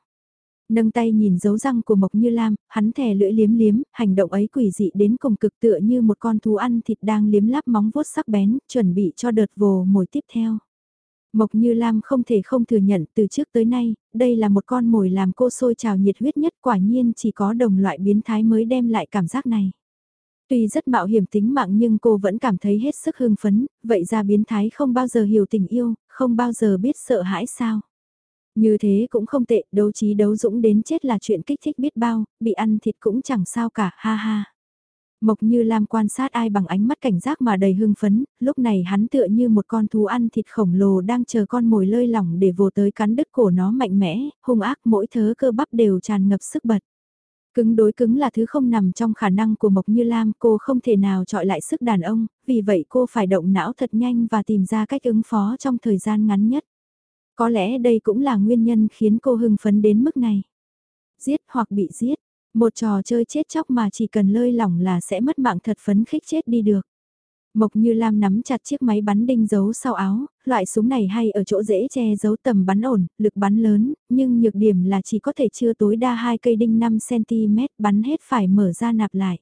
Nâng tay nhìn dấu răng của Mộc Như Lam, hắn thè lưỡi liếm liếm, hành động ấy quỷ dị đến cùng cực tựa như một con thú ăn thịt đang liếm láp móng vuốt sắc bén, chuẩn bị cho đợt vồ mồi tiếp theo. Mộc Như Lam không thể không thừa nhận từ trước tới nay, đây là một con mồi làm cô sôi trào nhiệt huyết nhất quả nhiên chỉ có đồng loại biến thái mới đem lại cảm giác này. Tuy rất mạo hiểm tính mạng nhưng cô vẫn cảm thấy hết sức hưng phấn, vậy ra biến thái không bao giờ hiểu tình yêu, không bao giờ biết sợ hãi sao. Như thế cũng không tệ, đấu trí đấu dũng đến chết là chuyện kích thích biết bao, bị ăn thịt cũng chẳng sao cả, ha ha. Mộc Như Lam quan sát ai bằng ánh mắt cảnh giác mà đầy hưng phấn, lúc này hắn tựa như một con thú ăn thịt khổng lồ đang chờ con mồi lơi lỏng để vồ tới cắn đứt cổ nó mạnh mẽ, hung ác mỗi thớ cơ bắp đều tràn ngập sức bật. Cứng đối cứng là thứ không nằm trong khả năng của Mộc Như Lam, cô không thể nào trọi lại sức đàn ông, vì vậy cô phải động não thật nhanh và tìm ra cách ứng phó trong thời gian ngắn nhất. Có lẽ đây cũng là nguyên nhân khiến cô hưng phấn đến mức này. Giết hoặc bị giết, một trò chơi chết chóc mà chỉ cần lơi lỏng là sẽ mất mạng thật phấn khích chết đi được. Mộc Như Lam nắm chặt chiếc máy bắn đinh giấu sau áo, loại súng này hay ở chỗ dễ che giấu tầm bắn ổn, lực bắn lớn, nhưng nhược điểm là chỉ có thể chưa tối đa hai cây đinh 5cm bắn hết phải mở ra nạp lại.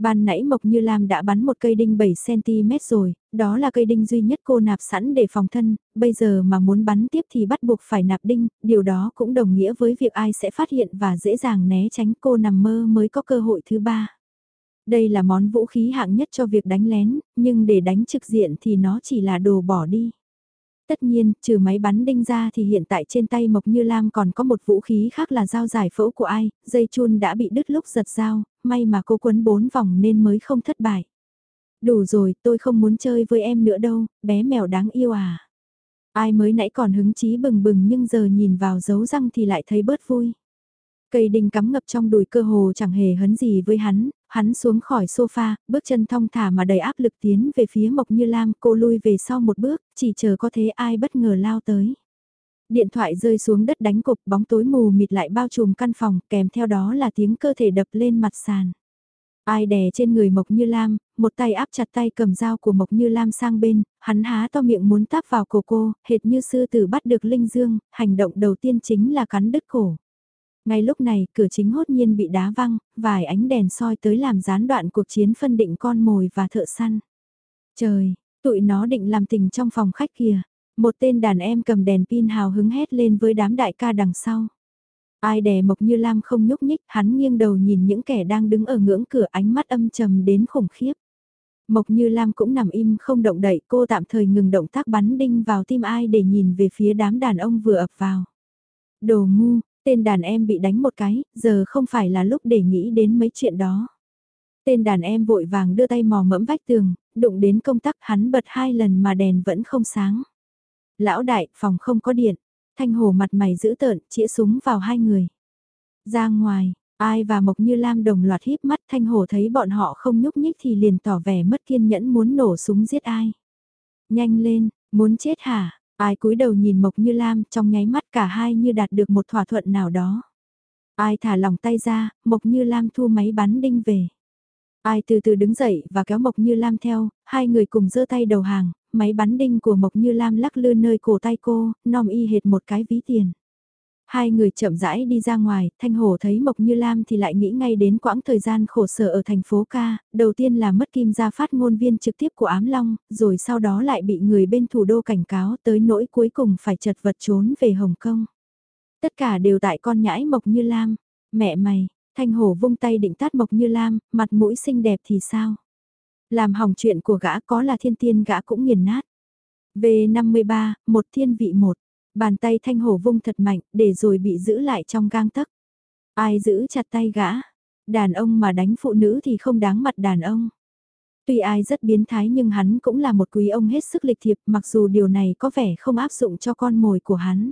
Ban nãy Mộc Như Lam đã bắn một cây đinh 7cm rồi, đó là cây đinh duy nhất cô nạp sẵn để phòng thân, bây giờ mà muốn bắn tiếp thì bắt buộc phải nạp đinh, điều đó cũng đồng nghĩa với việc ai sẽ phát hiện và dễ dàng né tránh cô nằm mơ mới có cơ hội thứ ba. Đây là món vũ khí hạng nhất cho việc đánh lén, nhưng để đánh trực diện thì nó chỉ là đồ bỏ đi. Tất nhiên, trừ máy bắn đinh ra thì hiện tại trên tay Mộc Như Lam còn có một vũ khí khác là dao giải phẫu của ai, dây chun đã bị đứt lúc giật dao, may mà cô quấn bốn vòng nên mới không thất bại. Đủ rồi, tôi không muốn chơi với em nữa đâu, bé mèo đáng yêu à. Ai mới nãy còn hứng chí bừng bừng nhưng giờ nhìn vào dấu răng thì lại thấy bớt vui. Cây đinh cắm ngập trong đùi cơ hồ chẳng hề hấn gì với hắn, hắn xuống khỏi sofa, bước chân thong thả mà đầy áp lực tiến về phía Mộc Như Lam, cô lui về sau một bước, chỉ chờ có thế ai bất ngờ lao tới. Điện thoại rơi xuống đất đánh cục, bóng tối mù mịt lại bao trùm căn phòng, kèm theo đó là tiếng cơ thể đập lên mặt sàn. Ai đè trên người Mộc Như Lam, một tay áp chặt tay cầm dao của Mộc Như Lam sang bên, hắn há to miệng muốn táp vào cổ cô, hệt như sư tử bắt được Linh Dương, hành động đầu tiên chính là cắn đứt cổ. Ngay lúc này, cửa chính hốt nhiên bị đá văng, vài ánh đèn soi tới làm gián đoạn cuộc chiến phân định con mồi và thợ săn. Trời, tụi nó định làm tình trong phòng khách kìa. Một tên đàn em cầm đèn pin hào hứng hét lên với đám đại ca đằng sau. Ai đè Mộc Như Lam không nhúc nhích, hắn nghiêng đầu nhìn những kẻ đang đứng ở ngưỡng cửa ánh mắt âm trầm đến khủng khiếp. Mộc Như Lam cũng nằm im không động đậy cô tạm thời ngừng động tác bắn đinh vào tim ai để nhìn về phía đám đàn ông vừa ập vào. Đồ ngu, tên đàn em bị đánh một cái, giờ không phải là lúc để nghĩ đến mấy chuyện đó. Tên đàn em vội vàng đưa tay mò mẫm vách tường, đụng đến công tắc hắn bật hai lần mà đèn vẫn không sáng. Lão đại, phòng không có điện. Thanh hồ mặt mày giữ tợn, chĩa súng vào hai người. Ra ngoài, ai và Mộc Như Lam đồng loạt híp mắt Thanh hồ thấy bọn họ không nhúc nhích thì liền tỏ vẻ mất kiên nhẫn muốn nổ súng giết ai. Nhanh lên, muốn chết hả? Ai cúi đầu nhìn Mộc Như Lam trong nháy mắt cả hai như đạt được một thỏa thuận nào đó. Ai thả lòng tay ra, Mộc Như Lam thu máy bắn đinh về. Ai từ từ đứng dậy và kéo Mộc Như Lam theo, hai người cùng giơ tay đầu hàng, máy bắn đinh của Mộc Như Lam lắc lư nơi cổ tay cô, nom y hệt một cái ví tiền. Hai người chậm rãi đi ra ngoài, Thanh Hổ thấy Mộc Như Lam thì lại nghĩ ngay đến quãng thời gian khổ sở ở thành phố ca, đầu tiên là mất kim gia phát ngôn viên trực tiếp của Ám Long, rồi sau đó lại bị người bên thủ đô cảnh cáo tới nỗi cuối cùng phải chật vật trốn về Hồng Kông. Tất cả đều tại con nhãi Mộc Như Lam, mẹ mày, Thanh Hổ vung tay định tát Mộc Như Lam, mặt mũi xinh đẹp thì sao? Làm hỏng chuyện của gã có là thiên tiên gã cũng nghiền nát. V53, một thiên vị một. Bàn tay thanh hổ vung thật mạnh, để rồi bị giữ lại trong gang tấc. Ai giữ chặt tay gã? Đàn ông mà đánh phụ nữ thì không đáng mặt đàn ông. Tuy ai rất biến thái nhưng hắn cũng là một quý ông hết sức lịch thiệp mặc dù điều này có vẻ không áp dụng cho con mồi của hắn.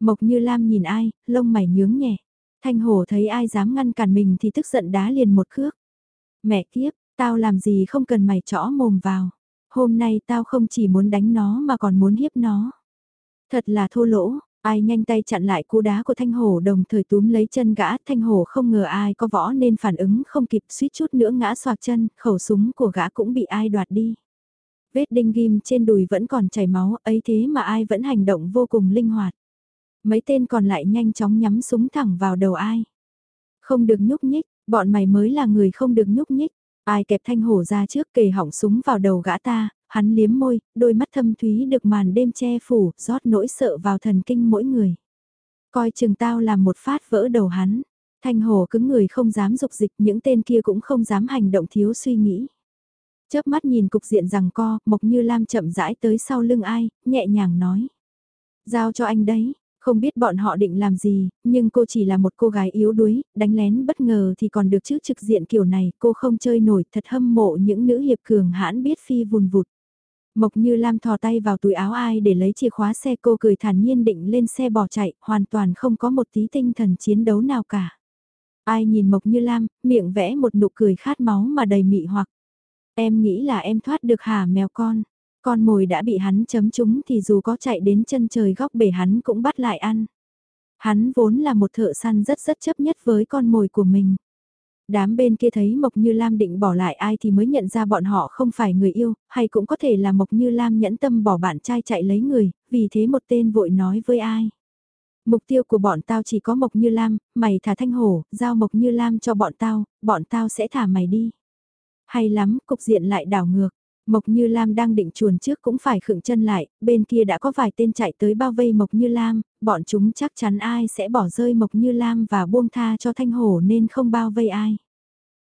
Mộc như Lam nhìn ai, lông mày nhướng nhẹ. Thanh hổ thấy ai dám ngăn cản mình thì tức giận đá liền một cước. Mẹ kiếp, tao làm gì không cần mày chõ mồm vào. Hôm nay tao không chỉ muốn đánh nó mà còn muốn hiếp nó. Thật là thô lỗ, ai nhanh tay chặn lại cú đá của Thanh Hổ đồng thời túm lấy chân gã. Thanh Hổ không ngờ ai có võ nên phản ứng không kịp suýt chút nữa ngã xoạc chân, khẩu súng của gã cũng bị ai đoạt đi. Vết đinh ghim trên đùi vẫn còn chảy máu, ấy thế mà ai vẫn hành động vô cùng linh hoạt. Mấy tên còn lại nhanh chóng nhắm súng thẳng vào đầu ai. Không được nhúc nhích, bọn mày mới là người không được nhúc nhích. Ai kẹp thanh hổ ra trước kề hỏng súng vào đầu gã ta, hắn liếm môi, đôi mắt thâm thúy được màn đêm che phủ, rót nỗi sợ vào thần kinh mỗi người. Coi chừng tao làm một phát vỡ đầu hắn. Thanh hồ cứng người không dám dục dịch, những tên kia cũng không dám hành động thiếu suy nghĩ. Chớp mắt nhìn cục diện rằng co, Mộc Như Lam chậm rãi tới sau lưng ai, nhẹ nhàng nói. Giao cho anh đấy, không biết bọn họ định làm gì, nhưng cô chỉ là một cô gái yếu đuối, đánh lén bất ngờ thì còn được chứ trực diện kiểu này, cô không chơi nổi, thật hâm mộ những nữ hiệp cường hãn biết phi vùn vụt. Mộc Như Lam thò tay vào túi áo ai để lấy chìa khóa xe cô cười thản nhiên định lên xe bỏ chạy, hoàn toàn không có một tí tinh thần chiến đấu nào cả. Ai nhìn Mộc Như Lam, miệng vẽ một nụ cười khát máu mà đầy mị hoặc. Em nghĩ là em thoát được hả mèo con. Con mồi đã bị hắn chấm trúng thì dù có chạy đến chân trời góc bể hắn cũng bắt lại ăn. Hắn vốn là một thợ săn rất rất chấp nhất với con mồi của mình. Đám bên kia thấy Mộc Như Lam định bỏ lại ai thì mới nhận ra bọn họ không phải người yêu, hay cũng có thể là Mộc Như Lam nhẫn tâm bỏ bạn trai chạy lấy người, vì thế một tên vội nói với ai. Mục tiêu của bọn tao chỉ có Mộc Như Lam, mày thả thanh hổ, giao Mộc Như Lam cho bọn tao, bọn tao sẽ thả mày đi. Hay lắm, cục diện lại đảo ngược. Mộc Như Lam đang định chuồn trước cũng phải khựng chân lại, bên kia đã có vài tên chạy tới bao vây Mộc Như Lam, bọn chúng chắc chắn ai sẽ bỏ rơi Mộc Như Lam và buông tha cho Thanh Hổ nên không bao vây ai.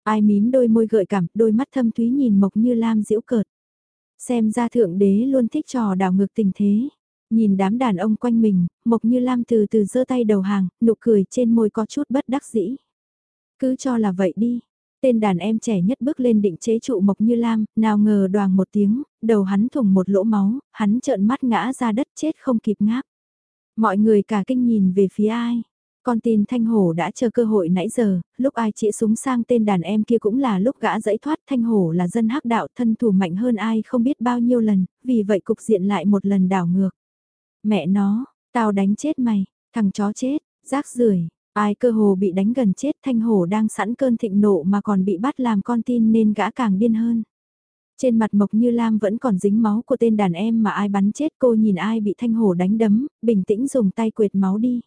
Ai mím đôi môi gợi cảm, đôi mắt thâm thúy nhìn Mộc Như Lam giễu cợt. Xem ra thượng đế luôn thích trò đảo ngược tình thế. Nhìn đám đàn ông quanh mình, Mộc Như Lam từ từ giơ tay đầu hàng, nụ cười trên môi có chút bất đắc dĩ. Cứ cho là vậy đi, Tên đàn em trẻ nhất bước lên định chế trụ Mộc Như Lam, nào ngờ đoàn một tiếng, đầu hắn thủng một lỗ máu, hắn trợn mắt ngã ra đất chết không kịp ngáp. Mọi người cả kinh nhìn về phía ai. Con tin Thanh Hổ đã chờ cơ hội nãy giờ, lúc ai chĩa súng sang tên đàn em kia cũng là lúc gã dẫy thoát Thanh Hổ là dân hắc đạo thân thủ mạnh hơn ai không biết bao nhiêu lần, vì vậy cục diện lại một lần đảo ngược. Mẹ nó, tao đánh chết mày, thằng chó chết, rác rưởi Ai cơ hồ bị đánh gần chết thanh hổ đang sẵn cơn thịnh nộ mà còn bị bắt làm con tin nên gã càng điên hơn. Trên mặt Mộc Như Lam vẫn còn dính máu của tên đàn em mà ai bắn chết cô nhìn ai bị thanh hổ đánh đấm, bình tĩnh dùng tay quệt máu đi.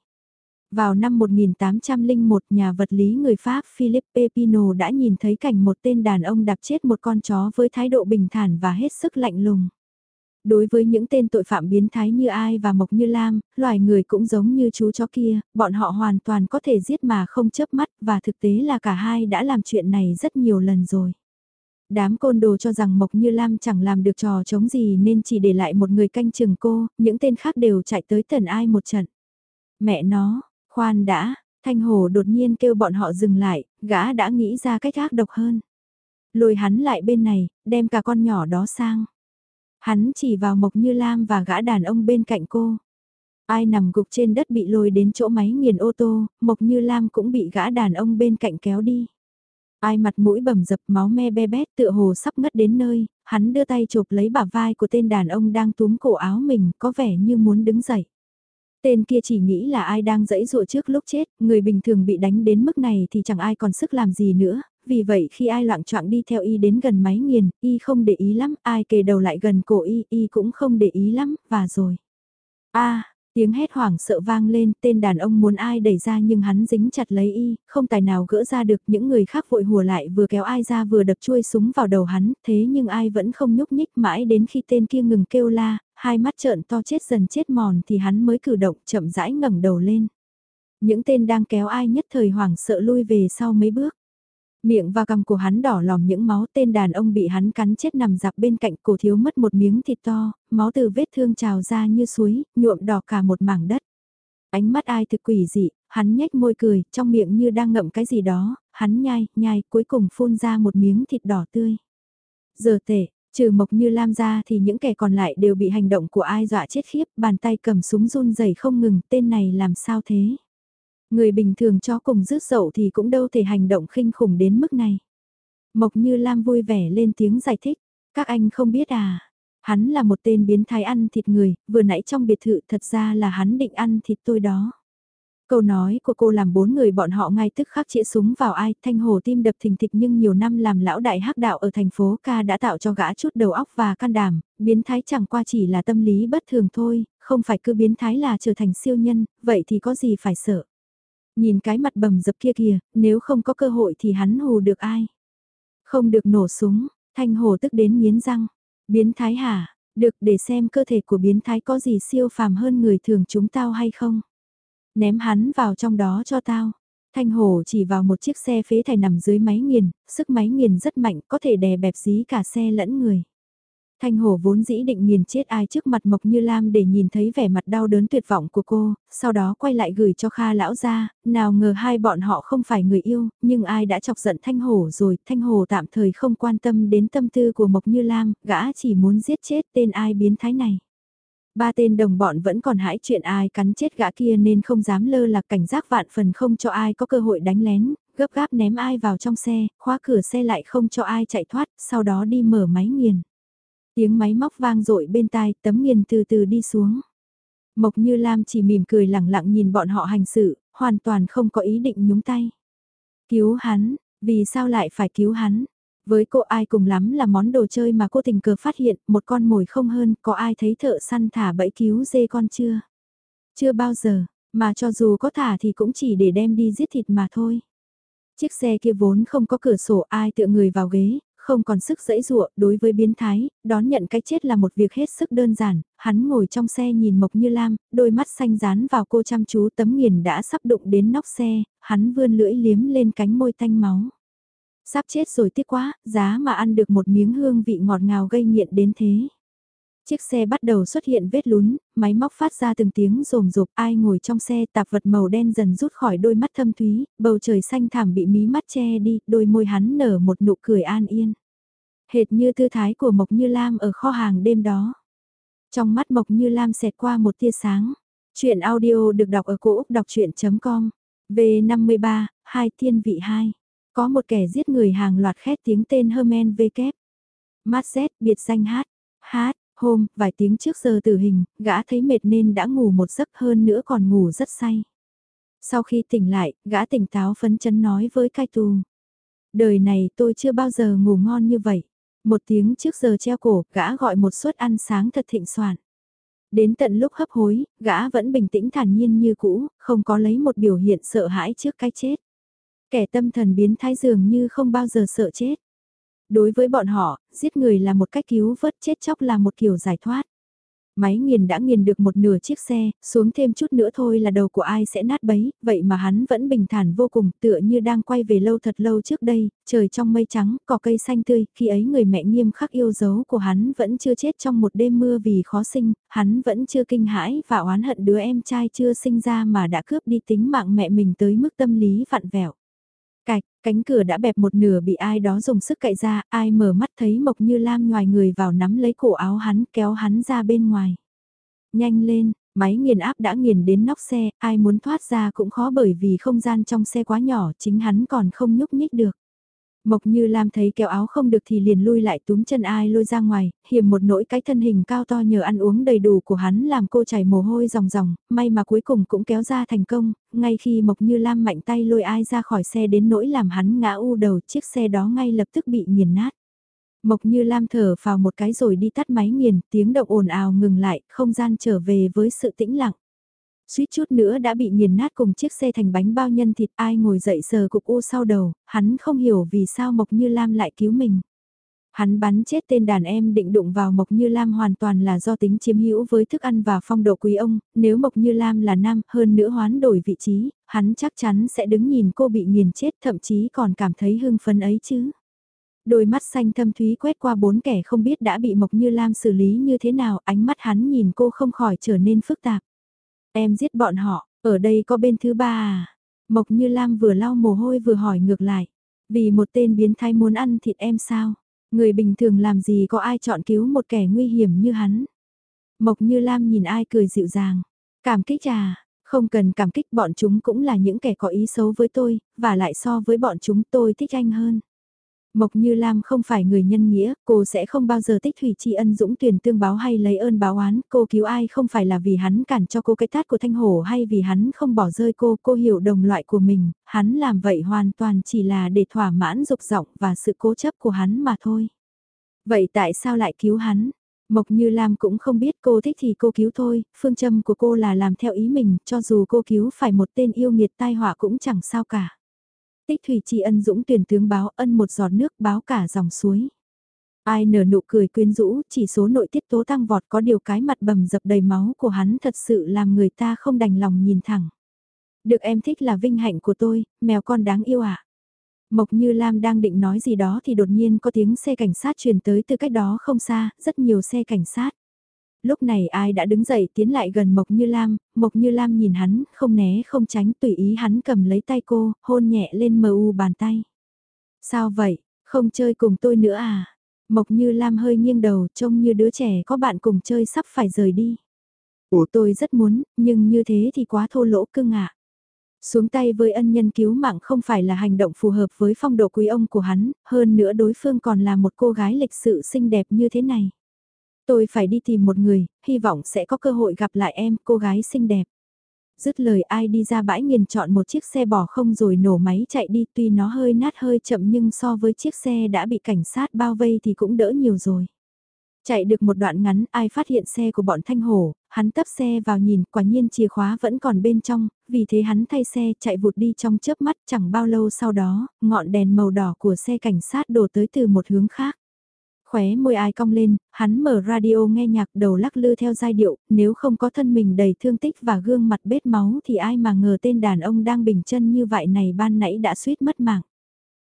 Vào năm 1801 nhà vật lý người Pháp Philippe Pino đã nhìn thấy cảnh một tên đàn ông đạp chết một con chó với thái độ bình thản và hết sức lạnh lùng. Đối với những tên tội phạm biến thái như ai và Mộc Như Lam, loài người cũng giống như chú chó kia, bọn họ hoàn toàn có thể giết mà không chớp mắt và thực tế là cả hai đã làm chuyện này rất nhiều lần rồi. Đám côn đồ cho rằng Mộc Như Lam chẳng làm được trò chống gì nên chỉ để lại một người canh chừng cô, những tên khác đều chạy tới tần ai một trận. Mẹ nó, khoan đã, Thanh Hồ đột nhiên kêu bọn họ dừng lại, gã đã nghĩ ra cách ác độc hơn. Lùi hắn lại bên này, đem cả con nhỏ đó sang. Hắn chỉ vào Mộc Như Lam và gã đàn ông bên cạnh cô. Ai nằm gục trên đất bị lôi đến chỗ máy nghiền ô tô, Mộc Như Lam cũng bị gã đàn ông bên cạnh kéo đi. Ai mặt mũi bầm dập máu me be bét tựa hồ sắp ngất đến nơi, hắn đưa tay chộp lấy bả vai của tên đàn ông đang túm cổ áo mình có vẻ như muốn đứng dậy. Tên kia chỉ nghĩ là ai đang dẫy dụa trước lúc chết, người bình thường bị đánh đến mức này thì chẳng ai còn sức làm gì nữa, vì vậy khi ai loạn trọng đi theo y đến gần máy nghiền, y không để ý lắm, ai kề đầu lại gần cổ y, y cũng không để ý lắm, và rồi. a Tiếng hét hoảng sợ vang lên, tên đàn ông muốn ai đẩy ra nhưng hắn dính chặt lấy y, không tài nào gỡ ra được những người khác vội hùa lại vừa kéo ai ra vừa đập chuôi súng vào đầu hắn, thế nhưng ai vẫn không nhúc nhích mãi đến khi tên kia ngừng kêu la, hai mắt trợn to chết dần chết mòn thì hắn mới cử động chậm rãi ngẩng đầu lên. Những tên đang kéo ai nhất thời hoảng sợ lui về sau mấy bước. Miệng và cằm của hắn đỏ lòm những máu tên đàn ông bị hắn cắn chết nằm dạp bên cạnh cổ thiếu mất một miếng thịt to, máu từ vết thương trào ra như suối, nhuộm đỏ cả một mảng đất. Ánh mắt ai thực quỷ dị, hắn nhếch môi cười, trong miệng như đang ngậm cái gì đó, hắn nhai, nhai, cuối cùng phun ra một miếng thịt đỏ tươi. Giờ tệ, trừ mộc như lam ra thì những kẻ còn lại đều bị hành động của ai dọa chết khiếp, bàn tay cầm súng run rẩy không ngừng, tên này làm sao thế? Người bình thường cho cùng rứt dậu thì cũng đâu thể hành động khinh khủng đến mức này. Mộc Như Lam vui vẻ lên tiếng giải thích, các anh không biết à. Hắn là một tên biến thái ăn thịt người, vừa nãy trong biệt thự thật ra là hắn định ăn thịt tôi đó. Câu nói của cô làm bốn người bọn họ ngay tức khắc chĩa súng vào ai, thanh hồ tim đập thình thịch nhưng nhiều năm làm lão đại hắc đạo ở thành phố ca đã tạo cho gã chút đầu óc và can đảm, biến thái chẳng qua chỉ là tâm lý bất thường thôi, không phải cứ biến thái là trở thành siêu nhân, vậy thì có gì phải sợ. Nhìn cái mặt bầm dập kia kìa, nếu không có cơ hội thì hắn hù được ai. Không được nổ súng, thanh hồ tức đến nghiến răng. Biến thái hả, được để xem cơ thể của biến thái có gì siêu phàm hơn người thường chúng tao hay không. Ném hắn vào trong đó cho tao. Thanh hồ chỉ vào một chiếc xe phế thải nằm dưới máy nghiền, sức máy nghiền rất mạnh có thể đè bẹp dí cả xe lẫn người. Thanh Hổ vốn dĩ định nghiền chết ai trước mặt Mộc Như Lam để nhìn thấy vẻ mặt đau đớn tuyệt vọng của cô, sau đó quay lại gửi cho Kha lão ra, nào ngờ hai bọn họ không phải người yêu, nhưng ai đã chọc giận Thanh Hổ rồi, Thanh Hổ tạm thời không quan tâm đến tâm tư của Mộc Như Lam, gã chỉ muốn giết chết tên ai biến thái này. Ba tên đồng bọn vẫn còn hãi chuyện ai cắn chết gã kia nên không dám lơ là cảnh giác vạn phần không cho ai có cơ hội đánh lén, gấp gáp ném ai vào trong xe, khóa cửa xe lại không cho ai chạy thoát, sau đó đi mở máy nghiền. Tiếng máy móc vang dội bên tai, tấm nghiền từ từ đi xuống. Mộc Như Lam chỉ mỉm cười lẳng lặng nhìn bọn họ hành sự, hoàn toàn không có ý định nhúng tay. Cứu hắn, vì sao lại phải cứu hắn? Với cô ai cùng lắm là món đồ chơi mà cô tình cờ phát hiện, một con mồi không hơn, có ai thấy thợ săn thả bẫy cứu dê con chưa? Chưa bao giờ, mà cho dù có thả thì cũng chỉ để đem đi giết thịt mà thôi. Chiếc xe kia vốn không có cửa sổ ai tựa người vào ghế, không còn sức dẫy dụa, đối với biến thái, đón nhận cái chết là một việc hết sức đơn giản, hắn ngồi trong xe nhìn Mộc Như Lam, đôi mắt xanh dán vào cô chăm chú tấm nghiền đã sắp đụng đến nóc xe, hắn vươn lưỡi liếm lên cánh môi tanh máu. Sắp chết rồi tiếc quá, giá mà ăn được một miếng hương vị ngọt ngào gây nghiện đến thế. Chiếc xe bắt đầu xuất hiện vết lún, máy móc phát ra từng tiếng rồm rộp ai ngồi trong xe tạp vật màu đen dần rút khỏi đôi mắt thâm thúy, bầu trời xanh thảm bị mí mắt che đi, đôi môi hắn nở một nụ cười an yên. Hệt như tư thái của Mộc Như Lam ở kho hàng đêm đó. Trong mắt Mộc Như Lam xẹt qua một tia sáng. Chuyện audio được đọc ở cổ Úc đọc chuyện.com. V53, Hai Thiên Vị 2. Có một kẻ giết người hàng loạt khét tiếng tên Herman V. Kép. Mát Z, biệt danh hát. Hát, Hôm, vài tiếng trước giờ tử hình, gã thấy mệt nên đã ngủ một giấc hơn nữa còn ngủ rất say. Sau khi tỉnh lại, gã tỉnh táo phấn chấn nói với cai tù. Đời này tôi chưa bao giờ ngủ ngon như vậy. Một tiếng trước giờ treo cổ, gã gọi một suất ăn sáng thật thịnh soạn. Đến tận lúc hấp hối, gã vẫn bình tĩnh thản nhiên như cũ, không có lấy một biểu hiện sợ hãi trước cái chết. Kẻ tâm thần biến thái dường như không bao giờ sợ chết. Đối với bọn họ, giết người là một cách cứu vớt chết chóc là một kiểu giải thoát. Máy nghiền đã nghiền được một nửa chiếc xe, xuống thêm chút nữa thôi là đầu của ai sẽ nát bấy, vậy mà hắn vẫn bình thản vô cùng tựa như đang quay về lâu thật lâu trước đây, trời trong mây trắng, cỏ cây xanh tươi, khi ấy người mẹ nghiêm khắc yêu dấu của hắn vẫn chưa chết trong một đêm mưa vì khó sinh, hắn vẫn chưa kinh hãi và oán hận đứa em trai chưa sinh ra mà đã cướp đi tính mạng mẹ mình tới mức tâm lý vặn vẹo. Cạch, cánh cửa đã bẹp một nửa bị ai đó dùng sức cậy ra, ai mở mắt thấy Mộc Như Lam ngoài người vào nắm lấy cổ áo hắn kéo hắn ra bên ngoài. Nhanh lên, máy nghiền áp đã nghiền đến nóc xe, ai muốn thoát ra cũng khó bởi vì không gian trong xe quá nhỏ, chính hắn còn không nhúc nhích được. Mộc Như Lam thấy kéo áo không được thì liền lui lại túm chân ai lôi ra ngoài, hiểm một nỗi cái thân hình cao to nhờ ăn uống đầy đủ của hắn làm cô chảy mồ hôi ròng ròng, may mà cuối cùng cũng kéo ra thành công, ngay khi Mộc Như Lam mạnh tay lôi ai ra khỏi xe đến nỗi làm hắn ngã u đầu chiếc xe đó ngay lập tức bị nghiền nát. Mộc Như Lam thở vào một cái rồi đi tắt máy nghiền, tiếng động ồn ào ngừng lại, không gian trở về với sự tĩnh lặng suýt chút nữa đã bị nghiền nát cùng chiếc xe thành bánh bao nhân thịt ai ngồi dậy sờ cục u sau đầu, hắn không hiểu vì sao Mộc Như Lam lại cứu mình. Hắn bắn chết tên đàn em định đụng vào Mộc Như Lam hoàn toàn là do tính chiếm hữu với thức ăn và phong độ quý ông, nếu Mộc Như Lam là nam hơn nữa hoán đổi vị trí, hắn chắc chắn sẽ đứng nhìn cô bị nghiền chết thậm chí còn cảm thấy hưng phấn ấy chứ. Đôi mắt xanh thâm thúy quét qua bốn kẻ không biết đã bị Mộc Như Lam xử lý như thế nào, ánh mắt hắn nhìn cô không khỏi trở nên phức tạp. Em giết bọn họ, ở đây có bên thứ ba à? Mộc Như Lam vừa lau mồ hôi vừa hỏi ngược lại. Vì một tên biến thái muốn ăn thịt em sao? Người bình thường làm gì có ai chọn cứu một kẻ nguy hiểm như hắn? Mộc Như Lam nhìn ai cười dịu dàng. Cảm kích à? Không cần cảm kích bọn chúng cũng là những kẻ có ý xấu với tôi, và lại so với bọn chúng tôi thích anh hơn. Mộc Như Lam không phải người nhân nghĩa, cô sẽ không bao giờ tích thủy tri ân dũng tuyển tương báo hay lấy ơn báo oán, cô cứu ai không phải là vì hắn cản cho cô cái tát của Thanh Hổ hay vì hắn không bỏ rơi cô, cô hiểu đồng loại của mình, hắn làm vậy hoàn toàn chỉ là để thỏa mãn dục vọng và sự cố chấp của hắn mà thôi. Vậy tại sao lại cứu hắn? Mộc Như Lam cũng không biết cô thích thì cô cứu thôi, phương châm của cô là làm theo ý mình, cho dù cô cứu phải một tên yêu nghiệt tai họa cũng chẳng sao cả. Tích thủy tri ân dũng tuyển tướng báo ân một giọt nước báo cả dòng suối. Ai nở nụ cười quyến rũ, chỉ số nội tiết tố tăng vọt có điều cái mặt bầm dập đầy máu của hắn thật sự làm người ta không đành lòng nhìn thẳng. Được em thích là vinh hạnh của tôi, mèo con đáng yêu ạ. À? Mộc Như Lam đang định nói gì đó thì đột nhiên có tiếng xe cảnh sát truyền tới từ cách đó không xa, rất nhiều xe cảnh sát. Lúc này ai đã đứng dậy tiến lại gần Mộc Như Lam, Mộc Như Lam nhìn hắn, không né không tránh tùy ý hắn cầm lấy tay cô, hôn nhẹ lên mờ u bàn tay. Sao vậy, không chơi cùng tôi nữa à? Mộc Như Lam hơi nghiêng đầu trông như đứa trẻ có bạn cùng chơi sắp phải rời đi. Ủa tôi rất muốn, nhưng như thế thì quá thô lỗ cưng ạ. Xuống tay với ân nhân cứu mạng không phải là hành động phù hợp với phong độ quý ông của hắn, hơn nữa đối phương còn là một cô gái lịch sự xinh đẹp như thế này. Tôi phải đi tìm một người, hy vọng sẽ có cơ hội gặp lại em, cô gái xinh đẹp. Dứt lời ai đi ra bãi nghiền chọn một chiếc xe bỏ không rồi nổ máy chạy đi tuy nó hơi nát hơi chậm nhưng so với chiếc xe đã bị cảnh sát bao vây thì cũng đỡ nhiều rồi. Chạy được một đoạn ngắn ai phát hiện xe của bọn Thanh Hổ, hắn tấp xe vào nhìn quả nhiên chìa khóa vẫn còn bên trong, vì thế hắn thay xe chạy vụt đi trong chớp mắt chẳng bao lâu sau đó, ngọn đèn màu đỏ của xe cảnh sát đổ tới từ một hướng khác. Khóe môi ai cong lên, hắn mở radio nghe nhạc đầu lắc lư theo giai điệu, nếu không có thân mình đầy thương tích và gương mặt bết máu thì ai mà ngờ tên đàn ông đang bình chân như vậy này ban nãy đã suýt mất mạng.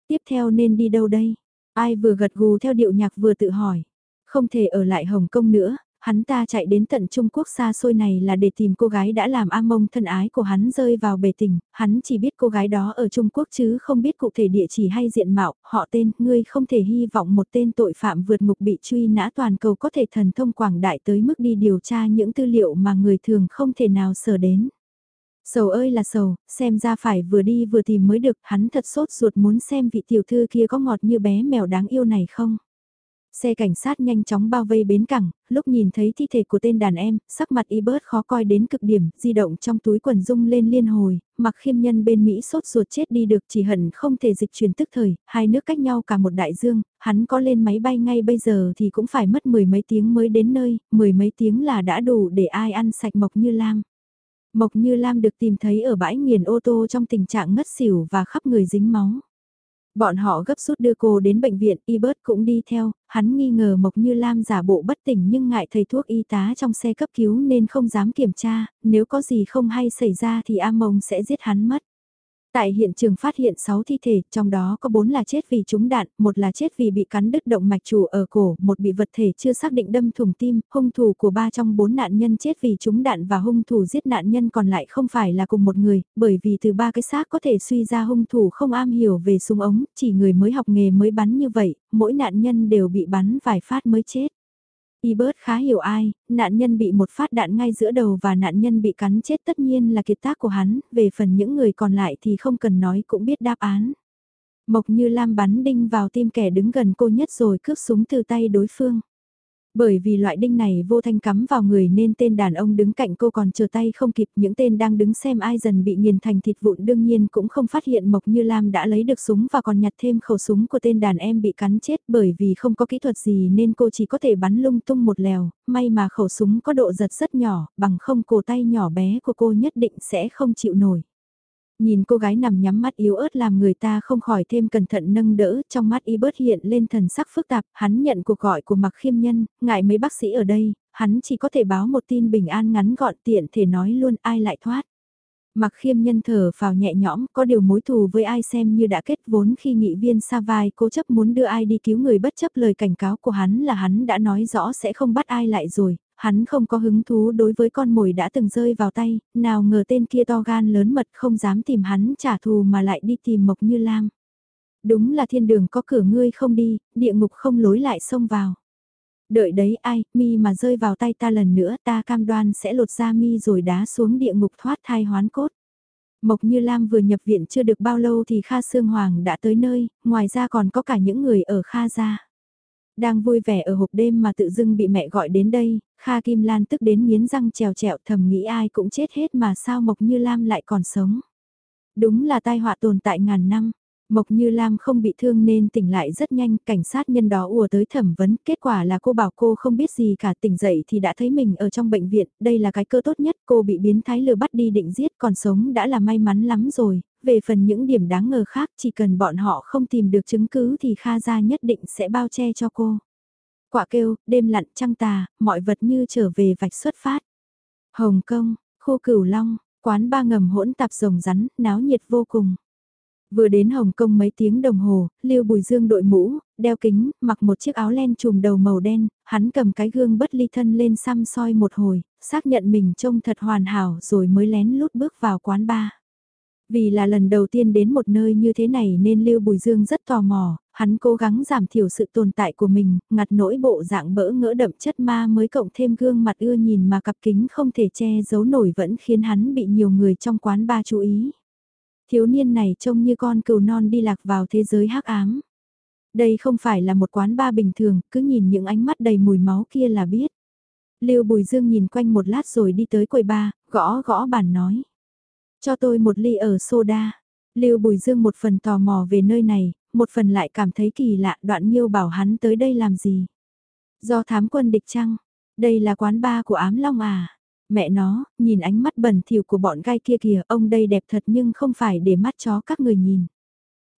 Tiếp theo nên đi đâu đây? Ai vừa gật gù theo điệu nhạc vừa tự hỏi. Không thể ở lại Hồng Kông nữa, hắn ta chạy đến tận Trung Quốc xa xôi này là để tìm cô gái đã làm A Mông thân ái của hắn rơi vào bể tình, hắn chỉ biết cô gái đó ở Trung Quốc chứ không biết cụ thể địa chỉ hay diện mạo, họ tên, ngươi không thể hy vọng một tên tội phạm vượt ngục bị truy nã toàn cầu có thể thần thông quảng đại tới mức đi điều tra những tư liệu mà người thường không thể nào sở đến. Sầu ơi là sầu, xem ra phải vừa đi vừa tìm mới được, hắn thật sốt ruột muốn xem vị tiểu thư kia có ngọt như bé mèo đáng yêu này không. Xe cảnh sát nhanh chóng bao vây bến cảng, lúc nhìn thấy thi thể của tên đàn em, sắc mặt y bớt khó coi đến cực điểm, di động trong túi quần rung lên liên hồi, mặc khiêm nhân bên Mỹ sốt ruột chết đi được chỉ hận không thể dịch chuyển tức thời, hai nước cách nhau cả một đại dương, hắn có lên máy bay ngay bây giờ thì cũng phải mất mười mấy tiếng mới đến nơi, mười mấy tiếng là đã đủ để ai ăn sạch Mộc Như Lam. Mộc Như Lam được tìm thấy ở bãi nghiền ô tô trong tình trạng ngất xỉu và khắp người dính máu. Bọn họ gấp rút đưa cô đến bệnh viện, y bớt cũng đi theo, hắn nghi ngờ Mộc Như Lam giả bộ bất tỉnh nhưng ngại thầy thuốc y tá trong xe cấp cứu nên không dám kiểm tra, nếu có gì không hay xảy ra thì A Mông sẽ giết hắn mất. Tại hiện trường phát hiện 6 thi thể, trong đó có 4 là chết vì trúng đạn, một là chết vì bị cắn đứt động mạch chủ ở cổ, một bị vật thể chưa xác định đâm thủng tim, hung thủ của ba trong 4 nạn nhân chết vì trúng đạn và hung thủ giết nạn nhân còn lại không phải là cùng một người, bởi vì từ ba cái xác có thể suy ra hung thủ không am hiểu về súng ống, chỉ người mới học nghề mới bắn như vậy, mỗi nạn nhân đều bị bắn vài phát mới chết. Y bớt khá hiểu ai, nạn nhân bị một phát đạn ngay giữa đầu và nạn nhân bị cắn chết tất nhiên là kiệt tác của hắn, về phần những người còn lại thì không cần nói cũng biết đáp án. Mộc như Lam bắn đinh vào tim kẻ đứng gần cô nhất rồi cướp súng từ tay đối phương. Bởi vì loại đinh này vô thanh cắm vào người nên tên đàn ông đứng cạnh cô còn chờ tay không kịp. Những tên đang đứng xem ai dần bị nghiền thành thịt vụn đương nhiên cũng không phát hiện Mộc Như Lam đã lấy được súng và còn nhặt thêm khẩu súng của tên đàn em bị cắn chết. Bởi vì không có kỹ thuật gì nên cô chỉ có thể bắn lung tung một lèo, may mà khẩu súng có độ giật rất nhỏ, bằng không cổ tay nhỏ bé của cô nhất định sẽ không chịu nổi. Nhìn cô gái nằm nhắm mắt yếu ớt làm người ta không khỏi thêm cẩn thận nâng đỡ, trong mắt y bớt hiện lên thần sắc phức tạp, hắn nhận cuộc gọi của mặc khiêm nhân, ngại mấy bác sĩ ở đây, hắn chỉ có thể báo một tin bình an ngắn gọn tiện thể nói luôn ai lại thoát. Mặc khiêm nhân thở vào nhẹ nhõm, có điều mối thù với ai xem như đã kết vốn khi nghị viên Savai cố chấp muốn đưa ai đi cứu người bất chấp lời cảnh cáo của hắn là hắn đã nói rõ sẽ không bắt ai lại rồi, hắn không có hứng thú đối với con mồi đã từng rơi vào tay, nào ngờ tên kia to gan lớn mật không dám tìm hắn trả thù mà lại đi tìm Mộc Như Lam. Đúng là thiên đường có cửa ngươi không đi, địa ngục không lối lại xông vào. Đợi đấy ai, mi mà rơi vào tay ta lần nữa ta cam đoan sẽ lột ra mi rồi đá xuống địa ngục thoát thai hoán cốt. Mộc Như Lam vừa nhập viện chưa được bao lâu thì Kha Sương Hoàng đã tới nơi, ngoài ra còn có cả những người ở Kha gia. Đang vui vẻ ở hộp đêm mà tự dưng bị mẹ gọi đến đây, Kha Kim Lan tức đến miến răng trèo trèo, thầm nghĩ ai cũng chết hết mà sao Mộc Như Lam lại còn sống. Đúng là tai họa tồn tại ngàn năm. Mộc Như Lam không bị thương nên tỉnh lại rất nhanh, cảnh sát nhân đó ùa tới thẩm vấn, kết quả là cô bảo cô không biết gì cả tỉnh dậy thì đã thấy mình ở trong bệnh viện, đây là cái cơ tốt nhất, cô bị biến thái lừa bắt đi định giết còn sống đã là may mắn lắm rồi, về phần những điểm đáng ngờ khác chỉ cần bọn họ không tìm được chứng cứ thì Kha gia nhất định sẽ bao che cho cô. Quả kêu, đêm lặn trăng tà, mọi vật như trở về vạch xuất phát. Hồng Kông, khu cửu long, quán ba ngầm hỗn tạp rồng rắn, náo nhiệt vô cùng. Vừa đến Hồng Kông mấy tiếng đồng hồ, Lưu Bùi Dương đội mũ, đeo kính, mặc một chiếc áo len trùm đầu màu đen, hắn cầm cái gương bất ly thân lên xăm soi một hồi, xác nhận mình trông thật hoàn hảo rồi mới lén lút bước vào quán bar. Vì là lần đầu tiên đến một nơi như thế này nên Lưu Bùi Dương rất tò mò, hắn cố gắng giảm thiểu sự tồn tại của mình, ngặt nỗi bộ dạng bỡ ngỡ đậm chất ma mới cộng thêm gương mặt ưa nhìn mà cặp kính không thể che giấu nổi vẫn khiến hắn bị nhiều người trong quán ba chú ý. Thiếu niên này trông như con cừu non đi lạc vào thế giới hắc ám. Đây không phải là một quán ba bình thường, cứ nhìn những ánh mắt đầy mùi máu kia là biết. Lưu Bùi Dương nhìn quanh một lát rồi đi tới quầy ba, gõ gõ bàn nói. Cho tôi một ly ở soda. Lưu Bùi Dương một phần tò mò về nơi này, một phần lại cảm thấy kỳ lạ đoạn nhiêu bảo hắn tới đây làm gì. Do thám quân địch chăng? Đây là quán ba của ám long à? Mẹ nó, nhìn ánh mắt bẩn thỉu của bọn gai kia kìa, ông đây đẹp thật nhưng không phải để mắt chó các người nhìn.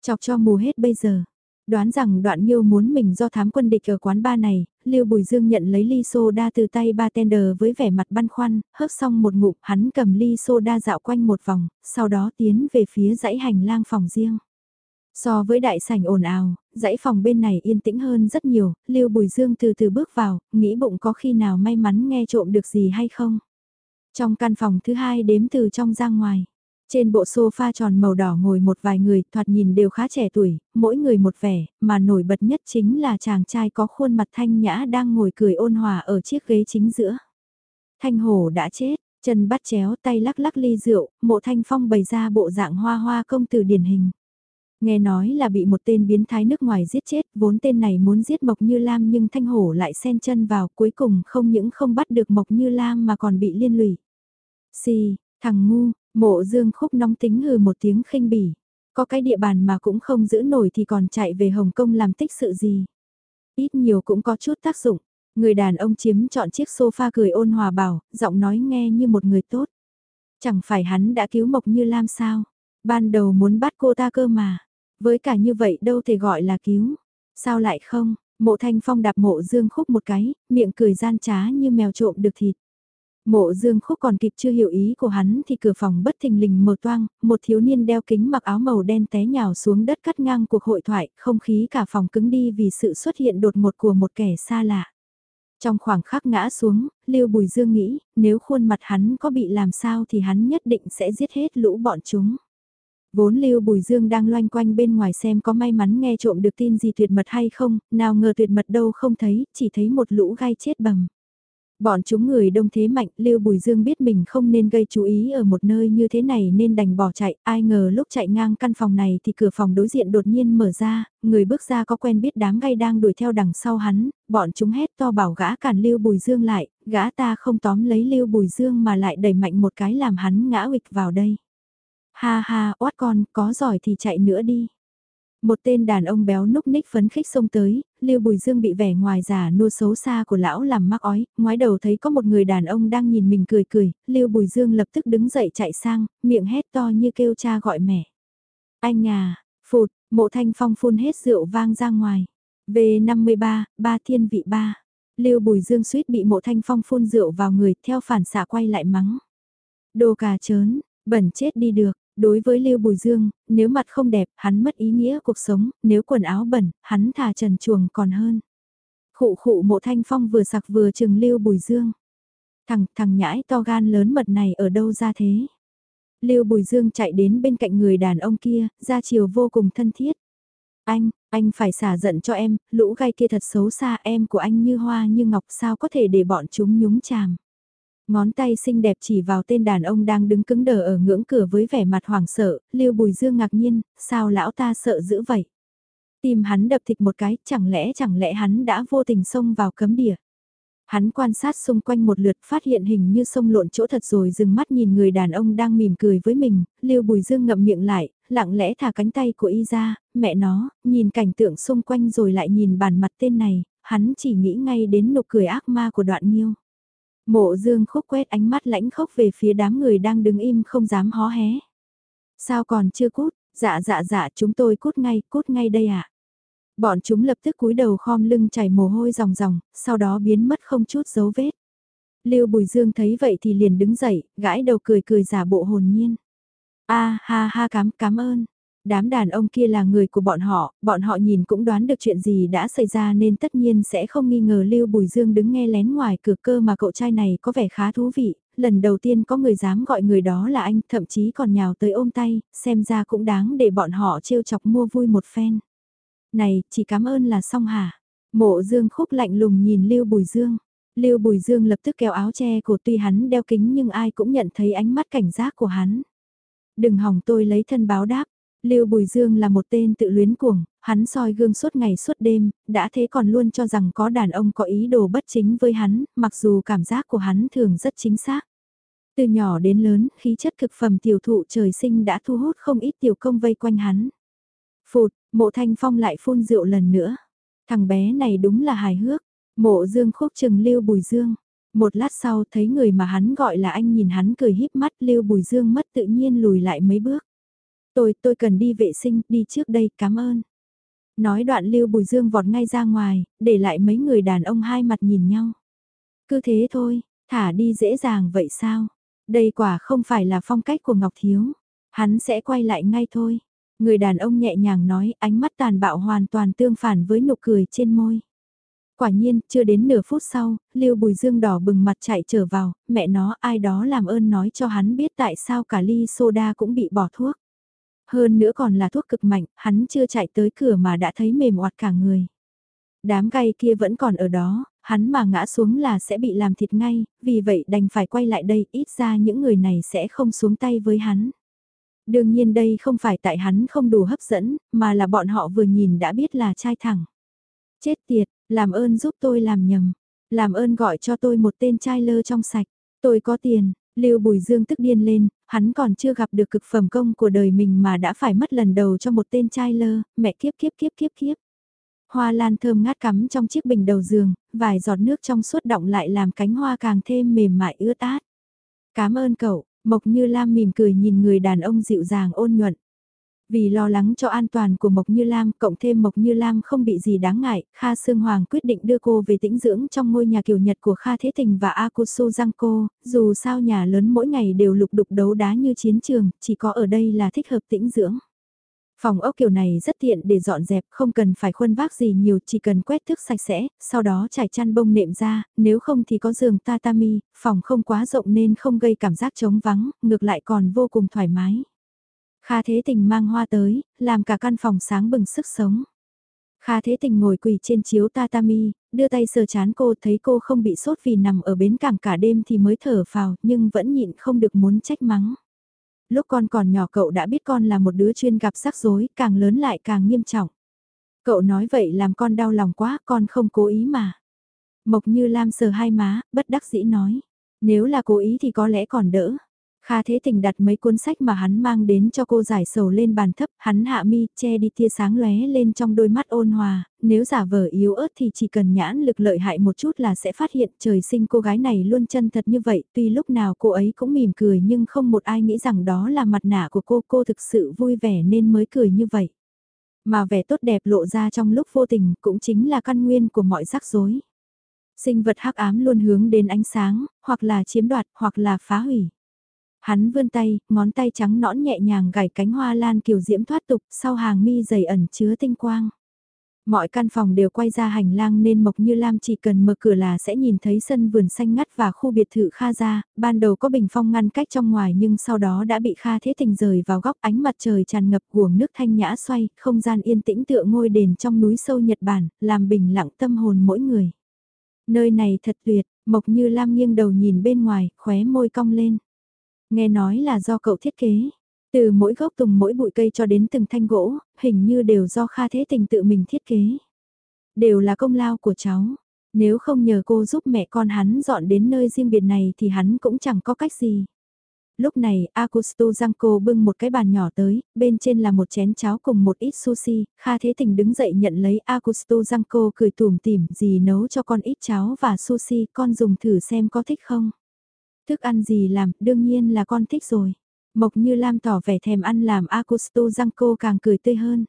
Chọc cho mù hết bây giờ. Đoán rằng đoạn nhiêu muốn mình do thám quân địch ở quán ba này, Lưu Bùi Dương nhận lấy ly soda từ tay bartender với vẻ mặt băn khoăn, hớp xong một ngụm, hắn cầm ly soda dạo quanh một vòng, sau đó tiến về phía dãy hành lang phòng riêng. So với đại sảnh ồn ào, dãy phòng bên này yên tĩnh hơn rất nhiều, Lưu Bùi Dương từ từ bước vào, nghĩ bụng có khi nào may mắn nghe trộm được gì hay không. Trong căn phòng thứ hai đếm từ trong ra ngoài. Trên bộ sofa tròn màu đỏ ngồi một vài người, thoạt nhìn đều khá trẻ tuổi, mỗi người một vẻ, mà nổi bật nhất chính là chàng trai có khuôn mặt thanh nhã đang ngồi cười ôn hòa ở chiếc ghế chính giữa. Thanh hổ đã chết, chân bắt chéo tay lắc lắc ly rượu, mộ thanh phong bày ra bộ dạng hoa hoa công tử điển hình. Nghe nói là bị một tên biến thái nước ngoài giết chết, vốn tên này muốn giết Mộc Như Lam nhưng Thanh Hổ lại xen chân vào cuối cùng không những không bắt được Mộc Như Lam mà còn bị liên lụy. Xì, thằng ngu, mộ dương khúc nóng tính hừ một tiếng khinh bỉ. Có cái địa bàn mà cũng không giữ nổi thì còn chạy về Hồng Kông làm tích sự gì. Ít nhiều cũng có chút tác dụng. Người đàn ông chiếm chọn chiếc sofa cười ôn hòa bảo, giọng nói nghe như một người tốt. Chẳng phải hắn đã cứu Mộc Như Lam sao? Ban đầu muốn bắt cô ta cơ mà. Với cả như vậy đâu thể gọi là cứu. Sao lại không, mộ thanh phong đạp mộ dương khúc một cái, miệng cười gian trá như mèo trộm được thịt. Mộ dương khúc còn kịp chưa hiểu ý của hắn thì cửa phòng bất thình lình mở toang, một thiếu niên đeo kính mặc áo màu đen té nhào xuống đất cắt ngang cuộc hội thoại, không khí cả phòng cứng đi vì sự xuất hiện đột ngột của một kẻ xa lạ. Trong khoảng khắc ngã xuống, Lưu Bùi Dương nghĩ, nếu khuôn mặt hắn có bị làm sao thì hắn nhất định sẽ giết hết lũ bọn chúng. Vốn Lưu Bùi Dương đang loanh quanh bên ngoài xem có may mắn nghe trộm được tin gì tuyệt mật hay không, nào ngờ tuyệt mật đâu không thấy, chỉ thấy một lũ gai chết bầm. Bọn chúng người đông thế mạnh, Lưu Bùi Dương biết mình không nên gây chú ý ở một nơi như thế này nên đành bỏ chạy, ai ngờ lúc chạy ngang căn phòng này thì cửa phòng đối diện đột nhiên mở ra, người bước ra có quen biết đám gai đang đuổi theo đằng sau hắn, bọn chúng hét to bảo gã cản Lưu Bùi Dương lại, gã ta không tóm lấy Lưu Bùi Dương mà lại đẩy mạnh một cái làm hắn ngã ịch vào đây. Ha ha, oát con, có giỏi thì chạy nữa đi. Một tên đàn ông béo núc ních phấn khích xông tới, Lưu Bùi Dương bị vẻ ngoài giả nua xấu xa của lão làm mắc ói, ngoái đầu thấy có một người đàn ông đang nhìn mình cười cười, Lưu Bùi Dương lập tức đứng dậy chạy sang, miệng hét to như kêu cha gọi mẹ. Anh à, phụt, mộ thanh phong phun hết rượu vang ra ngoài. V53, ba thiên vị ba. Lưu Bùi Dương suýt bị mộ thanh phong phun rượu vào người theo phản xạ quay lại mắng. Đồ cà chớn, bẩn chết đi được, Đối với Lưu Bùi Dương, nếu mặt không đẹp, hắn mất ý nghĩa cuộc sống, nếu quần áo bẩn, hắn thà trần chuồng còn hơn. Khụ khụ mộ thanh phong vừa sặc vừa chừng Lưu Bùi Dương. Thằng, thằng nhãi to gan lớn mật này ở đâu ra thế? Lưu Bùi Dương chạy đến bên cạnh người đàn ông kia, ra chiều vô cùng thân thiết. Anh, anh phải xả giận cho em, lũ gai kia thật xấu xa em của anh như hoa như ngọc sao có thể để bọn chúng nhúng chàm. Ngón tay xinh đẹp chỉ vào tên đàn ông đang đứng cứng đờ ở ngưỡng cửa với vẻ mặt hoảng sợ, Lưu Bùi Dương ngạc nhiên, sao lão ta sợ dữ vậy? Tim hắn đập thịt một cái, chẳng lẽ chẳng lẽ hắn đã vô tình xông vào cấm địa? Hắn quan sát xung quanh một lượt phát hiện hình như sông lộn chỗ thật rồi dừng mắt nhìn người đàn ông đang mỉm cười với mình, Lưu Bùi Dương ngậm miệng lại, lặng lẽ thả cánh tay của y ra, mẹ nó, nhìn cảnh tượng xung quanh rồi lại nhìn bàn mặt tên này, hắn chỉ nghĩ ngay đến nụ cười ác ma của đoạn nghiêu. Mộ dương khúc quét ánh mắt lãnh khốc về phía đám người đang đứng im không dám hó hé. Sao còn chưa cút, dạ dạ dạ chúng tôi cút ngay, cút ngay đây ạ. À? Bọn chúng lập tức cúi đầu khom lưng chảy mồ hôi ròng ròng, sau đó biến mất không chút dấu vết. Lưu Bùi Dương thấy vậy thì liền đứng dậy, gãi đầu cười cười giả bộ hồn nhiên. A ha ha cám cám ơn. Đám đàn ông kia là người của bọn họ, bọn họ nhìn cũng đoán được chuyện gì đã xảy ra nên tất nhiên sẽ không nghi ngờ Lưu Bùi Dương đứng nghe lén ngoài cửa cơ mà cậu trai này có vẻ khá thú vị, lần đầu tiên có người dám gọi người đó là anh, thậm chí còn nhào tới ôm tay, xem ra cũng đáng để bọn họ trêu chọc mua vui một phen. Này, chỉ cảm ơn là xong hả? Mộ Dương khúc lạnh lùng nhìn Lưu Bùi Dương. Lưu Bùi Dương lập tức kéo áo che của tuy hắn đeo kính nhưng ai cũng nhận thấy ánh mắt cảnh giác của hắn. Đừng hỏng tôi lấy thân báo đáp, Lưu Bùi Dương là một tên tự luyến cuồng, hắn soi gương suốt ngày suốt đêm, đã thế còn luôn cho rằng có đàn ông có ý đồ bất chính với hắn, mặc dù cảm giác của hắn thường rất chính xác. Từ nhỏ đến lớn, khí chất cực phẩm tiểu thụ trời sinh đã thu hút không ít tiểu công vây quanh hắn. Phụt, mộ thanh phong lại phun rượu lần nữa. Thằng bé này đúng là hài hước. Mộ dương khúc chừng Lưu Bùi Dương. Một lát sau thấy người mà hắn gọi là anh nhìn hắn cười híp mắt Lưu Bùi Dương mất tự nhiên lùi lại mấy bước. Tôi, tôi cần đi vệ sinh, đi trước đây, cảm ơn. Nói đoạn Lưu Bùi Dương vọt ngay ra ngoài, để lại mấy người đàn ông hai mặt nhìn nhau. Cứ thế thôi, thả đi dễ dàng vậy sao? Đây quả không phải là phong cách của Ngọc Thiếu. Hắn sẽ quay lại ngay thôi. Người đàn ông nhẹ nhàng nói ánh mắt tàn bạo hoàn toàn tương phản với nụ cười trên môi. Quả nhiên, chưa đến nửa phút sau, Lưu Bùi Dương đỏ bừng mặt chạy trở vào, mẹ nó ai đó làm ơn nói cho hắn biết tại sao cả ly soda cũng bị bỏ thuốc. Hơn nữa còn là thuốc cực mạnh, hắn chưa chạy tới cửa mà đã thấy mềm oạt cả người. Đám gai kia vẫn còn ở đó, hắn mà ngã xuống là sẽ bị làm thịt ngay, vì vậy đành phải quay lại đây, ít ra những người này sẽ không xuống tay với hắn. Đương nhiên đây không phải tại hắn không đủ hấp dẫn, mà là bọn họ vừa nhìn đã biết là trai thẳng. Chết tiệt, làm ơn giúp tôi làm nhầm. Làm ơn gọi cho tôi một tên trai lơ trong sạch. Tôi có tiền, Lưu Bùi Dương tức điên lên, hắn còn chưa gặp được cực phẩm công của đời mình mà đã phải mất lần đầu cho một tên trai lơ, mẹ kiếp kiếp kiếp kiếp kiếp. Hoa lan thơm ngát cắm trong chiếc bình đầu giường, vài giọt nước trong suốt động lại làm cánh hoa càng thêm mềm mại ướt át. Cảm ơn cậu, Mộc Như Lam mỉm cười nhìn người đàn ông dịu dàng ôn nhuận. Vì lo lắng cho an toàn của Mộc Như Lam, cộng thêm Mộc Như Lam không bị gì đáng ngại, Kha Sương Hoàng quyết định đưa cô về tĩnh dưỡng trong ngôi nhà kiều Nhật của Kha Thế Tình và Akusu Giangco, dù sao nhà lớn mỗi ngày đều lục đục đấu đá như chiến trường, chỉ có ở đây là thích hợp tĩnh dưỡng. Phòng ốc kiểu này rất tiện để dọn dẹp, không cần phải khuân vác gì nhiều, chỉ cần quét thức sạch sẽ, sau đó trải chăn bông nệm ra, nếu không thì có giường tatami, phòng không quá rộng nên không gây cảm giác trống vắng, ngược lại còn vô cùng thoải mái. Kha Thế Tình mang hoa tới, làm cả căn phòng sáng bừng sức sống. Kha Thế Tình ngồi quỳ trên chiếu tatami, đưa tay sờ chán cô thấy cô không bị sốt vì nằm ở bến cảng cả đêm thì mới thở phào nhưng vẫn nhịn không được muốn trách mắng. Lúc con còn nhỏ cậu đã biết con là một đứa chuyên gặp rắc rối, càng lớn lại càng nghiêm trọng. Cậu nói vậy làm con đau lòng quá, con không cố ý mà. Mộc như Lam sờ hai má, bất đắc dĩ nói. Nếu là cố ý thì có lẽ còn đỡ. Kha Thế Tình đặt mấy cuốn sách mà hắn mang đến cho cô giải sầu lên bàn thấp, hắn hạ mi, che đi tia sáng lóe lên trong đôi mắt ôn hòa, nếu giả vờ yếu ớt thì chỉ cần nhãn lực lợi hại một chút là sẽ phát hiện trời sinh cô gái này luôn chân thật như vậy, tuy lúc nào cô ấy cũng mỉm cười nhưng không một ai nghĩ rằng đó là mặt nạ của cô, cô thực sự vui vẻ nên mới cười như vậy. Mà vẻ tốt đẹp lộ ra trong lúc vô tình cũng chính là căn nguyên của mọi rắc rối. Sinh vật hắc ám luôn hướng đến ánh sáng, hoặc là chiếm đoạt, hoặc là phá hủy. Hắn vươn tay, ngón tay trắng nõn nhẹ nhàng gảy cánh hoa lan kiều diễm thoát tục sau hàng mi dày ẩn chứa tinh quang. Mọi căn phòng đều quay ra hành lang nên Mộc Như Lam chỉ cần mở cửa là sẽ nhìn thấy sân vườn xanh ngắt và khu biệt thự Kha ra, ban đầu có bình phong ngăn cách trong ngoài nhưng sau đó đã bị Kha Thế Tình rời vào góc ánh mặt trời tràn ngập guồng nước thanh nhã xoay, không gian yên tĩnh tựa ngôi đền trong núi sâu Nhật Bản, làm bình lặng tâm hồn mỗi người. Nơi này thật tuyệt, Mộc Như Lam nghiêng đầu nhìn bên ngoài, khóe môi cong lên. Nghe nói là do cậu thiết kế. Từ mỗi gốc tùng mỗi bụi cây cho đến từng thanh gỗ, hình như đều do Kha Thế Tình tự mình thiết kế. Đều là công lao của cháu. Nếu không nhờ cô giúp mẹ con hắn dọn đến nơi riêng biệt này thì hắn cũng chẳng có cách gì. Lúc này, Akustu Giangco bưng một cái bàn nhỏ tới, bên trên là một chén cháo cùng một ít sushi, Kha Thế Tình đứng dậy nhận lấy Akustu Giangco cười tủm tỉm gì nấu cho con ít cháo và sushi, con dùng thử xem có thích không. Thức ăn gì làm, đương nhiên là con thích rồi. Mộc Như Lam tỏ vẻ thèm ăn làm Augusto răng cô càng cười tươi hơn.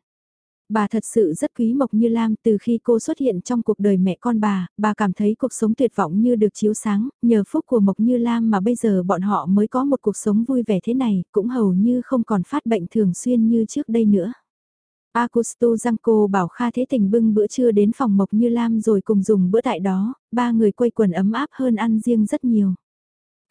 Bà thật sự rất quý Mộc Như Lam từ khi cô xuất hiện trong cuộc đời mẹ con bà, bà cảm thấy cuộc sống tuyệt vọng như được chiếu sáng, nhờ phúc của Mộc Như Lam mà bây giờ bọn họ mới có một cuộc sống vui vẻ thế này, cũng hầu như không còn phát bệnh thường xuyên như trước đây nữa. Akusto Giangco bảo Kha Thế Tình bưng bữa trưa đến phòng Mộc Như Lam rồi cùng dùng bữa tại đó, ba người quây quần ấm áp hơn ăn riêng rất nhiều.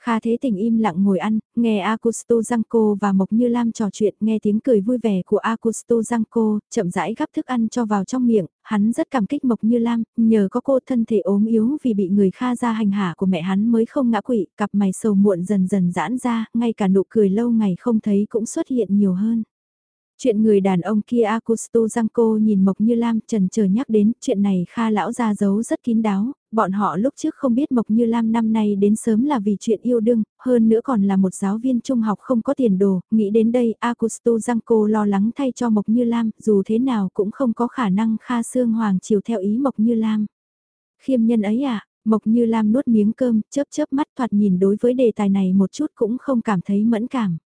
Kha Thế Tình im lặng ngồi ăn, nghe Akusto Zanko và Mộc Như Lam trò chuyện, nghe tiếng cười vui vẻ của Akusto Zanko, chậm rãi gắp thức ăn cho vào trong miệng, hắn rất cảm kích Mộc Như Lam, nhờ có cô thân thể ốm yếu vì bị người Kha ra hành hạ của mẹ hắn mới không ngã quỵ, cặp mày sầu muộn dần dần giãn ra, ngay cả nụ cười lâu ngày không thấy cũng xuất hiện nhiều hơn. Chuyện người đàn ông kia Akusto Zanko nhìn Mộc Như Lam trần chờ nhắc đến chuyện này Kha lão ra giấu rất kín đáo, bọn họ lúc trước không biết Mộc Như Lam năm nay đến sớm là vì chuyện yêu đương, hơn nữa còn là một giáo viên trung học không có tiền đồ, nghĩ đến đây Augusto Giangco lo lắng thay cho Mộc Như Lam, dù thế nào cũng không có khả năng Kha Sương Hoàng chiều theo ý Mộc Như Lam. Khiêm nhân ấy à, Mộc Như Lam nuốt miếng cơm, chớp chớp mắt thoạt nhìn đối với đề tài này một chút cũng không cảm thấy mẫn cảm.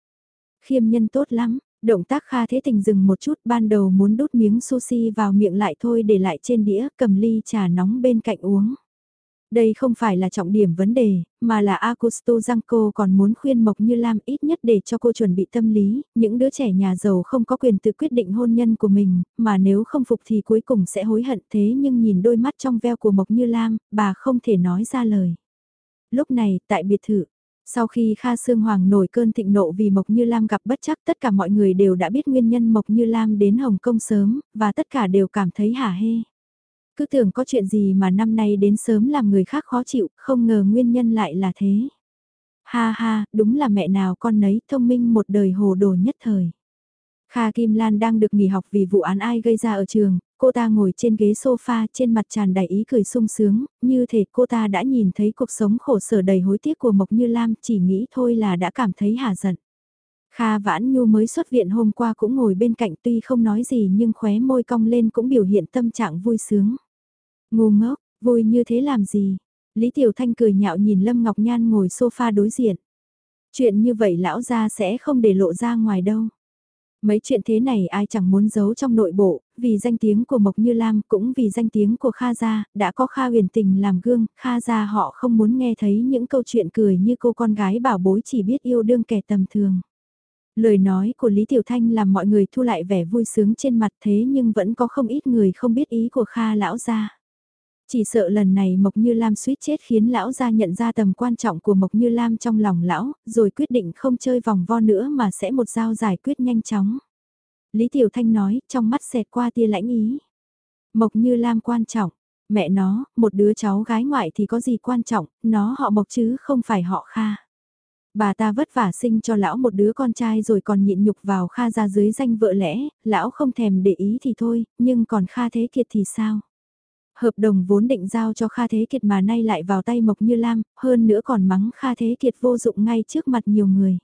Khiêm nhân tốt lắm, Động tác Kha Thế Tình dừng một chút ban đầu muốn đút miếng sushi vào miệng lại thôi để lại trên đĩa cầm ly trà nóng bên cạnh uống. Đây không phải là trọng điểm vấn đề, mà là Akusto cô còn muốn khuyên Mộc Như Lam ít nhất để cho cô chuẩn bị tâm lý, những đứa trẻ nhà giàu không có quyền tự quyết định hôn nhân của mình, mà nếu không phục thì cuối cùng sẽ hối hận thế nhưng nhìn đôi mắt trong veo của Mộc Như Lam, bà không thể nói ra lời. Lúc này, tại biệt thự, sau khi Kha Sương Hoàng nổi cơn thịnh nộ vì Mộc Như Lam gặp bất chắc tất cả mọi người đều đã biết nguyên nhân Mộc Như Lam đến Hồng Kông sớm, và tất cả đều cảm thấy hả hê. Cứ tưởng có chuyện gì mà năm nay đến sớm làm người khác khó chịu, không ngờ nguyên nhân lại là thế. Ha ha, đúng là mẹ nào con nấy thông minh một đời hồ đồ nhất thời. Kha Kim Lan đang được nghỉ học vì vụ án ai gây ra ở trường, cô ta ngồi trên ghế sofa trên mặt tràn đầy ý cười sung sướng, như thể cô ta đã nhìn thấy cuộc sống khổ sở đầy hối tiếc của Mộc Như Lam chỉ nghĩ thôi là đã cảm thấy hà giận. Kha Vãn Nhu mới xuất viện hôm qua cũng ngồi bên cạnh tuy không nói gì nhưng khóe môi cong lên cũng biểu hiện tâm trạng vui sướng. Ngu ngốc, vui như thế làm gì? Lý Tiểu Thanh cười nhạo nhìn Lâm Ngọc Nhan ngồi sofa đối diện. Chuyện như vậy lão gia sẽ không để lộ ra ngoài đâu. Mấy chuyện thế này ai chẳng muốn giấu trong nội bộ, vì danh tiếng của Mộc Như Lam cũng vì danh tiếng của Kha Gia, đã có Kha huyền tình làm gương, Kha Gia họ không muốn nghe thấy những câu chuyện cười như cô con gái bảo bối chỉ biết yêu đương kẻ tầm thường. Lời nói của Lý Tiểu Thanh làm mọi người thu lại vẻ vui sướng trên mặt thế nhưng vẫn có không ít người không biết ý của Kha lão gia. Chỉ sợ lần này Mộc Như Lam suýt chết khiến lão gia nhận ra tầm quan trọng của Mộc Như Lam trong lòng lão, rồi quyết định không chơi vòng vo nữa mà sẽ một dao giải quyết nhanh chóng. Lý Tiểu Thanh nói, trong mắt xẹt qua tia lãnh ý. Mộc Như Lam quan trọng, mẹ nó, một đứa cháu gái ngoại thì có gì quan trọng, nó họ Mộc chứ không phải họ Kha. Bà ta vất vả sinh cho lão một đứa con trai rồi còn nhịn nhục vào Kha ra dưới danh vợ lẽ, lão không thèm để ý thì thôi, nhưng còn Kha Thế Kiệt thì sao? Hợp đồng vốn định giao cho Kha Thế Kiệt mà nay lại vào tay Mộc Như Lam, hơn nữa còn mắng Kha Thế Kiệt vô dụng ngay trước mặt nhiều người.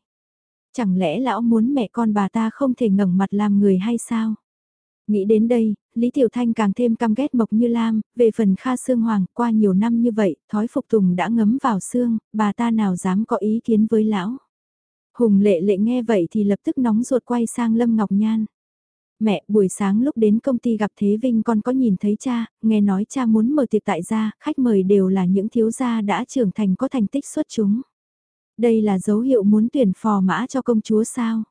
Chẳng lẽ lão muốn mẹ con bà ta không thể ngẩng mặt làm người hay sao? Nghĩ đến đây, Lý Tiểu Thanh càng thêm căm ghét Mộc Như Lam, về phần Kha Sương Hoàng, qua nhiều năm như vậy, thói phục tùng đã ngấm vào xương, bà ta nào dám có ý kiến với lão. Hùng lệ lệ nghe vậy thì lập tức nóng ruột quay sang Lâm Ngọc Nhan. Mẹ, buổi sáng lúc đến công ty gặp Thế Vinh con có nhìn thấy cha, nghe nói cha muốn mở tiệc tại gia, khách mời đều là những thiếu gia đã trưởng thành có thành tích xuất chúng. Đây là dấu hiệu muốn tuyển phò mã cho công chúa sao?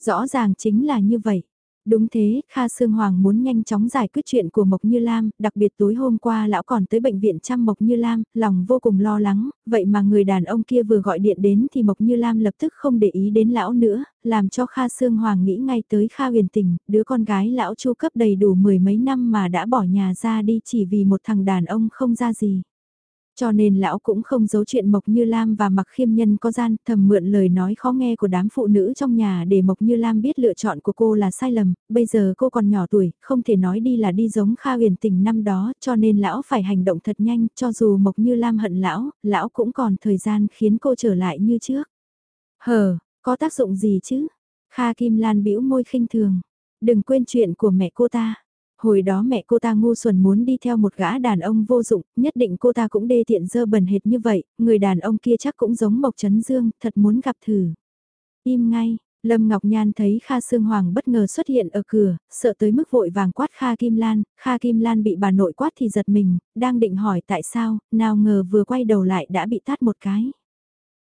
Rõ ràng chính là như vậy. Đúng thế, Kha Sương Hoàng muốn nhanh chóng giải quyết chuyện của Mộc Như Lam, đặc biệt tối hôm qua lão còn tới bệnh viện chăm Mộc Như Lam, lòng vô cùng lo lắng, vậy mà người đàn ông kia vừa gọi điện đến thì Mộc Như Lam lập tức không để ý đến lão nữa, làm cho Kha Sương Hoàng nghĩ ngay tới Kha huyền tình, đứa con gái lão chu cấp đầy đủ mười mấy năm mà đã bỏ nhà ra đi chỉ vì một thằng đàn ông không ra gì. Cho nên lão cũng không giấu chuyện Mộc Như Lam và Mặc Khiêm Nhân có gian thầm mượn lời nói khó nghe của đám phụ nữ trong nhà để Mộc Như Lam biết lựa chọn của cô là sai lầm, bây giờ cô còn nhỏ tuổi, không thể nói đi là đi giống Kha huyền tình năm đó cho nên lão phải hành động thật nhanh cho dù Mộc Như Lam hận lão, lão cũng còn thời gian khiến cô trở lại như trước. Hờ, có tác dụng gì chứ? Kha Kim Lan bĩu môi khinh thường. Đừng quên chuyện của mẹ cô ta. Hồi đó mẹ cô ta ngu xuẩn muốn đi theo một gã đàn ông vô dụng, nhất định cô ta cũng đê tiện dơ bẩn hệt như vậy, người đàn ông kia chắc cũng giống Mộc Trấn Dương, thật muốn gặp thử. Im ngay, Lâm Ngọc Nhan thấy Kha Sương Hoàng bất ngờ xuất hiện ở cửa, sợ tới mức vội vàng quát Kha Kim Lan, Kha Kim Lan bị bà nội quát thì giật mình, đang định hỏi tại sao, nào ngờ vừa quay đầu lại đã bị tát một cái.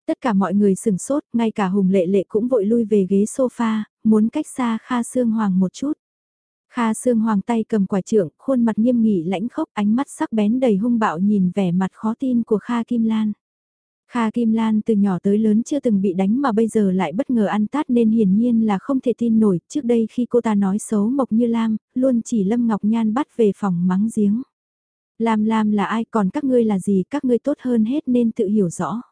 Tất cả mọi người sừng sốt, ngay cả Hùng Lệ Lệ cũng vội lui về ghế sofa, muốn cách xa Kha Sương Hoàng một chút. Kha Sương Hoàng tay cầm quả trượng, khuôn mặt nghiêm nghị lãnh khốc ánh mắt sắc bén đầy hung bạo nhìn vẻ mặt khó tin của Kha Kim Lan. Kha Kim Lan từ nhỏ tới lớn chưa từng bị đánh mà bây giờ lại bất ngờ ăn tát nên hiển nhiên là không thể tin nổi. Trước đây khi cô ta nói xấu Mộc Như Lam, luôn chỉ Lâm Ngọc Nhan bắt về phòng mắng giếng. Lam Lam là ai còn các ngươi là gì các ngươi tốt hơn hết nên tự hiểu rõ.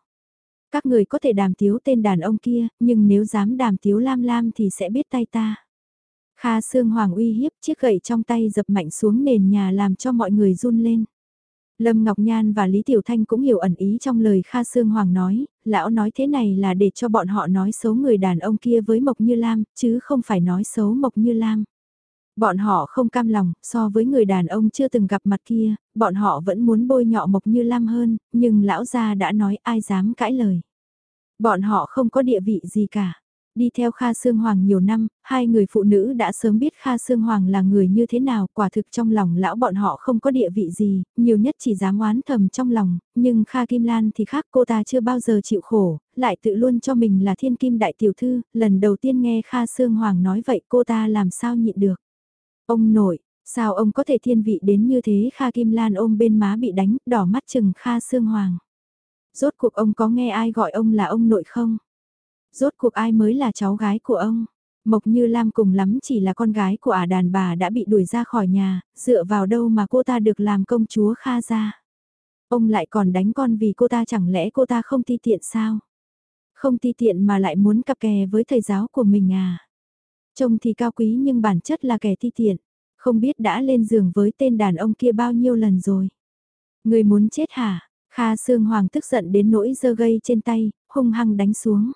Các người có thể đàm tiếu tên đàn ông kia, nhưng nếu dám đàm tiếu Lam Lam thì sẽ biết tay ta. Kha Sương Hoàng uy hiếp chiếc gậy trong tay dập mạnh xuống nền nhà làm cho mọi người run lên. Lâm Ngọc Nhan và Lý Tiểu Thanh cũng hiểu ẩn ý trong lời Kha Sương Hoàng nói, lão nói thế này là để cho bọn họ nói xấu người đàn ông kia với Mộc Như Lam, chứ không phải nói xấu Mộc Như Lam. Bọn họ không cam lòng, so với người đàn ông chưa từng gặp mặt kia, bọn họ vẫn muốn bôi nhọ Mộc Như Lam hơn, nhưng lão gia đã nói ai dám cãi lời. Bọn họ không có địa vị gì cả. Đi theo Kha Sương Hoàng nhiều năm, hai người phụ nữ đã sớm biết Kha Sương Hoàng là người như thế nào, quả thực trong lòng lão bọn họ không có địa vị gì, nhiều nhất chỉ dám oán thầm trong lòng, nhưng Kha Kim Lan thì khác cô ta chưa bao giờ chịu khổ, lại tự luôn cho mình là thiên kim đại tiểu thư, lần đầu tiên nghe Kha Sương Hoàng nói vậy cô ta làm sao nhịn được. Ông nội, sao ông có thể thiên vị đến như thế Kha Kim Lan ôm bên má bị đánh, đỏ mắt chừng Kha Sương Hoàng. Rốt cuộc ông có nghe ai gọi ông là ông nội không? Rốt cuộc ai mới là cháu gái của ông? Mộc Như Lam cùng lắm chỉ là con gái của ả đàn bà đã bị đuổi ra khỏi nhà, dựa vào đâu mà cô ta được làm công chúa Kha ra. Ông lại còn đánh con vì cô ta chẳng lẽ cô ta không ti tiện sao? Không ti tiện mà lại muốn cặp kè với thầy giáo của mình à? Trông thì cao quý nhưng bản chất là kẻ ti tiện, không biết đã lên giường với tên đàn ông kia bao nhiêu lần rồi. Người muốn chết hả? Kha Sương Hoàng tức giận đến nỗi dơ gây trên tay, hung hăng đánh xuống.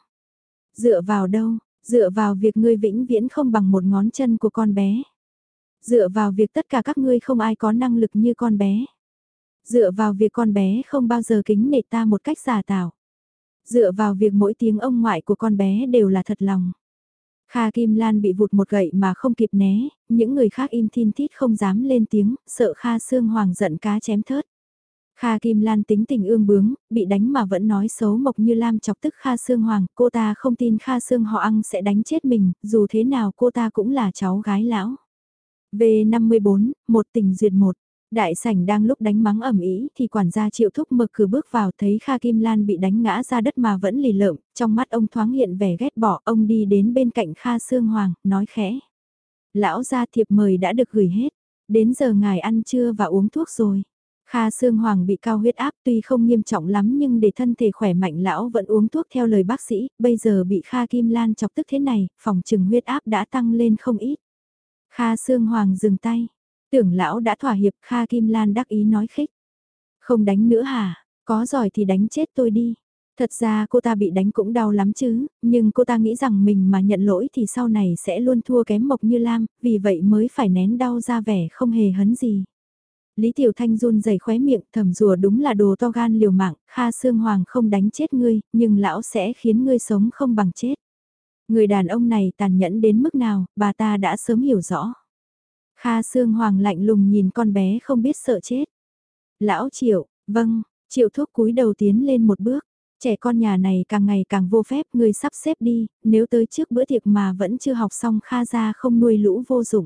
Dựa vào đâu, dựa vào việc ngươi vĩnh viễn không bằng một ngón chân của con bé. Dựa vào việc tất cả các ngươi không ai có năng lực như con bé. Dựa vào việc con bé không bao giờ kính nể ta một cách giả tạo. Dựa vào việc mỗi tiếng ông ngoại của con bé đều là thật lòng. Kha Kim Lan bị vụt một gậy mà không kịp né, những người khác im thiên thít không dám lên tiếng, sợ Kha Sương Hoàng giận cá chém thớt. Kha Kim Lan tính tình ương bướng, bị đánh mà vẫn nói xấu Mộc Như Lam chọc tức Kha Sương Hoàng, cô ta không tin Kha Sương họ ăn sẽ đánh chết mình, dù thế nào cô ta cũng là cháu gái lão. V54, một tình duyệt một. Đại sảnh đang lúc đánh mắng ẩm ý thì quản gia triệu thúc mở cửa bước vào thấy Kha Kim Lan bị đánh ngã ra đất mà vẫn lì lợm, trong mắt ông thoáng hiện vẻ ghét bỏ, ông đi đến bên cạnh Kha Sương Hoàng, nói khẽ. Lão gia thiệp mời đã được gửi hết, đến giờ ngài ăn trưa và uống thuốc rồi. Kha Sương Hoàng bị cao huyết áp tuy không nghiêm trọng lắm nhưng để thân thể khỏe mạnh lão vẫn uống thuốc theo lời bác sĩ, bây giờ bị Kha Kim Lan chọc tức thế này, phòng trừng huyết áp đã tăng lên không ít. Kha Sương Hoàng dừng tay, tưởng lão đã thỏa hiệp Kha Kim Lan đắc ý nói khích. Không đánh nữa hả, có giỏi thì đánh chết tôi đi. Thật ra cô ta bị đánh cũng đau lắm chứ, nhưng cô ta nghĩ rằng mình mà nhận lỗi thì sau này sẽ luôn thua kém Mộc Như Lam, vì vậy mới phải nén đau ra vẻ không hề hấn gì. Lý Tiểu Thanh run rẩy khóe miệng thầm rùa đúng là đồ to gan liều mạng, Kha Sương Hoàng không đánh chết ngươi, nhưng lão sẽ khiến ngươi sống không bằng chết. Người đàn ông này tàn nhẫn đến mức nào, bà ta đã sớm hiểu rõ. Kha Sương Hoàng lạnh lùng nhìn con bé không biết sợ chết. Lão Triệu, vâng, Triệu thuốc cúi đầu tiến lên một bước. Trẻ con nhà này càng ngày càng vô phép, ngươi sắp xếp đi, nếu tới trước bữa tiệc mà vẫn chưa học xong Kha ra không nuôi lũ vô dụng.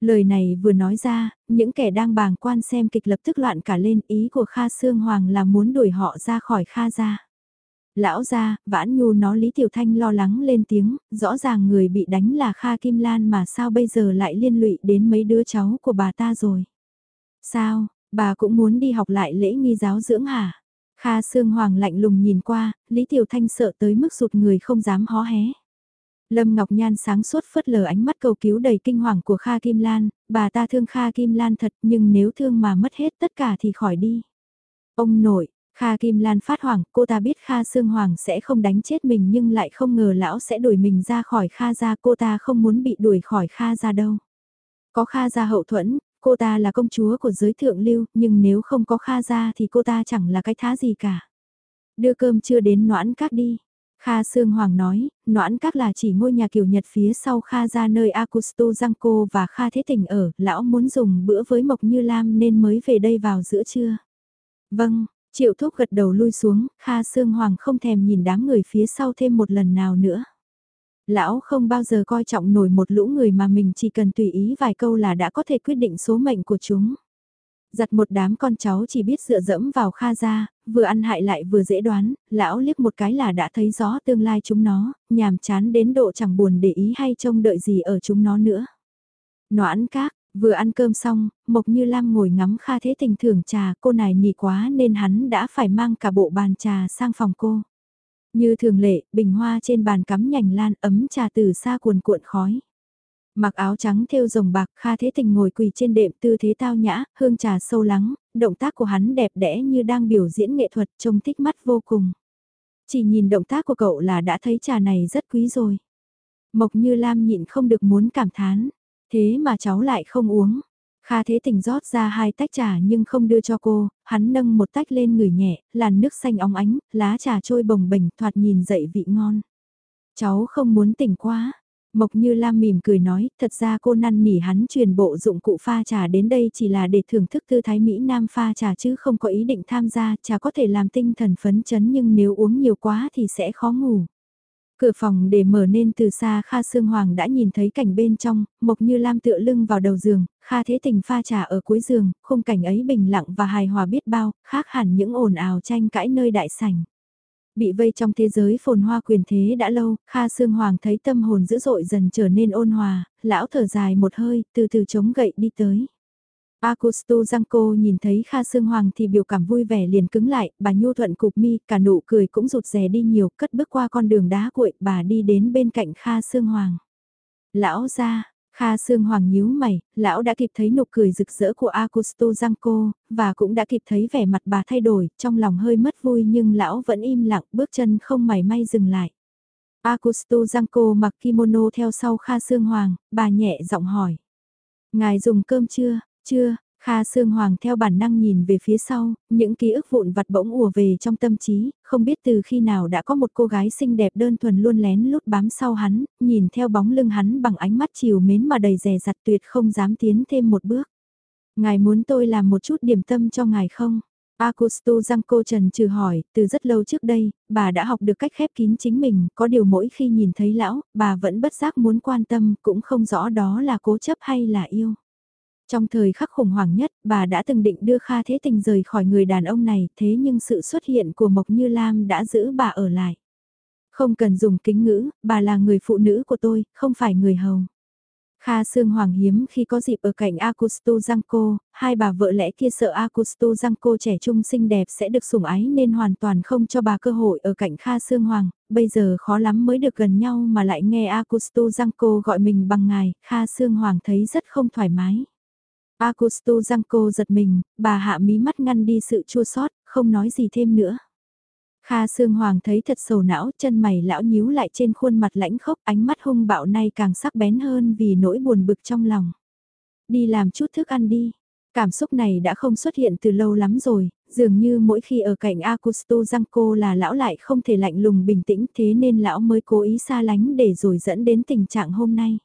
Lời này vừa nói ra, những kẻ đang bàng quan xem kịch lập tức loạn cả lên ý của Kha Sương Hoàng là muốn đuổi họ ra khỏi Kha gia. Lão gia, vãn nhu nó Lý Tiểu Thanh lo lắng lên tiếng, rõ ràng người bị đánh là Kha Kim Lan mà sao bây giờ lại liên lụy đến mấy đứa cháu của bà ta rồi. Sao, bà cũng muốn đi học lại lễ nghi giáo dưỡng hả? Kha Sương Hoàng lạnh lùng nhìn qua, Lý Tiểu Thanh sợ tới mức rụt người không dám hó hé. Lâm Ngọc Nhan sáng suốt phớt lờ ánh mắt cầu cứu đầy kinh hoàng của Kha Kim Lan, bà ta thương Kha Kim Lan thật nhưng nếu thương mà mất hết tất cả thì khỏi đi. Ông nội, Kha Kim Lan phát hoảng, cô ta biết Kha Sương Hoàng sẽ không đánh chết mình nhưng lại không ngờ lão sẽ đuổi mình ra khỏi Kha gia cô ta không muốn bị đuổi khỏi Kha gia đâu. Có Kha gia hậu thuẫn, cô ta là công chúa của giới thượng lưu, nhưng nếu không có Kha gia thì cô ta chẳng là cái thá gì cả. Đưa cơm chưa đến noãn các đi. Kha Sương Hoàng nói, noãn các là chỉ ngôi nhà kiểu Nhật phía sau Kha ra nơi Akusto Giangco và Kha Thế Tình ở, lão muốn dùng bữa với Mộc Như Lam nên mới về đây vào giữa trưa. Vâng, Triệu Thúc gật đầu lui xuống, Kha Sương Hoàng không thèm nhìn đám người phía sau thêm một lần nào nữa. Lão không bao giờ coi trọng nổi một lũ người mà mình chỉ cần tùy ý vài câu là đã có thể quyết định số mệnh của chúng giặt một đám con cháu chỉ biết dựa dẫm vào Kha ra vừa ăn hại lại vừa dễ đoán, lão liếc một cái là đã thấy rõ tương lai chúng nó, nhàm chán đến độ chẳng buồn để ý hay trông đợi gì ở chúng nó nữa. Noãn các, vừa ăn cơm xong, Mộc Như Lam ngồi ngắm Kha Thế Tình thưởng trà, cô này nỉ quá nên hắn đã phải mang cả bộ bàn trà sang phòng cô. Như thường lệ, bình hoa trên bàn cắm nhành lan ấm trà từ xa cuồn cuộn khói. Mặc áo trắng thêu rồng bạc, Kha Thế Tình ngồi quỳ trên đệm tư thế tao nhã, hương trà sâu lắng, động tác của hắn đẹp đẽ như đang biểu diễn nghệ thuật, trông thích mắt vô cùng. Chỉ nhìn động tác của cậu là đã thấy trà này rất quý rồi. Mộc Như Lam nhịn không được muốn cảm thán, thế mà cháu lại không uống. Kha Thế Tình rót ra hai tách trà nhưng không đưa cho cô, hắn nâng một tách lên người nhẹ, làn nước xanh óng ánh, lá trà trôi bồng bềnh thoạt nhìn dậy vị ngon. Cháu không muốn tỉnh quá, Mộc Như Lam mỉm cười nói, thật ra cô năn nỉ hắn truyền bộ dụng cụ pha trà đến đây chỉ là để thưởng thức tư thái Mỹ Nam pha trà chứ không có ý định tham gia, trà có thể làm tinh thần phấn chấn nhưng nếu uống nhiều quá thì sẽ khó ngủ. Cửa phòng để mở nên từ xa Kha Sương Hoàng đã nhìn thấy cảnh bên trong, Mộc Như Lam tựa lưng vào đầu giường, Kha Thế Tình pha trà ở cuối giường, khung cảnh ấy bình lặng và hài hòa biết bao, khác hẳn những ồn ào tranh cãi nơi đại sảnh. Bị vây trong thế giới phồn hoa quyền thế đã lâu, Kha Sương Hoàng thấy tâm hồn dữ dội dần trở nên ôn hòa, lão thở dài một hơi, từ từ chống gậy đi tới. Akusto Giangco nhìn thấy Kha Sương Hoàng thì biểu cảm vui vẻ liền cứng lại, bà nhu thuận cục mi, cả nụ cười cũng rụt rè đi nhiều, cất bước qua con đường đá cuội, bà đi đến bên cạnh Kha Sương Hoàng. Lão ra, Kha Sương Hoàng nhíu mày, lão đã kịp thấy nụ cười rực rỡ của Akusto Giangco, và cũng đã kịp thấy vẻ mặt bà thay đổi, trong lòng hơi mất vui nhưng lão vẫn im lặng, bước chân không mảy may dừng lại. Akusto Giangco mặc kimono theo sau Kha Sương Hoàng, bà nhẹ giọng hỏi. Ngài dùng cơm chưa? Chưa, Kha Sương Hoàng theo bản năng nhìn về phía sau, những ký ức vụn vặt bỗng ùa về trong tâm trí, không biết từ khi nào đã có một cô gái xinh đẹp đơn thuần luôn lén lút bám sau hắn, nhìn theo bóng lưng hắn bằng ánh mắt chiều mến mà đầy rè rặt tuyệt không dám tiến thêm một bước. Ngài muốn tôi làm một chút điểm tâm cho ngài không? Akustu Giangco Trần trừ hỏi, từ rất lâu trước đây, bà đã học được cách khép kín chính mình, có điều mỗi khi nhìn thấy lão, bà vẫn bất giác muốn quan tâm, cũng không rõ đó là cố chấp hay là yêu. Trong thời khắc khủng hoảng nhất, bà đã từng định đưa Kha Thế Tình rời khỏi người đàn ông này, thế nhưng sự xuất hiện của Mộc Như Lam đã giữ bà ở lại. Không cần dùng kính ngữ, bà là người phụ nữ của tôi, không phải người hầu. Kha Sương Hoàng hiếm khi có dịp ở cạnh Akustu Giangco, hai bà vợ lẽ kia sợ Akustu Giangco trẻ trung xinh đẹp sẽ được sủng ái nên hoàn toàn không cho bà cơ hội ở cạnh Kha Sương Hoàng, bây giờ khó lắm mới được gần nhau mà lại nghe Akustu Giangco gọi mình bằng ngài, Kha Sương Hoàng thấy rất không thoải mái. Akustu Giangco giật mình, bà hạ mí mắt ngăn đi sự chua sót, không nói gì thêm nữa. Kha Sương Hoàng thấy thật sầu não, chân mày lão nhíu lại trên khuôn mặt lãnh khốc, ánh mắt hung bạo nay càng sắc bén hơn vì nỗi buồn bực trong lòng. Đi làm chút thức ăn đi. Cảm xúc này đã không xuất hiện từ lâu lắm rồi, dường như mỗi khi ở cạnh Augusto Giangco là lão lại không thể lạnh lùng bình tĩnh thế nên lão mới cố ý xa lánh để rồi dẫn đến tình trạng hôm nay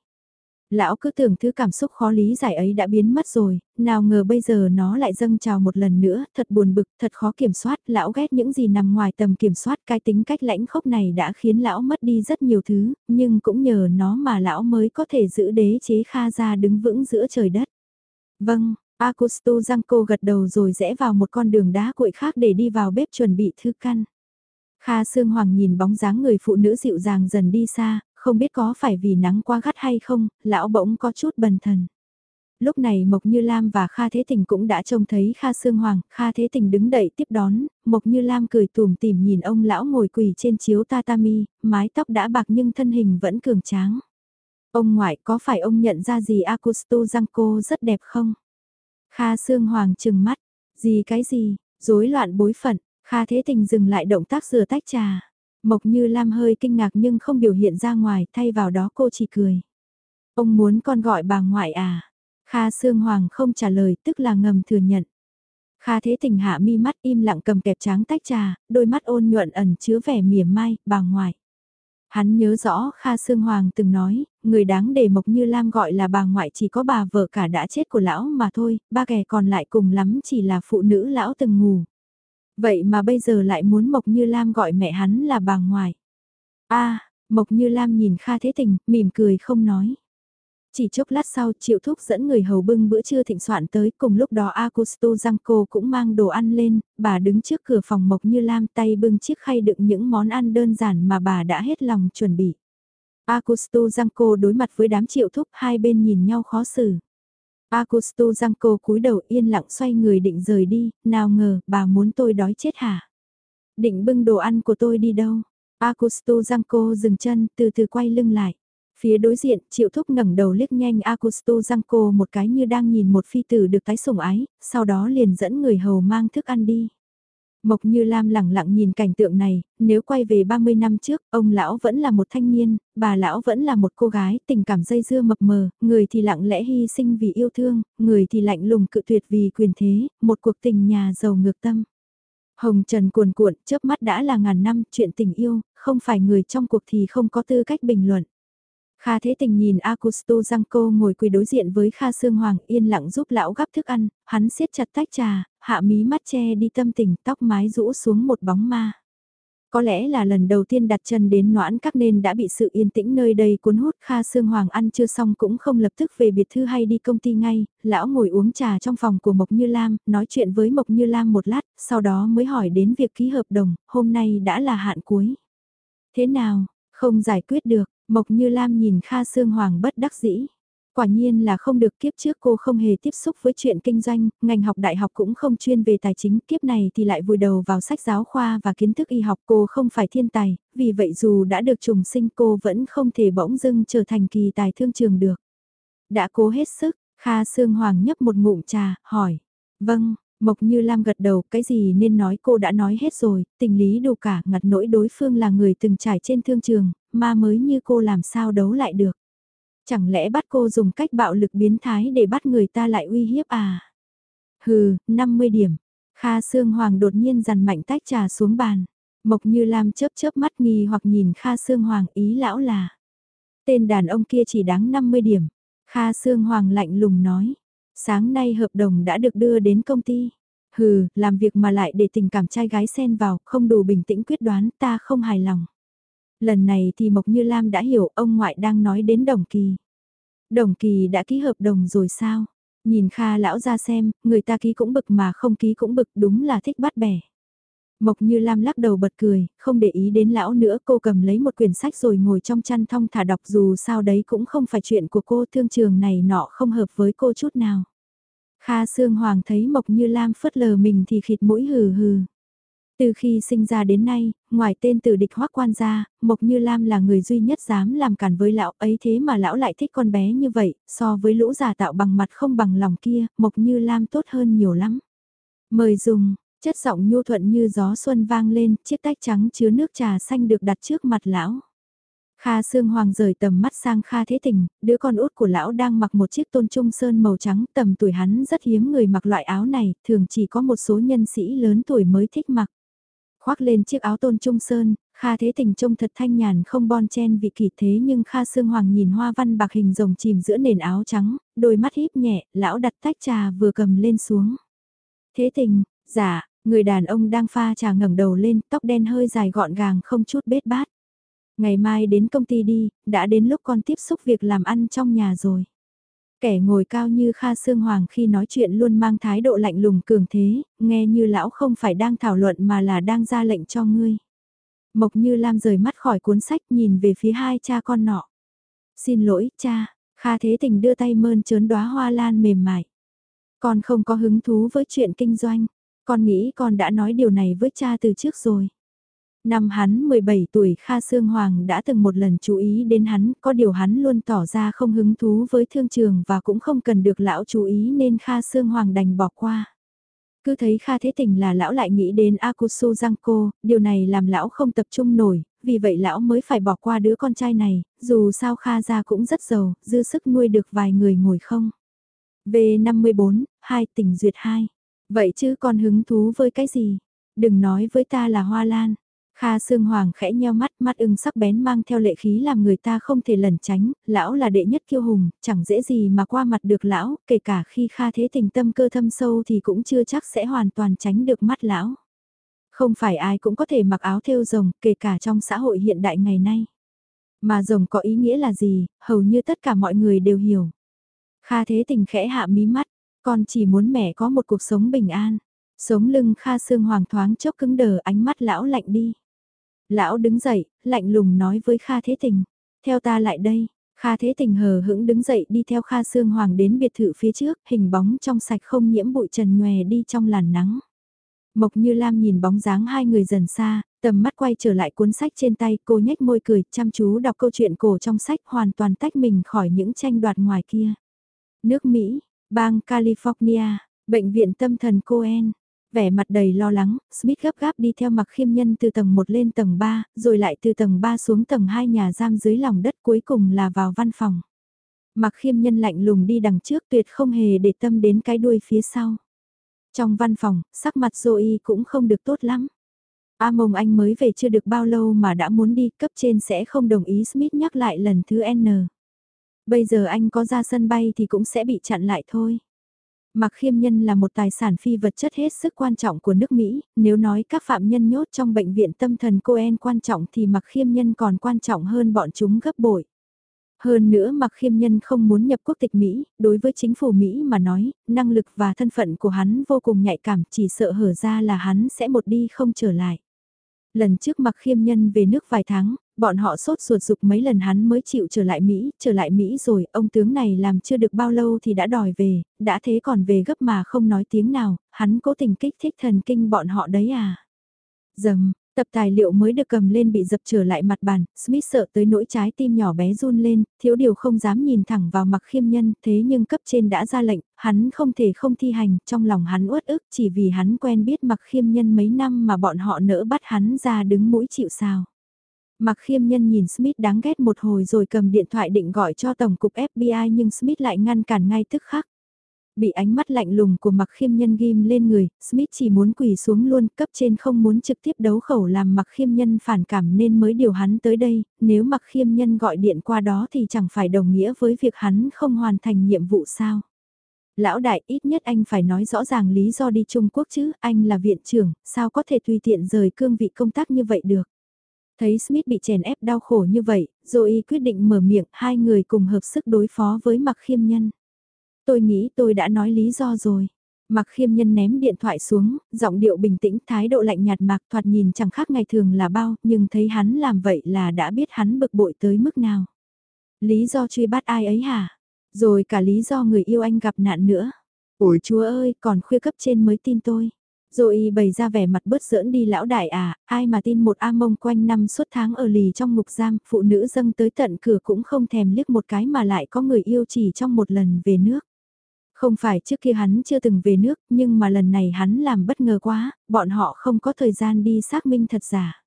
lão cứ tưởng thứ cảm xúc khó lý giải ấy đã biến mất rồi, nào ngờ bây giờ nó lại dâng trào một lần nữa, thật buồn bực, thật khó kiểm soát, lão ghét những gì nằm ngoài tầm kiểm soát, cái tính cách lãnh khốc này đã khiến lão mất đi rất nhiều thứ, nhưng cũng nhờ nó mà lão mới có thể giữ đế chế Kha ra đứng vững giữa trời đất. Vâng, Akusto Giangco gật đầu rồi rẽ vào một con đường đá cuội khác để đi vào bếp chuẩn bị thư căn. Kha Sương Hoàng nhìn bóng dáng người phụ nữ dịu dàng dần đi xa, không biết có phải vì nắng quá gắt hay không, lão bỗng có chút bần thần. Lúc này Mộc Như Lam và Kha Thế Tình cũng đã trông thấy Kha Sương Hoàng, Kha Thế Tình đứng đậy tiếp đón, Mộc Như Lam cười tùm tìm nhìn ông lão ngồi quỳ trên chiếu tatami, mái tóc đã bạc nhưng thân hình vẫn cường tráng. Ông ngoại có phải ông nhận ra gì Akusto Giangco rất đẹp không? Kha Sương Hoàng trừng mắt, gì cái gì, rối loạn bối phận, Kha Thế Tình dừng lại động tác rửa tách trà. Mộc Như Lam hơi kinh ngạc nhưng không biểu hiện ra ngoài, thay vào đó cô chỉ cười. Ông muốn con gọi bà ngoại à? Kha Sương Hoàng không trả lời tức là ngầm thừa nhận. Kha Thế Tình hạ mi mắt im lặng cầm kẹp tráng tách trà, đôi mắt ôn nhuận ẩn chứa vẻ mỉa mai, bà ngoại. Hắn nhớ rõ Kha Sương Hoàng từng nói, người đáng để Mộc Như Lam gọi là bà ngoại chỉ có bà vợ cả đã chết của lão mà thôi, ba kẻ còn lại cùng lắm chỉ là phụ nữ lão từng ngủ. Vậy mà bây giờ lại muốn Mộc Như Lam gọi mẹ hắn là bà ngoại. a Mộc Như Lam nhìn Kha Thế Tình, mỉm cười không nói. Chỉ chốc lát sau Triệu Thúc dẫn người hầu bưng bữa trưa thịnh soạn tới cùng lúc đó Augusto Giangco cũng mang đồ ăn lên, bà đứng trước cửa phòng Mộc Như Lam tay bưng chiếc khay đựng những món ăn đơn giản mà bà đã hết lòng chuẩn bị. Augusto Giangco đối mặt với đám Triệu Thúc hai bên nhìn nhau khó xử. Augusto Giangco cúi đầu yên lặng xoay người định rời đi, nào ngờ bà muốn tôi đói chết hả? Định bưng đồ ăn của tôi đi đâu? Augusto Giangco dừng chân từ từ quay lưng lại. Phía đối diện, Triệu Thúc ngẩng đầu liếc nhanh Augusto Giangco một cái như đang nhìn một phi tử được tái sủng ái, sau đó liền dẫn người hầu mang thức ăn đi. Mộc Như Lam lẳng lặng nhìn cảnh tượng này, nếu quay về 30 năm trước, ông lão vẫn là một thanh niên, bà lão vẫn là một cô gái, tình cảm dây dưa mập mờ, người thì lặng lẽ hy sinh vì yêu thương, người thì lạnh lùng cự tuyệt vì quyền thế, một cuộc tình nhà giàu ngược tâm. Hồng Trần cuồn cuộn, chớp mắt đã là ngàn năm, chuyện tình yêu, không phải người trong cuộc thì không có tư cách bình luận. Kha Thế Tình nhìn Augusto Giangco ngồi quỳ đối diện với Kha Sương Hoàng yên lặng giúp lão gắp thức ăn, hắn siết chặt tách trà, hạ mí mắt che đi tâm tình tóc mái rũ xuống một bóng ma. Có lẽ là lần đầu tiên đặt chân đến noãn các nên đã bị sự yên tĩnh nơi đây cuốn hút Kha Sương Hoàng ăn chưa xong cũng không lập tức về biệt thư hay đi công ty ngay, lão ngồi uống trà trong phòng của Mộc Như Lam, nói chuyện với Mộc Như Lam một lát, sau đó mới hỏi đến việc ký hợp đồng, hôm nay đã là hạn cuối. Thế nào, không giải quyết được, Mộc Như Lam nhìn Kha Sương Hoàng bất đắc dĩ. Quả nhiên là không được kiếp trước cô không hề tiếp xúc với chuyện kinh doanh, ngành học đại học cũng không chuyên về tài chính, kiếp này thì lại vùi đầu vào sách giáo khoa và kiến thức y học cô không phải thiên tài, vì vậy dù đã được trùng sinh cô vẫn không thể bỗng dưng trở thành kỳ tài thương trường được. Đã cố hết sức, Kha Sương Hoàng nhấp một ngụm trà, hỏi. Vâng, Mộc Như Lam gật đầu, cái gì nên nói cô đã nói hết rồi, tình lý đủ cả, ngặt nỗi đối phương là người từng trải trên thương trường, ma mới như cô làm sao đấu lại được. Chẳng lẽ bắt cô dùng cách bạo lực biến thái để bắt người ta lại uy hiếp à? Hừ, 50 điểm. Kha Sương Hoàng đột nhiên dằn mạnh tách trà xuống bàn. Mộc Như Lam chớp chớp mắt nghi hoặc nhìn Kha Sương Hoàng ý lão là. Tên đàn ông kia chỉ đáng 50 điểm. Kha Sương Hoàng lạnh lùng nói. Sáng nay hợp đồng đã được đưa đến công ty. Hừ, làm việc mà lại để tình cảm trai gái xen vào, không đủ bình tĩnh quyết đoán, ta không hài lòng. Lần này thì Mộc Như Lam đã hiểu ông ngoại đang nói đến Đồng Kỳ. Đồng Kỳ đã ký hợp đồng rồi sao? Nhìn Kha lão ra xem, người ta ký cũng bực mà không ký cũng bực đúng là thích bắt bẻ. Mộc Như Lam lắc đầu bật cười, không để ý đến lão nữa cô cầm lấy một quyển sách rồi ngồi trong chăn thong thả đọc dù sao đấy cũng không phải chuyện của cô thương trường này nọ không hợp với cô chút nào. Kha Sương Hoàng thấy Mộc Như Lam phớt lờ mình thì khịt mũi hừ hừ. Từ khi sinh ra đến nay, ngoài tên tử địch hoắc quan gia, Mộc Như Lam là người duy nhất dám làm cản với lão ấy thế mà lão lại thích con bé như vậy, so với lũ già tạo bằng mặt không bằng lòng kia, Mộc Như Lam tốt hơn nhiều lắm. Mời dùng, chất giọng nhu thuận như gió xuân vang lên, chiếc tách trắng chứa nước trà xanh được đặt trước mặt lão. Kha Sương Hoàng rời tầm mắt sang Kha Thế Tình, đứa con út của lão đang mặc một chiếc tôn trung sơn màu trắng, tầm tuổi hắn rất hiếm người mặc loại áo này, thường chỉ có một số nhân sĩ lớn tuổi mới thích mặc. Khoác lên chiếc áo tôn trung sơn, Kha Thế Tình trông thật thanh nhàn không bon chen vị kỳ thế nhưng Kha Sương Hoàng nhìn hoa văn bạc hình rồng chìm giữa nền áo trắng, đôi mắt híp nhẹ, lão đặt tách trà vừa cầm lên xuống. Thế Tình, dạ, người đàn ông đang pha trà ngẩng đầu lên, tóc đen hơi dài gọn gàng không chút bết bát. Ngày mai đến công ty đi, đã đến lúc con tiếp xúc việc làm ăn trong nhà rồi. Kẻ ngồi cao như Kha Sương Hoàng khi nói chuyện luôn mang thái độ lạnh lùng cường thế, nghe như lão không phải đang thảo luận mà là đang ra lệnh cho ngươi. Mộc Như Lam rời mắt khỏi cuốn sách nhìn về phía hai cha con nọ. Xin lỗi, cha, Kha Thế Tình đưa tay mơn trớn đóa hoa lan mềm mại. Con không có hứng thú với chuyện kinh doanh, con nghĩ con đã nói điều này với cha từ trước rồi. Năm hắn 17 tuổi Kha Sương Hoàng đã từng một lần chú ý đến hắn, có điều hắn luôn tỏ ra không hứng thú với thương trường và cũng không cần được lão chú ý nên Kha Sương Hoàng đành bỏ qua. Cứ thấy Kha Thế Tình là lão lại nghĩ đến Akusu Giangco, điều này làm lão không tập trung nổi, vì vậy lão mới phải bỏ qua đứa con trai này, dù sao Kha gia cũng rất giàu, dư sức nuôi được vài người ngồi không. V54, 2 tỉnh duyệt 2. Vậy chứ còn hứng thú với cái gì? Đừng nói với ta là hoa lan. Kha Sương Hoàng khẽ nheo mắt, mắt ưng sắc bén mang theo lệ khí làm người ta không thể lẩn tránh, lão là đệ nhất kiêu hùng, chẳng dễ gì mà qua mặt được lão, kể cả khi Kha thế tình tâm cơ thâm sâu thì cũng chưa chắc sẽ hoàn toàn tránh được mắt lão. Không phải ai cũng có thể mặc áo thêu rồng, kể cả trong xã hội hiện đại ngày nay. Mà rồng có ý nghĩa là gì, hầu như tất cả mọi người đều hiểu. Kha thế tình khẽ hạ mí mắt, con chỉ muốn mẹ có một cuộc sống bình an. Sống lưng Kha Sương Hoàng thoáng chốc cứng đờ ánh mắt lão lạnh đi. Lão đứng dậy, lạnh lùng nói với Kha Thế Tình. Theo ta lại đây. Kha Thế Tình hờ hững đứng dậy đi theo Kha Sương Hoàng đến biệt thự phía trước, hình bóng trong sạch không nhiễm bụi trần nhòe đi trong làn nắng. Mộc Như Lam nhìn bóng dáng hai người dần xa, tầm mắt quay trở lại cuốn sách trên tay, cô nhếch môi cười, chăm chú đọc câu chuyện cổ trong sách hoàn toàn tách mình khỏi những tranh đoạt ngoài kia. Nước Mỹ, bang California, bệnh viện tâm thần Cohen, vẻ mặt đầy lo lắng, Smith gấp gáp đi theo mặc khiêm nhân từ tầng 1 lên tầng 3, rồi lại từ tầng 3 xuống tầng 2 nhà giam dưới lòng đất cuối cùng là vào văn phòng. Mặc khiêm nhân lạnh lùng đi đằng trước tuyệt không hề để tâm đến cái đuôi phía sau. Trong văn phòng, sắc mặt Zoe cũng không được tốt lắm. A mông anh mới về chưa được bao lâu mà đã muốn đi, cấp trên sẽ không đồng ý Smith nhắc lại lần thứ N. Bây giờ anh có ra sân bay thì cũng sẽ bị chặn lại thôi. Mặc khiêm nhân là một tài sản phi vật chất hết sức quan trọng của nước Mỹ, nếu nói các phạm nhân nhốt trong bệnh viện tâm thần Cohen quan trọng thì mặc khiêm nhân còn quan trọng hơn bọn chúng gấp bội. Hơn nữa mặc khiêm nhân không muốn nhập quốc tịch Mỹ, đối với chính phủ Mỹ mà nói, năng lực và thân phận của hắn vô cùng nhạy cảm chỉ sợ hở ra là hắn sẽ một đi không trở lại. Lần trước mặc khiêm nhân về nước vài tháng, bọn họ sốt ruột dục mấy lần hắn mới chịu trở lại Mỹ, trở lại Mỹ rồi, ông tướng này làm chưa được bao lâu thì đã đòi về, đã thế còn về gấp mà không nói tiếng nào, hắn cố tình kích thích thần kinh bọn họ đấy à. Dầm, Tập tài liệu mới được cầm lên bị dập trở lại mặt bàn, Smith sợ tới nỗi trái tim nhỏ bé run lên, thiếu điều không dám nhìn thẳng vào mặt khiêm nhân, thế nhưng cấp trên đã ra lệnh, hắn không thể không thi hành, trong lòng hắn uất ức chỉ vì hắn quen biết mặc khiêm nhân mấy năm mà bọn họ nỡ bắt hắn ra đứng mũi chịu sao. Mặc khiêm nhân nhìn Smith đáng ghét một hồi rồi cầm điện thoại định gọi cho tổng cục FBI nhưng Smith lại ngăn cản ngay tức khắc. Bị ánh mắt lạnh lùng của mặc khiêm nhân ghim lên người, Smith chỉ muốn quỳ xuống luôn, cấp trên không muốn trực tiếp đấu khẩu làm mặc khiêm nhân phản cảm nên mới điều hắn tới đây, nếu mặc khiêm nhân gọi điện qua đó thì chẳng phải đồng nghĩa với việc hắn không hoàn thành nhiệm vụ sao. Lão đại ít nhất anh phải nói rõ ràng lý do đi Trung Quốc chứ, anh là viện trưởng, sao có thể tùy tiện rời cương vị công tác như vậy được. Thấy Smith bị chèn ép đau khổ như vậy, Zoe quyết định mở miệng, hai người cùng hợp sức đối phó với mặc khiêm nhân. Tôi nghĩ tôi đã nói lý do rồi. Mặc khiêm nhân ném điện thoại xuống, giọng điệu bình tĩnh, thái độ lạnh nhạt mạc thoạt nhìn chẳng khác ngày thường là bao, nhưng thấy hắn làm vậy là đã biết hắn bực bội tới mức nào. Lý do truy bắt ai ấy hả? Rồi cả lý do người yêu anh gặp nạn nữa. Ôi chúa ơi, còn khuya cấp trên mới tin tôi. Rồi bày ra vẻ mặt bớt giỡn đi lão đại à, ai mà tin một A mông quanh năm suốt tháng ở lì trong ngục giam, phụ nữ dâng tới tận cửa cũng không thèm liếc một cái mà lại có người yêu chỉ trong một lần về nước. Không phải trước kia hắn chưa từng về nước, nhưng mà lần này hắn làm bất ngờ quá, bọn họ không có thời gian đi xác minh thật giả.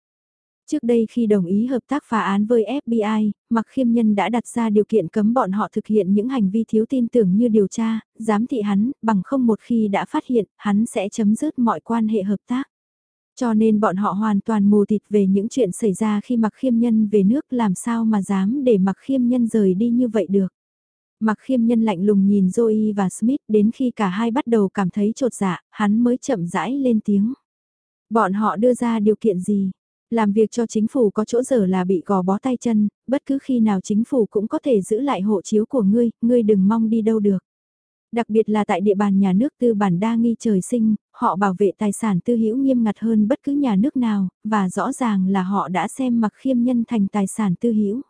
Trước đây khi đồng ý hợp tác phá án với FBI, Mạc Khiêm Nhân đã đặt ra điều kiện cấm bọn họ thực hiện những hành vi thiếu tin tưởng như điều tra, giám thị hắn, bằng không một khi đã phát hiện, hắn sẽ chấm dứt mọi quan hệ hợp tác. Cho nên bọn họ hoàn toàn mù tịt về những chuyện xảy ra khi Mạc Khiêm Nhân về nước làm sao mà dám để Mạc Khiêm Nhân rời đi như vậy được. Mặc khiêm nhân lạnh lùng nhìn Zoe và Smith đến khi cả hai bắt đầu cảm thấy trột dạ, hắn mới chậm rãi lên tiếng. Bọn họ đưa ra điều kiện gì? Làm việc cho chính phủ có chỗ dở là bị gò bó tay chân, bất cứ khi nào chính phủ cũng có thể giữ lại hộ chiếu của ngươi, ngươi đừng mong đi đâu được. Đặc biệt là tại địa bàn nhà nước tư bản đa nghi trời sinh, họ bảo vệ tài sản tư hữu nghiêm ngặt hơn bất cứ nhà nước nào, và rõ ràng là họ đã xem mặc khiêm nhân thành tài sản tư hữu.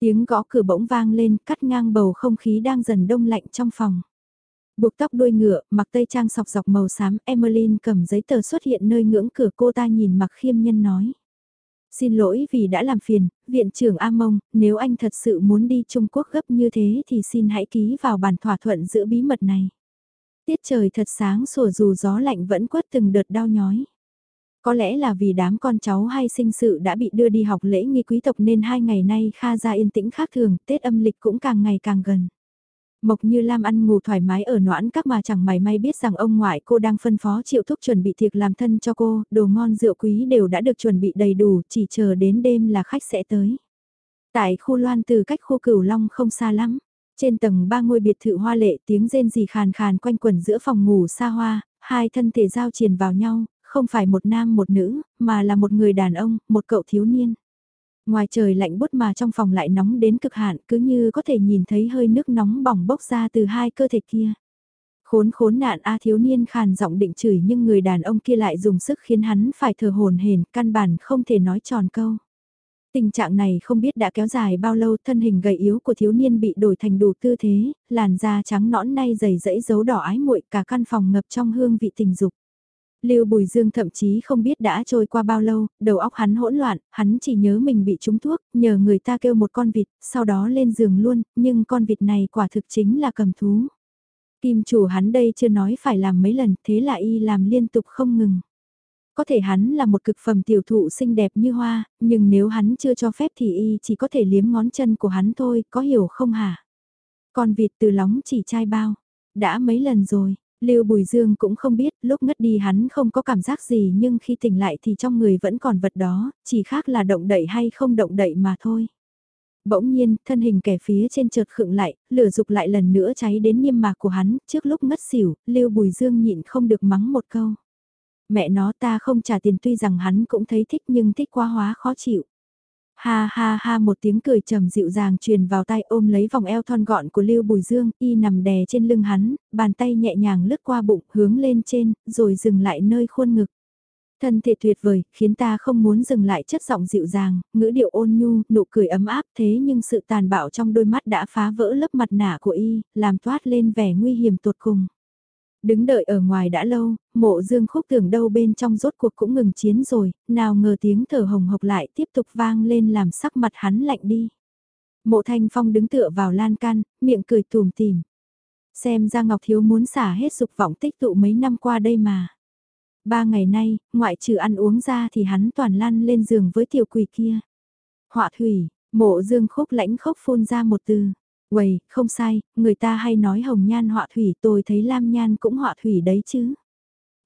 Tiếng gõ cửa bỗng vang lên, cắt ngang bầu không khí đang dần đông lạnh trong phòng. Buộc tóc đuôi ngựa, mặc tây trang sọc dọc màu xám, Emmeline cầm giấy tờ xuất hiện nơi ngưỡng cửa cô ta nhìn mặc khiêm nhân nói. Xin lỗi vì đã làm phiền, viện trưởng A Mông, nếu anh thật sự muốn đi Trung Quốc gấp như thế thì xin hãy ký vào bản thỏa thuận giữ bí mật này. Tiết trời thật sáng sủa dù gió lạnh vẫn quất từng đợt đau nhói. Có lẽ là vì đám con cháu hay sinh sự đã bị đưa đi học lễ nghi quý tộc nên hai ngày nay Kha ra yên tĩnh khác thường, Tết âm lịch cũng càng ngày càng gần. Mộc Như Lam ăn ngủ thoải mái ở noãn các mà chẳng mày may biết rằng ông ngoại cô đang phân phó triệu thúc chuẩn bị thiệt làm thân cho cô, đồ ngon rượu quý đều đã được chuẩn bị đầy đủ, chỉ chờ đến đêm là khách sẽ tới. Tại khu loan từ cách khu cửu long không xa lắm, trên tầng ba ngôi biệt thự hoa lệ tiếng rên gì khàn khàn quanh quẩn giữa phòng ngủ xa hoa, hai thân thể giao triền vào nhau, không phải một nam một nữ, mà là một người đàn ông, một cậu thiếu niên. Ngoài trời lạnh bút mà trong phòng lại nóng đến cực hạn cứ như có thể nhìn thấy hơi nước nóng bỏng bốc ra từ hai cơ thể kia. Khốn khốn nạn A thiếu niên khàn giọng định chửi nhưng người đàn ông kia lại dùng sức khiến hắn phải thở hồn hển căn bản không thể nói tròn câu. Tình trạng này không biết đã kéo dài bao lâu thân hình gầy yếu của thiếu niên bị đổi thành đủ tư thế, làn da trắng nõn nay dày dẫy dấu đỏ ái muội cả căn phòng ngập trong hương vị tình dục. Lưu Bùi Dương thậm chí không biết đã trôi qua bao lâu, đầu óc hắn hỗn loạn, hắn chỉ nhớ mình bị trúng thuốc, nhờ người ta kêu một con vịt, sau đó lên giường luôn, nhưng con vịt này quả thực chính là cầm thú. Kim chủ hắn đây chưa nói phải làm mấy lần, thế là y làm liên tục không ngừng. Có thể hắn là một cực phẩm tiểu thụ xinh đẹp như hoa, nhưng nếu hắn chưa cho phép thì y chỉ có thể liếm ngón chân của hắn thôi, có hiểu không hả? Con vịt từ lóng chỉ chai bao, đã mấy lần rồi, Lưu Bùi Dương cũng không biết, lúc ngất đi hắn không có cảm giác gì nhưng khi tỉnh lại thì trong người vẫn còn vật đó, chỉ khác là động đậy hay không động đậy mà thôi. Bỗng nhiên, thân hình kẻ phía trên chợt khựng lại, lửa dục lại lần nữa cháy đến niêm mạc của hắn, trước lúc ngất xỉu, Lưu Bùi Dương nhịn không được mắng một câu. Mẹ nó ta không trả tiền tuy rằng hắn cũng thấy thích nhưng thích quá hóa khó chịu. Ha ha ha một tiếng cười trầm dịu dàng truyền vào tay ôm lấy vòng eo thon gọn của Lưu Bùi Dương, y nằm đè trên lưng hắn, bàn tay nhẹ nhàng lướt qua bụng hướng lên trên, rồi dừng lại nơi khuôn ngực. Thân thể tuyệt vời, khiến ta không muốn dừng lại chất giọng dịu dàng, ngữ điệu ôn nhu, nụ cười ấm áp thế nhưng sự tàn bạo trong đôi mắt đã phá vỡ lớp mặt nạ của y, làm toát lên vẻ nguy hiểm tột cùng. Đứng đợi ở ngoài đã lâu, mộ dương khúc tưởng đâu bên trong rốt cuộc cũng ngừng chiến rồi, nào ngờ tiếng thở hồng hộc lại tiếp tục vang lên làm sắc mặt hắn lạnh đi. Mộ thanh phong đứng tựa vào lan can, miệng cười tùm tìm. Xem ra Ngọc Thiếu muốn xả hết dục vọng tích tụ mấy năm qua đây mà. Ba ngày nay, ngoại trừ ăn uống ra thì hắn toàn lăn lên giường với tiểu quỷ kia. Họa thủy, mộ dương khúc lãnh khốc phun ra một từ. Quầy, không sai, người ta hay nói hồng nhan họa thủy tôi thấy lam nhan cũng họa thủy đấy chứ.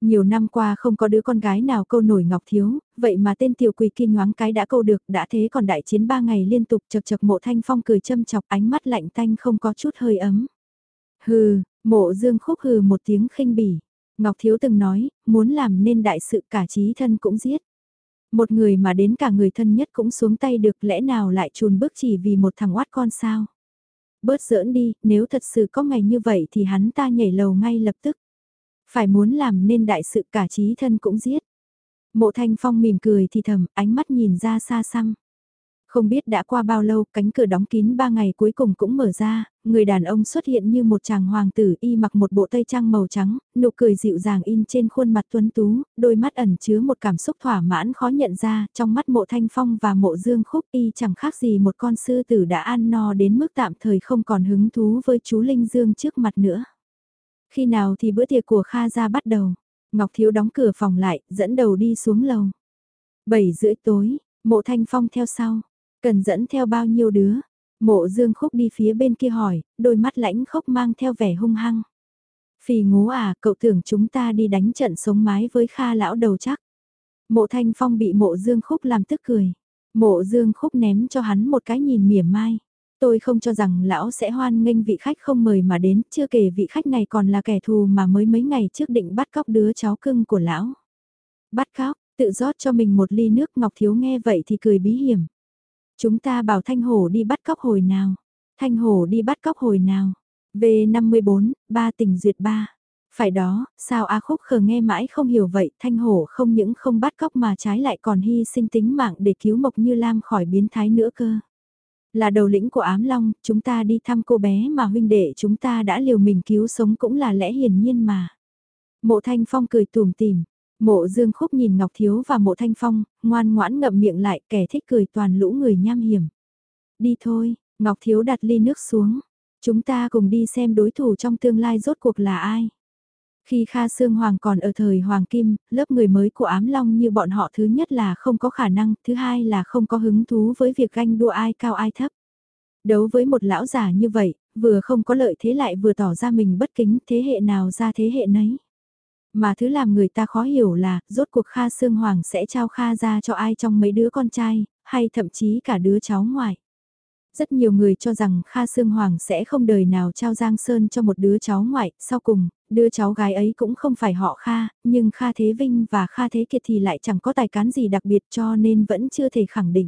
Nhiều năm qua không có đứa con gái nào câu nổi Ngọc Thiếu, vậy mà tên tiểu quỳ kia nhoáng cái đã câu được, đã thế còn đại chiến ba ngày liên tục chật chật mộ thanh phong cười châm chọc ánh mắt lạnh tanh không có chút hơi ấm. Hừ, mộ dương khúc hừ một tiếng khinh bỉ. Ngọc Thiếu từng nói, muốn làm nên đại sự cả trí thân cũng giết. Một người mà đến cả người thân nhất cũng xuống tay được lẽ nào lại chùn bước chỉ vì một thằng oát con sao. Bớt giỡn đi, nếu thật sự có ngày như vậy thì hắn ta nhảy lầu ngay lập tức. Phải muốn làm nên đại sự cả trí thân cũng giết. Mộ thanh phong mỉm cười thì thầm, ánh mắt nhìn ra xa xăm. Không biết đã qua bao lâu, cánh cửa đóng kín ba ngày cuối cùng cũng mở ra, người đàn ông xuất hiện như một chàng hoàng tử y mặc một bộ tây trang màu trắng, nụ cười dịu dàng in trên khuôn mặt tuấn tú, đôi mắt ẩn chứa một cảm xúc thỏa mãn khó nhận ra, trong mắt mộ thanh phong và mộ dương khúc y chẳng khác gì một con sư tử đã ăn no đến mức tạm thời không còn hứng thú với chú Linh Dương trước mặt nữa. Khi nào thì bữa tiệc của Kha ra bắt đầu, Ngọc Thiếu đóng cửa phòng lại, dẫn đầu đi xuống lầu. 7 rưỡi tối, mộ thanh phong theo sau. Cần dẫn theo bao nhiêu đứa? Mộ dương khúc đi phía bên kia hỏi, đôi mắt lãnh khốc mang theo vẻ hung hăng. Phì ngố à, cậu tưởng chúng ta đi đánh trận sống mái với Kha lão đầu chắc. Mộ thanh phong bị mộ dương khúc làm tức cười. Mộ dương khúc ném cho hắn một cái nhìn mỉa mai. Tôi không cho rằng lão sẽ hoan nghênh vị khách không mời mà đến, chưa kể vị khách này còn là kẻ thù mà mới mấy ngày trước định bắt cóc đứa cháu cưng của lão. Bắt cóc, tự rót cho mình một ly nước Ngọc Thiếu nghe vậy thì cười bí hiểm. Chúng ta bảo Thanh Hổ đi bắt cóc hồi nào. Thanh Hổ đi bắt cóc hồi nào. V54, ba tỉnh duyệt ba. Phải đó, sao A Khúc khờ nghe mãi không hiểu vậy, Thanh Hổ không những không bắt cóc mà trái lại còn hy sinh tính mạng để cứu Mộc Như Lam khỏi biến thái nữa cơ. Là đầu lĩnh của ám long, chúng ta đi thăm cô bé mà huynh đệ chúng ta đã liều mình cứu sống cũng là lẽ hiển nhiên mà. Mộ Thanh Phong cười tùm tìm, Mộ Dương Khúc nhìn Ngọc Thiếu và Mộ Thanh Phong, ngoan ngoãn ngậm miệng lại kẻ thích cười toàn lũ người nham hiểm. Đi thôi, Ngọc Thiếu đặt ly nước xuống. Chúng ta cùng đi xem đối thủ trong tương lai rốt cuộc là ai. Khi Kha Sương Hoàng còn ở thời Hoàng Kim, lớp người mới của ám long như bọn họ thứ nhất là không có khả năng, thứ hai là không có hứng thú với việc ganh đua ai cao ai thấp. Đấu với một lão già như vậy, vừa không có lợi thế lại vừa tỏ ra mình bất kính thế hệ nào ra thế hệ nấy. Mà thứ làm người ta khó hiểu là, rốt cuộc Kha Sương Hoàng sẽ trao Kha ra cho ai trong mấy đứa con trai, hay thậm chí cả đứa cháu ngoại. Rất nhiều người cho rằng Kha Sương Hoàng sẽ không đời nào trao Giang Sơn cho một đứa cháu ngoại, sau cùng, đứa cháu gái ấy cũng không phải họ Kha, nhưng Kha Thế Vinh và Kha Thế Kiệt thì lại chẳng có tài cán gì đặc biệt cho nên vẫn chưa thể khẳng định.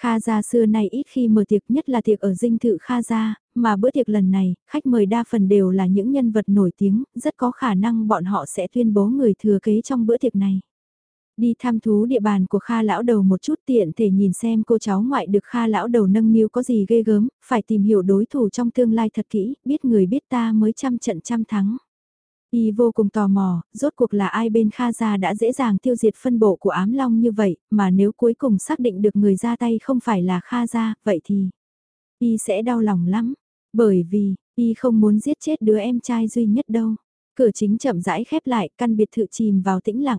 Kha gia xưa nay ít khi mở tiệc nhất là tiệc ở dinh thự Kha gia, mà bữa tiệc lần này, khách mời đa phần đều là những nhân vật nổi tiếng, rất có khả năng bọn họ sẽ tuyên bố người thừa kế trong bữa tiệc này. Đi tham thú địa bàn của Kha lão đầu một chút tiện thể nhìn xem cô cháu ngoại được Kha lão đầu nâng niu có gì ghê gớm, phải tìm hiểu đối thủ trong tương lai thật kỹ, biết người biết ta mới trăm trận trăm thắng. Y vô cùng tò mò, rốt cuộc là ai bên Kha gia đã dễ dàng tiêu diệt phân bộ của ám long như vậy, mà nếu cuối cùng xác định được người ra tay không phải là Kha gia, vậy thì Y sẽ đau lòng lắm, bởi vì Y không muốn giết chết đứa em trai duy nhất đâu. Cửa chính chậm rãi khép lại, căn biệt thự chìm vào tĩnh lặng.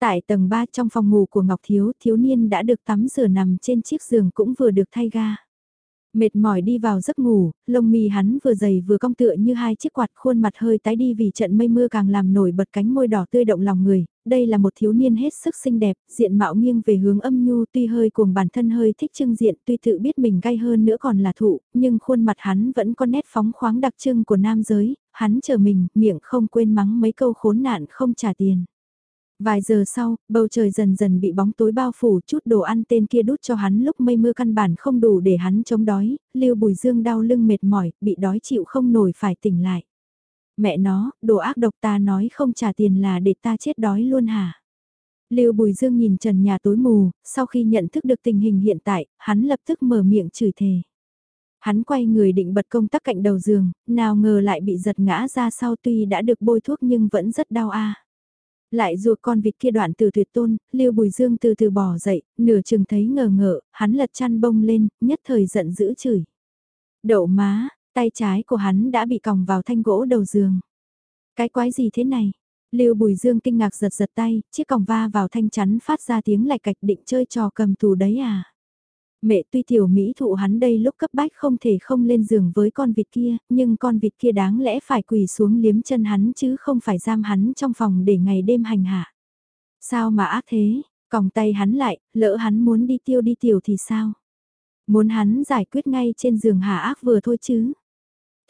Tại tầng 3 trong phòng ngủ của Ngọc Thiếu, thiếu niên đã được tắm rửa nằm trên chiếc giường cũng vừa được thay ga. Mệt mỏi đi vào giấc ngủ, lông mi hắn vừa dày vừa cong tựa như hai chiếc quạt khuôn mặt hơi tái đi vì trận mây mưa càng làm nổi bật cánh môi đỏ tươi động lòng người. Đây là một thiếu niên hết sức xinh đẹp, diện mạo nghiêng về hướng âm nhu tuy hơi cuồng bản thân hơi thích trưng diện tuy tự biết mình gay hơn nữa còn là thụ, nhưng khuôn mặt hắn vẫn có nét phóng khoáng đặc trưng của nam giới, hắn chờ mình, miệng không quên mắng mấy câu khốn nạn không trả tiền. Vài giờ sau, bầu trời dần dần bị bóng tối bao phủ chút đồ ăn tên kia đút cho hắn lúc mây mưa căn bản không đủ để hắn chống đói, Lưu Bùi Dương đau lưng mệt mỏi, bị đói chịu không nổi phải tỉnh lại. Mẹ nó, đồ ác độc ta nói không trả tiền là để ta chết đói luôn hả? Lưu Bùi Dương nhìn trần nhà tối mù, sau khi nhận thức được tình hình hiện tại, hắn lập tức mở miệng chửi thề. Hắn quay người định bật công tắc cạnh đầu giường, nào ngờ lại bị giật ngã ra sau tuy đã được bôi thuốc nhưng vẫn rất đau a. Lại ruột con vịt kia đoạn từ tuyệt tôn, Lưu Bùi Dương từ từ bỏ dậy, nửa chừng thấy ngờ ngợ, hắn lật chăn bông lên, nhất thời giận dữ chửi. Đậu má, tay trái của hắn đã bị còng vào thanh gỗ đầu giường. Cái quái gì thế này? Lưu Bùi Dương kinh ngạc giật giật tay, chiếc còng va vào thanh chắn phát ra tiếng lạch cạch định chơi trò cầm tù đấy à? Mẹ tuy tiểu Mỹ thụ hắn đây lúc cấp bách không thể không lên giường với con vịt kia, nhưng con vịt kia đáng lẽ phải quỳ xuống liếm chân hắn chứ không phải giam hắn trong phòng để ngày đêm hành hạ. Sao mà ác thế, còng tay hắn lại, lỡ hắn muốn đi tiêu đi tiểu thì sao? Muốn hắn giải quyết ngay trên giường hạ ác vừa thôi chứ.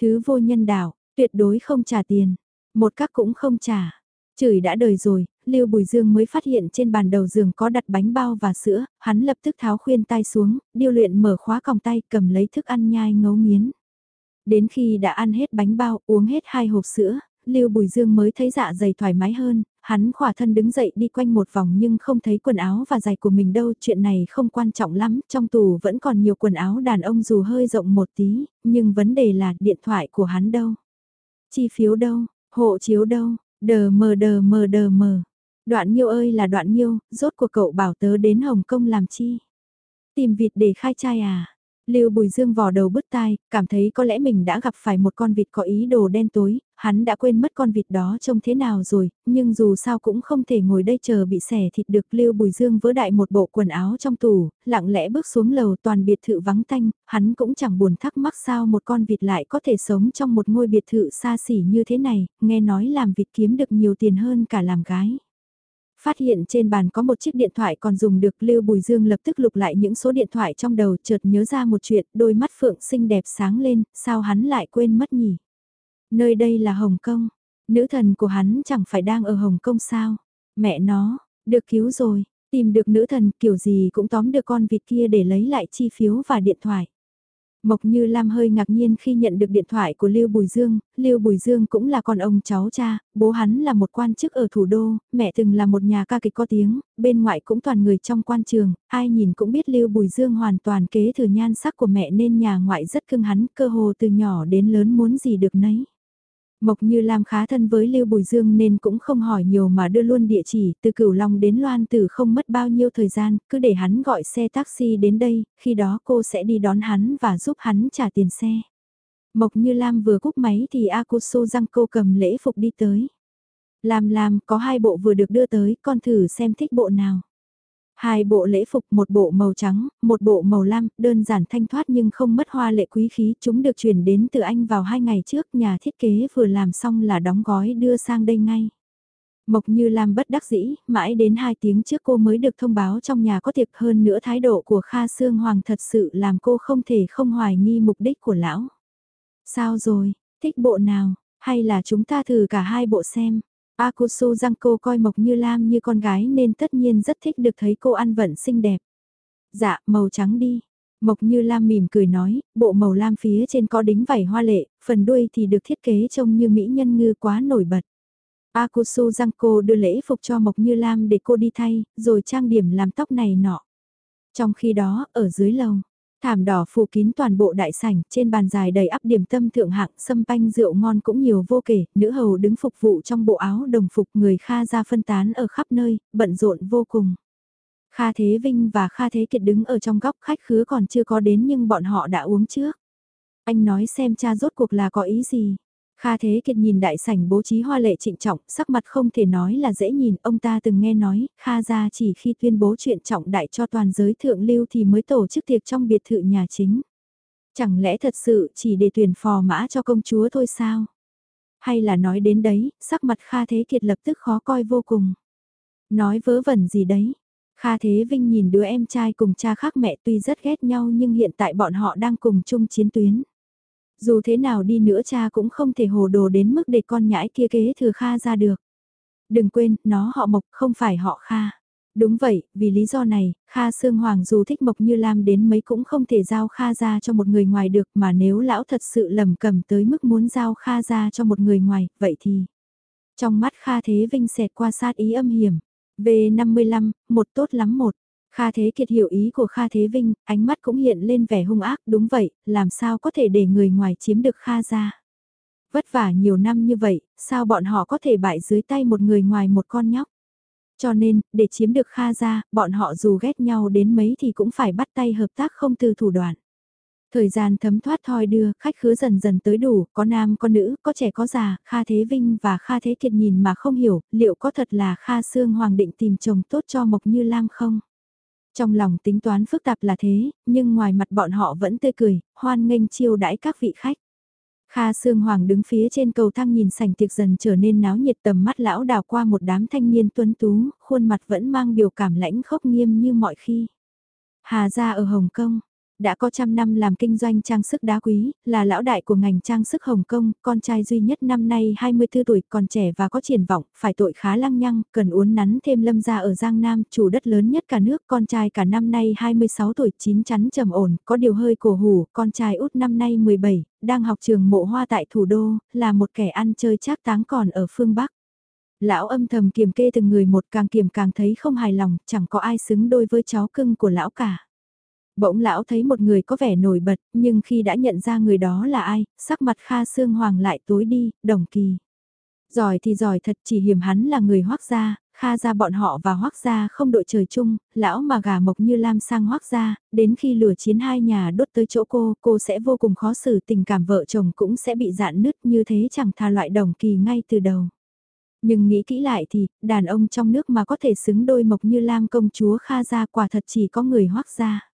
Thứ vô nhân đạo, tuyệt đối không trả tiền, một các cũng không trả. Chửi đã đời rồi, Lưu Bùi Dương mới phát hiện trên bàn đầu giường có đặt bánh bao và sữa, hắn lập tức tháo khuyên tai xuống, điêu luyện mở khóa còng tay cầm lấy thức ăn nhai ngấu nghiến. Đến khi đã ăn hết bánh bao, uống hết hai hộp sữa, Lưu Bùi Dương mới thấy dạ dày thoải mái hơn, hắn khỏa thân đứng dậy đi quanh một vòng nhưng không thấy quần áo và giày của mình đâu, chuyện này không quan trọng lắm, trong tủ vẫn còn nhiều quần áo đàn ông dù hơi rộng một tí, nhưng vấn đề là điện thoại của hắn đâu. Chi phiếu đâu, hộ chiếu đâu, đờ mờ đờ mờ đờ mờ. Đoạn nhiêu ơi là đoạn nhiêu, rốt cuộc cậu bảo tớ đến Hồng Kông làm chi? Tìm vịt để khai trai à? Lưu Bùi Dương vò đầu bứt tai, cảm thấy có lẽ mình đã gặp phải một con vịt có ý đồ đen tối, hắn đã quên mất con vịt đó trông thế nào rồi, nhưng dù sao cũng không thể ngồi đây chờ bị xẻ thịt được. Lưu Bùi Dương vỡ đại một bộ quần áo trong tủ, lặng lẽ bước xuống lầu toàn biệt thự vắng tanh, hắn cũng chẳng buồn thắc mắc sao một con vịt lại có thể sống trong một ngôi biệt thự xa xỉ như thế này, nghe nói làm vịt kiếm được nhiều tiền hơn cả làm gái. Phát hiện trên bàn có một chiếc điện thoại còn dùng được Lưu Bùi Dương lập tức lục lại những số điện thoại trong đầu chợt nhớ ra một chuyện đôi mắt Phượng xinh đẹp sáng lên, sao hắn lại quên mất nhỉ? Nơi đây là Hồng Kông, nữ thần của hắn chẳng phải đang ở Hồng Kông sao? Mẹ nó, được cứu rồi, tìm được nữ thần kiểu gì cũng tóm được con vịt kia để lấy lại chi phiếu và điện thoại. Mộc Như Lam hơi ngạc nhiên khi nhận được điện thoại của Lưu Bùi Dương, Lưu Bùi Dương cũng là con ông cháu cha, bố hắn là một quan chức ở thủ đô, mẹ từng là một nhà ca kịch có tiếng, bên ngoại cũng toàn người trong quan trường, ai nhìn cũng biết Lưu Bùi Dương hoàn toàn kế thừa nhan sắc của mẹ nên nhà ngoại rất cưng hắn, cơ hồ từ nhỏ đến lớn muốn gì được nấy. Mộc Như Lam khá thân với Lưu Bùi Dương nên cũng không hỏi nhiều mà đưa luôn địa chỉ, từ Cửu Long đến Loan Tử không mất bao nhiêu thời gian, cứ để hắn gọi xe taxi đến đây, khi đó cô sẽ đi đón hắn và giúp hắn trả tiền xe. Mộc Như Lam vừa cúp máy thì Akuso Giang cô cầm lễ phục đi tới. Lam Lam có hai bộ vừa được đưa tới, con thử xem thích bộ nào. Hai bộ lễ phục, một bộ màu trắng, một bộ màu lam, đơn giản thanh thoát nhưng không mất hoa lệ quý khí. Chúng được chuyển đến từ Anh vào hai ngày trước, nhà thiết kế vừa làm xong là đóng gói đưa sang đây ngay. Mộc như làm bất đắc dĩ, mãi đến hai tiếng trước cô mới được thông báo trong nhà có tiệc hơn nữa thái độ của Kha Sương Hoàng thật sự làm cô không thể không hoài nghi mục đích của lão. Sao rồi, thích bộ nào, hay là chúng ta thử cả hai bộ xem. Akusu Giang cô coi Mộc Như Lam như con gái nên tất nhiên rất thích được thấy cô ăn vận xinh đẹp. Dạ, màu trắng đi. Mộc Như Lam mỉm cười nói, bộ màu lam phía trên có đính vảy hoa lệ, phần đuôi thì được thiết kế trông như mỹ nhân ngư quá nổi bật. Akusu Giang cô đưa lễ phục cho Mộc Như Lam để cô đi thay, rồi trang điểm làm tóc này nọ. Trong khi đó, ở dưới lầu, Thảm đỏ phủ kín toàn bộ đại sảnh, trên bàn dài đầy ắp điểm tâm thượng hạng, sâm panh rượu ngon cũng nhiều vô kể, nữ hầu đứng phục vụ trong bộ áo đồng phục người Kha ra phân tán ở khắp nơi, bận rộn vô cùng. Kha Thế Vinh và Kha Thế Kiệt đứng ở trong góc khách khứa còn chưa có đến nhưng bọn họ đã uống trước. Anh nói xem cha rốt cuộc là có ý gì. Kha Thế Kiệt nhìn đại sảnh bố trí hoa lệ trịnh trọng, sắc mặt không thể nói là dễ nhìn, ông ta từng nghe nói, Kha gia chỉ khi tuyên bố chuyện trọng đại cho toàn giới thượng lưu thì mới tổ chức tiệc trong biệt thự nhà chính. Chẳng lẽ thật sự chỉ để tuyển phò mã cho công chúa thôi sao? Hay là nói đến đấy, sắc mặt Kha Thế Kiệt lập tức khó coi vô cùng. Nói vớ vẩn gì đấy? Kha Thế Vinh nhìn đứa em trai cùng cha khác mẹ tuy rất ghét nhau nhưng hiện tại bọn họ đang cùng chung chiến tuyến. Dù thế nào đi nữa cha cũng không thể hồ đồ đến mức để con nhãi kia kế thừa Kha ra được. Đừng quên, nó họ Mộc không phải họ Kha. Đúng vậy, vì lý do này, Kha Sương Hoàng dù thích Mộc Như Lam đến mấy cũng không thể giao Kha ra cho một người ngoài được mà nếu lão thật sự lầm cầm tới mức muốn giao Kha ra cho một người ngoài, vậy thì... Trong mắt Kha Thế Vinh xẹt qua sát ý âm hiểm. V55, một tốt lắm một. Kha Thế Kiệt hiểu ý của Kha Thế Vinh, ánh mắt cũng hiện lên vẻ hung ác, đúng vậy, làm sao có thể để người ngoài chiếm được Kha ra. Vất vả nhiều năm như vậy, sao bọn họ có thể bại dưới tay một người ngoài một con nhóc. Cho nên, để chiếm được Kha ra, bọn họ dù ghét nhau đến mấy thì cũng phải bắt tay hợp tác không từ thủ đoạn. Thời gian thấm thoát thoi đưa, khách khứa dần dần tới đủ, có nam có nữ, có trẻ có già, Kha Thế Vinh và Kha Thế Kiệt nhìn mà không hiểu, liệu có thật là Kha Sương Hoàng định tìm chồng tốt cho Mộc Như Lam không? Trong lòng tính toán phức tạp là thế, nhưng ngoài mặt bọn họ vẫn tươi cười, hoan nghênh chiêu đãi các vị khách. Kha Sương Hoàng đứng phía trên cầu thang nhìn sảnh tiệc dần trở nên náo nhiệt tầm mắt lão đào qua một đám thanh niên tuấn tú, khuôn mặt vẫn mang biểu cảm lãnh khốc nghiêm như mọi khi. Hà gia ở Hồng Kông, đã có trăm năm làm kinh doanh trang sức đá quý, là lão đại của ngành trang sức Hồng Kông, con trai duy nhất năm nay 24 tuổi, còn trẻ và có triển vọng, phải tội khá lăng nhăng, cần uốn nắn thêm lâm gia ở Giang Nam, chủ đất lớn nhất cả nước, con trai cả năm nay 26 tuổi, chín chắn trầm ổn, có điều hơi cổ hủ, con trai út năm nay 17, đang học trường mộ hoa tại thủ đô, là một kẻ ăn chơi chắc táng còn ở phương Bắc. Lão âm thầm kiểm kê từng người một càng kiểm càng thấy không hài lòng, chẳng có ai xứng đôi với cháu cưng của lão cả. Bỗng lão thấy một người có vẻ nổi bật, nhưng khi đã nhận ra người đó là ai, sắc mặt Kha Sương Hoàng lại tối đi, đồng kỳ. Giỏi thì giỏi thật chỉ hiểm hắn là người hoác gia, Kha gia bọn họ và hoác gia không đội trời chung, lão mà gà mộc như lam sang hoác gia, đến khi lửa chiến hai nhà đốt tới chỗ cô, cô sẽ vô cùng khó xử tình cảm vợ chồng cũng sẽ bị dạn nứt như thế chẳng tha loại đồng kỳ ngay từ đầu. Nhưng nghĩ kỹ lại thì, đàn ông trong nước mà có thể xứng đôi mộc như lam công chúa Kha gia quả thật chỉ có người hoác gia.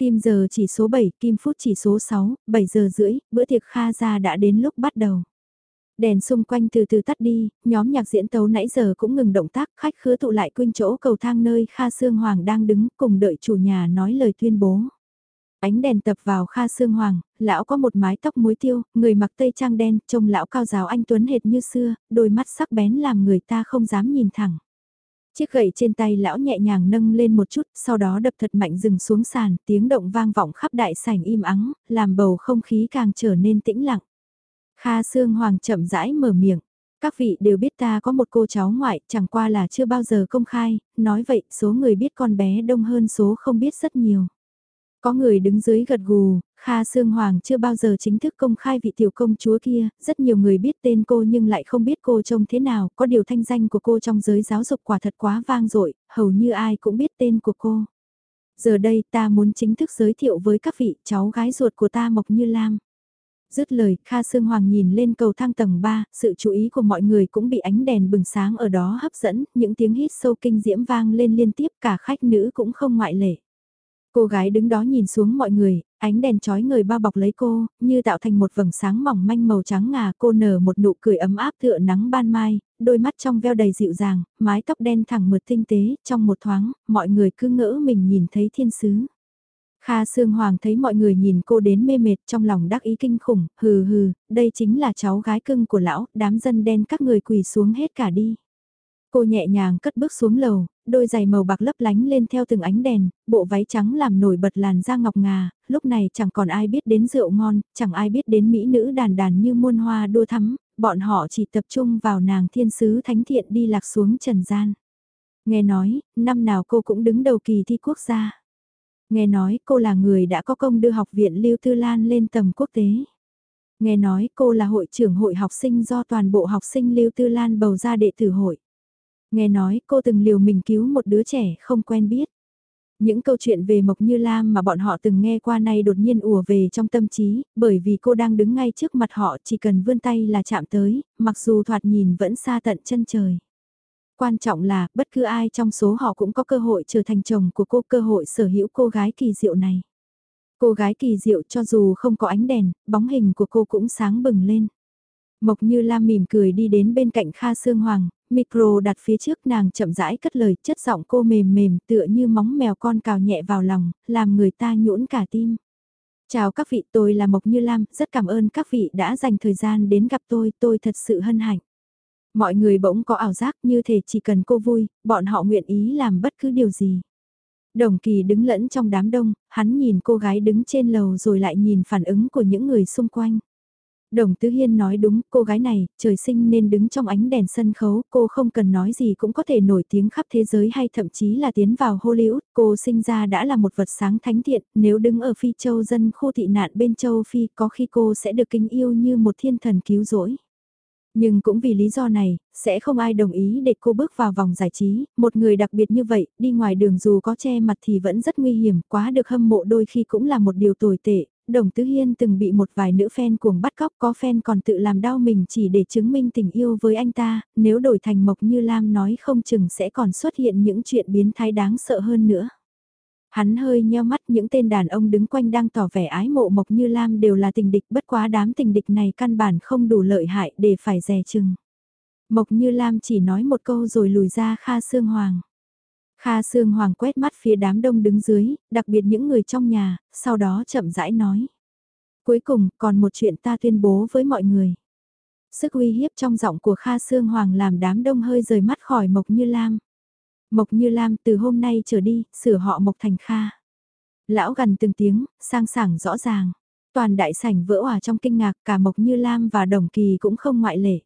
Kim giờ chỉ số 7, kim phút chỉ số 6, 7 giờ rưỡi, bữa tiệc Kha ra đã đến lúc bắt đầu. Đèn xung quanh từ từ tắt đi, nhóm nhạc diễn tấu nãy giờ cũng ngừng động tác, khách khứa tụ lại quanh chỗ cầu thang nơi Kha Sương Hoàng đang đứng cùng đợi chủ nhà nói lời tuyên bố. Ánh đèn tập vào Kha Sương Hoàng, lão có một mái tóc muối tiêu, người mặc tây trang đen, trông lão cao giáo anh Tuấn hệt như xưa, đôi mắt sắc bén làm người ta không dám nhìn thẳng. Chiếc gậy trên tay lão nhẹ nhàng nâng lên một chút, sau đó đập thật mạnh dừng xuống sàn, tiếng động vang vọng khắp đại sảnh im ắng, làm bầu không khí càng trở nên tĩnh lặng. Kha Sương Hoàng chậm rãi mở miệng. Các vị đều biết ta có một cô cháu ngoại, chẳng qua là chưa bao giờ công khai, nói vậy số người biết con bé đông hơn số không biết rất nhiều. Có người đứng dưới gật gù, Kha Sương Hoàng chưa bao giờ chính thức công khai vị tiểu công chúa kia, rất nhiều người biết tên cô nhưng lại không biết cô trông thế nào, có điều thanh danh của cô trong giới giáo dục quả thật quá vang dội, hầu như ai cũng biết tên của cô. Giờ đây ta muốn chính thức giới thiệu với các vị cháu gái ruột của ta Mộc Như Lam. Dứt lời, Kha Sương Hoàng nhìn lên cầu thang tầng 3, sự chú ý của mọi người cũng bị ánh đèn bừng sáng ở đó hấp dẫn, những tiếng hít sâu kinh diễm vang lên liên tiếp cả khách nữ cũng không ngoại lệ. Cô gái đứng đó nhìn xuống mọi người, ánh đèn chói người bao bọc lấy cô, như tạo thành một vầng sáng mỏng manh màu trắng ngà cô nở một nụ cười ấm áp tựa nắng ban mai, đôi mắt trong veo đầy dịu dàng, mái tóc đen thẳng mượt tinh tế, trong một thoáng, mọi người cứ ngỡ mình nhìn thấy thiên sứ. Kha Sương Hoàng thấy mọi người nhìn cô đến mê mệt trong lòng đắc ý kinh khủng, hừ hừ, đây chính là cháu gái cưng của lão, đám dân đen các người quỳ xuống hết cả đi. Cô nhẹ nhàng cất bước xuống lầu, đôi giày màu bạc lấp lánh lên theo từng ánh đèn, bộ váy trắng làm nổi bật làn da ngọc ngà, lúc này chẳng còn ai biết đến rượu ngon, chẳng ai biết đến mỹ nữ đàn đàn như muôn hoa đua thắm, bọn họ chỉ tập trung vào nàng thiên sứ thánh thiện đi lạc xuống trần gian. Nghe nói, năm nào cô cũng đứng đầu kỳ thi quốc gia. Nghe nói cô là người đã có công đưa học viện Lưu Tư Lan lên tầm quốc tế. Nghe nói cô là hội trưởng hội học sinh do toàn bộ học sinh Lưu Tư Lan bầu ra đệ tử hội. Nghe nói cô từng liều mình cứu một đứa trẻ không quen biết. Những câu chuyện về Mộc Như Lam mà bọn họ từng nghe qua nay đột nhiên ùa về trong tâm trí, bởi vì cô đang đứng ngay trước mặt họ chỉ cần vươn tay là chạm tới, mặc dù thoạt nhìn vẫn xa tận chân trời. Quan trọng là, bất cứ ai trong số họ cũng có cơ hội trở thành chồng của cô, cơ hội sở hữu cô gái kỳ diệu này. Cô gái kỳ diệu cho dù không có ánh đèn, bóng hình của cô cũng sáng bừng lên. Mộc Như Lam mỉm cười đi đến bên cạnh Kha Sương Hoàng, micro đặt phía trước nàng chậm rãi cất lời chất giọng cô mềm mềm tựa như móng mèo con cào nhẹ vào lòng, làm người ta nhũn cả tim. Chào các vị, tôi là Mộc Như Lam, rất cảm ơn các vị đã dành thời gian đến gặp tôi, tôi thật sự hân hạnh. Mọi người bỗng có ảo giác như thể chỉ cần cô vui, bọn họ nguyện ý làm bất cứ điều gì. Đồng kỳ đứng lẫn trong đám đông, hắn nhìn cô gái đứng trên lầu rồi lại nhìn phản ứng của những người xung quanh. Đồng Tứ Hiên nói đúng, cô gái này, trời sinh nên đứng trong ánh đèn sân khấu, cô không cần nói gì cũng có thể nổi tiếng khắp thế giới hay thậm chí là tiến vào Hollywood, cô sinh ra đã là một vật sáng thánh thiện, nếu đứng ở phi châu dân khu thị nạn bên châu Phi có khi cô sẽ được kính yêu như một thiên thần cứu rỗi. Nhưng cũng vì lý do này, sẽ không ai đồng ý để cô bước vào vòng giải trí, một người đặc biệt như vậy, đi ngoài đường dù có che mặt thì vẫn rất nguy hiểm, quá được hâm mộ đôi khi cũng là một điều tồi tệ, Đồng Tứ Hiên từng bị một vài nữ fan cuồng bắt cóc có fan còn tự làm đau mình chỉ để chứng minh tình yêu với anh ta, nếu đổi thành Mộc Như Lam nói không chừng sẽ còn xuất hiện những chuyện biến thái đáng sợ hơn nữa. Hắn hơi nheo mắt những tên đàn ông đứng quanh đang tỏ vẻ ái mộ Mộc Như Lam đều là tình địch bất quá đám tình địch này căn bản không đủ lợi hại để phải dè chừng. Mộc Như Lam chỉ nói một câu rồi lùi ra Kha Sương Hoàng. Kha Sương Hoàng quét mắt phía đám đông đứng dưới, đặc biệt những người trong nhà, sau đó chậm rãi nói. Cuối cùng, còn một chuyện ta tuyên bố với mọi người. Sức uy hiếp trong giọng của Kha Sương Hoàng làm đám đông hơi rời mắt khỏi Mộc Như Lam. Mộc Như Lam từ hôm nay trở đi, sửa họ Mộc thành Kha. Lão gần từng tiếng, sang sảng rõ ràng. Toàn đại sảnh vỡ hòa trong kinh ngạc cả Mộc Như Lam và Đồng Kỳ cũng không ngoại lệ.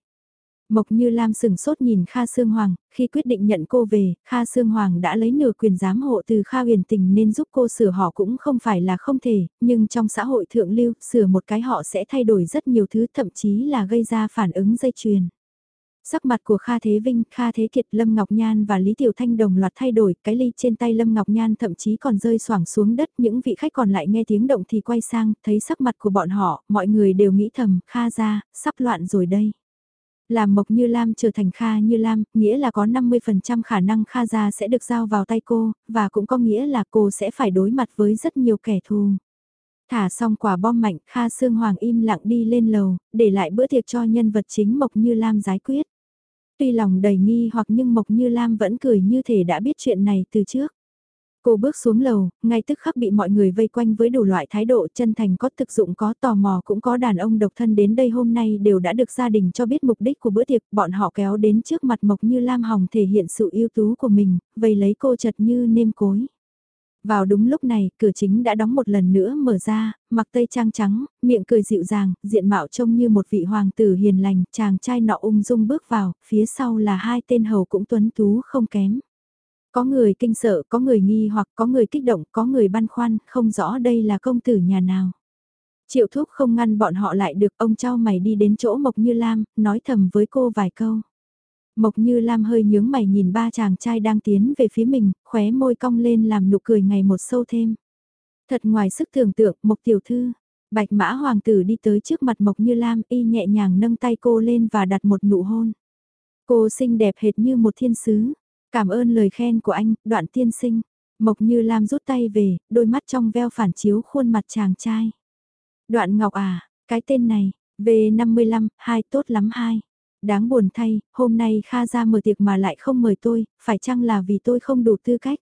Mộc Như Lam sừng sốt nhìn Kha Sương Hoàng, khi quyết định nhận cô về, Kha Sương Hoàng đã lấy nửa quyền giám hộ từ Kha huyền tình nên giúp cô sửa họ cũng không phải là không thể, nhưng trong xã hội thượng lưu, sửa một cái họ sẽ thay đổi rất nhiều thứ thậm chí là gây ra phản ứng dây chuyền. Sắc mặt của Kha Thế Vinh, Kha Thế Kiệt, Lâm Ngọc Nhan và Lý Tiểu Thanh đồng loạt thay đổi, cái ly trên tay Lâm Ngọc Nhan thậm chí còn rơi xoảng xuống đất, những vị khách còn lại nghe tiếng động thì quay sang, thấy sắc mặt của bọn họ, mọi người đều nghĩ thầm, Kha ra, sắp loạn rồi đây. Làm Mộc Như Lam trở thành Kha Như Lam, nghĩa là có 50% khả năng Kha gia sẽ được giao vào tay cô, và cũng có nghĩa là cô sẽ phải đối mặt với rất nhiều kẻ thù. Thả xong quả bom mạnh, Kha Sương Hoàng im lặng đi lên lầu, để lại bữa tiệc cho nhân vật chính Mộc Như Lam giải quyết. Tuy lòng đầy nghi hoặc nhưng Mộc Như Lam vẫn cười như thể đã biết chuyện này từ trước. Cô bước xuống lầu, ngay tức khắc bị mọi người vây quanh với đủ loại thái độ chân thành có thực dụng có tò mò cũng có đàn ông độc thân đến đây hôm nay đều đã được gia đình cho biết mục đích của bữa tiệc, bọn họ kéo đến trước mặt Mộc Như Lam Hồng thể hiện sự ưu tú của mình, vây lấy cô chật như nêm cối. Vào đúng lúc này, cửa chính đã đóng một lần nữa mở ra, mặc tây trang trắng, miệng cười dịu dàng, diện mạo trông như một vị hoàng tử hiền lành, chàng trai nọ ung dung bước vào, phía sau là hai tên hầu cũng tuấn tú không kém. Có người kinh sợ, có người nghi hoặc có người kích động, có người băn khoăn, không rõ đây là công tử nhà nào. Triệu thúc không ngăn bọn họ lại được ông trao mày đi đến chỗ Mộc Như Lam, nói thầm với cô vài câu. Mộc Như Lam hơi nhướng mày nhìn ba chàng trai đang tiến về phía mình, khóe môi cong lên làm nụ cười ngày một sâu thêm. Thật ngoài sức tưởng tượng, Mộc Tiểu Thư, Bạch Mã Hoàng tử đi tới trước mặt Mộc Như Lam y nhẹ nhàng nâng tay cô lên và đặt một nụ hôn. Cô xinh đẹp hệt như một thiên sứ. Cảm ơn lời khen của anh, đoạn tiên sinh. Mộc Như Lam rút tay về, đôi mắt trong veo phản chiếu khuôn mặt chàng trai. Đoạn Ngọc à, cái tên này, V55, hai tốt lắm hai. Đáng buồn thay, hôm nay Kha ra mở tiệc mà lại không mời tôi, phải chăng là vì tôi không đủ tư cách?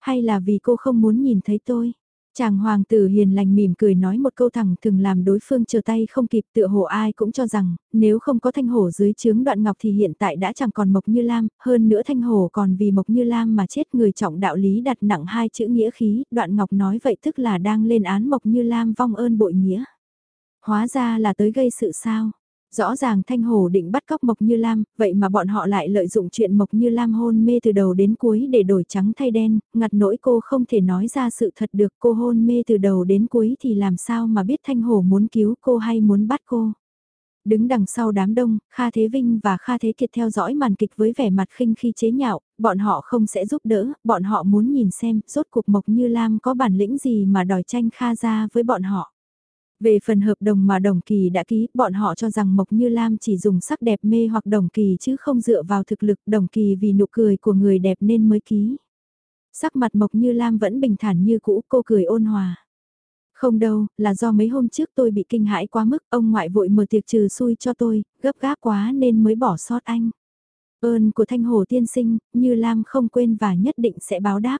Hay là vì cô không muốn nhìn thấy tôi? Chàng hoàng tử hiền lành mỉm cười nói một câu thẳng thường làm đối phương chờ tay không kịp tựa hồ ai cũng cho rằng, nếu không có thanh hổ dưới chướng đoạn ngọc thì hiện tại đã chẳng còn Mộc Như Lam, hơn nữa thanh hổ còn vì Mộc Như Lam mà chết người trọng đạo lý đặt nặng hai chữ nghĩa khí, đoạn ngọc nói vậy tức là đang lên án Mộc Như Lam vong ơn bội nghĩa. Hóa ra là tới gây sự sao, Rõ ràng Thanh Hồ định bắt cóc Mộc Như Lam, vậy mà bọn họ lại lợi dụng chuyện Mộc Như Lam hôn mê từ đầu đến cuối để đổi trắng thay đen, ngặt nỗi cô không thể nói ra sự thật được cô hôn mê từ đầu đến cuối thì làm sao mà biết Thanh Hồ muốn cứu cô hay muốn bắt cô. Đứng đằng sau đám đông, Kha Thế Vinh và Kha Thế Kiệt theo dõi màn kịch với vẻ mặt khinh khi chế nhạo, bọn họ không sẽ giúp đỡ, bọn họ muốn nhìn xem rốt cuộc Mộc Như Lam có bản lĩnh gì mà đòi tranh Kha ra với bọn họ. Về phần hợp đồng mà Đồng Kỳ đã ký, bọn họ cho rằng Mộc Như Lam chỉ dùng sắc đẹp mê hoặc Đồng Kỳ chứ không dựa vào thực lực Đồng Kỳ vì nụ cười của người đẹp nên mới ký. Sắc mặt Mộc Như Lam vẫn bình thản như cũ, cô cười ôn hòa. Không đâu, là do mấy hôm trước tôi bị kinh hãi quá mức, ông ngoại vội mở tiệc trừ xui cho tôi, gấp gáp quá nên mới bỏ sót anh. Ơn của Thanh Hồ tiên sinh, Như Lam không quên và nhất định sẽ báo đáp.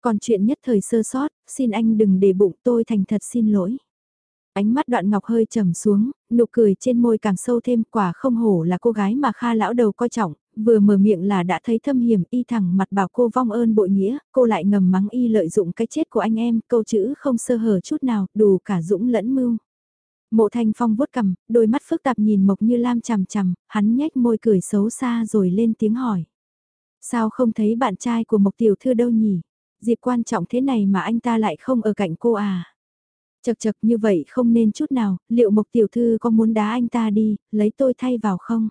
Còn chuyện nhất thời sơ sót, xin anh đừng để bụng tôi thành thật xin lỗi. Ánh mắt đoạn ngọc hơi trầm xuống, nụ cười trên môi càng sâu thêm quả không hổ là cô gái mà Kha lão đầu coi trọng, vừa mở miệng là đã thấy thâm hiểm y thẳng mặt bảo cô vong ơn bội nghĩa, cô lại ngầm mắng y lợi dụng cái chết của anh em, câu chữ không sơ hở chút nào, đủ cả dũng lẫn mưu. Mộ thanh phong vuốt cầm, đôi mắt phức tạp nhìn Mộc Như Lam chằm chằm, hắn nhếch môi cười xấu xa rồi lên tiếng hỏi. Sao không thấy bạn trai của Mộc Tiểu Thư đâu nhỉ? Dịp quan trọng thế này mà anh ta lại không ở cạnh cô à? Chật chật như vậy không nên chút nào, liệu Mộc Tiểu Thư có muốn đá anh ta đi, lấy tôi thay vào không?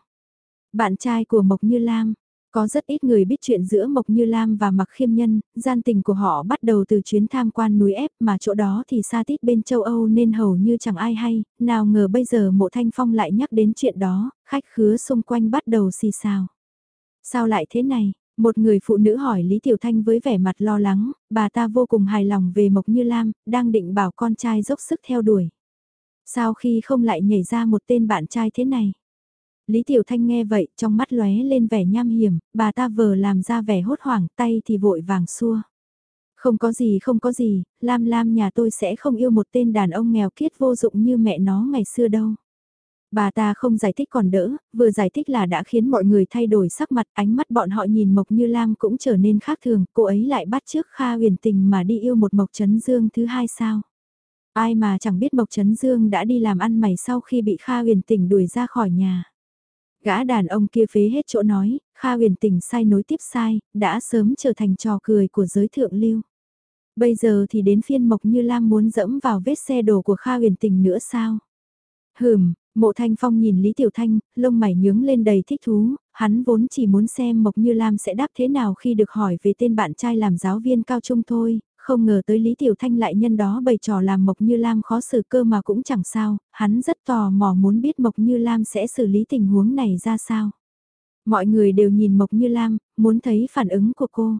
Bạn trai của Mộc Như Lam, có rất ít người biết chuyện giữa Mộc Như Lam và Mặc Khiêm Nhân, gian tình của họ bắt đầu từ chuyến tham quan núi ép mà chỗ đó thì xa tít bên châu Âu nên hầu như chẳng ai hay, nào ngờ bây giờ mộ thanh phong lại nhắc đến chuyện đó, khách khứa xung quanh bắt đầu xì xào. Sao lại thế này? Một người phụ nữ hỏi Lý Tiểu Thanh với vẻ mặt lo lắng, bà ta vô cùng hài lòng về Mộc Như Lam, đang định bảo con trai dốc sức theo đuổi. Sao khi không lại nhảy ra một tên bạn trai thế này? Lý Tiểu Thanh nghe vậy, trong mắt lóe lên vẻ nham hiểm, bà ta vờ làm ra vẻ hốt hoảng, tay thì vội vàng xua. Không có gì không có gì, Lam Lam nhà tôi sẽ không yêu một tên đàn ông nghèo kiết vô dụng như mẹ nó ngày xưa đâu. Bà ta không giải thích còn đỡ, vừa giải thích là đã khiến mọi người thay đổi sắc mặt, ánh mắt bọn họ nhìn Mộc Như Lam cũng trở nên khác thường, cô ấy lại bắt trước Kha huyền tình mà đi yêu một Mộc Trấn Dương thứ hai sao. Ai mà chẳng biết Mộc Trấn Dương đã đi làm ăn mày sau khi bị Kha huyền tình đuổi ra khỏi nhà. Gã đàn ông kia phế hết chỗ nói, Kha huyền tình sai nối tiếp sai, đã sớm trở thành trò cười của giới thượng lưu. Bây giờ thì đến phiên Mộc Như Lam muốn dẫm vào vết xe đổ của Kha huyền tình nữa sao? Hừm, Mộ Thanh Phong nhìn Lý Tiểu Thanh, lông mày nhướng lên đầy thích thú, hắn vốn chỉ muốn xem Mộc Như Lam sẽ đáp thế nào khi được hỏi về tên bạn trai làm giáo viên cao trung thôi, không ngờ tới Lý Tiểu Thanh lại nhân đó bày trò làm Mộc Như Lam khó xử cơ mà cũng chẳng sao, hắn rất tò mò muốn biết Mộc Như Lam sẽ xử lý tình huống này ra sao. Mọi người đều nhìn Mộc Như Lam, muốn thấy phản ứng của cô.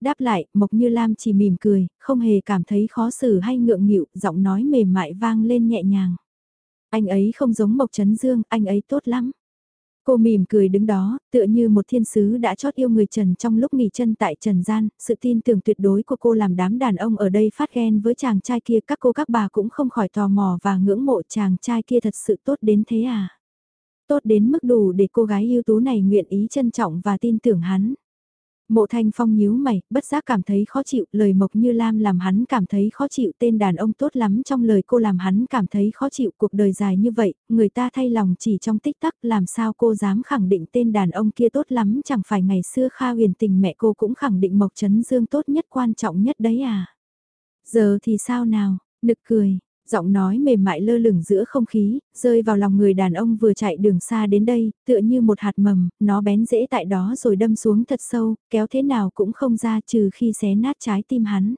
Đáp lại, Mộc Như Lam chỉ mỉm cười, không hề cảm thấy khó xử hay ngượng nghịu, giọng nói mềm mại vang lên nhẹ nhàng. Anh ấy không giống Mộc Trấn Dương, anh ấy tốt lắm. Cô mỉm cười đứng đó, tựa như một thiên sứ đã chót yêu người Trần trong lúc nghỉ chân tại Trần gian, sự tin tưởng tuyệt đối của cô làm đám đàn ông ở đây phát ghen với chàng trai kia các cô các bà cũng không khỏi tò mò và ngưỡng mộ chàng trai kia thật sự tốt đến thế à. Tốt đến mức đủ để cô gái ưu tú này nguyện ý trân trọng và tin tưởng hắn. Mộ thanh phong nhíu mày, bất giác cảm thấy khó chịu, lời Mộc Như Lam làm hắn cảm thấy khó chịu, tên đàn ông tốt lắm trong lời cô làm hắn cảm thấy khó chịu, cuộc đời dài như vậy, người ta thay lòng chỉ trong tích tắc, làm sao cô dám khẳng định tên đàn ông kia tốt lắm, chẳng phải ngày xưa Kha huyền tình mẹ cô cũng khẳng định Mộc Trấn Dương tốt nhất quan trọng nhất đấy à. Giờ thì sao nào, nực cười, Giọng nói mềm mại lơ lửng giữa không khí, rơi vào lòng người đàn ông vừa chạy đường xa đến đây, tựa như một hạt mầm, nó bén rễ tại đó rồi đâm xuống thật sâu, kéo thế nào cũng không ra trừ khi xé nát trái tim hắn.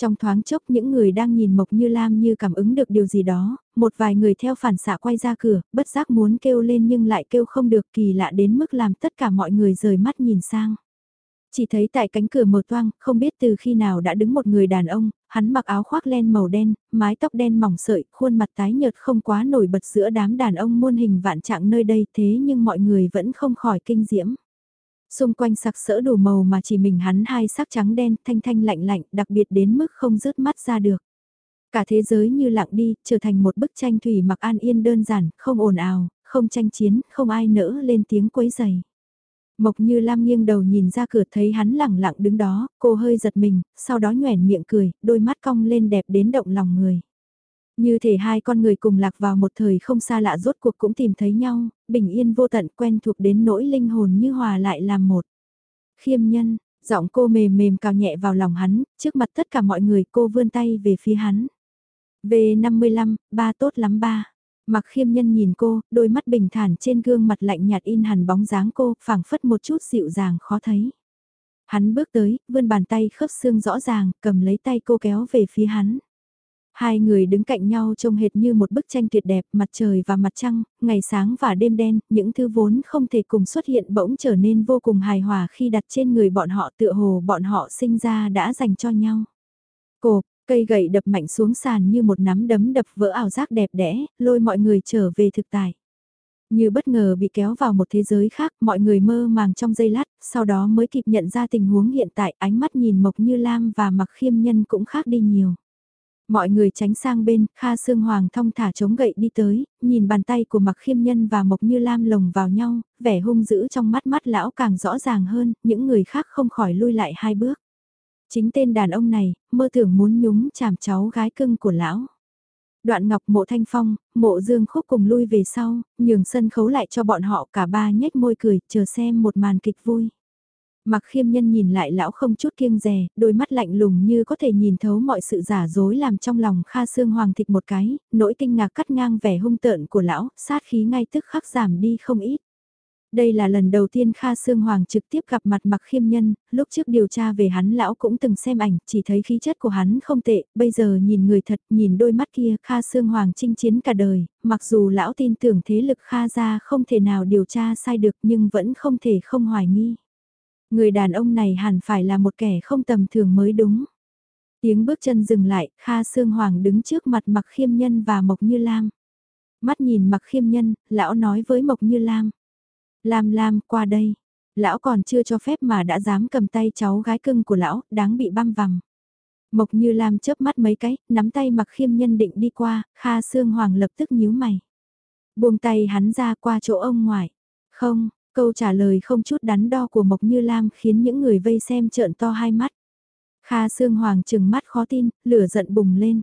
Trong thoáng chốc những người đang nhìn Mộc Như Lam như cảm ứng được điều gì đó, một vài người theo phản xạ quay ra cửa, bất giác muốn kêu lên nhưng lại kêu không được kỳ lạ đến mức làm tất cả mọi người rời mắt nhìn sang. Chỉ thấy tại cánh cửa mở toang, không biết từ khi nào đã đứng một người đàn ông, hắn mặc áo khoác len màu đen, mái tóc đen mỏng sợi, khuôn mặt tái nhợt không quá nổi bật giữa đám đàn ông muôn hình vạn trạng nơi đây thế nhưng mọi người vẫn không khỏi kinh diễm. Xung quanh sặc sỡ đủ màu mà chỉ mình hắn hai sắc trắng đen thanh thanh lạnh lạnh đặc biệt đến mức không rớt mắt ra được. Cả thế giới như lặng đi, trở thành một bức tranh thủy mặc an yên đơn giản, không ồn ào, không tranh chiến, không ai nỡ lên tiếng quấy giày. Mộc như Lam nghiêng đầu nhìn ra cửa thấy hắn lẳng lặng đứng đó, cô hơi giật mình, sau đó nhoẻn miệng cười, đôi mắt cong lên đẹp đến động lòng người. Như thể hai con người cùng lạc vào một thời không xa lạ rốt cuộc cũng tìm thấy nhau, bình yên vô tận quen thuộc đến nỗi linh hồn như hòa lại làm một. Khiêm nhân, giọng cô mềm mềm cào nhẹ vào lòng hắn, trước mặt tất cả mọi người cô vươn tay về phía hắn. V55, ba tốt lắm ba. Mặc khiêm nhân nhìn cô, đôi mắt bình thản trên gương mặt lạnh nhạt in hẳn bóng dáng cô, phảng phất một chút dịu dàng khó thấy. Hắn bước tới, vươn bàn tay khớp xương rõ ràng, cầm lấy tay cô kéo về phía hắn. Hai người đứng cạnh nhau trông hệt như một bức tranh tuyệt đẹp, mặt trời và mặt trăng, ngày sáng và đêm đen, những thứ vốn không thể cùng xuất hiện bỗng trở nên vô cùng hài hòa khi đặt trên người bọn họ tựa hồ bọn họ sinh ra đã dành cho nhau. Cộp, Cây gậy đập mạnh xuống sàn như một nắm đấm đập vỡ ảo giác đẹp đẽ, lôi mọi người trở về thực tại. Như bất ngờ bị kéo vào một thế giới khác, mọi người mơ màng trong giây lát, sau đó mới kịp nhận ra tình huống hiện tại, ánh mắt nhìn Mộc Như Lam và mặc khiêm nhân cũng khác đi nhiều. Mọi người tránh sang bên, Kha Sương Hoàng thong thả chống gậy đi tới, nhìn bàn tay của mặc khiêm nhân và Mộc Như Lam lồng vào nhau, vẻ hung dữ trong mắt mắt lão càng rõ ràng hơn, những người khác không khỏi lui lại hai bước. Chính tên đàn ông này, mơ tưởng muốn nhúng chàm cháu gái cưng của lão. Đoạn ngọc mộ thanh phong, mộ dương khúc cùng lui về sau, nhường sân khấu lại cho bọn họ cả ba nhếch môi cười, chờ xem một màn kịch vui. Mặc khiêm nhân nhìn lại lão không chút kiêng rè, đôi mắt lạnh lùng như có thể nhìn thấu mọi sự giả dối làm trong lòng Kha Sương Hoàng thịt một cái, nỗi kinh ngạc cắt ngang vẻ hung tợn của lão, sát khí ngay tức khắc giảm đi không ít. Đây là lần đầu tiên Kha Sương Hoàng trực tiếp gặp mặt mặc khiêm nhân, lúc trước điều tra về hắn lão cũng từng xem ảnh, chỉ thấy khí chất của hắn không tệ, bây giờ nhìn người thật, nhìn đôi mắt kia Kha Sương Hoàng chinh chiến cả đời, mặc dù lão tin tưởng thế lực Kha ra không thể nào điều tra sai được nhưng vẫn không thể không hoài nghi. Người đàn ông này hẳn phải là một kẻ không tầm thường mới đúng. Tiếng bước chân dừng lại, Kha Sương Hoàng đứng trước mặt Mặc Khiêm Nhân và Mộc Như Lam. Mắt nhìn Mặc Khiêm Nhân, lão nói với Mộc Như Lam. Lam Lam, qua đây. Lão còn chưa cho phép mà đã dám cầm tay cháu gái cưng của lão, đáng bị băm vằm. Mộc Như Lam chớp mắt mấy cái, nắm tay Mặc Khiêm Nhân định đi qua, Kha Sương Hoàng lập tức nhíu mày. Buông tay hắn ra qua chỗ ông ngoại. Không, câu trả lời không chút đắn đo của Mộc Như Lam khiến những người vây xem trợn to hai mắt. Kha Sương Hoàng chừng mắt khó tin, lửa giận bùng lên.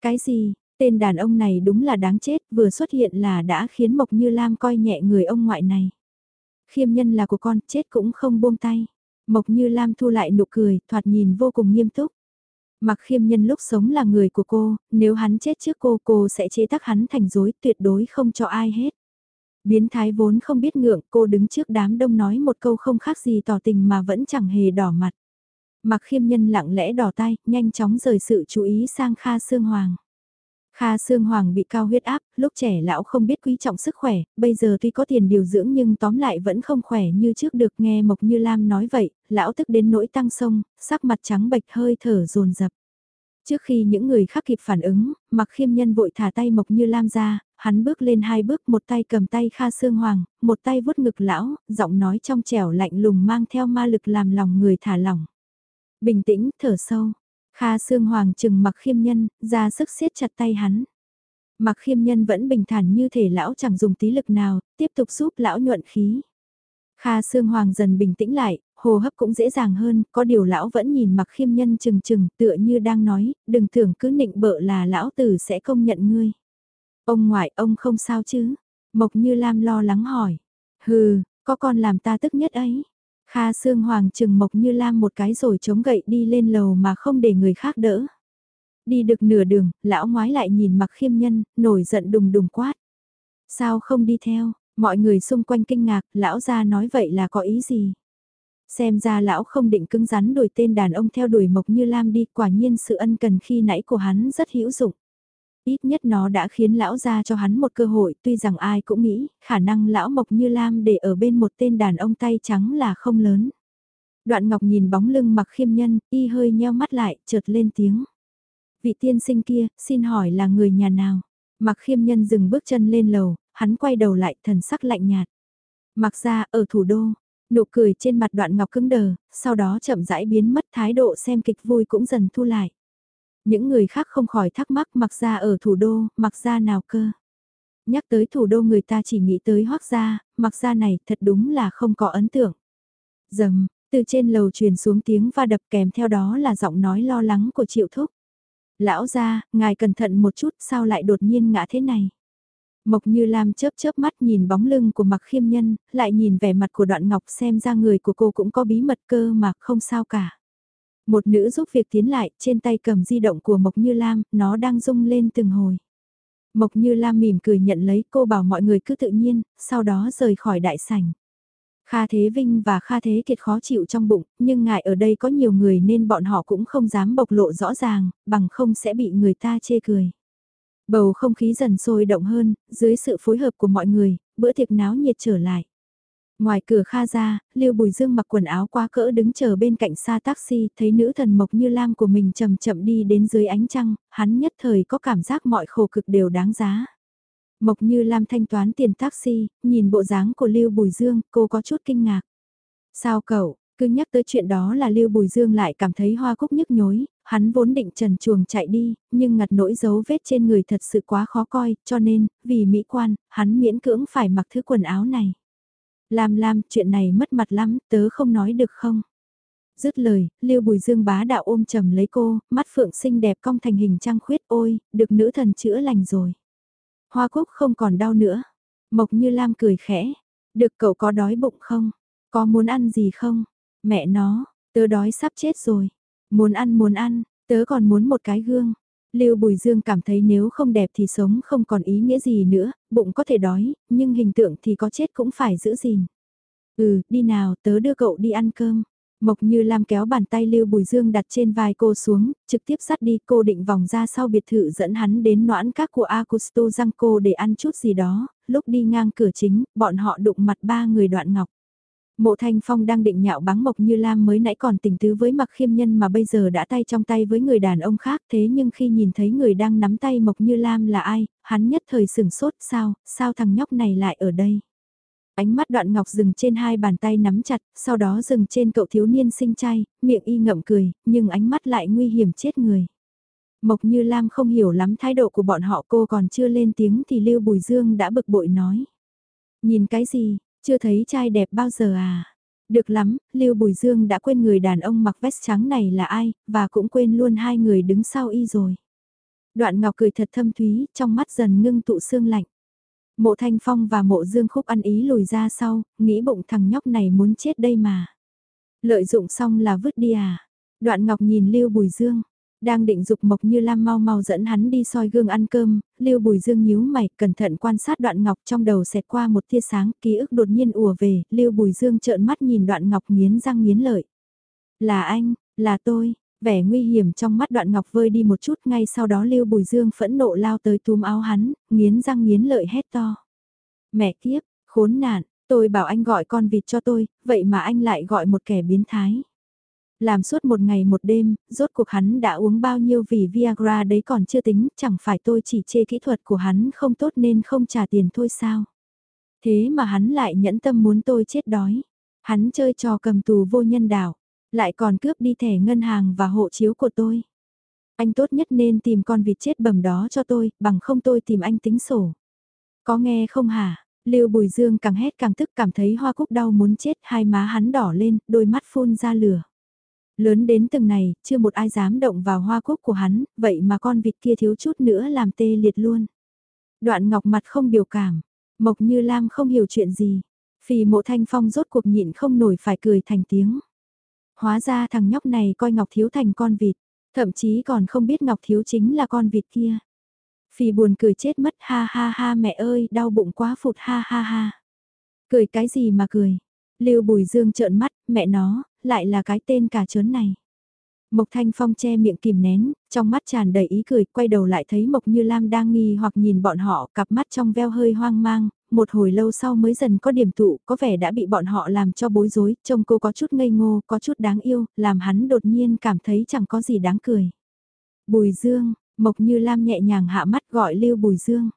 Cái gì, tên đàn ông này đúng là đáng chết, vừa xuất hiện là đã khiến Mộc Như Lam coi nhẹ người ông ngoại này. Khiêm nhân là của con, chết cũng không buông tay. Mộc Như Lam thu lại nụ cười, thoạt nhìn vô cùng nghiêm túc. Mặc khiêm nhân lúc sống là người của cô, nếu hắn chết trước cô cô sẽ chế tắc hắn thành dối tuyệt đối không cho ai hết. Biến thái vốn không biết ngượng cô đứng trước đám đông nói một câu không khác gì tỏ tình mà vẫn chẳng hề đỏ mặt. Mặc khiêm nhân lặng lẽ đỏ tay, nhanh chóng rời sự chú ý sang Kha Sương Hoàng. Kha Sương Hoàng bị cao huyết áp, lúc trẻ lão không biết quý trọng sức khỏe, bây giờ tuy có tiền điều dưỡng nhưng tóm lại vẫn không khỏe như trước được nghe Mộc Như Lam nói vậy, lão tức đến nỗi tăng sông, sắc mặt trắng bệch hơi thở dồn dập. Trước khi những người khác kịp phản ứng, mặc khiêm nhân vội thả tay Mộc Như Lam ra, hắn bước lên hai bước một tay cầm tay Kha Sương Hoàng, một tay vuốt ngực lão, giọng nói trong trẻo lạnh lùng mang theo ma lực làm lòng người thả lỏng. Bình tĩnh, thở sâu. Kha Sương Hoàng chừng mặc khiêm nhân, ra sức siết chặt tay hắn. Mặc khiêm nhân vẫn bình thản như thể lão chẳng dùng tí lực nào, tiếp tục giúp lão nhuận khí. Kha Sương Hoàng dần bình tĩnh lại, hồ hấp cũng dễ dàng hơn, có điều lão vẫn nhìn mặc khiêm nhân chừng chừng tựa như đang nói, đừng tưởng cứ nịnh bợ là lão tử sẽ công nhận ngươi. Ông ngoại ông không sao chứ? Mộc như Lam lo lắng hỏi. Hừ, có con làm ta tức nhất ấy. Kha Sương Hoàng trừng Mộc Như Lam một cái rồi chống gậy đi lên lầu mà không để người khác đỡ. Đi được nửa đường, lão ngoái lại nhìn mặc khiêm nhân, nổi giận đùng đùng quát. Sao không đi theo, mọi người xung quanh kinh ngạc, lão ra nói vậy là có ý gì? Xem ra lão không định cứng rắn đuổi tên đàn ông theo đuổi Mộc Như Lam đi, quả nhiên sự ân cần khi nãy của hắn rất hữu dụng. Ít nhất nó đã khiến lão ra cho hắn một cơ hội, tuy rằng ai cũng nghĩ, khả năng lão Mộc Như Lam để ở bên một tên đàn ông tay trắng là không lớn. Đoạn Ngọc nhìn bóng lưng mặc khiêm nhân, y hơi nheo mắt lại, chợt lên tiếng. Vị tiên sinh kia, xin hỏi là người nhà nào? Mặc khiêm nhân dừng bước chân lên lầu, hắn quay đầu lại thần sắc lạnh nhạt. Mặc ra ở thủ đô, nụ cười trên mặt đoạn ngọc cứng đờ, sau đó chậm rãi biến mất thái độ xem kịch vui cũng dần thu lại. Những người khác không khỏi thắc mắc mặc ra ở thủ đô, mặc ra nào cơ. Nhắc tới thủ đô người ta chỉ nghĩ tới hoác gia, mặc ra này thật đúng là không có ấn tượng. Dầm, từ trên lầu truyền xuống tiếng va đập kèm theo đó là giọng nói lo lắng của triệu thúc. Lão gia, ngài cẩn thận một chút sao lại đột nhiên ngã thế này. Mộc Như Lam chớp chớp mắt nhìn bóng lưng của Mặc Khiêm Nhân, lại nhìn vẻ mặt của Đoạn Ngọc xem ra người của cô cũng có bí mật cơ mà không sao cả. Một nữ giúp việc tiến lại, trên tay cầm di động của Mộc Như Lam, nó đang rung lên từng hồi. Mộc Như Lam mỉm cười nhận lấy cô bảo mọi người cứ tự nhiên, sau đó rời khỏi đại sảnh. Kha Thế Vinh và Kha Thế Kiệt khó chịu trong bụng, nhưng ngại ở đây có nhiều người nên bọn họ cũng không dám bộc lộ rõ ràng, bằng không sẽ bị người ta chê cười. Bầu không khí dần sôi động hơn, dưới sự phối hợp của mọi người, bữa tiệc náo nhiệt trở lại. Ngoài cửa Kha ra, Lưu Bùi Dương mặc quần áo quá cỡ đứng chờ bên cạnh xa taxi, thấy nữ thần Mộc Như Lam của mình chậm chậm đi đến dưới ánh trăng, hắn nhất thời có cảm giác mọi khổ cực đều đáng giá. Mộc Như Lam thanh toán tiền taxi, nhìn bộ dáng của Lưu Bùi Dương, cô có chút kinh ngạc. Sao cậu, cứ nhắc tới chuyện đó là Lưu Bùi Dương lại cảm thấy hoa cúc nhức nhối, hắn vốn định trần chuồng chạy đi, nhưng ngặt nỗi dấu vết trên người thật sự quá khó coi, cho nên, vì mỹ quan, hắn miễn cưỡng phải mặc thứ quần áo này. Lam Lam, chuyện này mất mặt lắm, tớ không nói được không? Dứt lời, Lưu Bùi Dương bá đạo ôm chầm lấy cô, mắt phượng xinh đẹp cong thành hình trăng khuyết ôi, được nữ thần chữa lành rồi. Hoa cúc không còn đau nữa. Mộc như Lam cười khẽ. Được cậu có đói bụng không? Có muốn ăn gì không? Mẹ nó, tớ đói sắp chết rồi. Muốn ăn muốn ăn, tớ còn muốn một cái gương. Lưu Bùi Dương cảm thấy nếu không đẹp thì sống không còn ý nghĩa gì nữa, bụng có thể đói, nhưng hình tượng thì có chết cũng phải giữ gìn. Ừ, đi nào, tớ đưa cậu đi ăn cơm. Mộc Như Lam kéo bàn tay Lưu Bùi Dương đặt trên vai cô xuống, trực tiếp dắt đi cô định vòng ra sau biệt thự dẫn hắn đến noãn các của Augusto Giang để ăn chút gì đó, lúc đi ngang cửa chính, bọn họ đụng mặt ba người đoạn ngọc. Mộ Thanh Phong đang định nhạo báng Mộc Như Lam mới nãy còn tình tứ với mặc khiêm nhân mà bây giờ đã tay trong tay với người đàn ông khác thế nhưng khi nhìn thấy người đang nắm tay Mộc Như Lam là ai, hắn nhất thời sửng sốt sao, sao thằng nhóc này lại ở đây. Ánh mắt đoạn ngọc dừng trên hai bàn tay nắm chặt, sau đó dừng trên cậu thiếu niên sinh trai, miệng y ngậm cười, nhưng ánh mắt lại nguy hiểm chết người. Mộc Như Lam không hiểu lắm thái độ của bọn họ cô còn chưa lên tiếng thì Lưu Bùi Dương đã bực bội nói. Nhìn cái gì, chưa thấy trai đẹp bao giờ à? Được lắm, Lưu Bùi Dương đã quên người đàn ông mặc vest trắng này là ai, và cũng quên luôn hai người đứng sau y rồi. Đoạn Ngọc cười thật thâm thúy, trong mắt dần ngưng tụ xương lạnh. Mộ Thanh Phong và mộ Dương Khúc ăn ý lùi ra sau, nghĩ bụng thằng nhóc này muốn chết đây mà. Lợi dụng xong là vứt đi à? Đoạn Ngọc nhìn Lưu Bùi Dương, đang định dục Mộc Như Lam mau mau dẫn hắn đi soi gương ăn cơm, Lưu Bùi Dương nhíu mày, cẩn thận quan sát Đoạn Ngọc trong đầu xẹt qua một tia sáng, ký ức đột nhiên ùa về, Lưu Bùi Dương trợn mắt nhìn Đoạn Ngọc nghiến răng nghiến lợi. Là anh, là tôi, vẻ nguy hiểm trong mắt Đoạn Ngọc vơi đi một chút, ngay sau đó Lưu Bùi Dương phẫn nộ lao tới túm áo hắn, nghiến răng nghiến lợi hét to. Mẹ kiếp, khốn nạn, tôi bảo anh gọi con vịt cho tôi, vậy mà anh lại gọi một kẻ biến thái. Làm suốt một ngày một đêm, rốt cuộc hắn đã uống bao nhiêu vì Viagra đấy còn chưa tính, chẳng phải tôi chỉ chê kỹ thuật của hắn không tốt nên không trả tiền thôi sao. Thế mà hắn lại nhẫn tâm muốn tôi chết đói. Hắn chơi trò cầm tù vô nhân đạo, lại còn cướp đi thẻ ngân hàng và hộ chiếu của tôi. Anh tốt nhất nên tìm con vịt chết bầm đó cho tôi, bằng không tôi tìm anh tính sổ. Có nghe không hả? Lưu Bùi Dương càng hét càng tức cảm thấy hoa cúc đau muốn chết, hai má hắn đỏ lên, đôi mắt phun ra lửa. Lớn đến từng này, chưa một ai dám động vào hoa cúc của hắn, vậy mà con vịt kia thiếu chút nữa làm tê liệt luôn. Đoạn ngọc mặt không biểu cảm, Mộc Như Lam không hiểu chuyện gì. Phì mộ thanh phong rốt cuộc nhịn không nổi phải cười thành tiếng. Hóa ra thằng nhóc này coi Ngọc Thiếu thành con vịt, thậm chí còn không biết Ngọc Thiếu chính là con vịt kia. Phì buồn cười chết mất ha ha ha mẹ ơi đau bụng quá phụt ha ha ha. Cười cái gì mà cười. Lưu Bùi Dương trợn mắt, mẹ nó, lại là cái tên cả chớn này. Mộc Thanh Phong che miệng kìm nén, trong mắt tràn đầy ý cười, quay đầu lại thấy Mộc Như Lam đang nghi hoặc nhìn bọn họ, cặp mắt trong veo hơi hoang mang, một hồi lâu sau mới dần có điểm tụ, có vẻ đã bị bọn họ làm cho bối rối, trông cô có chút ngây ngô, có chút đáng yêu, làm hắn đột nhiên cảm thấy chẳng có gì đáng cười. Bùi Dương, Mộc Như Lam nhẹ nhàng hạ mắt gọi Lưu Bùi Dương.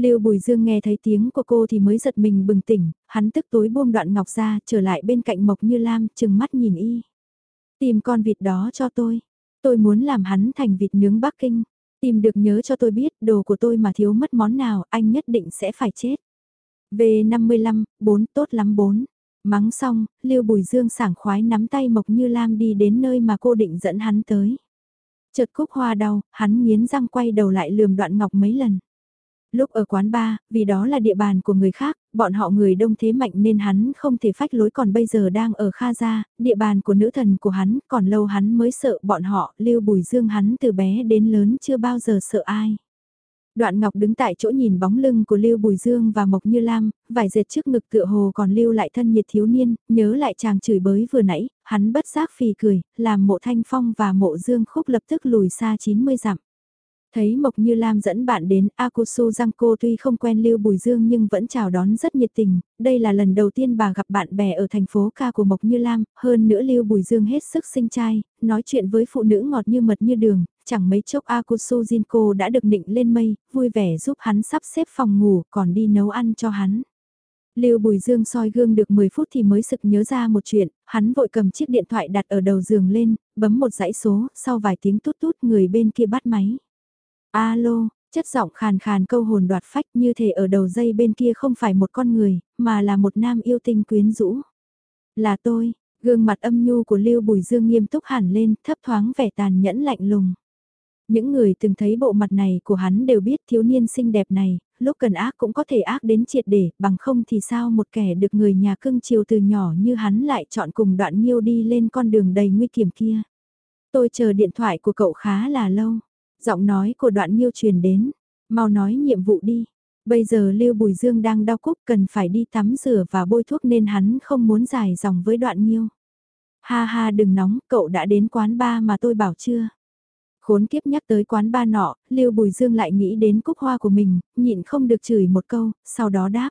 Lưu Bùi Dương nghe thấy tiếng của cô thì mới giật mình bừng tỉnh, hắn tức tối buông đoạn ngọc ra, trở lại bên cạnh Mộc Như Lam, chừng mắt nhìn y. Tìm con vịt đó cho tôi. Tôi muốn làm hắn thành vịt nướng Bắc Kinh. Tìm được nhớ cho tôi biết đồ của tôi mà thiếu mất món nào, anh nhất định sẽ phải chết. V55, 4 tốt lắm 4. Mắng xong, Lưu Bùi Dương sảng khoái nắm tay Mộc Như Lam đi đến nơi mà cô định dẫn hắn tới. Chợt cúc hoa đau, hắn nghiến răng quay đầu lại lườm đoạn ngọc mấy lần. Lúc ở quán bar, vì đó là địa bàn của người khác, bọn họ người đông thế mạnh nên hắn không thể phách lối còn bây giờ đang ở Kha Gia, địa bàn của nữ thần của hắn, còn lâu hắn mới sợ bọn họ, lưu bùi dương hắn từ bé đến lớn chưa bao giờ sợ ai. Đoạn Ngọc đứng tại chỗ nhìn bóng lưng của Lưu Bùi Dương và Mộc Như Lam, vải dệt trước ngực tựa hồ còn lưu lại thân nhiệt thiếu niên, nhớ lại chàng chửi bới vừa nãy, hắn bất giác phì cười, làm mộ thanh phong và mộ dương khúc lập tức lùi xa 90 dặm. Thấy Mộc Như Lam dẫn bạn đến Akusu Giangco tuy không quen Lưu Bùi Dương nhưng vẫn chào đón rất nhiệt tình, đây là lần đầu tiên bà gặp bạn bè ở thành phố ca của Mộc Như Lam, hơn nữa Lưu Bùi Dương hết sức sinh trai, nói chuyện với phụ nữ ngọt như mật như đường, chẳng mấy chốc Akusu Jinko đã được định lên mây, vui vẻ giúp hắn sắp xếp phòng ngủ còn đi nấu ăn cho hắn. Lưu Bùi Dương soi gương được 10 phút thì mới sực nhớ ra một chuyện, hắn vội cầm chiếc điện thoại đặt ở đầu giường lên, bấm một dãy số, sau vài tiếng tút tút người bên kia bắt máy. Alo, chất giọng khàn khàn câu hồn đoạt phách như thể ở đầu dây bên kia không phải một con người, mà là một nam yêu tinh quyến rũ. Là tôi, gương mặt âm nhu của Lưu Bùi Dương nghiêm túc hẳn lên, thấp thoáng vẻ tàn nhẫn lạnh lùng. Những người từng thấy bộ mặt này của hắn đều biết thiếu niên xinh đẹp này, lúc cần ác cũng có thể ác đến triệt để, bằng không thì sao một kẻ được người nhà cưng chiều từ nhỏ như hắn lại chọn cùng đoạn nhiêu đi lên con đường đầy nguy hiểm kia. Tôi chờ điện thoại của cậu khá là lâu. Giọng nói của đoạn nghiêu truyền đến, mau nói nhiệm vụ đi. Bây giờ Lưu Bùi Dương đang đau cúc cần phải đi tắm rửa và bôi thuốc nên hắn không muốn dài dòng với đoạn nghiêu. Ha ha đừng nóng, cậu đã đến quán ba mà tôi bảo chưa. Khốn kiếp nhắc tới quán ba nọ, Lưu Bùi Dương lại nghĩ đến cúc hoa của mình, nhịn không được chửi một câu, sau đó đáp.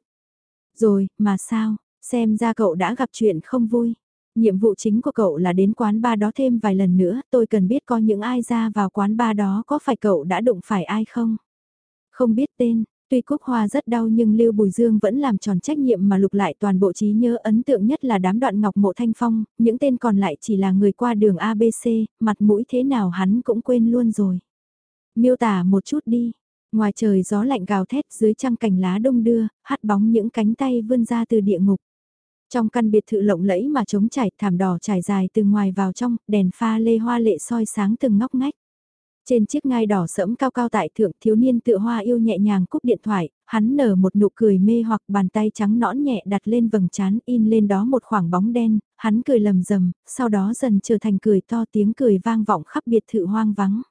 Rồi, mà sao, Xem ra cậu đã gặp chuyện không vui. Nhiệm vụ chính của cậu là đến quán ba đó thêm vài lần nữa, tôi cần biết có những ai ra vào quán ba đó có phải cậu đã đụng phải ai không? Không biết tên, Tuy Cúc Hoa rất đau nhưng Lưu Bùi Dương vẫn làm tròn trách nhiệm mà lục lại toàn bộ trí nhớ ấn tượng nhất là đám đoạn ngọc mộ thanh phong, những tên còn lại chỉ là người qua đường ABC, mặt mũi thế nào hắn cũng quên luôn rồi. Miêu tả một chút đi, ngoài trời gió lạnh gào thét dưới trăng cành lá đông đưa, hắt bóng những cánh tay vươn ra từ địa ngục. Trong căn biệt thự lộng lẫy mà trống trải thảm đỏ trải dài từ ngoài vào trong, đèn pha lê hoa lệ soi sáng từng ngóc ngách. Trên chiếc ngai đỏ sẫm cao cao tại thượng thiếu niên tự hoa yêu nhẹ nhàng cúp điện thoại, hắn nở một nụ cười mê hoặc bàn tay trắng nõn nhẹ đặt lên vầng trán in lên đó một khoảng bóng đen, hắn cười lầm rầm, sau đó dần trở thành cười to tiếng cười vang vọng khắp biệt thự hoang vắng.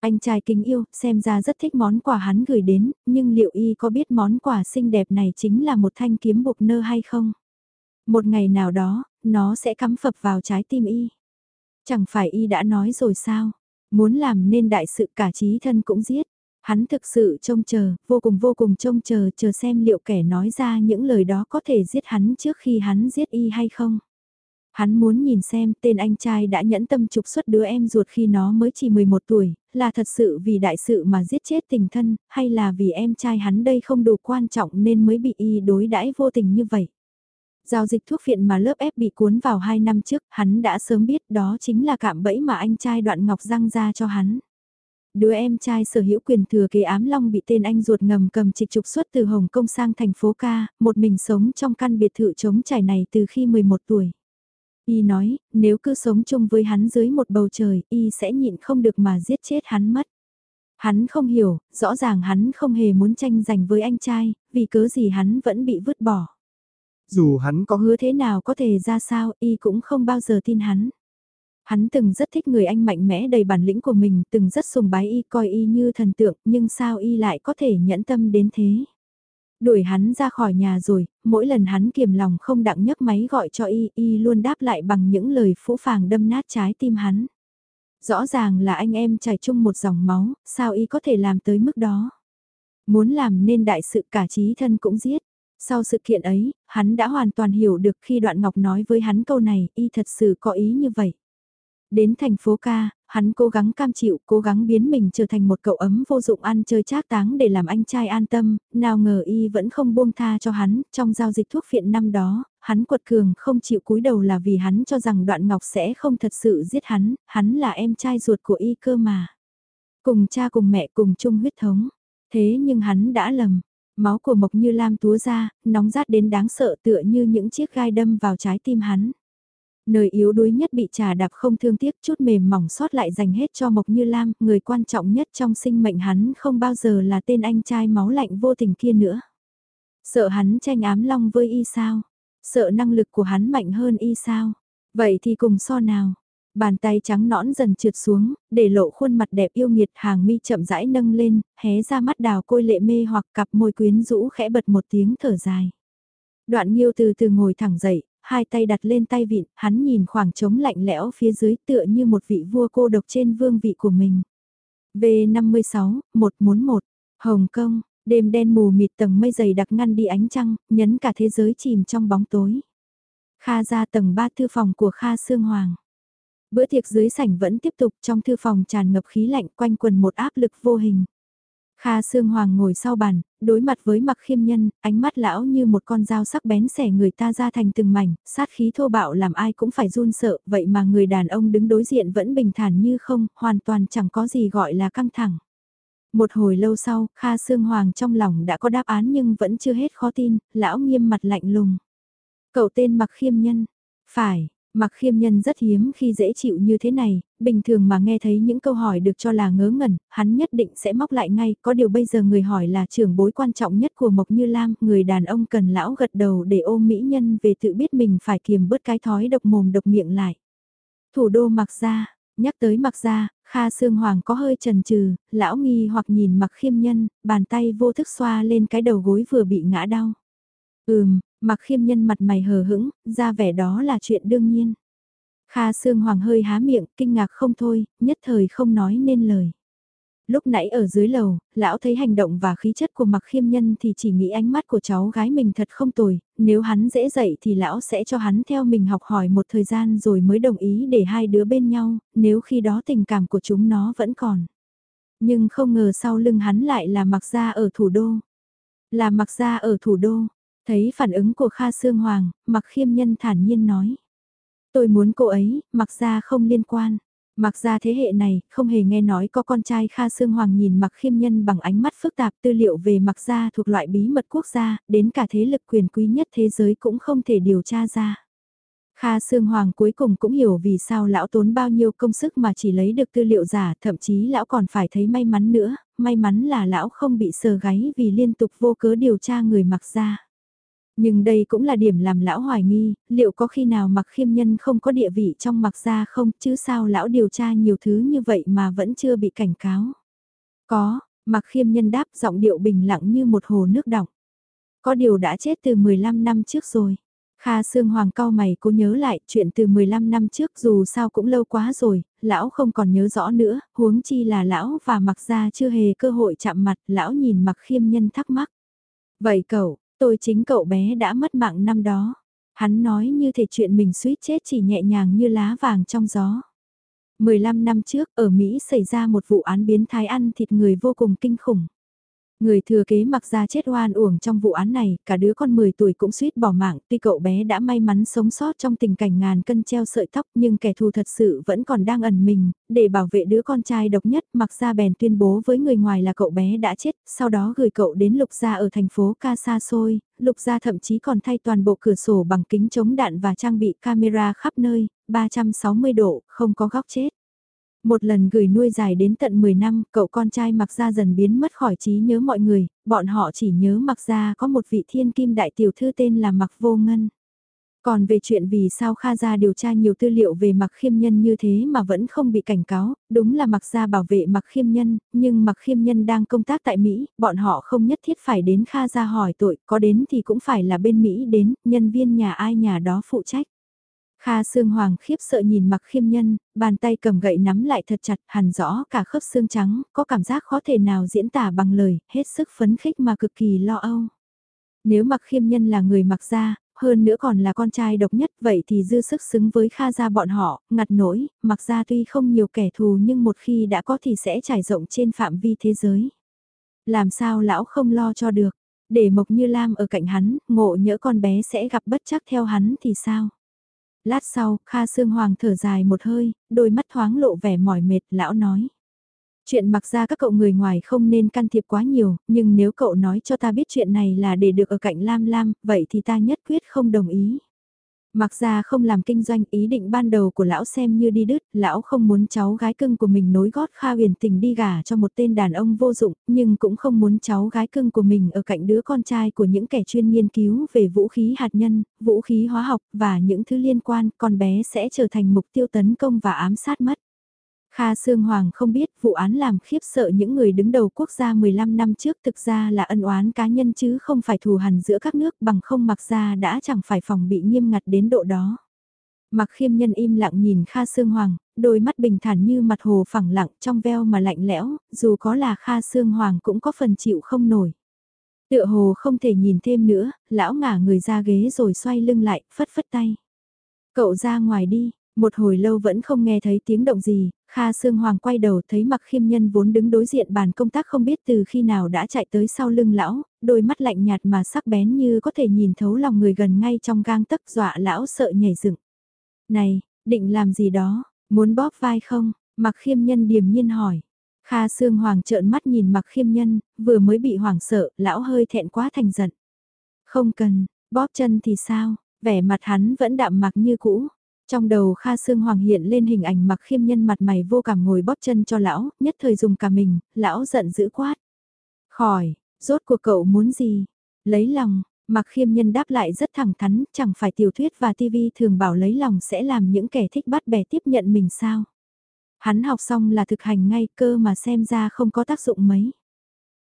Anh trai kính yêu, xem ra rất thích món quà hắn gửi đến, nhưng liệu y có biết món quà xinh đẹp này chính là một thanh kiếm buộc nơ hay không? Một ngày nào đó, nó sẽ cắm phập vào trái tim y. Chẳng phải y đã nói rồi sao? Muốn làm nên đại sự cả trí thân cũng giết. Hắn thực sự trông chờ, vô cùng vô cùng trông chờ, chờ xem liệu kẻ nói ra những lời đó có thể giết hắn trước khi hắn giết y hay không. Hắn muốn nhìn xem tên anh trai đã nhẫn tâm trục xuất đứa em ruột khi nó mới chỉ 11 tuổi, là thật sự vì đại sự mà giết chết tình thân, hay là vì em trai hắn đây không đủ quan trọng nên mới bị y đối đãi vô tình như vậy. Giao dịch thuốc phiện mà lớp ép bị cuốn vào 2 năm trước, hắn đã sớm biết đó chính là cạm bẫy mà anh trai đoạn ngọc răng ra cho hắn. Đứa em trai sở hữu quyền thừa kế ám long bị tên anh ruột ngầm cầm trịch trục xuất từ Hồng Kông sang thành phố ca, một mình sống trong căn biệt thự trống trải này từ khi 11 tuổi. Y nói, nếu cứ sống chung với hắn dưới một bầu trời, Y sẽ nhịn không được mà giết chết hắn mất. Hắn không hiểu, rõ ràng hắn không hề muốn tranh giành với anh trai, vì cớ gì hắn vẫn bị vứt bỏ. Dù hắn có hứa thế nào có thể ra sao, y cũng không bao giờ tin hắn. Hắn từng rất thích người anh mạnh mẽ đầy bản lĩnh của mình, từng rất sùng bái y coi y như thần tượng, nhưng sao y lại có thể nhẫn tâm đến thế. Đuổi hắn ra khỏi nhà rồi, mỗi lần hắn kiềm lòng không đặng nhấc máy gọi cho y, y luôn đáp lại bằng những lời phũ phàng đâm nát trái tim hắn. Rõ ràng là anh em chảy chung một dòng máu, sao y có thể làm tới mức đó. Muốn làm nên đại sự cả trí thân cũng giết. Sau sự kiện ấy, hắn đã hoàn toàn hiểu được khi Đoạn Ngọc nói với hắn câu này, y thật sự có ý như vậy. Đến thành phố ca, hắn cố gắng cam chịu, cố gắng biến mình trở thành một cậu ấm vô dụng ăn chơi trác táng để làm anh trai an tâm, nào ngờ y vẫn không buông tha cho hắn, trong giao dịch thuốc phiện năm đó, hắn quật cường không chịu cúi đầu là vì hắn cho rằng đoạn ngọc sẽ không thật sự giết hắn, hắn là em trai ruột của y cơ mà. Cùng cha cùng mẹ cùng chung huyết thống, thế nhưng hắn đã lầm, Máu của Mộc Như Lam túa ra, nóng rát đến đáng sợ tựa như những chiếc gai đâm vào trái tim hắn. Nơi yếu đuối nhất bị trà đạp không thương tiếc chút mềm mỏng sót lại dành hết cho Mộc Như Lam, người quan trọng nhất trong sinh mệnh hắn không bao giờ là tên anh trai máu lạnh vô tình kia nữa. Sợ hắn tranh ám long với y sao? Sợ năng lực của hắn mạnh hơn y sao? Vậy thì cùng so nào? Bàn tay trắng nõn dần trượt xuống, để lộ khuôn mặt đẹp yêu nghiệt hàng mi chậm rãi nâng lên, hé ra mắt đào côi lệ mê hoặc cặp môi quyến rũ khẽ bật một tiếng thở dài. Đoạn nghiêu từ từ ngồi thẳng dậy, hai tay đặt lên tay vịn, hắn nhìn khoảng trống lạnh lẽo phía dưới tựa như một vị vua cô độc trên vương vị của mình. V56, 141, Hồng Kông, đêm đen mù mịt tầng mây dày đặc ngăn đi ánh trăng, nhấn cả thế giới chìm trong bóng tối. Kha ra tầng 3 thư phòng của Kha Sương Hoàng. Bữa tiệc dưới sảnh vẫn tiếp tục trong thư phòng tràn ngập khí lạnh quanh quần một áp lực vô hình. Kha Sương Hoàng ngồi sau bàn, đối mặt với mặc khiêm nhân, ánh mắt lão như một con dao sắc bén xẻ người ta ra thành từng mảnh, sát khí thô bạo làm ai cũng phải run sợ, vậy mà người đàn ông đứng đối diện vẫn bình thản như không, hoàn toàn chẳng có gì gọi là căng thẳng. Một hồi lâu sau, Kha Sương Hoàng trong lòng đã có đáp án nhưng vẫn chưa hết khó tin, lão nghiêm mặt lạnh lùng. Cậu tên mặc khiêm nhân. Phải, Mặc khiêm nhân rất hiếm khi dễ chịu như thế này, bình thường mà nghe thấy những câu hỏi được cho là ngớ ngẩn, hắn nhất định sẽ móc lại ngay, có điều bây giờ người hỏi là trưởng bối quan trọng nhất của Mộc Như Lam, người đàn ông cần lão gật đầu để ôm mỹ nhân về tự biết mình phải kiềm bớt cái thói độc mồm độc miệng lại. Thủ đô mặc ra, nhắc tới mặc ra, Kha Sương Hoàng có hơi trần trừ, lão nghi hoặc nhìn mặc khiêm nhân, bàn tay vô thức xoa lên cái đầu gối vừa bị ngã đau. Ừm, Mặc khiêm nhân mặt mày hờ hững, ra vẻ đó là chuyện đương nhiên. Kha Sương Hoàng hơi há miệng, kinh ngạc không thôi, nhất thời không nói nên lời. Lúc nãy ở dưới lầu, lão thấy hành động và khí chất của mặc khiêm nhân thì chỉ nghĩ ánh mắt của cháu gái mình thật không tồi, nếu hắn dễ dậy thì lão sẽ cho hắn theo mình học hỏi một thời gian rồi mới đồng ý để hai đứa bên nhau, nếu khi đó tình cảm của chúng nó vẫn còn. Nhưng không ngờ sau lưng hắn lại là mặc gia ở thủ đô. Là mặc gia ở thủ đô, thấy phản ứng của Kha Sương Hoàng, mặc khiêm nhân thản nhiên nói. Tôi muốn cô ấy, mặc gia không liên quan. Mặc ra thế hệ này, không hề nghe nói có con trai Kha Sương Hoàng nhìn mặc khiêm nhân bằng ánh mắt phức tạp tư liệu về mặc gia thuộc loại bí mật quốc gia, đến cả thế lực quyền quý nhất thế giới cũng không thể điều tra ra. Kha Sương Hoàng cuối cùng cũng hiểu vì sao lão tốn bao nhiêu công sức mà chỉ lấy được tư liệu giả, thậm chí lão còn phải thấy may mắn nữa, may mắn là lão không bị sờ gáy vì liên tục vô cớ điều tra người mặc gia. Nhưng đây cũng là điểm làm lão hoài nghi, liệu có khi nào mặc khiêm nhân không có địa vị trong mặc gia không chứ sao lão điều tra nhiều thứ như vậy mà vẫn chưa bị cảnh cáo. Có, mặc khiêm nhân đáp giọng điệu bình lặng như một hồ nước đọng. Có điều đã chết từ 15 năm trước rồi. Kha Sương Hoàng cao mày cố nhớ lại chuyện từ 15 năm trước dù sao cũng lâu quá rồi, lão không còn nhớ rõ nữa, huống chi là lão và mặc gia chưa hề cơ hội chạm mặt, lão nhìn mặc khiêm nhân thắc mắc. Vậy cậu, Tôi chính cậu bé đã mất mạng năm đó. Hắn nói như thể chuyện mình suýt chết chỉ nhẹ nhàng như lá vàng trong gió. 15 năm trước, ở Mỹ xảy ra một vụ án biến thái ăn thịt người vô cùng kinh khủng. Người thừa kế mặc ra chết oan uổng trong vụ án này, cả đứa con 10 tuổi cũng suýt bỏ mạng, tuy cậu bé đã may mắn sống sót trong tình cảnh ngàn cân treo sợi tóc nhưng kẻ thù thật sự vẫn còn đang ẩn mình, để bảo vệ đứa con trai độc nhất mặc ra bèn tuyên bố với người ngoài là cậu bé đã chết, sau đó gửi cậu đến lục gia ở thành phố Ca Sa Xôi, lục gia thậm chí còn thay toàn bộ cửa sổ bằng kính chống đạn và trang bị camera khắp nơi, 360 độ, không có góc chết. Một lần gửi nuôi dài đến tận 10 năm, cậu con trai mặc ra dần biến mất khỏi trí nhớ mọi người, bọn họ chỉ nhớ mặc ra có một vị thiên kim đại tiểu thư tên là mặc vô ngân. Còn về chuyện vì sao Kha Gia điều tra nhiều tư liệu về mặc khiêm nhân như thế mà vẫn không bị cảnh cáo, đúng là mặc gia bảo vệ mặc khiêm nhân, nhưng mặc khiêm nhân đang công tác tại Mỹ, bọn họ không nhất thiết phải đến Kha Gia hỏi tội, có đến thì cũng phải là bên Mỹ đến, nhân viên nhà ai nhà đó phụ trách. Kha Sương Hoàng khiếp sợ nhìn mặc khiêm nhân, bàn tay cầm gậy nắm lại thật chặt, hẳn rõ cả khớp xương trắng, có cảm giác khó thể nào diễn tả bằng lời, hết sức phấn khích mà cực kỳ lo âu. Nếu mặc khiêm nhân là người mặc gia, hơn nữa còn là con trai độc nhất vậy thì dư sức xứng với Kha gia bọn họ, ngặt nổi, mặc gia tuy không nhiều kẻ thù nhưng một khi đã có thì sẽ trải rộng trên phạm vi thế giới. Làm sao lão không lo cho được, để Mộc Như Lam ở cạnh hắn, ngộ nhỡ con bé sẽ gặp bất chắc theo hắn thì sao? Lát sau, Kha Sương Hoàng thở dài một hơi, đôi mắt thoáng lộ vẻ mỏi mệt, lão nói. Chuyện mặc ra các cậu người ngoài không nên can thiệp quá nhiều, nhưng nếu cậu nói cho ta biết chuyện này là để được ở cạnh Lam Lam, vậy thì ta nhất quyết không đồng ý. Mặc ra không làm kinh doanh ý định ban đầu của lão xem như đi đứt, lão không muốn cháu gái cưng của mình nối gót Kha huyền tình đi gả cho một tên đàn ông vô dụng, nhưng cũng không muốn cháu gái cưng của mình ở cạnh đứa con trai của những kẻ chuyên nghiên cứu về vũ khí hạt nhân, vũ khí hóa học và những thứ liên quan, con bé sẽ trở thành mục tiêu tấn công và ám sát mất. Kha Sương Hoàng không biết vụ án làm khiếp sợ những người đứng đầu quốc gia 15 năm trước thực ra là ân oán cá nhân chứ không phải thù hằn giữa các nước bằng không mặc ra đã chẳng phải phòng bị nghiêm ngặt đến độ đó. Mặc khiêm nhân im lặng nhìn Kha Sương Hoàng, đôi mắt bình thản như mặt hồ phẳng lặng trong veo mà lạnh lẽo, dù có là Kha Sương Hoàng cũng có phần chịu không nổi. Tựa hồ không thể nhìn thêm nữa, lão ngả người ra ghế rồi xoay lưng lại, phất phất tay. Cậu ra ngoài đi, một hồi lâu vẫn không nghe thấy tiếng động gì, Kha Sương Hoàng quay đầu thấy mặc khiêm nhân vốn đứng đối diện bàn công tác không biết từ khi nào đã chạy tới sau lưng lão, đôi mắt lạnh nhạt mà sắc bén như có thể nhìn thấu lòng người gần ngay trong gang tấc dọa lão sợ nhảy dựng. Này, định làm gì đó, muốn bóp vai không? Mặc khiêm nhân điềm nhiên hỏi. Kha Sương Hoàng trợn mắt nhìn mặc khiêm nhân, vừa mới bị hoảng sợ, lão hơi thẹn quá thành giận. Không cần, bóp chân thì sao, vẻ mặt hắn vẫn đạm mặc như cũ. Trong đầu Kha Sương Hoàng hiện lên hình ảnh mặc khiêm nhân mặt mày vô cảm ngồi bóp chân cho lão, nhất thời dùng cả mình, lão giận dữ quát. Khỏi, rốt cuộc cậu muốn gì? Lấy lòng, mặc khiêm nhân đáp lại rất thẳng thắn, chẳng phải tiểu thuyết và tivi thường bảo lấy lòng sẽ làm những kẻ thích bắt bè tiếp nhận mình sao? Hắn học xong là thực hành ngay cơ mà xem ra không có tác dụng mấy.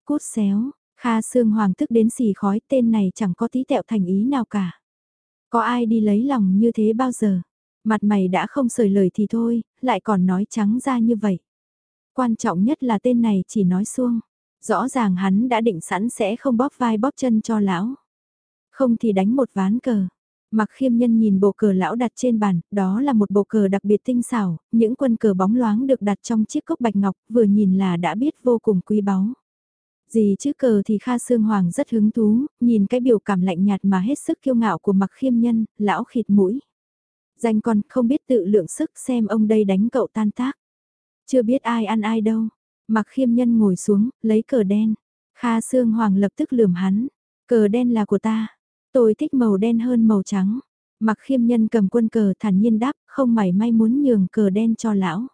Cút xéo, Kha Sương Hoàng tức đến xì khói tên này chẳng có tí tẹo thành ý nào cả. Có ai đi lấy lòng như thế bao giờ? Mặt mày đã không sời lời thì thôi, lại còn nói trắng ra như vậy. Quan trọng nhất là tên này chỉ nói xuông. Rõ ràng hắn đã định sẵn sẽ không bóp vai bóp chân cho lão. Không thì đánh một ván cờ. Mặc khiêm nhân nhìn bộ cờ lão đặt trên bàn, đó là một bộ cờ đặc biệt tinh xảo, những quân cờ bóng loáng được đặt trong chiếc cốc bạch ngọc, vừa nhìn là đã biết vô cùng quý báu. Gì chứ cờ thì Kha Sương Hoàng rất hứng thú, nhìn cái biểu cảm lạnh nhạt mà hết sức kiêu ngạo của mặc khiêm nhân, lão khịt mũi. Danh con không biết tự lượng sức xem ông đây đánh cậu tan tác. Chưa biết ai ăn ai đâu. Mặc khiêm nhân ngồi xuống, lấy cờ đen. Kha Sương Hoàng lập tức lườm hắn. Cờ đen là của ta. Tôi thích màu đen hơn màu trắng. Mặc khiêm nhân cầm quân cờ thản nhiên đáp, không mảy may muốn nhường cờ đen cho lão.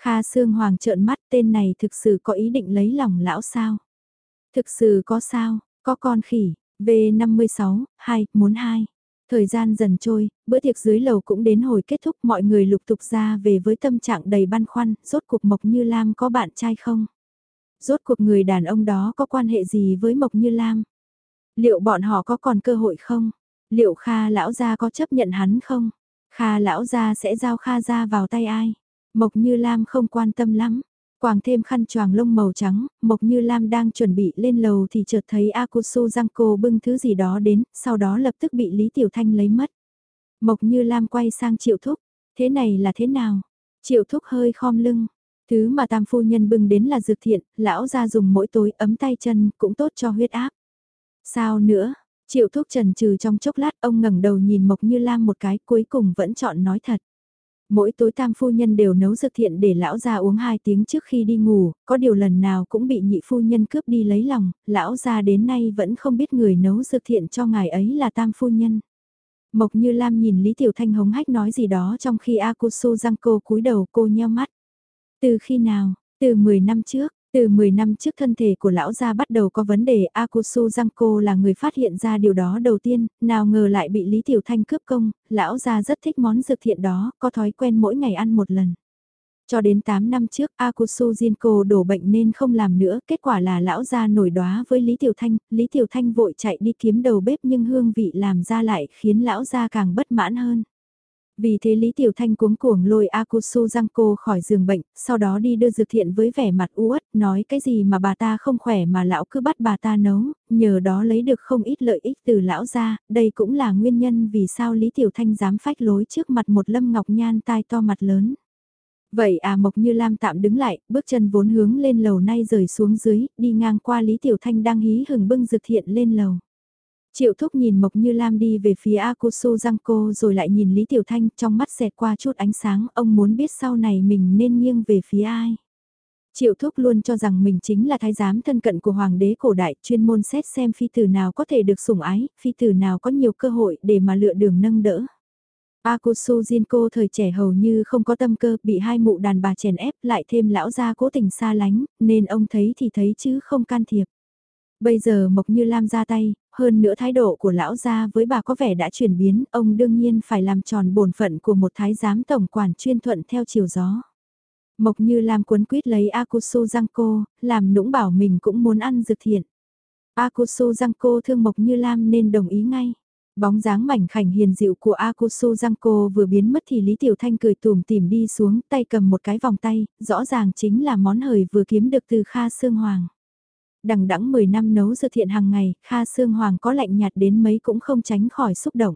Kha Sương Hoàng trợn mắt tên này thực sự có ý định lấy lòng lão sao? Thực sự có sao, có con khỉ, V56, 2, muốn 2. Thời gian dần trôi, bữa tiệc dưới lầu cũng đến hồi kết thúc mọi người lục tục ra về với tâm trạng đầy băn khoăn, rốt cuộc Mộc Như Lam có bạn trai không? Rốt cuộc người đàn ông đó có quan hệ gì với Mộc Như Lam? Liệu bọn họ có còn cơ hội không? Liệu Kha lão gia có chấp nhận hắn không? Kha lão gia sẽ giao Kha gia vào tay ai? Mộc Như Lam không quan tâm lắm. Quàng thêm khăn choàng lông màu trắng, Mộc Như Lam đang chuẩn bị lên lầu thì chợt thấy Akusu Giangco bưng thứ gì đó đến, sau đó lập tức bị Lý Tiểu Thanh lấy mất. Mộc Như Lam quay sang Triệu Thúc, thế này là thế nào? Triệu Thúc hơi khom lưng, thứ mà tam phu nhân bưng đến là dược thiện, lão ra dùng mỗi tối ấm tay chân cũng tốt cho huyết áp. Sao nữa? Triệu Thúc trần trừ trong chốc lát ông ngẩng đầu nhìn Mộc Như Lam một cái cuối cùng vẫn chọn nói thật. Mỗi tối tam phu nhân đều nấu dược thiện để lão gia uống hai tiếng trước khi đi ngủ, có điều lần nào cũng bị nhị phu nhân cướp đi lấy lòng, lão gia đến nay vẫn không biết người nấu dược thiện cho ngài ấy là tam phu nhân. Mộc Như Lam nhìn Lý Tiểu Thanh hống hách nói gì đó trong khi Akusu cô cúi đầu cô nheo mắt. Từ khi nào? Từ 10 năm trước, từ 10 năm trước thân thể của lão gia bắt đầu có vấn đề Akusu Giangco là người phát hiện ra điều đó đầu tiên, nào ngờ lại bị Lý Tiểu Thanh cướp công, lão gia rất thích món dược thiện đó, có thói quen mỗi ngày ăn một lần. Cho đến 8 năm trước Akusu Jinko đổ bệnh nên không làm nữa, kết quả là lão gia nổi đóa với Lý Tiểu Thanh, Lý Tiểu Thanh vội chạy đi kiếm đầu bếp nhưng hương vị làm ra lại khiến lão gia càng bất mãn hơn. Vì thế Lý Tiểu Thanh cuống cuồng lôi Akusu Giangco khỏi giường bệnh, sau đó đi đưa dược thiện với vẻ mặt uất, nói cái gì mà bà ta không khỏe mà lão cứ bắt bà ta nấu, nhờ đó lấy được không ít lợi ích từ lão ra, đây cũng là nguyên nhân vì sao Lý Tiểu Thanh dám phách lối trước mặt một lâm ngọc nhan tai to mặt lớn. Vậy à Mộc Như Lam tạm đứng lại, bước chân vốn hướng lên lầu nay rời xuống dưới, đi ngang qua Lý Tiểu Thanh đang hí hừng bưng dược thiện lên lầu. Triệu Thúc nhìn Mộc Như Lam đi về phía Akusu Giangco rồi lại nhìn Lý Tiểu Thanh trong mắt xẹt qua chút ánh sáng, ông muốn biết sau này mình nên nghiêng về phía ai. Triệu Thúc luôn cho rằng mình chính là thái giám thân cận của Hoàng đế cổ đại, chuyên môn xét xem phi tử nào có thể được sủng ái, phi tử nào có nhiều cơ hội để mà lựa đường nâng đỡ. Akusu Jinko thời trẻ hầu như không có tâm cơ, bị hai mụ đàn bà chèn ép lại thêm lão gia cố tình xa lánh, nên ông thấy thì thấy chứ không can thiệp. Bây giờ Mộc Như Lam ra tay, hơn nữa thái độ của lão gia với bà có vẻ đã chuyển biến, ông đương nhiên phải làm tròn bổn phận của một thái giám tổng quản chuyên thuận theo chiều gió. Mộc Như Lam cuốn quýt lấy Akusu Giangco, làm nũng bảo mình cũng muốn ăn dược thiện. Akusu Giangco thương Mộc Như Lam nên đồng ý ngay. Bóng dáng mảnh khảnh hiền dịu của Akusu Giangco vừa biến mất thì Lý Tiểu Thanh cười tùm tìm đi xuống tay cầm một cái vòng tay, rõ ràng chính là món hời vừa kiếm được từ Kha Sương Hoàng đằng đẵng 10 năm nấu dược thiện hàng ngày, Kha Sương Hoàng có lạnh nhạt đến mấy cũng không tránh khỏi xúc động.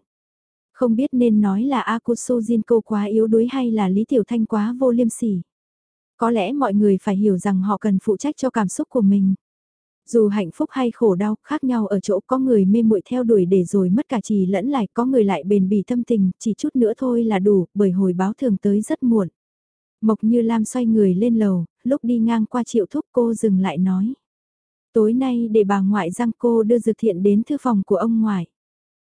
Không biết nên nói là Akusu Jinko quá yếu đuối hay là Lý Tiểu Thanh quá vô liêm sỉ. Có lẽ mọi người phải hiểu rằng họ cần phụ trách cho cảm xúc của mình. Dù hạnh phúc hay khổ đau khác nhau ở chỗ có người mê muội theo đuổi để rồi mất cả trì lẫn lại có người lại bền bỉ thâm tình, chỉ chút nữa thôi là đủ, bởi hồi báo thường tới rất muộn. Mộc như Lam xoay người lên lầu, lúc đi ngang qua triệu thúc cô dừng lại nói. Tối nay để bà ngoại Giang cô đưa dược thiện đến thư phòng của ông ngoại.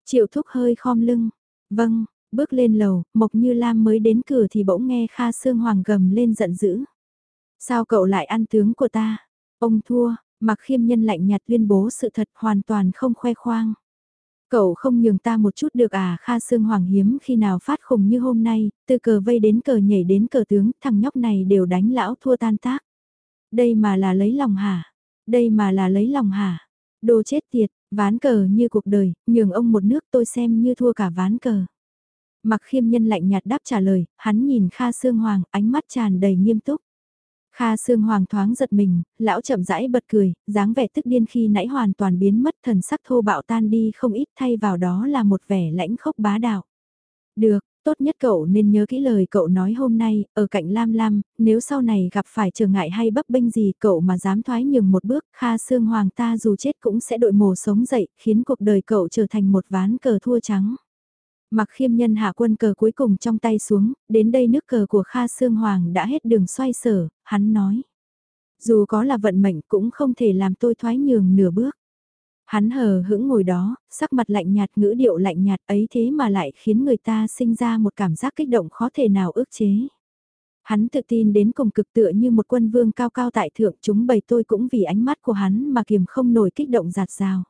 Triệu thúc hơi khom lưng. Vâng, bước lên lầu, Mộc Như Lam mới đến cửa thì bỗng nghe Kha Sương Hoàng gầm lên giận dữ. Sao cậu lại ăn tướng của ta? Ông thua, mặc khiêm nhân lạnh nhạt tuyên bố sự thật hoàn toàn không khoe khoang. Cậu không nhường ta một chút được à Kha Sương Hoàng hiếm khi nào phát khùng như hôm nay, từ cờ vây đến cờ nhảy đến cờ tướng, thằng nhóc này đều đánh lão thua tan tác. Đây mà là lấy lòng hả? Đây mà là lấy lòng hả? Đồ chết tiệt, ván cờ như cuộc đời, nhường ông một nước tôi xem như thua cả ván cờ. Mặc khiêm nhân lạnh nhạt đáp trả lời, hắn nhìn Kha Sương Hoàng, ánh mắt tràn đầy nghiêm túc. Kha Sương Hoàng thoáng giật mình, lão chậm rãi bật cười, dáng vẻ tức điên khi nãy hoàn toàn biến mất thần sắc thô bạo tan đi không ít thay vào đó là một vẻ lãnh khốc bá đạo. Được, tốt nhất cậu nên nhớ kỹ lời cậu nói hôm nay, ở cạnh Lam Lam, nếu sau này gặp phải trở ngại hay bấp bênh gì cậu mà dám thoái nhường một bước, Kha Sương Hoàng ta dù chết cũng sẽ đội mồ sống dậy, khiến cuộc đời cậu trở thành một ván cờ thua trắng. Mặc khiêm nhân hạ quân cờ cuối cùng trong tay xuống, đến đây nước cờ của Kha Sương Hoàng đã hết đường xoay sở, hắn nói. Dù có là vận mệnh cũng không thể làm tôi thoái nhường nửa bước. Hắn hờ hững ngồi đó, sắc mặt lạnh nhạt ngữ điệu lạnh nhạt ấy thế mà lại khiến người ta sinh ra một cảm giác kích động khó thể nào ước chế. Hắn tự tin đến cùng cực tựa như một quân vương cao cao tại thượng chúng bầy tôi cũng vì ánh mắt của hắn mà kiềm không nổi kích động giạt rào.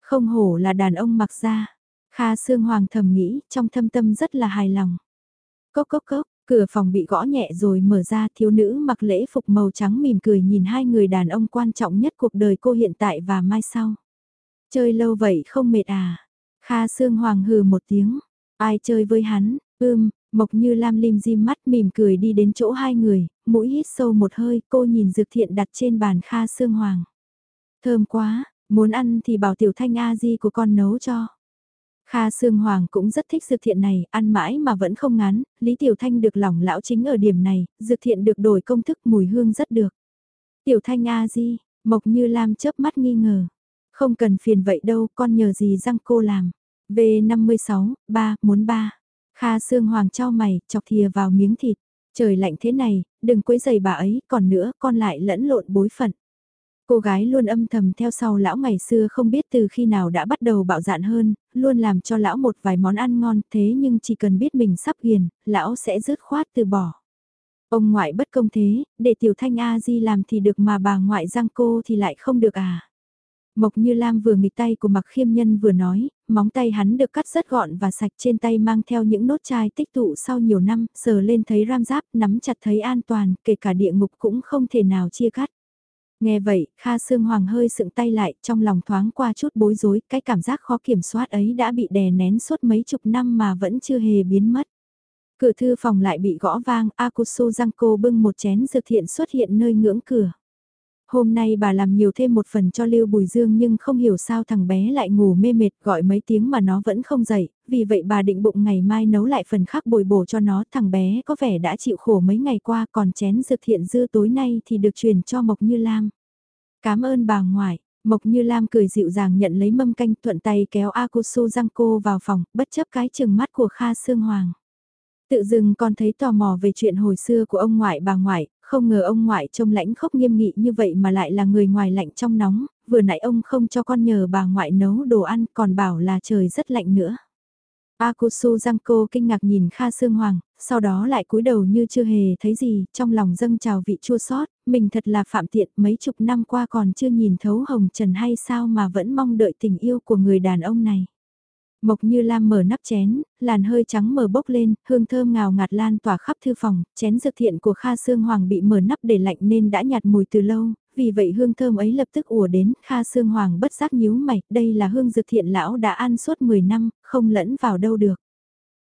Không hổ là đàn ông mặc ra, Kha Sương Hoàng thầm nghĩ, trong thâm tâm rất là hài lòng. Cốc cốc cốc, cửa phòng bị gõ nhẹ rồi mở ra thiếu nữ mặc lễ phục màu trắng mỉm cười nhìn hai người đàn ông quan trọng nhất cuộc đời cô hiện tại và mai sau. Chơi lâu vậy không mệt à? Kha Sương Hoàng hừ một tiếng. Ai chơi với hắn? Ưm, Mộc Như Lam lim dim mắt mỉm cười đi đến chỗ hai người, mũi hít sâu một hơi, cô nhìn dược thiện đặt trên bàn Kha Sương Hoàng. Thơm quá, muốn ăn thì bảo Tiểu Thanh A Di của con nấu cho. Kha Sương Hoàng cũng rất thích dược thiện này, ăn mãi mà vẫn không ngán, Lý Tiểu Thanh được lòng lão chính ở điểm này, dược thiện được đổi công thức mùi hương rất được. Tiểu Thanh A Di, Mộc Như Lam chớp mắt nghi ngờ. Không cần phiền vậy đâu, con nhờ gì răng cô làm. V56, 3, muốn 3. Kha Sương Hoàng trao mày, chọc thìa vào miếng thịt. Trời lạnh thế này, đừng quấy giày bà ấy, còn nữa con lại lẫn lộn bối phận. Cô gái luôn âm thầm theo sau lão ngày xưa không biết từ khi nào đã bắt đầu bạo dạn hơn, luôn làm cho lão một vài món ăn ngon thế nhưng chỉ cần biết mình sắp hiền, lão sẽ rớt khoát từ bỏ. Ông ngoại bất công thế, để tiểu thanh A-di làm thì được mà bà ngoại giang cô thì lại không được à. Mộc Như Lam vừa nghịch tay của Mặc Khiêm Nhân vừa nói, móng tay hắn được cắt rất gọn và sạch trên tay mang theo những nốt chai tích tụ sau nhiều năm, sờ lên thấy ram giáp, nắm chặt thấy an toàn, kể cả địa ngục cũng không thể nào chia cắt. Nghe vậy, Kha Sương Hoàng hơi sựng tay lại, trong lòng thoáng qua chút bối rối, cái cảm giác khó kiểm soát ấy đã bị đè nén suốt mấy chục năm mà vẫn chưa hề biến mất. Cửa thư phòng lại bị gõ vang, Akusu Giangco bưng một chén dược thiện xuất hiện nơi ngưỡng cửa. Hôm nay bà làm nhiều thêm một phần cho Lưu Bùi Dương nhưng không hiểu sao thằng bé lại ngủ mê mệt gọi mấy tiếng mà nó vẫn không dậy, vì vậy bà định bụng ngày mai nấu lại phần khác bồi bổ cho nó. Thằng bé có vẻ đã chịu khổ mấy ngày qua còn chén dược thiện dư tối nay thì được truyền cho Mộc Như Lam. Cảm ơn bà ngoại, Mộc Như Lam cười dịu dàng nhận lấy mâm canh thuận tay kéo Akusu Giangco vào phòng, bất chấp cái chừng mắt của Kha Sương Hoàng. Tự dưng con thấy tò mò về chuyện hồi xưa của ông ngoại bà ngoại, không ngờ ông ngoại trông lãnh khốc nghiêm nghị như vậy mà lại là người ngoài lạnh trong nóng, vừa nãy ông không cho con nhờ bà ngoại nấu đồ ăn còn bảo là trời rất lạnh nữa. Akusu Giangco kinh ngạc nhìn Kha Sương Hoàng, sau đó lại cúi đầu như chưa hề thấy gì, trong lòng dâng trào vị chua xót, mình thật là phạm tiện, mấy chục năm qua còn chưa nhìn thấu hồng trần hay sao mà vẫn mong đợi tình yêu của người đàn ông này. Mộc như lam mở nắp chén, làn hơi trắng mờ bốc lên, hương thơm ngào ngạt lan tỏa khắp thư phòng, chén dược thiện của Kha Sương Hoàng bị mở nắp để lạnh nên đã nhạt mùi từ lâu, vì vậy hương thơm ấy lập tức ùa đến, Kha Sương Hoàng bất giác nhíu mày, đây là hương dược thiện lão đã ăn suốt 10 năm, không lẫn vào đâu được.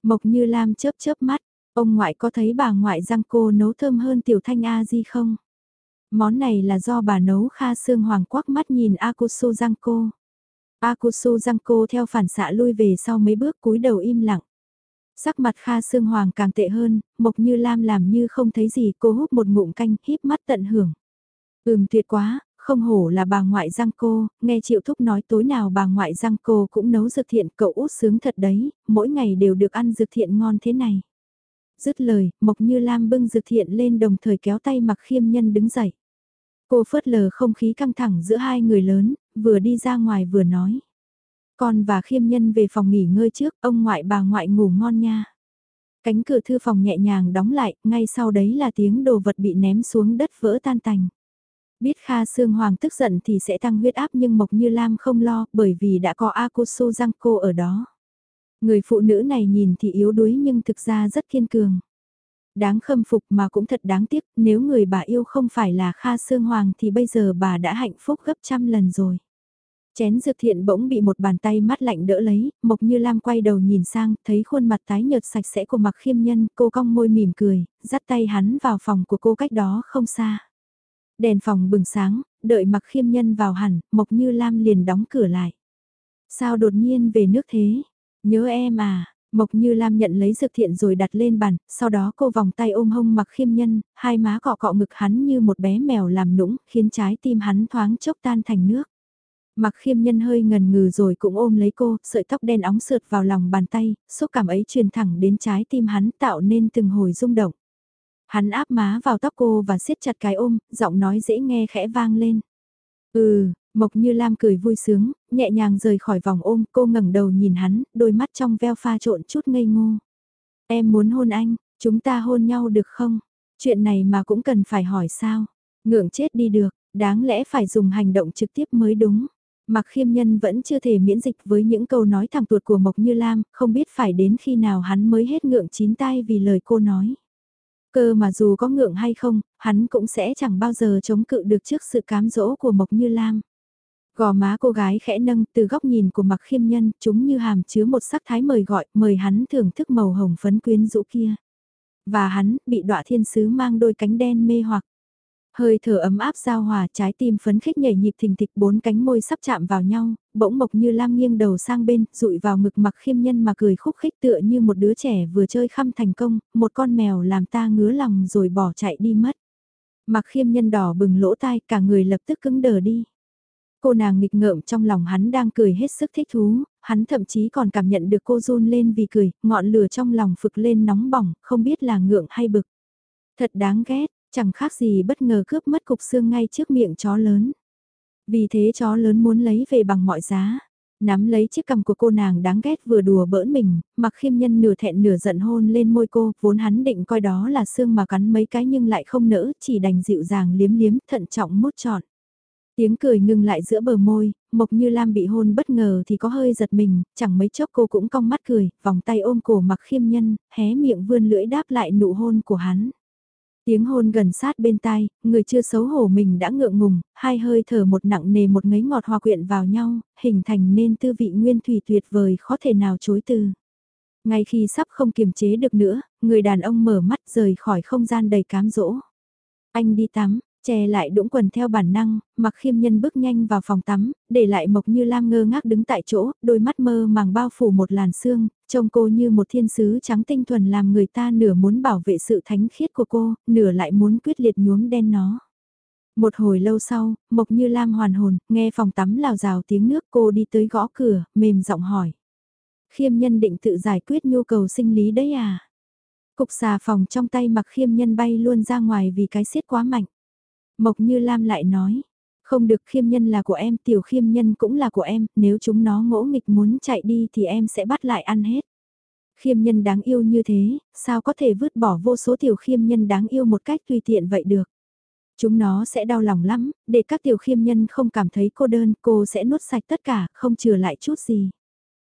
Mộc như lam chớp chớp mắt, ông ngoại có thấy bà ngoại răng cô nấu thơm hơn tiểu thanh A di không? Món này là do bà nấu Kha Sương Hoàng quắc mắt nhìn Akusu răng cô. Akusu cô theo phản xạ lui về sau mấy bước cúi đầu im lặng. Sắc mặt Kha Sương Hoàng càng tệ hơn, Mộc Như Lam làm như không thấy gì, cô hút một ngụm canh, híp mắt tận hưởng. Ừm tuyệt quá, không hổ là bà ngoại răng cô nghe Triệu Thúc nói tối nào bà ngoại răng cô cũng nấu dược thiện, cậu út sướng thật đấy, mỗi ngày đều được ăn dược thiện ngon thế này. Dứt lời, Mộc Như Lam bưng dược thiện lên đồng thời kéo tay mặc khiêm nhân đứng dậy. Cô phớt lờ không khí căng thẳng giữa hai người lớn, vừa đi ra ngoài vừa nói. Con và khiêm nhân về phòng nghỉ ngơi trước, ông ngoại bà ngoại ngủ ngon nha. Cánh cửa thư phòng nhẹ nhàng đóng lại, ngay sau đấy là tiếng đồ vật bị ném xuống đất vỡ tan tành. Biết Kha Sương Hoàng tức giận thì sẽ tăng huyết áp nhưng Mộc Như Lam không lo bởi vì đã có Akusu Giangco ở đó. Người phụ nữ này nhìn thì yếu đuối nhưng thực ra rất kiên cường. Đáng khâm phục mà cũng thật đáng tiếc nếu người bà yêu không phải là Kha Sương Hoàng thì bây giờ bà đã hạnh phúc gấp trăm lần rồi. Chén dược thiện bỗng bị một bàn tay mắt lạnh đỡ lấy, Mộc Như Lam quay đầu nhìn sang, thấy khuôn mặt tái nhợt sạch sẽ của Mặc Khiêm Nhân, cô cong môi mỉm cười, dắt tay hắn vào phòng của cô cách đó không xa. Đèn phòng bừng sáng, đợi Mặc Khiêm Nhân vào hẳn, Mộc Như Lam liền đóng cửa lại. Sao đột nhiên về nước thế? Nhớ em à? Mộc Như Lam nhận lấy dược thiện rồi đặt lên bàn, sau đó cô vòng tay ôm hông Mặc Khiêm Nhân, hai má cọ cọ ngực hắn như một bé mèo làm nũng, khiến trái tim hắn thoáng chốc tan thành nước. Mặc khiêm nhân hơi ngần ngừ rồi cũng ôm lấy cô, sợi tóc đen óng sượt vào lòng bàn tay, xúc cảm ấy truyền thẳng đến trái tim hắn tạo nên từng hồi rung động. Hắn áp má vào tóc cô và siết chặt cái ôm, giọng nói dễ nghe khẽ vang lên. Ừ, Mộc Như Lam cười vui sướng, nhẹ nhàng rời khỏi vòng ôm, cô ngẩng đầu nhìn hắn, đôi mắt trong veo pha trộn chút ngây ngô. Em muốn hôn anh, chúng ta hôn nhau được không? Chuyện này mà cũng cần phải hỏi sao? Ngượng chết đi được, đáng lẽ phải dùng hành động trực tiếp mới đúng. Mặc khiêm nhân vẫn chưa thể miễn dịch với những câu nói thẳng tuột của Mộc Như Lam, không biết phải đến khi nào hắn mới hết ngượng chín tai vì lời cô nói. Cơ mà dù có ngượng hay không, hắn cũng sẽ chẳng bao giờ chống cự được trước sự cám dỗ của Mộc Như Lam. Gò má cô gái khẽ nâng từ góc nhìn của mặc khiêm nhân, chúng như hàm chứa một sắc thái mời gọi, mời hắn thưởng thức màu hồng phấn quyến rũ kia. Và hắn, bị đọa thiên sứ mang đôi cánh đen mê hoặc. Hơi thở ấm áp giao hòa trái tim phấn khích nhảy nhịp thình thịch bốn cánh môi sắp chạm vào nhau, bỗng mộc như lam nghiêng đầu sang bên, rụi vào ngực mặc khiêm nhân mà cười khúc khích tựa như một đứa trẻ vừa chơi khăm thành công, một con mèo làm ta ngứa lòng rồi bỏ chạy đi mất. Mặc khiêm nhân đỏ bừng lỗ tai cả người lập tức cứng đờ đi. Cô nàng nghịch ngợm trong lòng hắn đang cười hết sức thích thú, hắn thậm chí còn cảm nhận được cô run lên vì cười, ngọn lửa trong lòng phực lên nóng bỏng, không biết là ngượng hay bực. Thật đáng ghét, chẳng khác gì bất ngờ cướp mất cục xương ngay trước miệng chó lớn. Vì thế chó lớn muốn lấy về bằng mọi giá. Nắm lấy chiếc cằm của cô nàng đáng ghét vừa đùa bỡn mình, mặc khiêm nhân nửa thẹn nửa giận hôn lên môi cô, vốn hắn định coi đó là xương mà cắn mấy cái nhưng lại không nỡ, chỉ đành dịu dàng liếm liếm, thận trọng mút trọn. Tiếng cười ngừng lại giữa bờ môi, Mộc Như Lam bị hôn bất ngờ thì có hơi giật mình, chẳng mấy chốc cô cũng cong mắt cười, vòng tay ôm cổ mặc khiêm nhân, hé miệng vươn lưỡi đáp lại nụ hôn của hắn. Tiếng hôn gần sát bên tai, người chưa xấu hổ mình đã ngượng ngùng, hai hơi thở một nặng nề một ngấy ngọt hòa quyện vào nhau, hình thành nên tư vị nguyên thủy tuyệt vời khó thể nào chối từ. Ngay khi sắp không kiềm chế được nữa, người đàn ông mở mắt rời khỏi không gian đầy cám dỗ. Anh đi tắm, che lại đũng quần theo bản năng, mặc khiêm nhân bước nhanh vào phòng tắm, để lại Mộc Như Lam ngơ ngác đứng tại chỗ, đôi mắt mơ màng bao phủ một làn sương, trông cô như một thiên sứ trắng tinh thuần làm người ta nửa muốn bảo vệ sự thánh khiết của cô, nửa lại muốn quyết liệt nhuốm đen nó. Một hồi lâu sau, Mộc Như Lam hoàn hồn, nghe phòng tắm lào rào tiếng nước cô đi tới gõ cửa, mềm giọng hỏi. Khiêm nhân định tự giải quyết nhu cầu sinh lý đấy à? Cục xà phòng trong tay mặc khiêm nhân bay luôn ra ngoài vì cái xiết quá mạnh. Mộc Như Lam lại nói, không được khiêm nhân là của em, tiểu khiêm nhân cũng là của em, nếu chúng nó ngỗ nghịch muốn chạy đi thì em sẽ bắt lại ăn hết. Khiêm nhân đáng yêu như thế, sao có thể vứt bỏ vô số tiểu khiêm nhân đáng yêu một cách tùy tiện vậy được. Chúng nó sẽ đau lòng lắm, để các tiểu khiêm nhân không cảm thấy cô đơn, cô sẽ nuốt sạch tất cả, không chừa lại chút gì.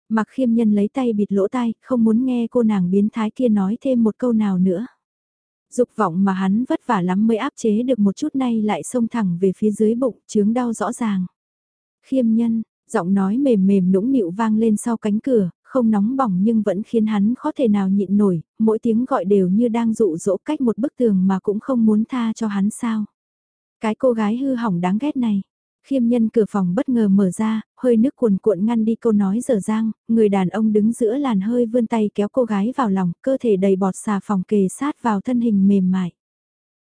Mặc khiêm nhân lấy tay bịt lỗ tai, không muốn nghe cô nàng biến thái kia nói thêm một câu nào nữa. Dục vọng mà hắn vất vả lắm mới áp chế được một chút nay lại xông thẳng về phía dưới bụng, chướng đau rõ ràng. Khiêm nhân, giọng nói mềm mềm nũng nịu vang lên sau cánh cửa, không nóng bỏng nhưng vẫn khiến hắn khó thể nào nhịn nổi, mỗi tiếng gọi đều như đang dụ dỗ cách một bức tường mà cũng không muốn tha cho hắn sao. Cái cô gái hư hỏng đáng ghét này, Khiêm nhân cửa phòng bất ngờ mở ra, hơi nước cuồn cuộn ngăn đi câu nói dở dang, người đàn ông đứng giữa làn hơi vươn tay kéo cô gái vào lòng, cơ thể đầy bọt xà phòng kề sát vào thân hình mềm mại.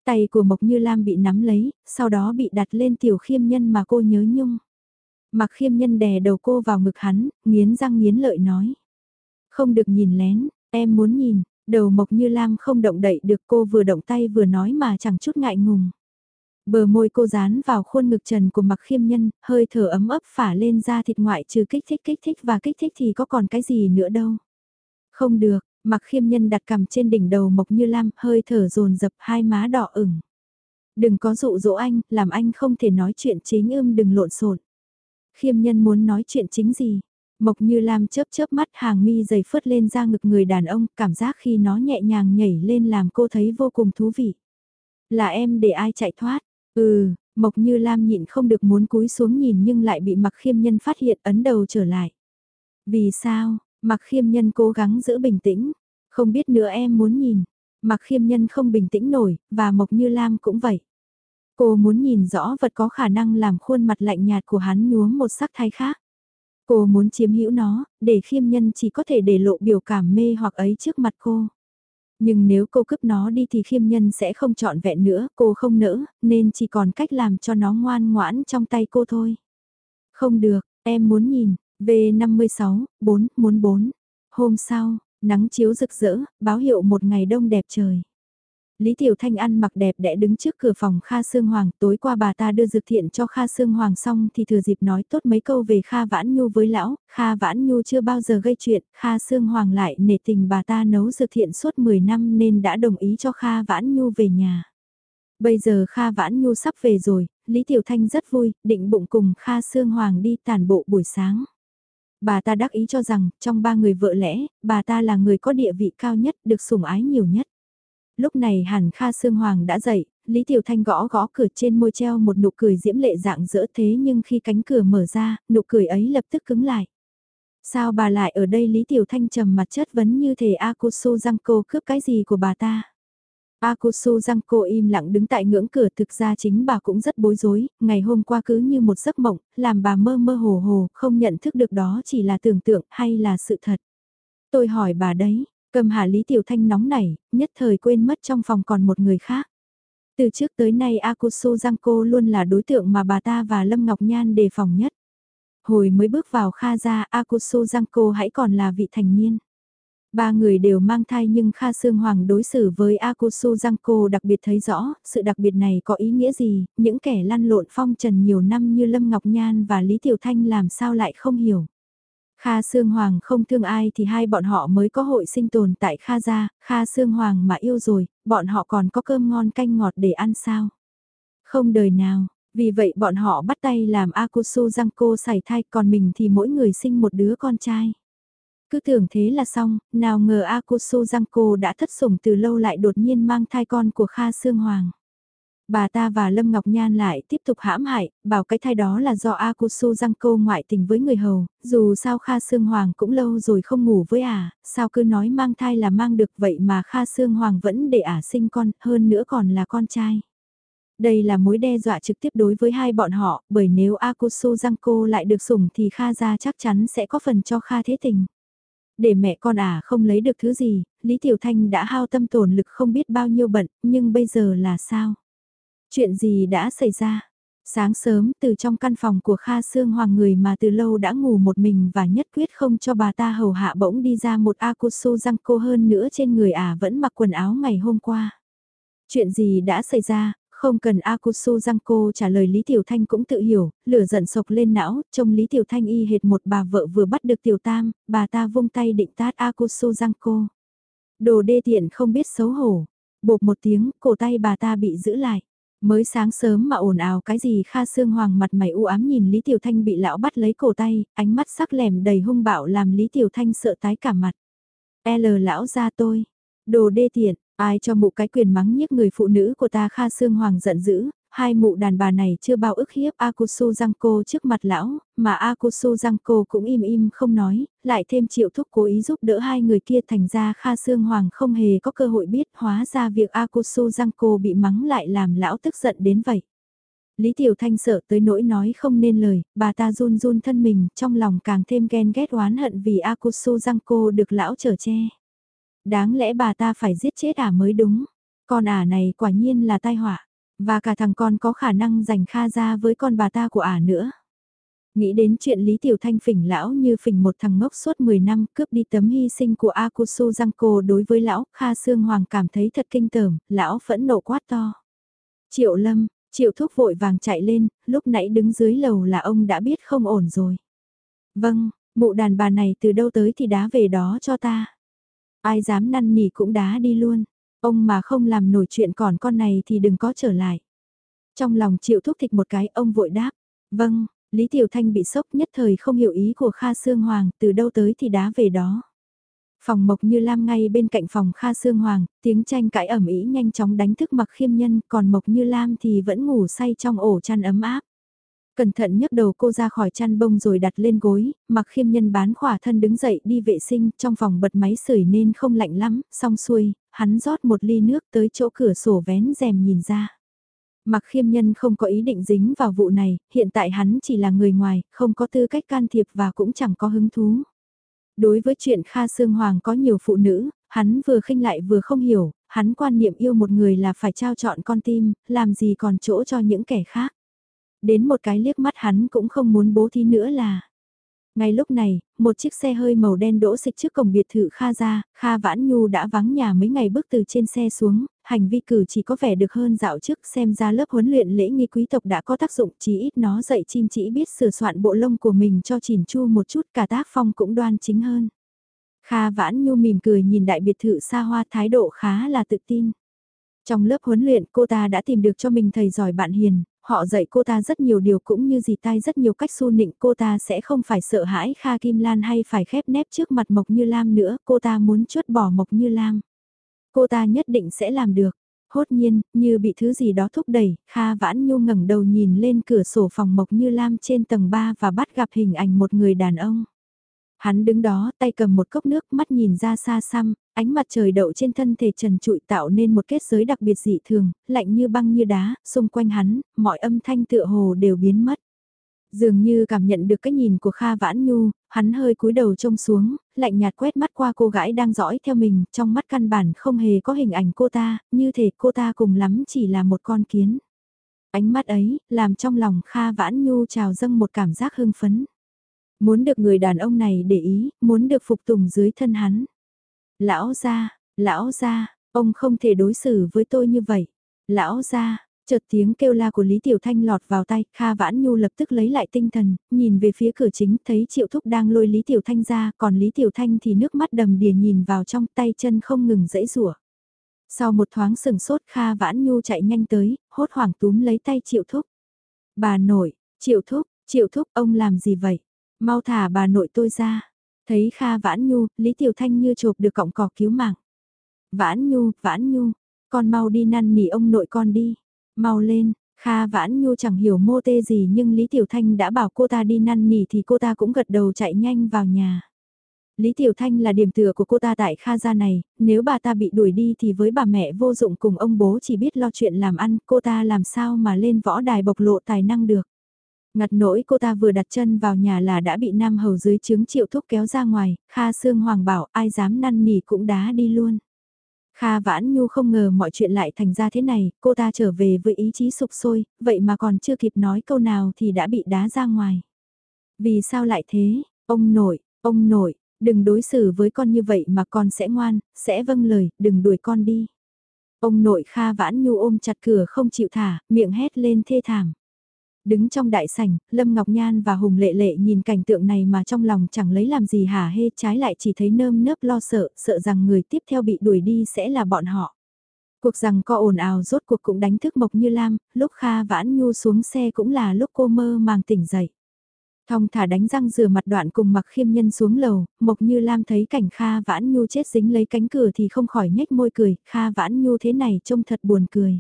Tay của Mộc Như Lam bị nắm lấy, sau đó bị đặt lên tiểu khiêm nhân mà cô nhớ nhung. Mặc khiêm nhân đè đầu cô vào ngực hắn, nghiến răng nghiến lợi nói. Không được nhìn lén, em muốn nhìn, đầu Mộc Như Lam không động đậy được cô vừa động tay vừa nói mà chẳng chút ngại ngùng. Bờ môi cô dán vào khuôn ngực trần của mặc khiêm nhân, hơi thở ấm ấp phả lên da thịt ngoại trừ kích thích kích thích và kích thích thì có còn cái gì nữa đâu. Không được, mặc khiêm nhân đặt cằm trên đỉnh đầu mộc như lam, hơi thở dồn dập hai má đỏ ửng. Đừng có dụ dỗ anh, làm anh không thể nói chuyện chính ưm đừng lộn xộn. Khiêm nhân muốn nói chuyện chính gì? Mộc như lam chớp chớp mắt hàng mi dày phớt lên ra ngực người đàn ông, cảm giác khi nó nhẹ nhàng nhảy lên làm cô thấy vô cùng thú vị. Là em để ai chạy thoát? Ừ, Mộc Như Lam nhịn không được muốn cúi xuống nhìn nhưng lại bị Mặc Khiêm Nhân phát hiện ấn đầu trở lại. Vì sao? Mặc Khiêm Nhân cố gắng giữ bình tĩnh. Không biết nữa em muốn nhìn. Mặc Khiêm Nhân không bình tĩnh nổi, và Mộc Như Lam cũng vậy. Cô muốn nhìn rõ vật có khả năng làm khuôn mặt lạnh nhạt của hắn nhuốm một sắc thái khác. Cô muốn chiếm hữu nó, để khiêm nhân chỉ có thể để lộ biểu cảm mê hoặc ấy trước mặt cô. Nhưng nếu cô cướp nó đi thì khiêm nhân sẽ không chọn vẹn nữa, cô không nỡ, nên chỉ còn cách làm cho nó ngoan ngoãn trong tay cô thôi. Không được, em muốn nhìn, V56, 4, muốn 4. Hôm sau, nắng chiếu rực rỡ, báo hiệu một ngày đông đẹp trời. Lý Tiểu Thanh ăn mặc đẹp đẽ đứng trước cửa phòng Kha Sương Hoàng, tối qua bà ta đưa dược thiện cho Kha Sương Hoàng xong thì thừa dịp nói tốt mấy câu về Kha Vãn Nhu với lão, Kha Vãn Nhu chưa bao giờ gây chuyện, Kha Sương Hoàng lại nể tình bà ta nấu dược thiện suốt 10 năm nên đã đồng ý cho Kha Vãn Nhu về nhà. Bây giờ Kha Vãn Nhu sắp về rồi, Lý Tiểu Thanh rất vui, định bụng cùng Kha Sương Hoàng đi tàn bộ buổi sáng. Bà ta đắc ý cho rằng, trong ba người vợ lẽ, bà ta là người có địa vị cao nhất, được sủng ái nhiều nhất. Lúc này hẳn Kha Sương Hoàng đã dậy, Lý Tiểu Thanh gõ gõ cửa trên môi treo một nụ cười diễm lệ dạng dỡ thế nhưng khi cánh cửa mở ra, nụ cười ấy lập tức cứng lại. Sao bà lại ở đây Lý Tiểu Thanh trầm mặt chất vấn như thể Akusu Giangco cướp cái gì của bà ta? Akusu Giangco im lặng đứng tại ngưỡng cửa thực ra chính bà cũng rất bối rối, ngày hôm qua cứ như một giấc mộng, làm bà mơ mơ hồ hồ, không nhận thức được đó chỉ là tưởng tượng hay là sự thật. Tôi hỏi bà đấy, Cầm hạ Lý Tiểu Thanh nóng nảy, nhất thời quên mất trong phòng còn một người khác. Từ trước tới nay Akusu Giangco luôn là đối tượng mà bà ta và Lâm Ngọc Nhan đề phòng nhất. Hồi mới bước vào Kha gia Akusu Giangco hãy còn là vị thành niên. Ba người đều mang thai nhưng Kha Sương Hoàng đối xử với Akusu Giangco đặc biệt thấy rõ, sự đặc biệt này có ý nghĩa gì, những kẻ lăn lộn phong trần nhiều năm như Lâm Ngọc Nhan và Lý Tiểu Thanh làm sao lại không hiểu. Kha Sương Hoàng không thương ai thì hai bọn họ mới có hội sinh tồn tại Kha gia, Kha Sương Hoàng mà yêu rồi, bọn họ còn có cơm ngon canh ngọt để ăn sao? Không đời nào, vì vậy bọn họ bắt tay làm Akusu Giangco sảy thai còn mình thì mỗi người sinh một đứa con trai. Cứ tưởng thế là xong, nào ngờ Akusu Giangco đã thất sủng từ lâu lại đột nhiên mang thai con của Kha Sương Hoàng. Bà ta và Lâm Ngọc Nhan lại tiếp tục hãm hại, bảo cái thai đó là do Akusu răng Cô ngoại tình với người hầu, dù sao Kha Sương Hoàng cũng lâu rồi không ngủ với ả, sao cứ nói mang thai là mang được vậy mà Kha Sương Hoàng vẫn để ả sinh con, hơn nữa còn là con trai. Đây là mối đe dọa trực tiếp đối với hai bọn họ, bởi nếu Akusu răng Cô lại được sủng thì Kha gia chắc chắn sẽ có phần cho Kha thế tình. Để mẹ con à không lấy được thứ gì, Lý Tiểu Thanh đã hao tâm tổn lực không biết bao nhiêu bận, nhưng bây giờ là sao? Chuyện gì đã xảy ra? Sáng sớm từ trong căn phòng của Kha Sương Hoàng người mà từ lâu đã ngủ một mình và nhất quyết không cho bà ta hầu hạ bỗng đi ra một Akusu răng cô hơn nữa trên người ả vẫn mặc quần áo ngày hôm qua. Chuyện gì đã xảy ra, không cần Akusu cô trả lời Lý Tiểu Thanh cũng tự hiểu, lửa giận sộc lên não, trông Lý Tiểu Thanh y hệt một bà vợ vừa bắt được Tiểu Tam, bà ta vung tay định tát Akusu cô Đồ đê tiện không biết xấu hổ, bột một tiếng, cổ tay bà ta bị giữ lại. Mới sáng sớm mà ồn ào cái gì Kha Sương Hoàng mặt mày u ám nhìn Lý Tiểu Thanh bị lão bắt lấy cổ tay, ánh mắt sắc lẻm đầy hung bạo làm Lý Tiểu Thanh sợ tái cả mặt. L lão ra tôi, đồ đê tiện, ai cho mụ cái quyền mắng nhiếc người phụ nữ của ta Kha Sương Hoàng giận dữ, hai mụ đàn bà này chưa bao ức hiếp Akusu Giangco trước mặt lão, mà Akusu Giangco cũng im im không nói, lại thêm triệu thúc cố ý giúp đỡ hai người kia thành ra Kha Sương Hoàng không hề có cơ hội biết hóa ra việc Akusu Giangco bị mắng lại làm lão tức giận đến vậy. Lý Tiểu Thanh sợ tới nỗi nói không nên lời, bà ta run run thân mình, trong lòng càng thêm ghen ghét oán hận vì Akusu Giangco được lão trở che. Đáng lẽ bà ta phải giết chết ả mới đúng, con ả này quả nhiên là tai họa. Và cả thằng con có khả năng giành Kha ra với con bà ta của ả nữa. Nghĩ đến chuyện Lý Tiểu Thanh phỉnh lão như phỉnh một thằng ngốc suốt 10 năm cướp đi tấm hy sinh của Akusu Giangco đối với lão, Kha Sương Hoàng cảm thấy thật kinh tởm, lão phẫn nộ quát to. Triệu Lâm, Triệu Thúc vội vàng chạy lên, lúc nãy đứng dưới lầu là ông đã biết không ổn rồi. Vâng, mụ đàn bà này từ đâu tới thì đá về đó cho ta. Ai dám năn nỉ cũng đá đi luôn. Ông mà không làm nổi chuyện còn con này thì đừng có trở lại. Trong lòng chịu thúc thịch một cái ông vội đáp. Vâng, Lý Tiểu Thanh bị sốc nhất thời không hiểu ý của Kha Sương Hoàng từ đâu tới thì đá về đó. Phòng Mộc Như Lam ngay bên cạnh phòng Kha Sương Hoàng, tiếng tranh cãi ẩm ý nhanh chóng đánh thức mặc khiêm nhân, còn Mộc Như Lam thì vẫn ngủ say trong ổ chăn ấm áp. Cẩn thận nhấc đầu cô ra khỏi chăn bông rồi đặt lên gối, mặc khiêm nhân bán khỏa thân đứng dậy đi vệ sinh, trong phòng bật máy sưởi nên không lạnh lắm, xong xuôi, hắn rót một ly nước tới chỗ cửa sổ vén rèm nhìn ra. Mặc khiêm nhân không có ý định dính vào vụ này, hiện tại hắn chỉ là người ngoài, không có tư cách can thiệp và cũng chẳng có hứng thú. Đối với chuyện Kha Sương Hoàng có nhiều phụ nữ, hắn vừa khinh lại vừa không hiểu, hắn quan niệm yêu một người là phải trao chọn con tim, làm gì còn chỗ cho những kẻ khác. Đến một cái liếc mắt hắn cũng không muốn bố thí nữa là. Ngay lúc này, một chiếc xe hơi màu đen đỗ xịch trước cổng biệt thự Kha ra, Kha Vãn Nhu đã vắng nhà mấy ngày bước từ trên xe xuống, hành vi cử chỉ có vẻ được hơn dạo trước xem ra lớp huấn luyện lễ nghi quý tộc đã có tác dụng chí ít nó dạy chim chỉ biết sửa soạn bộ lông của mình cho chỉn chu một chút cả tác phong cũng đoan chính hơn. Kha Vãn Nhu mỉm cười nhìn đại biệt thự xa hoa thái độ khá là tự tin. Trong lớp huấn luyện cô ta đã tìm được cho mình thầy giỏi bạn hiền, họ dạy cô ta rất nhiều điều cũng như dì tai rất nhiều cách su nịnh cô ta sẽ không phải sợ hãi Kha Kim Lan hay phải khép nép trước mặt Mộc Như Lam nữa, cô ta muốn chuốt bỏ Mộc Như Lam. Cô ta nhất định sẽ làm được. Hốt nhiên, như bị thứ gì đó thúc đẩy, Kha Vãn Nhu ngẩng đầu nhìn lên cửa sổ phòng Mộc Như Lam trên tầng 3 và bắt gặp hình ảnh một người đàn ông. Hắn đứng đó, tay cầm một cốc nước, mắt nhìn ra xa xăm, ánh mặt trời đậu trên thân thể trần trụi tạo nên một kết giới đặc biệt dị thường, lạnh như băng như đá, xung quanh hắn, mọi âm thanh tựa hồ đều biến mất. Dường như cảm nhận được cái nhìn của Kha Vãn Nhu, hắn hơi cúi đầu trông xuống, lạnh nhạt quét mắt qua cô gái đang dõi theo mình, trong mắt căn bản không hề có hình ảnh cô ta, như thể cô ta cùng lắm chỉ là một con kiến. Ánh mắt ấy, làm trong lòng Kha Vãn Nhu trào dâng một cảm giác hưng phấn. Muốn được người đàn ông này để ý, muốn được phục tùng dưới thân hắn. Lão gia, lão gia, ông không thể đối xử với tôi như vậy. Lão gia, chợt tiếng kêu la của Lý Tiểu Thanh lọt vào tay, Kha Vãn Nhu lập tức lấy lại tinh thần, nhìn về phía cửa chính, thấy Triệu Thúc đang lôi Lý Tiểu Thanh ra, còn Lý Tiểu Thanh thì nước mắt đầm đìa nhìn vào trong tay chân không ngừng dãy rủa. Sau một thoáng sừng sốt Kha Vãn Nhu chạy nhanh tới, hốt hoảng túm lấy tay Triệu Thúc. Bà nội, Triệu Thúc, Triệu Thúc, ông làm gì vậy? Mau thả bà nội tôi ra. Thấy Kha Vãn Nhu, Lý Tiểu Thanh như chộp được cọng cỏ cứu mạng. Vãn Nhu, Vãn Nhu, con mau đi năn nỉ ông nội con đi. Mau lên, Kha Vãn Nhu chẳng hiểu mô tê gì nhưng Lý Tiểu Thanh đã bảo cô ta đi năn nỉ thì cô ta cũng gật đầu chạy nhanh vào nhà. Lý Tiểu Thanh là điểm tựa của cô ta tại Kha gia này, nếu bà ta bị đuổi đi thì với bà mẹ vô dụng cùng ông bố chỉ biết lo chuyện làm ăn, cô ta làm sao mà lên võ đài bộc lộ tài năng được. Ngặt nỗi cô ta vừa đặt chân vào nhà là đã bị nam hầu dưới chứng triệu thúc kéo ra ngoài, Kha Sương Hoàng bảo ai dám năn nỉ cũng đá đi luôn. Kha Vãn Nhu không ngờ mọi chuyện lại thành ra thế này, cô ta trở về với ý chí sụp sôi, vậy mà còn chưa kịp nói câu nào thì đã bị đá ra ngoài. Vì sao lại thế, ông nội, ông nội, đừng đối xử với con như vậy mà con sẽ ngoan, sẽ vâng lời, đừng đuổi con đi. Ông nội Kha Vãn Nhu ôm chặt cửa không chịu thả, miệng hét lên thê thảm. Đứng trong đại sảnh, Lâm Ngọc Nhan và Hùng Lệ Lệ nhìn cảnh tượng này mà trong lòng chẳng lấy làm gì hả hê trái lại chỉ thấy nơm nớp lo sợ, sợ rằng người tiếp theo bị đuổi đi sẽ là bọn họ. Cuộc rằng co ồn ào rốt cuộc cũng đánh thức Mộc Như Lam, lúc Kha Vãn Nhu xuống xe cũng là lúc cô mơ màng tỉnh dậy. Thong thả đánh răng rửa mặt đoạn cùng mặc khiêm nhân xuống lầu, Mộc Như Lam thấy cảnh Kha Vãn Nhu chết dính lấy cánh cửa thì không khỏi nhếch môi cười, Kha Vãn Nhu thế này trông thật buồn cười.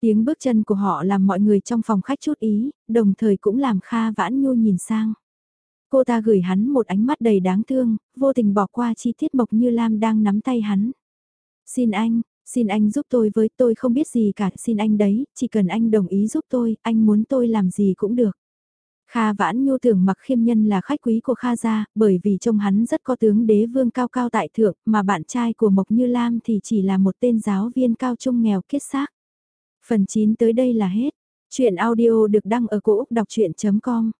Tiếng bước chân của họ làm mọi người trong phòng khách chút ý, đồng thời cũng làm Kha Vãn Nhu nhìn sang. Cô ta gửi hắn một ánh mắt đầy đáng thương, vô tình bỏ qua chi tiết Mộc Như Lam đang nắm tay hắn. Xin anh, xin anh giúp tôi với tôi không biết gì cả, xin anh đấy, chỉ cần anh đồng ý giúp tôi, anh muốn tôi làm gì cũng được. Kha Vãn Nhu tưởng mặc khiêm nhân là khách quý của Kha gia, bởi vì trông hắn rất có tướng đế vương cao cao tại thượng, mà bạn trai của Mộc Như Lam thì chỉ là một tên giáo viên cao trung nghèo kết xác. Phần 9 tới đây là hết. Chuyện audio được đăng ở cổ Úc đọc chuyện.com